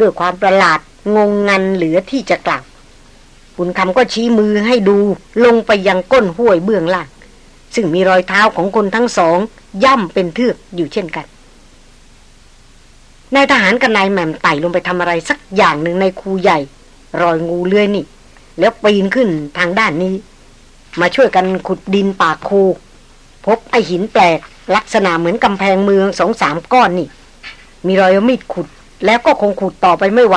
ด้วยความประหลาดงงงันเหลือที่จะกล่าวบุญคำก็ชี้มือให้ดูลงไปยังก้นห้วยเบื้องล่าง ซึ่งมีรอยเท้าของคนทั้งสอง ย่ำเป็นเทือกอยู่เช่นกันนายทหารกับนายแหม่มไต่ลงไปทำอะไรสักอย่างหนึ่งในคูใหญ่ รอยงูเลื้อยนี่ แล้วปีนขึ้นทางด้านนี้ มาช่วยกันขุดดินปากคู พบไอหินแปลก ลักษณะเหมือนกำแพงเมืองสองสามก้อนนี่ มีรอยมีดขุด แล้วก็คงขุดต่อไปไม่ไหว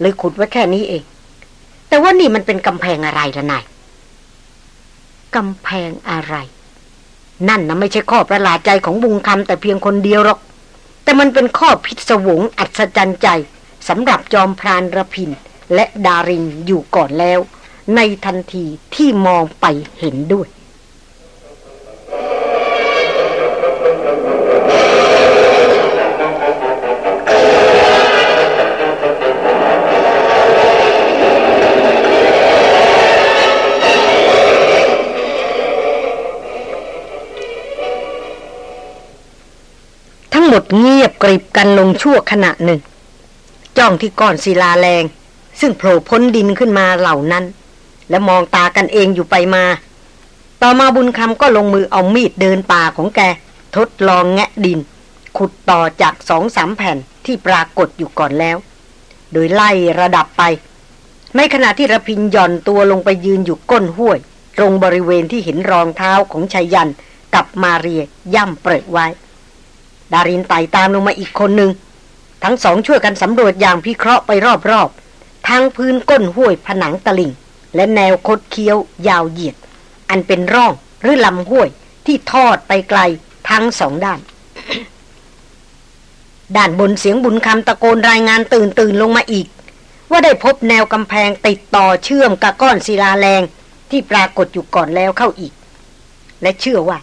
เลยขุดไว้แค่นี้เอง แต่ว่านี่มันเป็นกำแพงอะไรล่ะนายกำแพงอะไร นั่นนะไม่ใช่ข้อประหลาดใจของบุงคำแต่เพียงคนเดียวหรอก แต่มันเป็นข้อพิศวงอัศจรรย์ใจสำหรับจอมพรานระพิน และดารินอยู่ก่อนแล้ว ในทันทีที่มองไปเห็นด้วยหมดเงียบกริบกันลงชั่วขณะหนึ่งจ้องที่ก้อนศิลาแรง ซึ่งโผล่พ้นดินขึ้นมาเหล่านั้น และมองตากันเองอยู่ไปมา ต่อมาบุญคำก็ลงมือเอามีดเดินป่าของแก ทดลองแงะดิน ขุดต่อจากสองสามแผ่นที่ปรากฏอยู่ก่อนแล้ว โดยไล่ระดับไป ในขณะที่ระพินย่อนตัวลงไปยืนอยู่ก้นห้วย ตรงบริเวณที่เห็นรองเท้าของชายันกับมาเรียย่ำเปรอะไว้ ดารินไต่ตามลงมาอีกคนหนึ่งทั้งสองช่วยกันสำรวจอย่างพิเคราะห์ไปรอบๆ ทั้งพื้นก้นห้วยผนังตลิ่ง และแนวคดเคี้ยวยาวเหยียด อันเป็นร่องหรือลำห้วยที่ทอดไปไกลทั้งสองด้าน ด้านบนเสียงบุญคำตะโกนรายงานตื่นตื่นลงมาอีก ว่าได้พบแนวกำแพงติดต่อเชื่อมกับก้อนศิลาแรงที่ปรากฏอยู่ก่อนแล้วเข้าอีก และเชื่อว่า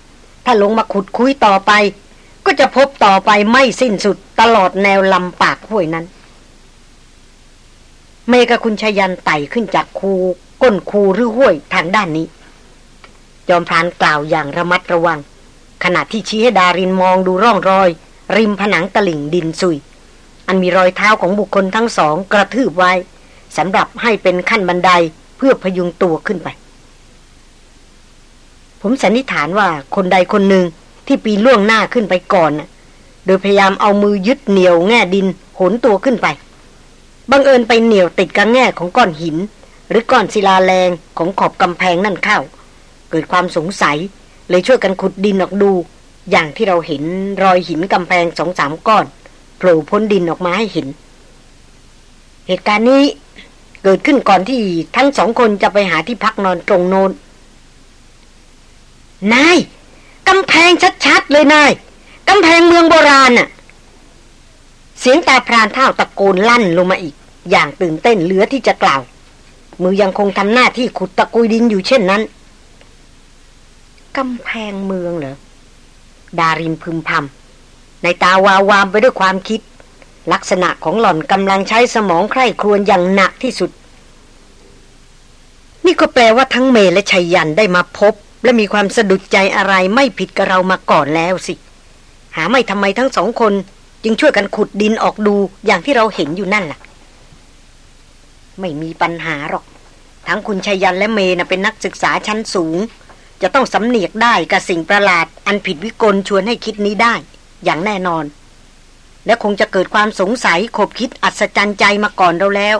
ถ้าลงมาขุดคุยต่อไป ก็จะพบต่อไปไม่สิ้นสุดตลอดแนวลำปากห้วยนั้น เมกะคุณชยันไต่ขึ้นจากคูก้นคูหรือห้วยทางด้านนี้ จอมพรานกล่าวอย่างระมัดระวัง ขณะที่ชี้ให้ดารินมองดูร่องรอย ริมผนังตลิ่งดินซุย อันมีรอยเท้าของบุคคลทั้งสองกระทืบไว้สำหรับให้เป็นขั้นบันไดเพื่อพยุงตัวขึ้นไป ผมสันนิษฐานว่าคนใดคนหนึ่งที่ปีล่วงหน้าขึ้นไปก่อน โดยพยายามเอามือยึดเหนี่ยวแง่ดินโหนตัวขึ้นไป บังเอิญไปเหนี่ยวติดกับแง่ของก้อนหิน หรือก้อนศิลาแรงของขอบกำแพงนั่นเข้า เกิดความสงสัย เลยช่วยกันขุดดินออกดู อย่างที่เราเห็นรอยหินกำแพงสองสามก้อนโผล่พ้นดินออกมาให้เห็น เหตุการณ์นี้เกิดขึ้นก่อนที่ทั้งสองคนจะไปหาที่พักนอนตรงโนนนายกำแพงชัดๆเลยนายกำแพงเมืองโบราณน่ะ สียงตาพรานเท่าตะโกนลั่นลงมาอีก อย่างตื่นเต้นเหลือที่จะกล่าว มือยังคงทำหน้าที่ขุดตะกุยดินอยู่เช่นนั้นกำแพงเมืองเหรอ ดารินพึมพำในตาวาวามไปด้วยความคิด ลักษณะของหล่อนกำลังใช้สมองใคร่ครวญอย่างหนักที่สุด นี่ก็แปลว่าทั้งเมและชัยยันได้มาพบ และมีความสะดุดใจอะไรไม่ผิดกับเรามาก่อนแล้วสิ หาไม่ทำไมทั้งสองคน จึงช่วยกันขุดดินออกดูอย่างที่เราเห็นอยู่นั่นล่ะ ไม่มีปัญหาหรอก ทั้งคุณชัยยันและเมนะเป็นนักศึกษาชั้นสูง จะต้องสำเนียกได้กับสิ่งประหลาด อันผิดวิกลชวนให้คิดนี้ได้ อย่างแน่นอน และคงจะเกิดความสงสัยขบคิดอัศจรรย์ใจมาก่อนเราแล้ว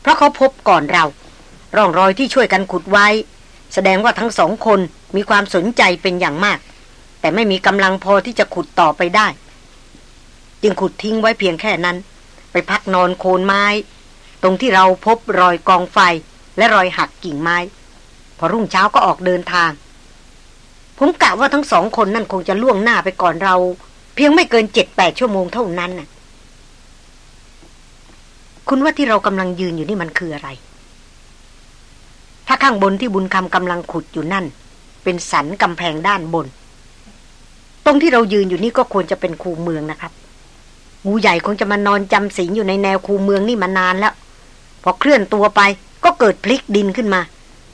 เพราะเขาพบก่อนเรา ร่องรอยที่ช่วยกันขุดไว้ แสดงว่าทั้งสองคนมีความสนใจเป็นอย่างมาก แต่ไม่มีกำลังพอที่จะขุดต่อไปได้ จึงขุดทิ้งไว้เพียงแค่นั้น ไปพักนอนโคนไม้ ตรงที่เราพบรอยกองไฟและรอยหักกิ่งไม้ พอรุ่งเช้าก็ออกเดินทาง ผมกะว่าทั้งสองคนนั่นคงจะล่วงหน้าไปก่อนเรา เพียงไม่เกินเจ็ดแปดชั่วโมงเท่านั้นน่ะ คุณว่าที่เรากำลังยืนอยู่นี่มันคืออะไร ถ้าข้างบนที่บุญคำกำลังขุดอยู่นั่น เป็นสันกำแพงด้านบน ตรงที่เรายืนอยู่นี่ก็ควรจะเป็นคูเมืองนะครับ งูใหญ่คงจะมานอนจำศีลอยู่ในแนวคูเมืองนี่มานานแล้ว พอเคลื่อนตัวไปก็เกิดพลิกดินขึ้นมา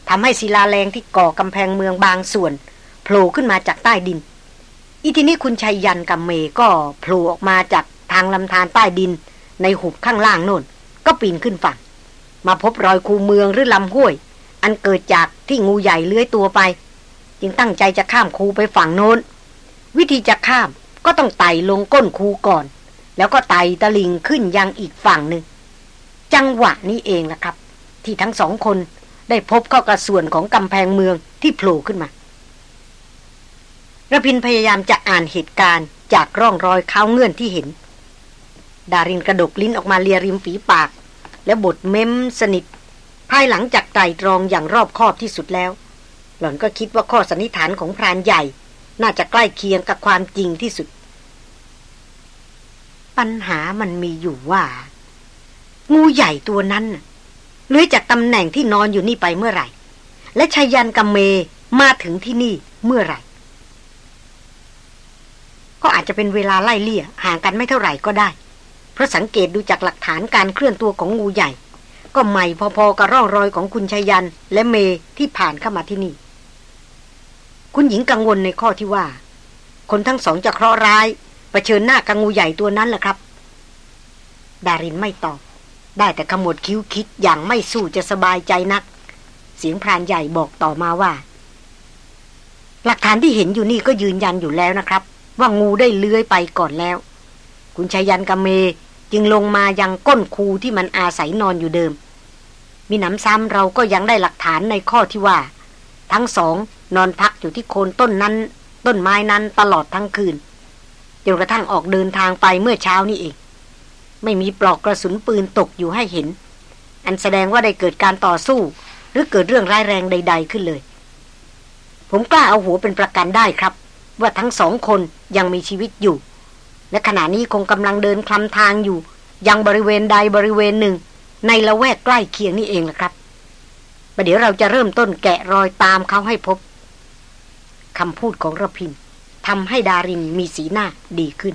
ทำให้ศิลาแรงที่ก่อกำแพงเมืองบางส่วนโผล่ขึ้นมาจากใต้ดิน อีทีนี้คุณชัยยันกับเมก็โผล่ออกมาจากทางลำธารใต้ดิน ในหุบข้างล่างโน่น ก็ปีนขึ้นฝั่ง มาพบรอยคูเมืองหรือลำห้วย อันเกิดจากที่งูใหญ่เลื้อยตัวไป จึงตั้งใจจะข้ามคูไปฝั่งโน้น วิธีจะข้ามก็ต้องไต่ลงก้นคูก่อน แล้วก็ไต่ตะลิงขึ้นยังอีกฝั่งหนึ่ง จังหวะนี้เองล่ะครับ ที่ทั้งสองคนได้พบเข้ากับส่วนของกำแพงเมืองที่โผล่ขึ้นมาระพินพยายามจะอ่านเหตุการณ์จากร่องรอยเข้าเงื่อนที่เห็น ดารินกระดกลิ้นออกมาเลียริมฝีปาก และบทเม้มสนิท ภายหลังจากไตรตรองอย่างรอบคอบที่สุดแล้ว หล่อนก็คิดว่าข้อสันนิษฐานของพรานใหญ่ น่าจะใกล้เคียงกับความจริงที่สุด ปัญหามันมีอยู่ว่า งูใหญ่ตัวนั้นเลื้อยจากตำแหน่งที่นอนอยู่นี่ไปเมื่อไหร่ และชายันกัมเมมาถึงที่นี่เมื่อไหร่ ก็อาจจะเป็นเวลาไล่เลี่ยห่างกันไม่เท่าไหร่ก็ได้ เพราะสังเกตดูจากหลักฐานการเคลื่อนตัวของงูใหญ่ ก็ใหม่พอๆกับร่องรอยของคุณชายันและเมที่ผ่านเข้ามาที่นี่ คุณหญิงกังวลในข้อที่ว่า คนทั้งสองจะเคราะห์ร้าย เผชิญหน้ากับงูใหญ่ตัวนั้นแหละครับ ดารินไม่ตอบ ได้แต่ขมวดคิ้วคิดอย่างไม่สู้จะสบายใจนัก เสียงพรานใหญ่บอกต่อมาว่า หลักฐานที่เห็นอยู่นี่ก็ยืนยันอยู่แล้วนะครับ ว่างูได้เลื้อยไปก่อนแล้ว คุณชายันกเมจึงลงมายังก้นคูที่มันอาศัยนอนอยู่เดิม มีหนำซ้ำเราก็ยังได้หลักฐานในข้อที่ว่า ทั้งสองนอนพักอยู่ที่โคนต้นนั้น ต้นไม้นั้นตลอดทั้งคืน จนกระทั่งออกเดินทางไปเมื่อเช้านี้เอง ไม่มีปลอกกระสุนปืนตกอยู่ให้เห็น อันแสดงว่าได้เกิดการต่อสู้ หรือเกิดเรื่องร้ายแรงใด ๆ ขึ้นเลย ผมกล้าเอาหัวเป็นประกันได้ครับ ว่าทั้งสองคนยังมีชีวิตอยู่ และขณะนี้คงกำลังเดินคลำทางอยู่ ยังบริเวณใดบริเวณหนึ่ง ในละแวกใกล้เคียงนี่เองละครับประเดี๋ยวเราจะเริ่มต้นแกะรอยตามเขาให้พบคำพูดของระพิน ทำให้ดารินมีสีหน้าดีขึ้น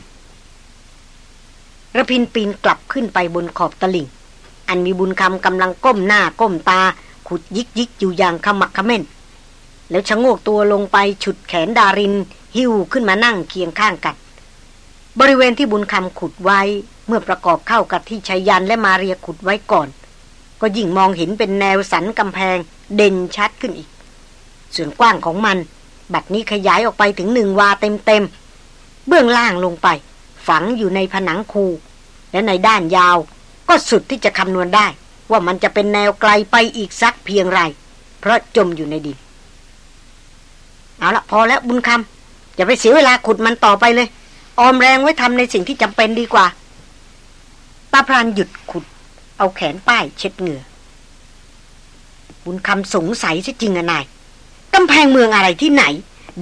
ระพินปีนกลับขึ้นไปบนขอบตลิ่ง อันมีบุญคำกำลังก้มหน้าก้มตา ขุดยิกยิกอยู่อย่างขมักขม้น แล้วชะโงกตัวลงไปฉุดแขนดาริน หิ้วขึ้นมานั่งเคียงข้างกัน บริเวณที่บุญคำขุดไว้ เมื่อประกอบเข้ากับที่ชายันและมาเรียขุดไว้ก่อน ก็ยิ่งมองเห็นเป็นแนวสันกำแพงเด่นชัดขึ้นอีก ส่วนกว้างของมัน บัดนี้ขยายออกไปถึงหนึ่งวาเต็มๆ เบื้องล่างลงไป ฝังอยู่ในผนังคู และในด้านยาว ก็สุดที่จะคำนวณได้ ว่ามันจะเป็นแนวไกลไปอีกสักเพียงไร เพราะจมอยู่ในดิน เอาละพอแล้วบุญคำอย่าไปเสียเวลาขุดมันต่อไปเลย ออมแรงไว้ทำในสิ่งที่จำเป็นดีกว่าตาพรานหยุดขุด เอาแขนป้ายเช็ดเหงื่อบุญคำสงสัยใช่จริงอะนาย กำแพงเมืองอะไรที่ไหน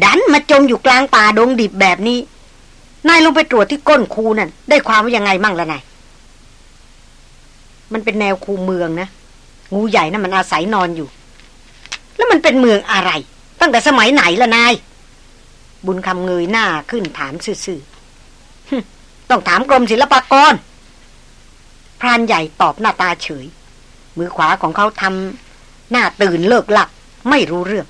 ดันมาจมอยู่กลางป่าดงดิบแบบนี้ นายลงไปตรวจที่ก้นคูนั่น ได้ความว่ายังไงมั่งละนาย มันเป็นแนวคูเมืองนะ งูใหญ่นะ่ะมันอาศัยนอนอยู่ แล้วมันเป็นเมืองอะไร ตั้งแต่สมัยไหนละนาย บุญคำเงยหน้าขึ้นถามซื่อๆต้องถามกรมศิลปากร พรานใหญ่ตอบหน้าตาเฉย มือขวาของเขาทำหน้าตื่นเลิกหลักไม่รู้เรื่อง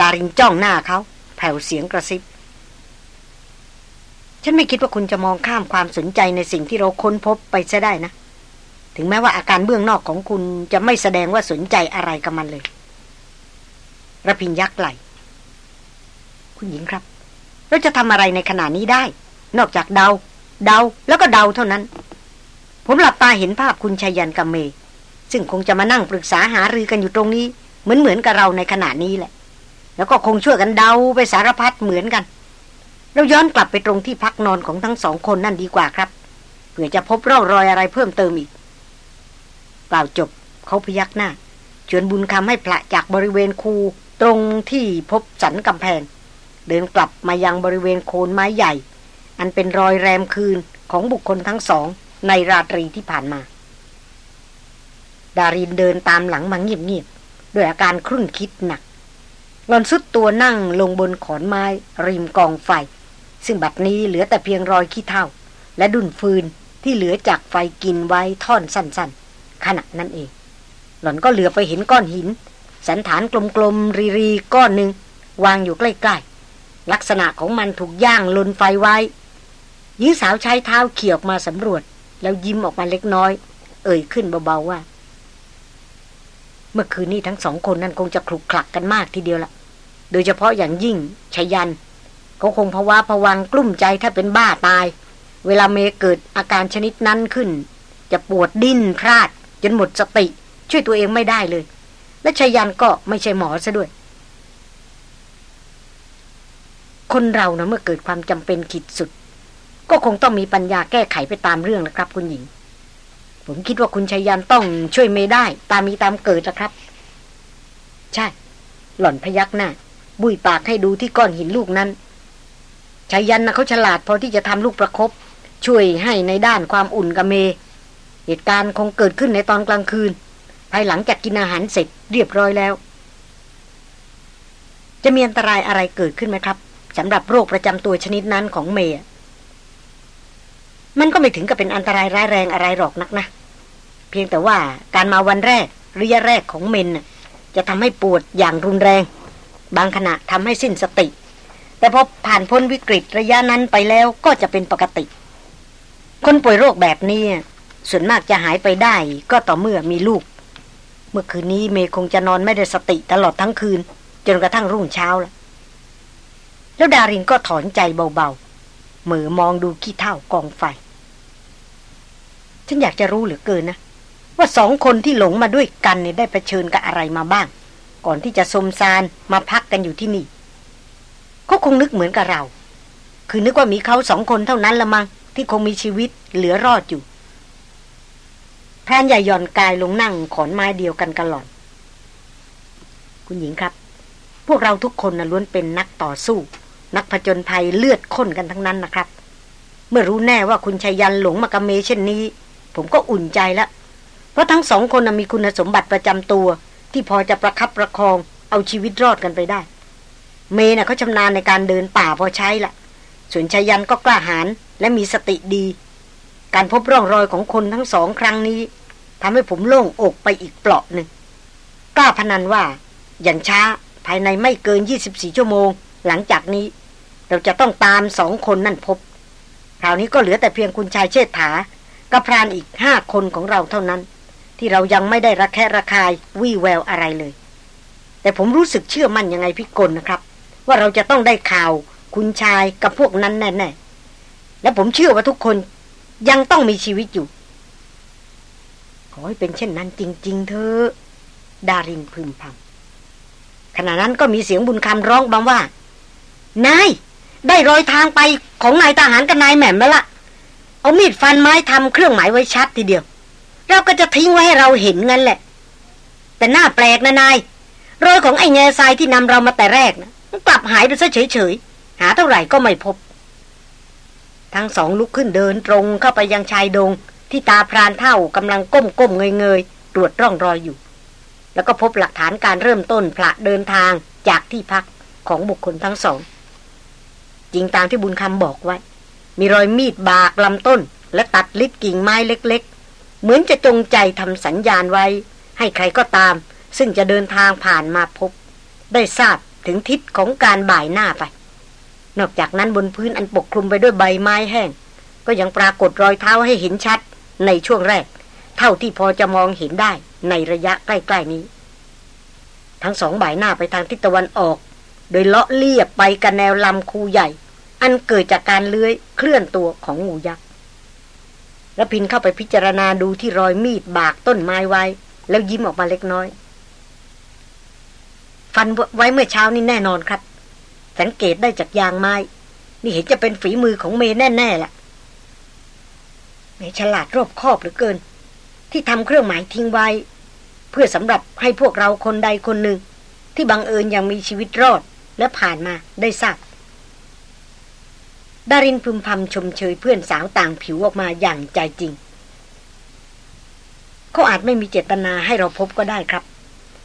ดารินจ้องหน้าเขาแผ่วเสียงกระซิบ ฉันไม่คิดว่าคุณจะมองข้ามความสนใจในสิ่งที่เราค้นพบไปซะได้นะ ถึงแม้ว่าอาการเบื้องนอกของคุณจะไม่แสดงว่าสนใจอะไรกับมันเลยระพินยักไหล คุณหญิงครับ เราจะทำอะไรในขณะนี้ได้ นอกจากเดา เดาแล้วก็เดาเท่านั้น ผมหลับตาเห็นภาพคุณชายันกับเมซึ่งคงจะมานั่งปรึกษาหารือกันอยู่ตรงนี้ เหมือนเหมือนกับเราในขณะนี้แหละ แล้วก็คงช่วยกันเดาไปสารพัดเหมือนกัน เราย้อนกลับไปตรงที่พักนอนของทั้งสองคนนั่นดีกว่าครับเผื่อจะพบร่องรอยอะไรเพิ่มเติมอีกกล่าวจบเขาพยักหน้าชวนบุญคำให้พละจากบริเวณคูตรงที่พบสันกำแพง เดินกลับมายังบริเวณโคนไม้ใหญ่ อันเป็นรอยแรมคืนของบุคคลทั้งสองในราตรีที่ผ่านมา ดารินเดินตามหลังมาเงียบๆด้วยอาการครุ่นคิดหนัก หลอนสุดตัวนั่งลงบนขอนไม้ ริมกองไฟ ซึ่งบัดนี้เหลือแต่เพียงรอยขี้เท่าและดุนฟืนที่เหลือจากไฟกินไว้ท่อนสั้นๆ ขณะนั้นเอง หล่อนก็เหลือไปเห็นก้อนหิน สันฐานกลมๆ รีๆก้อนหนึ่งวางอยู่ใกล้ๆ ลักษณะของมันถูกย่างลนไฟไว้หญิงสาวใช้เท้าเขี่ยออกมาสำรวจ แล้วยิ้มออกมาเล็กน้อย เอ่ยขึ้นเบาๆว่า เมื่อคืนนี้ทั้งสองคนนั้นคงจะคลุกคลักกันมากทีเดียวละโดยเฉพาะอย่างยิ่งชยันเขาคงภาวะผวังกลุ้มใจถ้าเป็นบ้าตาย เวลาเมเกิดอาการชนิดนั้นขึ้น จะปวดดิ้นพลาด จนหมดสติ ช่วยตัวเองไม่ได้เลย และชยันก็ไม่ใช่หมอซะด้วย คนเรานะเมื่อเกิดความจำเป็นขีดสุด ก็คงต้องมีปัญญาแก้ไขไปตามเรื่องนะครับคุณหญิง ผมคิดว่าคุณชายยันต้องช่วยเมได้ ตามมีตามเกิดนะครับ ใช่ หล่อนพยักหน้า บุยปากให้ดูที่ก้อนหินลูกนั้นชายันนะเขาฉลาดพอที่จะทำลูกประครบช่วยให้ในด้านความอุ่นกับเม เหตุการณ์คงเกิดขึ้นในตอนกลางคืน ภายหลังจากกินอาหารเสร็จเรียบร้อยแล้ว จะมีอันตรายอะไรเกิดขึ้นไหมครับสำหรับโรคประจำตัวชนิดนั้นของเมย์ มันก็ไม่ถึงกับเป็นอันตรายร้ายแรงอะไรหรอกนักนะ เพียงแต่ว่าการมาวันแรกระยะแรกของเมนจะทำให้ปวดอย่างรุนแรง บางขณะทำให้สิ้นสติ แต่พอผ่านพ้นวิกฤตระยะนั้นไปแล้วก็จะเป็นปกติ คนป่วยโรคแบบนี้ส่วนมากจะหายไปได้ก็ต่อเมื่อมีลูก เมื่อคืนนี้เมย์คงจะนอนไม่ได้สติตลอดทั้งคืน จนกระทั่งรุ่งเช้าแล้วแล้วดารินก็ถอนใจเบาๆเหมือมองดูขี้เท่ากองไฟ ฉันอยากจะรู้เหลือเกินนะ ว่าสองคนที่หลงมาด้วยกันเนี่ยได้เผชิญกับอะไรมาบ้าง ก่อนที่จะสมซานมาพักกันอยู่ที่นี่เขาคงนึกเหมือนกับเรา คือนึกว่ามีเขาสองคนเท่านั้นละมัง้งที่คงมีชีวิตเหลือรอดอยู่พรานใหญ่ย่อนกายลงนั่งขอนไม้เดียวกันกันหล่อน คุณหญิงครับ พวกเราทุกคนนะล้วนเป็นนักต่อสู้ นักผจญภัยเลือดข้นกันทั้งนั้นนะครับ เมื่อรู้แน่ว่าคุณชายันหลงมากระเมเช่นนี้ ผมก็อุ่นใจแล้ว เพราะทั้งสองคนมีคุณสมบัติประจำตัว ที่พอจะประคับประคองเอาชีวิตรอดกันไปได้ เมย์น่ะเขาชำนาญในการเดินป่าพอใช้ละส่วนชายันก็กล้าหาญและมีสติดี การพบร่องรอยของคนทั้งสองครั้งนี้ทำให้ผมโล่งอกไปอีกเปลาะหนึ่งกล้าพนันว่า อย่างช้าภายในไม่เกิน 24 ชั่วโมง หลังจากนี้ เราจะต้องตามสองคนนั่นพบคราวนี้ก็เหลือแต่เพียงคุณชายเชษฐา กับพรานอีกห้าคนของเราเท่านั้น ที่เรายังไม่ได้ระแคะระคายวี่แววอะไรเลย แต่ผมรู้สึกเชื่อมั่นยังไงพี่กลนะครับ ว่าเราจะต้องได้ข่าว คุณชายกับพวกนั้นแน่ๆและผมเชื่อว่าทุกคนยังต้องมีชีวิตอยู่ ขอให้เป็นเช่นนั้นจริง ๆเถอะดารินพึมพำขณะนั้นก็มีเสียงบุญคำร้องบาว่า นาย ได้รอยทางไปของนายทหารกับนายแหม่มแล้วละ่ะ เอามีดฟันไม้ทำเครื่องหมายไว้ชัดทีเดียว เราก็จะทิ้งไว้ให้เราเห็นงั้นแหละ แต่หน้าแปลกนะนายรอยของไอ้แง่ทรายที่นำเรามาแต่แรกนะกลับหายไปซะเฉยๆ หาเท่าไหร่ก็ไม่พบ ทั้งสองลุกขึ้นเดินตรงเข้าไปยังชายดง ที่ตาพรานเท่ากำลังก้มก้มเงยเงยตรวจร่องรอยอยู่ แล้วก็พบหลักฐานการเริ่มต้นพระเดินทางจากที่พักของบุคคลทั้งสอง จริงตามที่บุญคำบอกไว้ มีรอยมีดบากลำต้น และตัดลิดกิ่งไม้เล็กๆ เหมือนจะจงใจทำสัญญาณไว้ ให้ใครก็ตาม ซึ่งจะเดินทางผ่านมาพบ ได้ทราบถึงทิศของการบ่ายหน้าไป นอกจากนั้นบนพื้นอันปกคลุมไปด้วยใบไม้แห้ง ก็ยังปรากฏรอยเท้าให้เห็นชัดในช่วงแรก เท่าที่พอจะมองเห็นได้ในระยะใกล้ๆนี้ ทั้งสองบ่ายหน้าไปทางทิศตะวันออก โดยเลาะเลียบไปกันแนวลำคูใหญ่ อันเกิดจากการเลื้อยเคลื่อนตัวของงูยักษ์แล้วพินเข้าไปพิจารณาดูที่รอยมีดบากต้นไม้ไว้ แล้วยิ้มออกมาเล็กน้อย ฟันไว้เมื่อเช้านี่แน่นอนครับ สังเกตได้จากยางไม้ นี่เห็นจะเป็นฝีมือของเมย์แน่ๆแหละเมย์ฉลาดรอบคอบเหลือเกิน ที่ทำเครื่องหมายทิ้งไว้ เพื่อสำหรับให้พวกเราคนใดคนหนึ่ง ที่บังเอิญยังมีชีวิตรอดและผ่านมาได้ทราบ ดารินพึมพำชมเชยเพื่อนสาวต่างผิวออกมาอย่างใจจริง เขาอาจไม่มีเจตนาให้เราพบก็ได้ครับ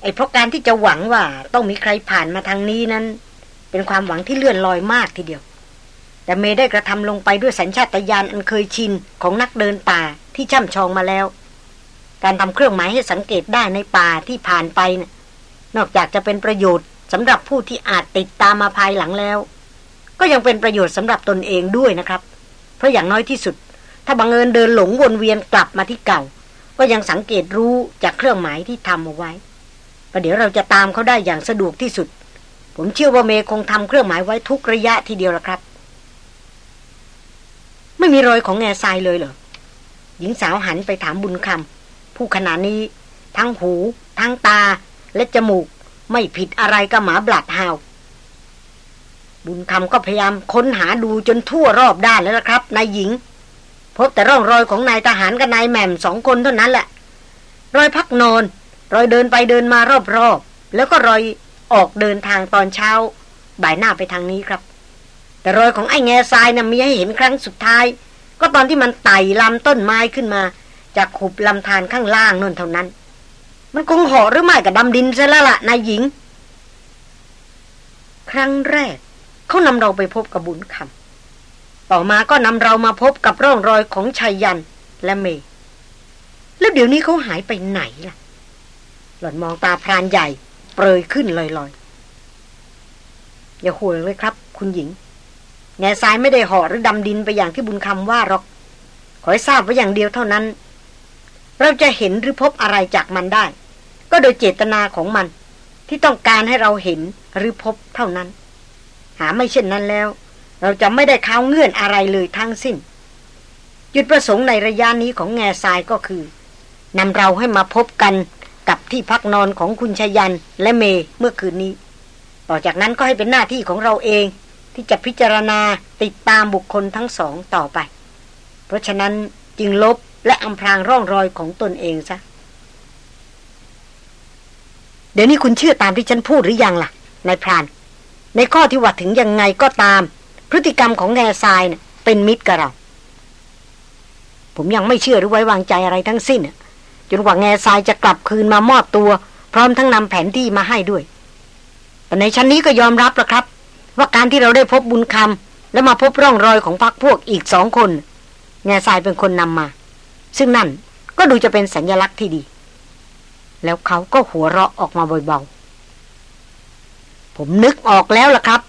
ไอ้เพราะการที่จะหวังว่าต้องมีใครผ่านมาทางนี้นั้น เป็นความหวังที่เลื่อนลอยมากทีเดียว แต่เมได้กระทำลงไปด้วยสัญชาตญาณอันเคยชินของนักเดินป่าที่ช่ำชองมาแล้ว การทำเครื่องหมายให้สังเกตได้ในป่าที่ผ่านไปนะนอกจากจะเป็นประโยชน์สำหรับผู้ที่อาจติดตามมาภายหลังแล้ว ก็ยังเป็นประโยชน์สำหรับตนเองด้วยนะครับ เพราะอย่างน้อยที่สุด ถ้าบังเอิญเดินหลงวนเวียนกลับมาที่เก่า ก็ยังสังเกตรู้จากเครื่องหมายที่ทำเอาไว้ประเดี๋ยวเราจะตามเขาได้อย่างสะดวกที่สุด ผมเชื่อว่าเมย์คงทำเครื่องหมายไว้ทุกระยะทีเดียวละครับ ไม่มีรอยของแง่ทรายเลยเหรอหญิงสาวหันไปถามบุญคำผู้ขณะนี้ทั้งหู ทั้งตาและจมูก ไม่ผิดอะไรกับหมาบลัดฮาว บุญคำก็พยายามค้นหาดูจนทั่วรอบด้านแล้วละครับนายหญิง พบแต่ร่องรอยของนายทหารกับนายแหม่มสองคนเท่านั้นแหละ รอยพักนอน รอยเดินไปเดินมารอบๆแล้วก็รอยออกเดินทางตอนเช้า บ่ายหน้าไปทางนี้ครับ แต่รอยของไอ้แง่ทรายนะ่ะมีให้เห็นครั้งสุดท้าย ก็ตอนที่มันไต่ลำต้นไม้ขึ้นมา จากขุบลำธารข้างล่างนั่นเท่านั้น มันคงห่อหรือไม่กับดำดินซะแล้วล่ะนายหญิง ครั้งแรก เขานำเราไปพบกับบุญคำต่อมาก็นำเรามาพบกับร่องรอยของชายยันและเมย์แล้วเดี๋ยวนี้เขาหายไปไหนล่ะ หล่อนมองตาพรานใหญ่เปรยขึ้นลอยๆ อย่าห่วงเลยครับ คุณหญิง แง่ทรายไม่ได้ห่อหรือดำดินไปอย่างที่บุญคำว่าหรอก ขอให้ทราบไว้อย่างเดียวเท่านั้น เราจะเห็นหรือพบอะไรจากมันได้ ก็โดยเจตนาของมันที่ต้องการให้เราเห็นหรือพบเท่านั้น หาไม่เช่นนั้นแล้ว เราจะไม่ได้ข้าวเงื่อนอะไรเลยทั้งสิ้น จุดประสงค์ในระยะนี้ของแง่ทรายก็คือนำเราให้มาพบกันกับที่พักนอนของคุณชยันและเมเมื่อคืนนี้ ต่อจากนั้นก็ให้เป็นหน้าที่ของเราเอง ที่จะพิจารณาติดตามบุคคลทั้งสองต่อไป เพราะฉะนั้นจึงลบและอำพรางร่องรอยของตนเองซะ เดี๋ยวนี้คุณเชื่อตามที่ฉันพูดหรือยังล่ะนายพราน ในข้อที่ว่าถึงยังไงก็ตาม พฤติกรรมของแง่ทรายเนะ่เป็นมิตรกับเรา ผมยังไม่เชื่อหรือไว้วางใจอะไรทั้งสิ้นจนกว่าแง่ทรายจะกลับคืนมามอบตัว พร้อมทั้งนำแผนที่มาให้ด้วย แต่ในชั้นนี้ก็ยอมรับแล้วครับ ว่าการที่เราได้พบบุญคำและมาพบร่องรอยของพรรคพวกอีกสองคน แง่ทรายเป็นคนนำมา ซึ่งนั่นก็ดูจะเป็นสัญญลักษณ์ที่ดี แล้วเขาก็หัวเราะออกมาเบาๆ ผมนึกออกแล้วล่ะครับ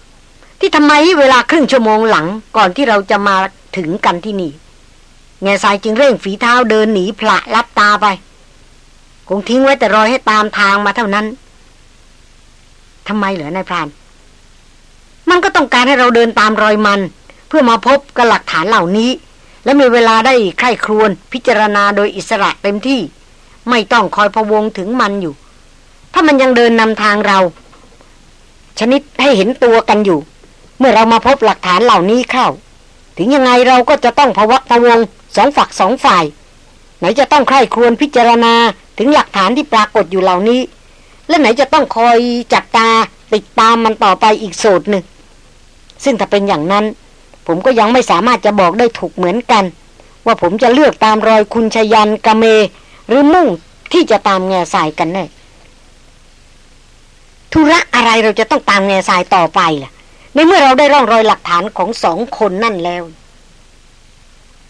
ที่ทำไมเวลาครึ่งชั่วโมงหลังก่อนที่เราจะมาถึงกันที่นี่แง่ทรายจึงเร่งฝีเท้าเดินหนีพละลับตาไป คงทิ้งไว้แต่รอยให้ตามทางมาเท่านั้นทำไมเหรอนายพราน มันก็ต้องการให้เราเดินตามรอยมัน เพื่อมาพบกับหลักฐานเหล่านี้ และมีเวลาได้ใคร่ครวญพิจารณาโดยอิสระเต็มที่ ไม่ต้องคอยพะวงถึงมันอยู่ ถ้ามันยังเดินนำทางเรา ชนิดให้เห็นตัวกันอยู่ เมื่อเรามาพบหลักฐานเหล่านี้เข้า ถึงยังไงเราก็จะต้องพวักพะวงสองฝักสองฝ่าย ไหนจะต้องใคร่ควญพิจารณาถึงหลักฐานที่ปรากฏอยู่เหล่านี้ และไหนจะต้องคอยจับตาติดตามมันต่อไปอีกโสดหนึ่ง ซึ่งถ้าเป็นอย่างนั้น ผมก็ยังไม่สามารถจะบอกได้ถูกเหมือนกัน ว่าผมจะเลือกตามรอยคุณชยันกะเม หรือมุ่งที่จะตามแง่สายกันแน่ ธุระอะไรเราจะต้องตามแง่สายต่อไปล่ะ ในเมื่อเราได้ร่องรอยหลักฐานของสองคนนั่นแล้ว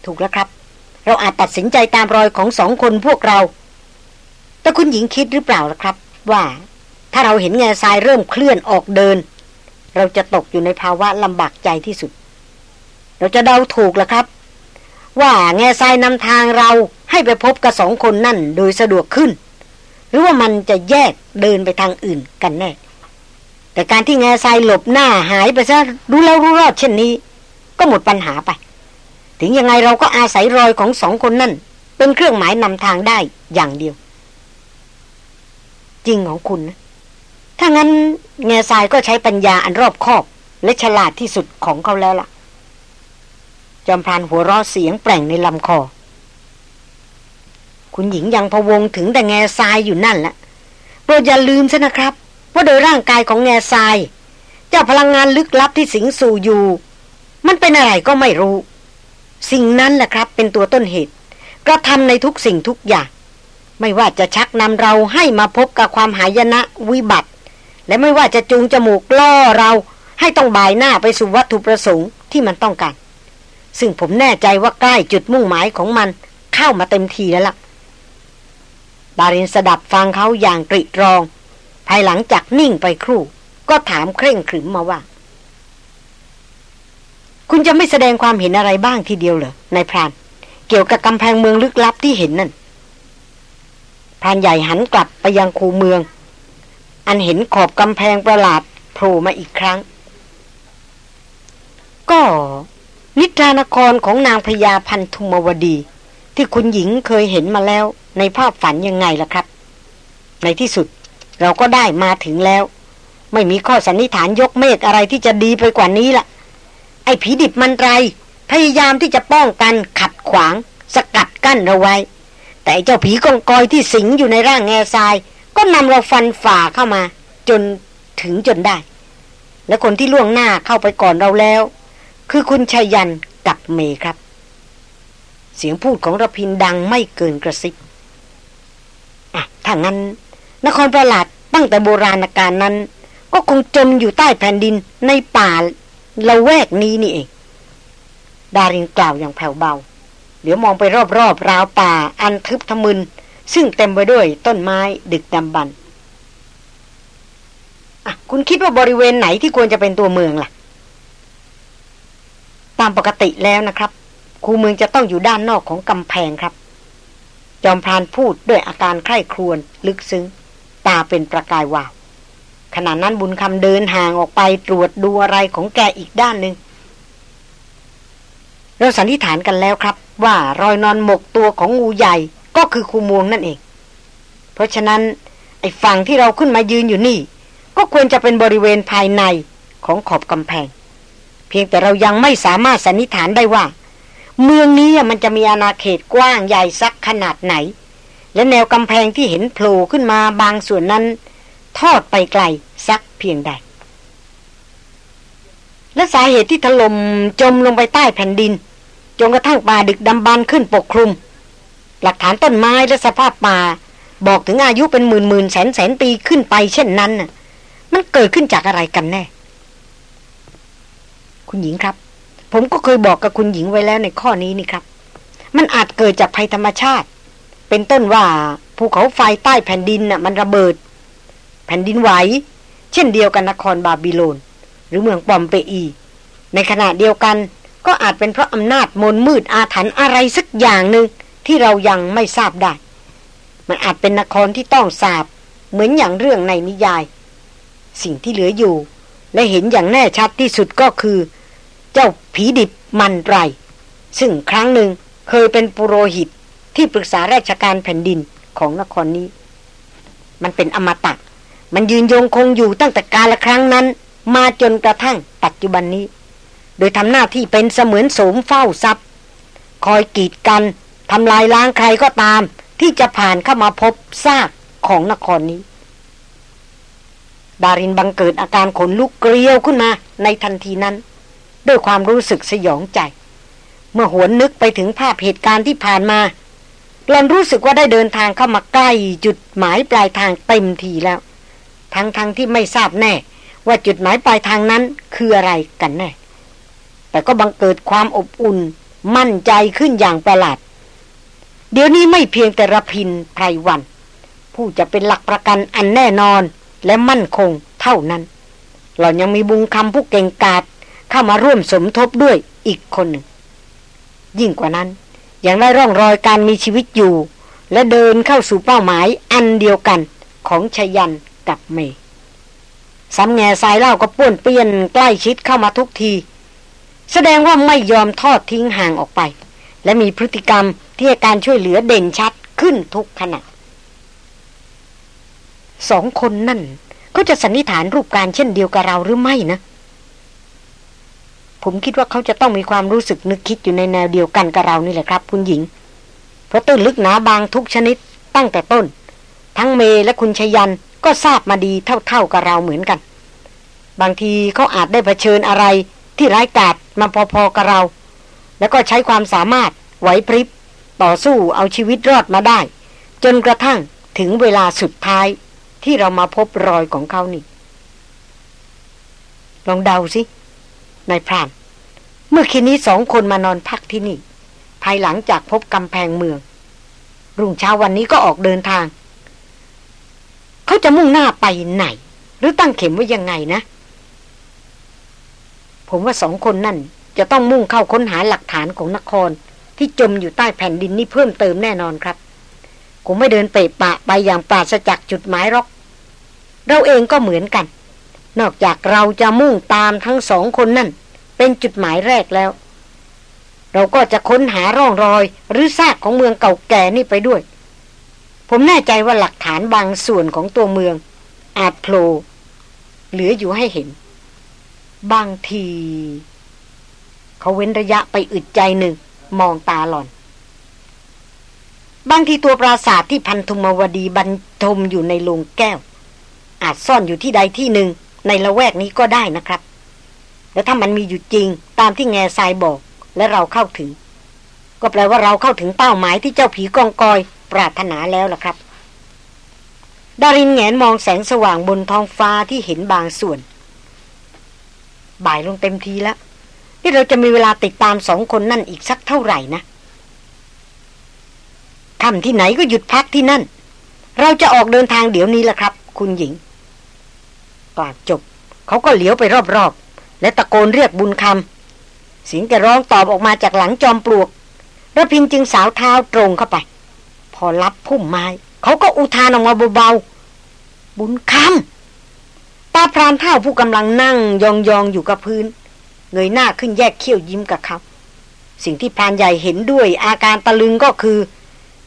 ถูกแล้วครับ เราอาจตัดสินใจตามรอยของสองคนพวกเรา แต่คุณหญิงคิดหรือเปล่าล่ะครับ ว่า ถ้าเราเห็นแง่ทรายเริ่มเคลื่อนออกเดิน เราจะตกอยู่ในภาวะลำบากใจที่สุด เราจะเดาถูกล่ะครับ ว่าแง่ทรายนำทางเราให้ไปพบกับสองคนนั่นโดยสะดวกขึ้น หรือว่ามันจะแยกเดินไปทางอื่นกันแน่ แต่การที่แง่ทรายหลบหน้าหายไปซะรู้แล้วรู้รอดเช่นนี้ ก็หมดปัญหาไป ถึงยังไงเราก็อาศัยรอยของสองคนนั่น เป็นเครื่องหมายนำทางได้อย่างเดียว จริงของคุณนะถ้างั้นแง่ทรายก็ใช้ปัญญาอันรอบคอบ และฉลาดที่สุดของเขาแล้วล่ะ จอมพรานหัวรอเสียงแปลงในลำคอ คุณหญิงยังพวงถึงแต่แง่ทรายอยู่นั่นแหละโปรดอย่าลืมซะนะครับ ว่าโดยร่างกายของแง่ทรายเจ้าพลังงานลึกลับที่สิงสู่อยู่ มันเป็นอะไรก็ไม่รู้ สิ่งนั้นแหละครับ เป็นตัวต้นเหตุ กระทำในทุกสิ่งทุกอย่าง ไม่ว่าจะชักนำเราให้มาพบกับความหายนะวิบัติ และไม่ว่าจะจูงจมูกล่อเราให้ต้องบายหน้าไปสู่วัตถุประสงค์ที่มันต้องการ ซึ่งผมแน่ใจว่าใกล้จุดมุ่งหมายของมันเข้ามาเต็มทีแล้วล่ะ ดารินสดับฟังเขาอย่างกริรอง ภายหลังจากนิ่งไปครู่ ก็ถามเคร่งขรึมมาว่า คุณจะไม่แสดงความเห็นอะไรบ้างทีเดียวเหรอนายพราน เกี่ยวกับกำแพงเมืองลึกลับที่เห็นนั่นพรานใหญ่หันกลับไปยังคูเมือง อันเห็นขอบกำแพงประหลาดโผล่มาอีกครั้ง ก็นิทรานครของนางพญาพันธุมวดี ที่คุณหญิงเคยเห็นมาแล้วในภาพฝันยังไงล่ะครับ ในที่สุดเราก็ได้มาถึงแล้ว ไม่มีข้อสันนิษฐานยกเมฆอะไรที่จะดีไปกว่านี้ละ่ะ ไอ้ผีดิบมันไร พยายามที่จะป้องกันขัดขวาง สกัดกั้นเราไว้ แต่เจ้าผีกองกอยที่สิงอยู่ในร่างแง่ทราย ก็นำเราฟันฝ่าเข้ามา จนถึงจนได้ และคนที่ล่วงหน้าเข้าไปก่อนเราแล้ว คือคุณชายันกับเมครับ เสียงพูดของระพินดังไม่เกินกระซิบอะถ้างั้น นครประหลาดตั้งแต่โบราณกาลนั้น ก็คงจมอยู่ใต้แผ่นดินในป่าละแวกนี้นี่เอง ดารินกล่าวอย่างแผ่วเบาเดี๋ยวมองไปรอบๆราวป่าอันทึบทะมึน ซึ่งเต็มไปด้วยต้นไม้ดึกดำบรรอะคุณคิดว่าบริเวณไหนที่ควรจะเป็นตัวเมืองล่ะ ตามปกติแล้วนะครับ คูเมืองจะต้องอยู่ด้านนอกของกำแพงครับ จอมพรานพูดด้วยอาการใคร่ครวญลึกซึ้ง ตาเป็นประกายวาวขณะนั้นบุญคำเดินห่างออกไปตรวจดูอะไรของแกอีกด้านหนึ่งเราสันนิษฐานกันแล้วครับ ว่ารอยนอนหมกตัวของงูใหญ่ก็คือคูมวงนั่นเอง เพราะฉะนั้น ไอ้ฝั่งที่เราขึ้นมายืนอยู่นี่ ก็ควรจะเป็นบริเวณภายในของขอบกำแพง เพียงแต่เรายังไม่สามารถสันนิษฐานได้ว่า เมืองนี้มันจะมีอาณาเขตกว้างใหญ่สักขนาดไหน และแนวกำแพงที่เห็นโผล่ขึ้นมาบางส่วนนั้น ทอดไปไกลสักเพียงใด และสาเหตุที่ถล่มจมลงไปใต้แผ่นดินจนกระทั่งป่าดึกดำบรรขึ้นปกคลุม หลักฐานต้นไม้และสภาพป่า บอกถึงอายุเป็นหมื่นหมื่นแสนแสนปีขึ้นไปเช่นนั้นมันเกิดขึ้นจากอะไรกันแน่ คุณหญิงครับ ผมก็เคยบอกกับคุณหญิงไว้แล้วในข้อนี้นี่ครับ มันอาจเกิดจากภัยธรรมชาติ เป็นต้นว่าภูเขาไฟใต้แผ่นดินน่ะมันระเบิด แผ่นดินไหว เช่นเดียวกันนครบาบิโลน หรือเมืองปอมเปอี ในขณะเดียวกันก็อาจเป็นเพราะอำนาจมนมืดอาถรรพ์อะไรสักอย่างหนึ่งที่เรายังไม่ทราบได้ มันอาจเป็นนครที่ต้องสาบ เหมือนอย่างเรื่องในนิยาย สิ่งที่เหลืออยู่ และเห็นอย่างแน่ชัดที่สุดก็คือ เจ้าผีดิบมันไร ซึ่งครั้งหนึ่งเคยเป็นปุโรหิตที่ปรึกษาราชการแผ่นดินของนครนี้ มันเป็นอมตะ มันยืนยงคงอยู่ตั้งแต่กาลครั้งนั้น มาจนกระทั่งปัจจุบันนี้ โดยทำหน้าที่เป็นเสมือนโสมเฝ้าทรัพย์ คอยกีดกันทำลายล้างใครก็ตาม ที่จะผ่านเข้ามาพบซากของนครนี้ ดารินบังเกิดอาการขนลุกเกลียวขึ้นมาในทันทีนั้น ด้วยความรู้สึกสยองใจ เมื่อหวนนึกไปถึงภาพเหตุการณ์ที่ผ่านมาหลอนรู้สึกว่าได้เดินทางเข้ามาใกล้จุดหมายปลายทางเต็มทีแล้ว ทั้งๆทที่ไม่ทราบแน่ ว่าจุดหมายปลายทางนั้นคืออะไรกันแน่ แต่ก็บังเกิดความอบอุ่น มั่นใจขึ้นอย่างประหลาด เดี๋ยวนี้ไม่เพียงแต่ระพินไพรวัน ผู้จะเป็นหลักประกันอันแน่นอนและมั่นคงเท่านั้นเรายังมีบุงคำผู้เก่งกาจ เข้ามาร่วมสมทบด้วยอีกคนหนึ่ง ยิ่งกว่านั้น ยังได้ร่องรอยการมีชีวิตอยู่ และเดินเข้าสู่เป้าหมายอันเดียวกันของชยันกับเมสำแง่สายเล่าก็ป้วนเปี้ยนใกล้ชิดเข้ามาทุกที แสดงว่าไม่ยอมทอดทิ้งห่างออกไป และมีพฤติกรรมที่การช่วยเหลือเด่นชัดขึ้นทุกขณะสองคนนั่นเขาจะสันนิษฐานรูปการเช่นเดียวกับเราหรือไม่นะ ผมคิดว่าเขาจะต้องมีความรู้สึกนึกคิดอยู่ในแนวเดียวกันกับเรานี่แหละครับ คุณหญิง เพราะตื้นลึกหนาบางทุกชนิดตั้งแต่ต้น ทั้งเมและคุณชยันก็ทราบมาดีเท่าๆกับเราเหมือนกัน บางทีเขาอาจได้เผชิญอะไรที่ร้ายกาจมาพอๆกับเรา แล้วก็ใช้ความสามารถไหวพริบ ต่อสู้เอาชีวิตรอดมาได้ จนกระทั่งถึงเวลาสุดท้ายที่เรามาพบรอยของเขานี่ ลองเดาสิ นายพราน เมื่อคืนนี้สองคนมานอนพักที่นี่ ภายหลังจากพบกำแพงเมือง รุ่งเช้าวันนี้ก็ออกเดินทาง เขาจะมุ่งหน้าไปไหน หรือตั้งเข็มไว้ยังไงนะ ผมว่าสองคนนั่นจะต้องมุ่งเข้าค้นหาหลักฐานของนครที่จมอยู่ใต้แผ่นดินนี้เพิ่มเติมแน่นอนครับคงไม่เดินเปะปะไปอย่างปราศจากจุดหมายหรอก เราเองก็เหมือนกัน นอกจากเราจะมุ่งตามทั้งสองคนนั่น เป็นจุดหมายแรกแล้ว เราก็จะค้นหาร่องรอยหรือซากของเมืองเก่าแก่นี่ไปด้วย ผมแน่ใจว่าหลักฐานบางส่วนของตัวเมือง อาจโผล่เหลืออยู่ให้เห็น บางที เขาเว้นระยะไปอึดใจหนึ่ง มองตาหล่อน บางทีตัวปราสาทที่พันธุมวดีบรรทมอยู่ในโลงแก้วอาจซ่อนอยู่ที่ใดที่หนึ่ง ในละแวกนี้ก็ได้นะครับ แล้วถ้ามันมีอยู่จริงตามที่แง่ทรายบอก และเราเข้าถึง ก็แปลว่าเราเข้าถึงเป้าหมายที่เจ้าผีกองกอย ปรารถนาแล้วล่ะครับ ดารินแงนมองแสงสว่างบนท้องฟ้าที่เห็นบางส่วน บ่ายลงเต็มทีแล้วนี่เราจะมีเวลาติดตามสองคนนั่นอีกสักเท่าไหร่นะทำที่ไหนก็หยุดพักที่นั่น เราจะออกเดินทางเดี๋ยวนี้ล่ะครับ คุณหญิง กล่าวจบ เขาก็เหลียวไปรอบๆ และตะโกนเรียกบุญคำเสียงแกร้องตอบออกมาจากหลังจอมปลวกระพินจึงสาวเท้าตรงเข้าไป พอรับพุ่มไม้ เขาก็อุทานออกมาเบาๆ บุญคำตาพรานเท่าผู้กำลังนั่งยองๆอยู่กับพื้น เงยหน้าขึ้นแยกเขี้ยวยิ้มกับเขา สิ่งที่พรานใหญ่เห็นด้วยอาการตะลึงก็คือ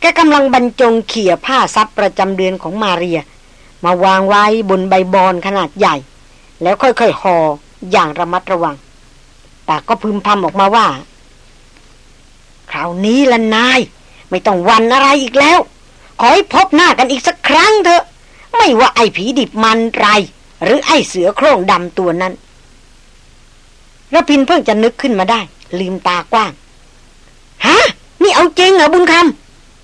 แกกำลังบรรจงเขี่ยผ้าซับประจำเดือนของมาเรีย มาวางไว้บนใบบอนขนาดใหญ่ แล้วค่อยๆห่ออย่างระมัดระวัง แต่ก็พึมพำออกมาว่า คราวนี้ละนาย ไม่ต้องวันอะไรอีกแล้ว ขอให้พบหน้ากันอีกสักครั้งเถอะ ไม่ว่าไอ้ผีดิบมันไร หรือไอ้เสือโคร่งดำตัวนั้นระพินเพิ่งจะนึกขึ้นมาได้ ลืมตากว้าง ฮะ นี่เอาจริงเหรอบุญค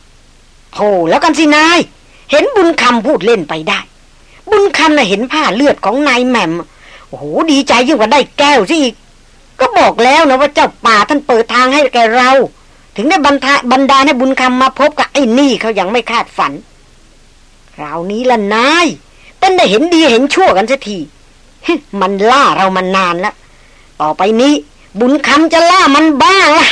ำโธ่แล้วกันสินาย เห็นบุญคำพูดเล่นไปได้ บุญคำน่ะเห็นผ้าเลือดของนายแหม่มโอ้โหดีใจยิ่งกว่าได้แก้วซะอีก ก็บอกแล้วนะว่าเจ้าป่าท่านเปิดทางให้แกเรา ถึงได้บรรทาบรรดาให้บุญคำมาพบกับไอ้นี่เขายังไม่คาดฝันคราวนี้ละนายเป็นได้เห็นดีเห็นชั่วกันสักทีมันล่าเรามานานแล้วต่อไปนี้ บุญคำจะล่ามันบ้างละ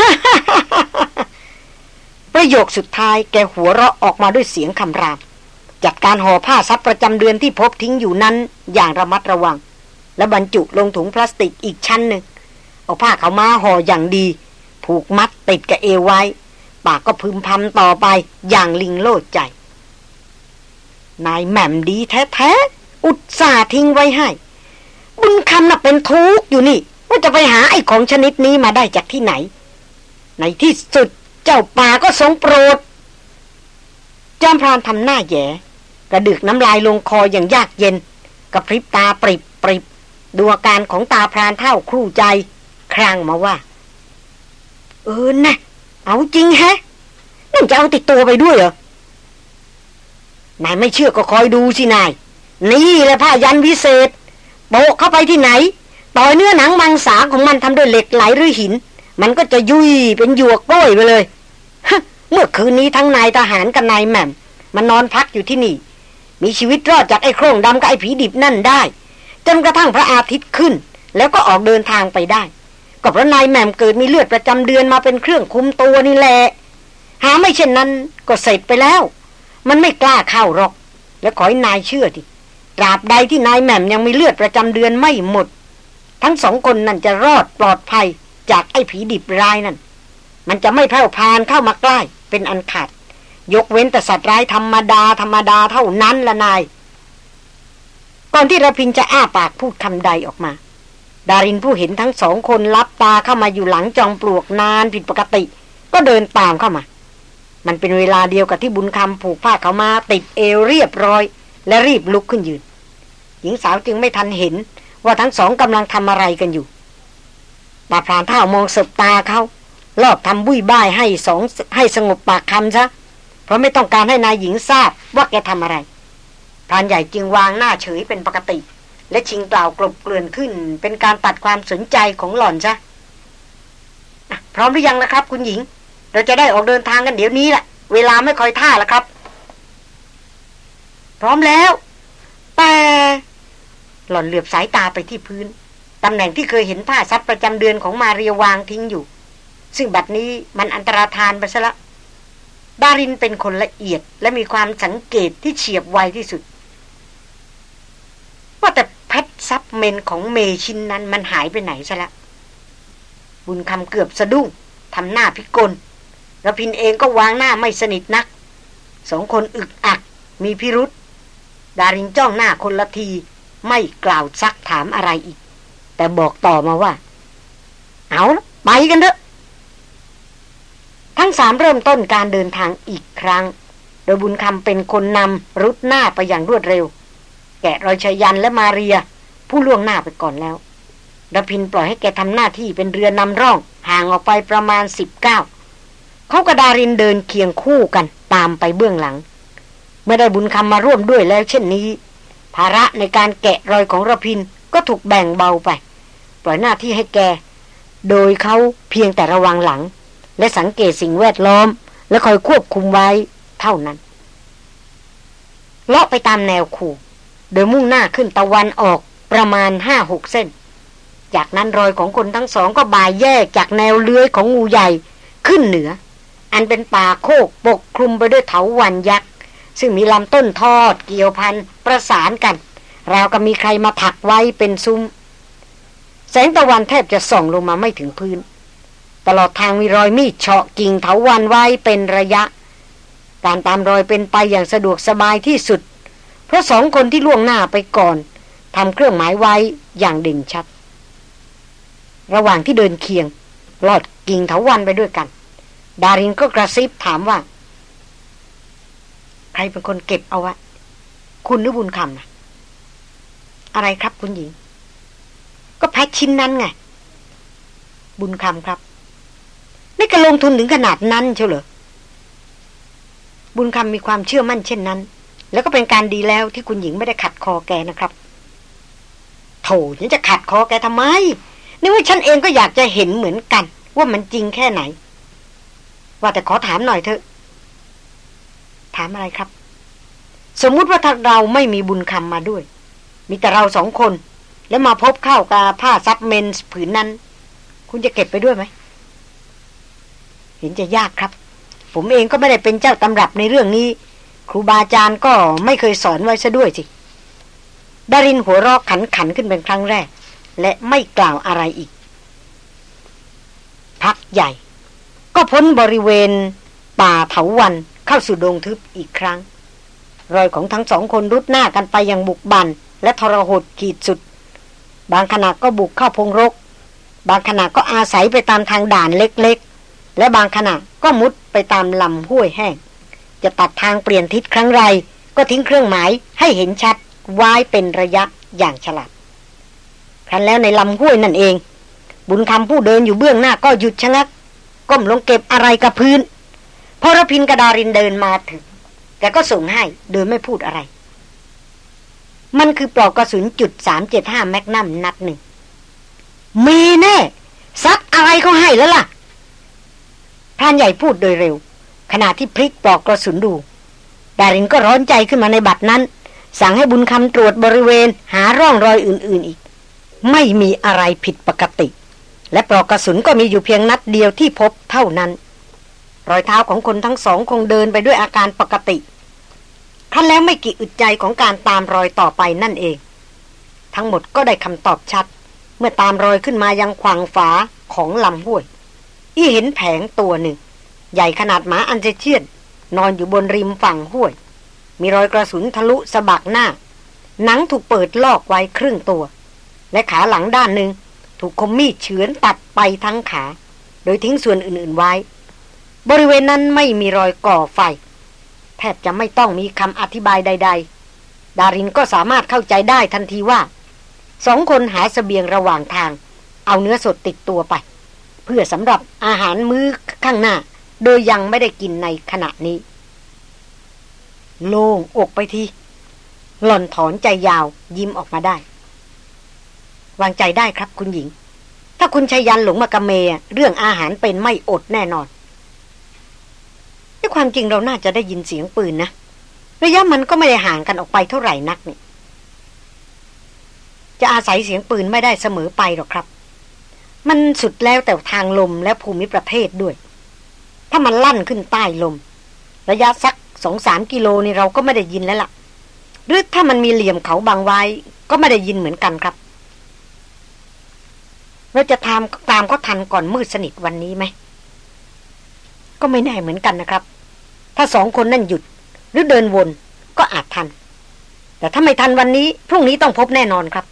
ประโยคสุดท้ายแกหัวเราะออกมาด้วยเสียงคำราม จัดการห่อผ้าซับประจำเดือนที่พบทิ้งอยู่นั้นอย่างระมัดระวัง และบรรจุลงถุงพลาสติกอีกชั้นหนึ่ง เอาผ้าเขามาห่ออย่างดี ผูกมัดติดกับเอวไว้ ปากก็พึมพำต่อไปอย่างลิงโลดใจ นายแหม่มดีแท้ๆ อุตส่าห์ทิ้งไว้ให้ บุญคำน่ะเป็นทุกข์อยู่นี่ ว่าจะไปหาไอ้ของชนิดนี้มาได้จากที่ไหน ในที่สุดเจ้าป่าก็ทรงโปรดจอมพรานทำหน้าแย่ กระดึกน้ำลายลงคออย่างยากเย็นกระพริบตาปริบปริบดูอาการของตาพรานเท่าครู่ใจ ครางมาว่า เออนะ เอาจริงแฮะนั่นจะเอาติดตัวไปด้วยเหรอนายไม่เชื่อก็คอยดูสินาย นี่แหละผ้ายันวิเศษโบเข้าไปที่ไหน ต่อยเนื้อหนังมังสาของมันทำด้วยเหล็กไหลหรือหิน มันก็จะยุยเป็นหยวกกล้วยไปเลยเมื่อคืนนี้ทั้งนายทหารกับนายแหม่ม มันนอนพักอยู่ที่นี่ มีชีวิตรอดจากไอ้โครงดำกับไอ้ผีดิบนั่นได้ จนกระทั่งพระอาทิตย์ขึ้น แล้วก็ออกเดินทางไปได้ก็เพราะนายแม่มเกิดมีเลือดประจำเดือนมาเป็นเครื่องคุมตัวนี่แหละหาไม่เช่นนั้นก็เสร็จไปแล้ว มันไม่กล้าเข้าหรอก และขอให้นายเชื่อทีตราบใดที่นายแม่มยังมีเลือดประจำเดือนไม่หมด ทั้งสองคนนั่นจะรอดปลอดภัยจากไอ้ผีดิบร้ายนั่น มันจะไม่แผ่วพานเข้ามาใกล้เป็นอันขาด ยกเว้นแต่สัตว์ร้ายธรรมดาธรรมดาเท่านั้นละนาย ก่อนที่ระพินจะอ้าปากพูดคำใดออกมา ดารินผู้เห็นทั้งสองคนรับตาเข้ามาอยู่หลังจองปลวกนานผิดปกติ ก็เดินตามเข้ามา มันเป็นเวลาเดียวกับที่บุญคำผูกผ้าเขามาติดเอวเรียบร้อย และรีบลุกขึ้นยืน หญิงสาวจึงไม่ทันเห็นว่าทั้งสองกำลังทำอะไรกันอยู่ตาพรานเท่ามองสบตาเขารอบทำบุ้ยบ้ายให้สองให้สงบปากคำซะ เพราะไม่ต้องการให้นายหญิงทราบว่าแกทำอะไรพรานใหญ่จึงวางหน้าเฉยเป็นปกติ และชิงกล่าวกลบเกลื่อนขึ้น เป็นการตัดความสนใจของหล่อนซะพร้อมหรือยังนะครับ คุณหญิง เราจะได้ออกเดินทางกันเดี๋ยวนี้แหละเวลาไม่คอยท่าแล้วครับ พร้อมแล้ว แต่ หล่อนเหลือบสายตาไปที่พื้นตำแหน่งที่เคยเห็นผ้าซับประจำเดือนของมาเรียวางทิ้งอยู่ ซึ่งบัดนี้มันอันตรธานไปซะละ ดารินเป็นคนละเอียดและมีความสังเกตที่เฉียบไวที่สุด ว่าแต่แพทซับเมนของเมชินนั้นมันหายไปไหนซะละ บุญคำเกือบสะดุ้งทำหน้าพิกลระพินเองก็วางหน้าไม่สนิทนัก สองคนอึกอัก มีพิรุษดารินจ้องหน้าคนละที ไม่กล่าวซักถามอะไรอีก แต่บอกต่อมาว่า เอาไปกันเถอะ ทั้งสามเริ่มต้นการเดินทางอีกครั้ง โดยบุญคำเป็นคนนำรุดหน้าไปอย่างรวดเร็ว แกะรอยชยันและมาเรีย ผู้ล่วงหน้าไปก่อนแล้วระพินปล่อยให้แกทำหน้าที่เป็นเรือนำร่อง ห่างออกไปประมาณสิบเก้าเขากระดารินเดินเคียงคู่กันตามไปเบื้องหลัง เมื่อได้บุญคำมาร่วมด้วยแล้วเช่นนี้ ภาระในการแกะรอยของระพินก็ถูกแบ่งเบาไป ปล่อยหน้าที่ให้แก โดยเขาเพียงแต่ระวังหลัง และสังเกตสิ่งแวดล้อม และคอยควบคุมไว้เท่านั้น เลาะไปตามแนวคูโดยมุ่งหน้าขึ้นตะวันออกประมาณห้าหกเส้น จากนั้นรอยของคนทั้งสองก็บายแยกจากแนวเลื้อยของงูใหญ่ขึ้นเหนือ อันเป็นป่าโคกปกคลุมไปด้วยเถาวันยักษ์ ซึ่งมีลำต้นทอดเกี่ยวพันประสานกัน ราวกับมีใครมาถักไว้เป็นซุ้ม แสงตะวันแทบจะส่องลงมาไม่ถึงพื้น ตลอดทางมีรอยมีดเฉาะกิ่งเถาวันไว้เป็นระยะ การตามรอยเป็นไปอย่างสะดวกสบายที่สุด เพราะสองคนที่ล่วงหน้าไปก่อนทำเครื่องหมายไว้อย่างเด่นชัด ระหว่างที่เดินเคียงลอดกิ่งเถาวันไปด้วยกัน ดารินก็กระซิบถามว่า ใครเป็นคนเก็บเอาว้คุณหรือบุญคำนะอะไรครับคุณหญิง ก็แพ็คชิ้นนั้นไง บุญคำครับ นี่ก็ลงทุนถึงขนาดนั้นเชียวเหรอบุญคำมีความเชื่อมั่นเช่นนั้น แล้วก็เป็นการดีแล้วที่คุณหญิงไม่ได้ขัดคอแกนะครับโถฉันจะขัดคอแกทำไมนี่ว่าฉันเองก็อยากจะเห็นเหมือนกัน ว่ามันจริงแค่ไหน ว่าแต่ขอถามหน่อยเถอะ ถามอะไรครับ สมมุติว่าถ้าเราไม่มีบุญคำมาด้วย มีแต่เราสองคน แล้วมาพบเข้ากับผ้าซับเมนส์ผืนนั้น คุณจะเก็บไปด้วยไหม เห็นจะยากครับ ผมเองก็ไม่ได้เป็นเจ้าตำรับในเรื่องนี้ ครูบาอาจารย์ก็ไม่เคยสอนไว้ซะด้วยสิดารินหัวรอกขันขันขึ้นเป็นครั้งแรก และไม่กล่าวอะไรอีก พักใหญ่ ก็พ้นบริเวณ ป่าเถาวันเข้าสู่ดงทึบอีกครั้ง รอยของทั้งสองคนรุดหน้ากันไปอย่างบุกบันและทรหดขีดสุด บางขณะก็บุกเข้าพงรก บางขณะก็อาศัยไปตามทางด่านเล็ก และบางขณะก็มุดไปตามลำห้วยแห้ง จะตัดทางเปลี่ยนทิศครั้งไร ก็ทิ้งเครื่องหมายให้เห็นชัดไว้เป็นระยะอย่างฉลาดครั้นแล้วในลำห้วยนั่นเอง บุญคำผู้เดินอยู่เบื้องหน้าก็หยุดชะงัก ก้มลงเก็บอะไรกับพื้นพอรพินกระดารินเดินมาถึงแกก็ส่งให้โดยไม่พูดอะไร มันคือปลอกกระสุนจุดสามเจ็ดห้าแมกนัมนัดหนึ่งมีแน่ซักอะไรเขาให้แล้วล่ะ พรานใหญ่พูดโดยเร็ว ขณะที่พลิกปลอกกระสุนดู ดารินก็ร้อนใจขึ้นมาในบัตรนั้น สั่งให้บุญคำตรวจบริเวณหาร่องรอยอื่นๆอีก ไม่มีอะไรผิดปกติ และปลอกกระสุนก็มีอยู่เพียงนัดเดียวที่พบเท่านั้น รอยเท้าของคนทั้งสองคงเดินไปด้วยอาการปกติขั้นแล้วไม่กี่อึดใจของการตามรอยต่อไปนั่นเอง ทั้งหมดก็ได้คำตอบชัด เมื่อตามรอยขึ้นมายังขวางฝาของลำห้วย อีเห็นแผงตัวหนึ่ง ใหญ่ขนาดหมาอันเจเชียนนอนอยู่บนริมฝั่งห้วย มีรอยกระสุนทะลุสะบักหน้า หนังถูกเปิดลอกไว้ครึ่งตัว และขาหลังด้านหนึ่งถูกคมมีดเฉือนตัดไปทั้งขา โดยทิ้งส่วนอื่นๆไว้ บริเวณนั้นไม่มีรอยก่อไฟ แทบจะไม่ต้องมีคำอธิบายใด ๆ ดารินก็สามารถเข้าใจได้ทันทีว่าสองคนหาสเสบียงระหว่างทาง เอาเนื้อสดติดตัวไป เพื่อสำหรับอาหารมื้อข้างหน้า โดยยังไม่ได้กินในขณะนี้ โล่งอกไปทีหล่อนถอนใจยาวยิ้มออกมาได้ วางใจได้ครับคุณหญิง ถ้าคุณชายันหลงมากระเมเรื่องอาหารเป็นไม่อดแน่นอนด้วยความจริงเราน่าจะได้ยินเสียงปืนนะระยะมันก็ไม่ได้ห่างกันออกไปเท่าไหร่นักนี่จะอาศัยเสียงปืนไม่ได้เสมอไปหรอกครับ มันสุดแล้วแต่ทางลมและภูมิประเทศด้วย ถ้ามันลั่นขึ้นใต้ลม ระยะสักสองสามกิโลนี่เราก็ไม่ได้ยินแล้วล่ะ หรือถ้ามันมีเหลี่ยมเขาบางไว้ ก็ไม่ได้ยินเหมือนกันครับ เราจะตามตามก็ทันก่อนมืดสนิทวันนี้ไหม ก็ไม่แน่เหมือนกันนะครับ ถ้าสองคนนั่นหยุด หรือเดินวนก็อาจทัน แต่ถ้าไม่ทันวันนี้ พรุ่งนี้ต้องพบแน่นอนครับ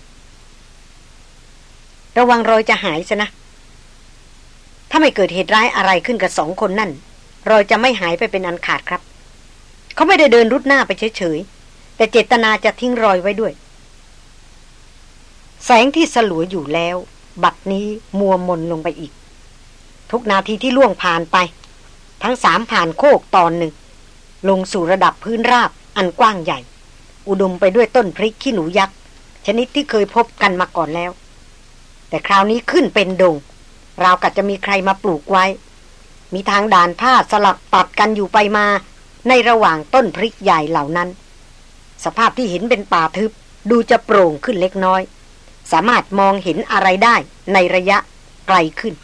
ระวังรอยจะหายซะนะ ถ้าไม่เกิดเหตุร้ายอะไรขึ้นกับสองคนนั่น รอยจะไม่หายไปเป็นอันขาดครับ เขาไม่ได้เดินรุดหน้าไปเฉยๆ แต่เจตนาจะทิ้งรอยไว้ด้วย แสงที่สลัวอยู่แล้ว บัดนี้มัวมนลงไปอีก ทุกนาทีที่ล่วงผ่านไป ทั้งสามผ่านโคกตอนหนึ่ง ลงสู่ระดับพื้นราบอันกว้างใหญ่ อุดมไปด้วยต้นพริกขี้หนูยักษ์ชนิดที่เคยพบกันมาก่อนแล้ว แต่คราวนี้ขึ้นเป็นดงราวกับจะมีใครมาปลูกไว้ มีทางด่านผ้าสลับตัดกันอยู่ไปมา ในระหว่างต้นพริกใหญ่เหล่านั้น สภาพที่เห็นเป็นป่าทึบ ดูจะโปร่งขึ้นเล็กน้อย สามารถมองเห็นอะไรได้ในระยะไกลขึ้น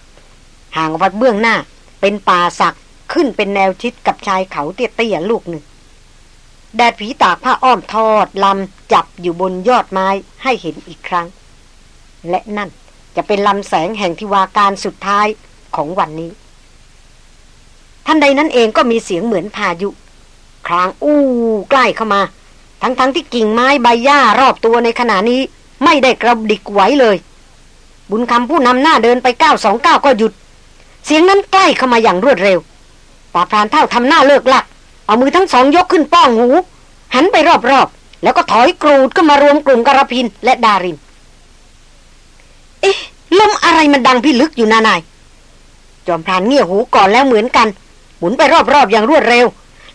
ห่างวัดเบื้องหน้า เป็นป่าสักขึ้นเป็นแนวชิดกับชายเขาเตี้ยๆลูกหนึ่ง แดดผีตากผ้าอ้อมทอดลำจับอยู่บนยอดไม้ให้เห็นอีกครั้ง และนั่น จะเป็นลำแสงแห่งทิวาการสุดท้ายของวันนี้ ท่านใดนั้นเองก็มีเสียงเหมือนพายุ ครางอู้ใกล้เข้ามา ทั้งๆทที่กิ่งไม้ใบหญ้ารอบตัวในขณะนี้ ไม่ได้กระดิกไหวเลย บุญคำผู้นำหน้าเดินไปก้าวสองก้าวก็หยุด เสียงนั้นใกล้เข้ามาอย่างรวดเร็วป่าพรานเท่าทำหน้าเลิกลัก เอามือทั้งสองยกขึ้นป้องหู หันไปรอบๆ แล้วก็ถอยกรูดก็มารวมกลุ่มกระพินและดาริน เอ๊ะลมอะไรมันดังพิลึกอยู่นานายจจอมพรานเงี่ยหูก่อนแล้วเหมือนกัน หมุนไปรอบๆอย่างรวดเร็ว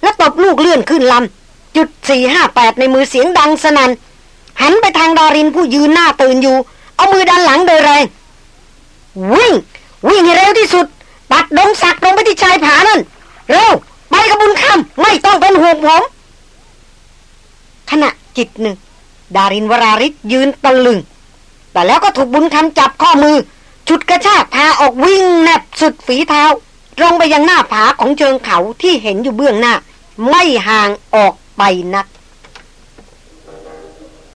แล้วตบลูกเลื่อนขึ้นลำจุดสี่ห้าแปดในมือเสียงดังสนัน่นหันไปทางดารินผู้ยืนหน้าตื่นอยู่ เอามือดันหลังโดยแรงวิ่ง วิ่งให้เร็วที่สุด ตัดดงสักลงไปที่ชายผานั่นเร็วไปกับบุญคำไม่ต้องเป็นห่วงผม ขณะจิตหนึ่ง ดารินวราริศยืนตะลึง แต่แล้วก็ถูกบุญคำจับข้อมือชุดกระชากพาออกวิ่งแนบสุดฝีเท้าตรงไปยังหน้าผาของเชิงเขาที่เห็นอยู่เบื้องหน้า ไม่ห่างออกไปนัก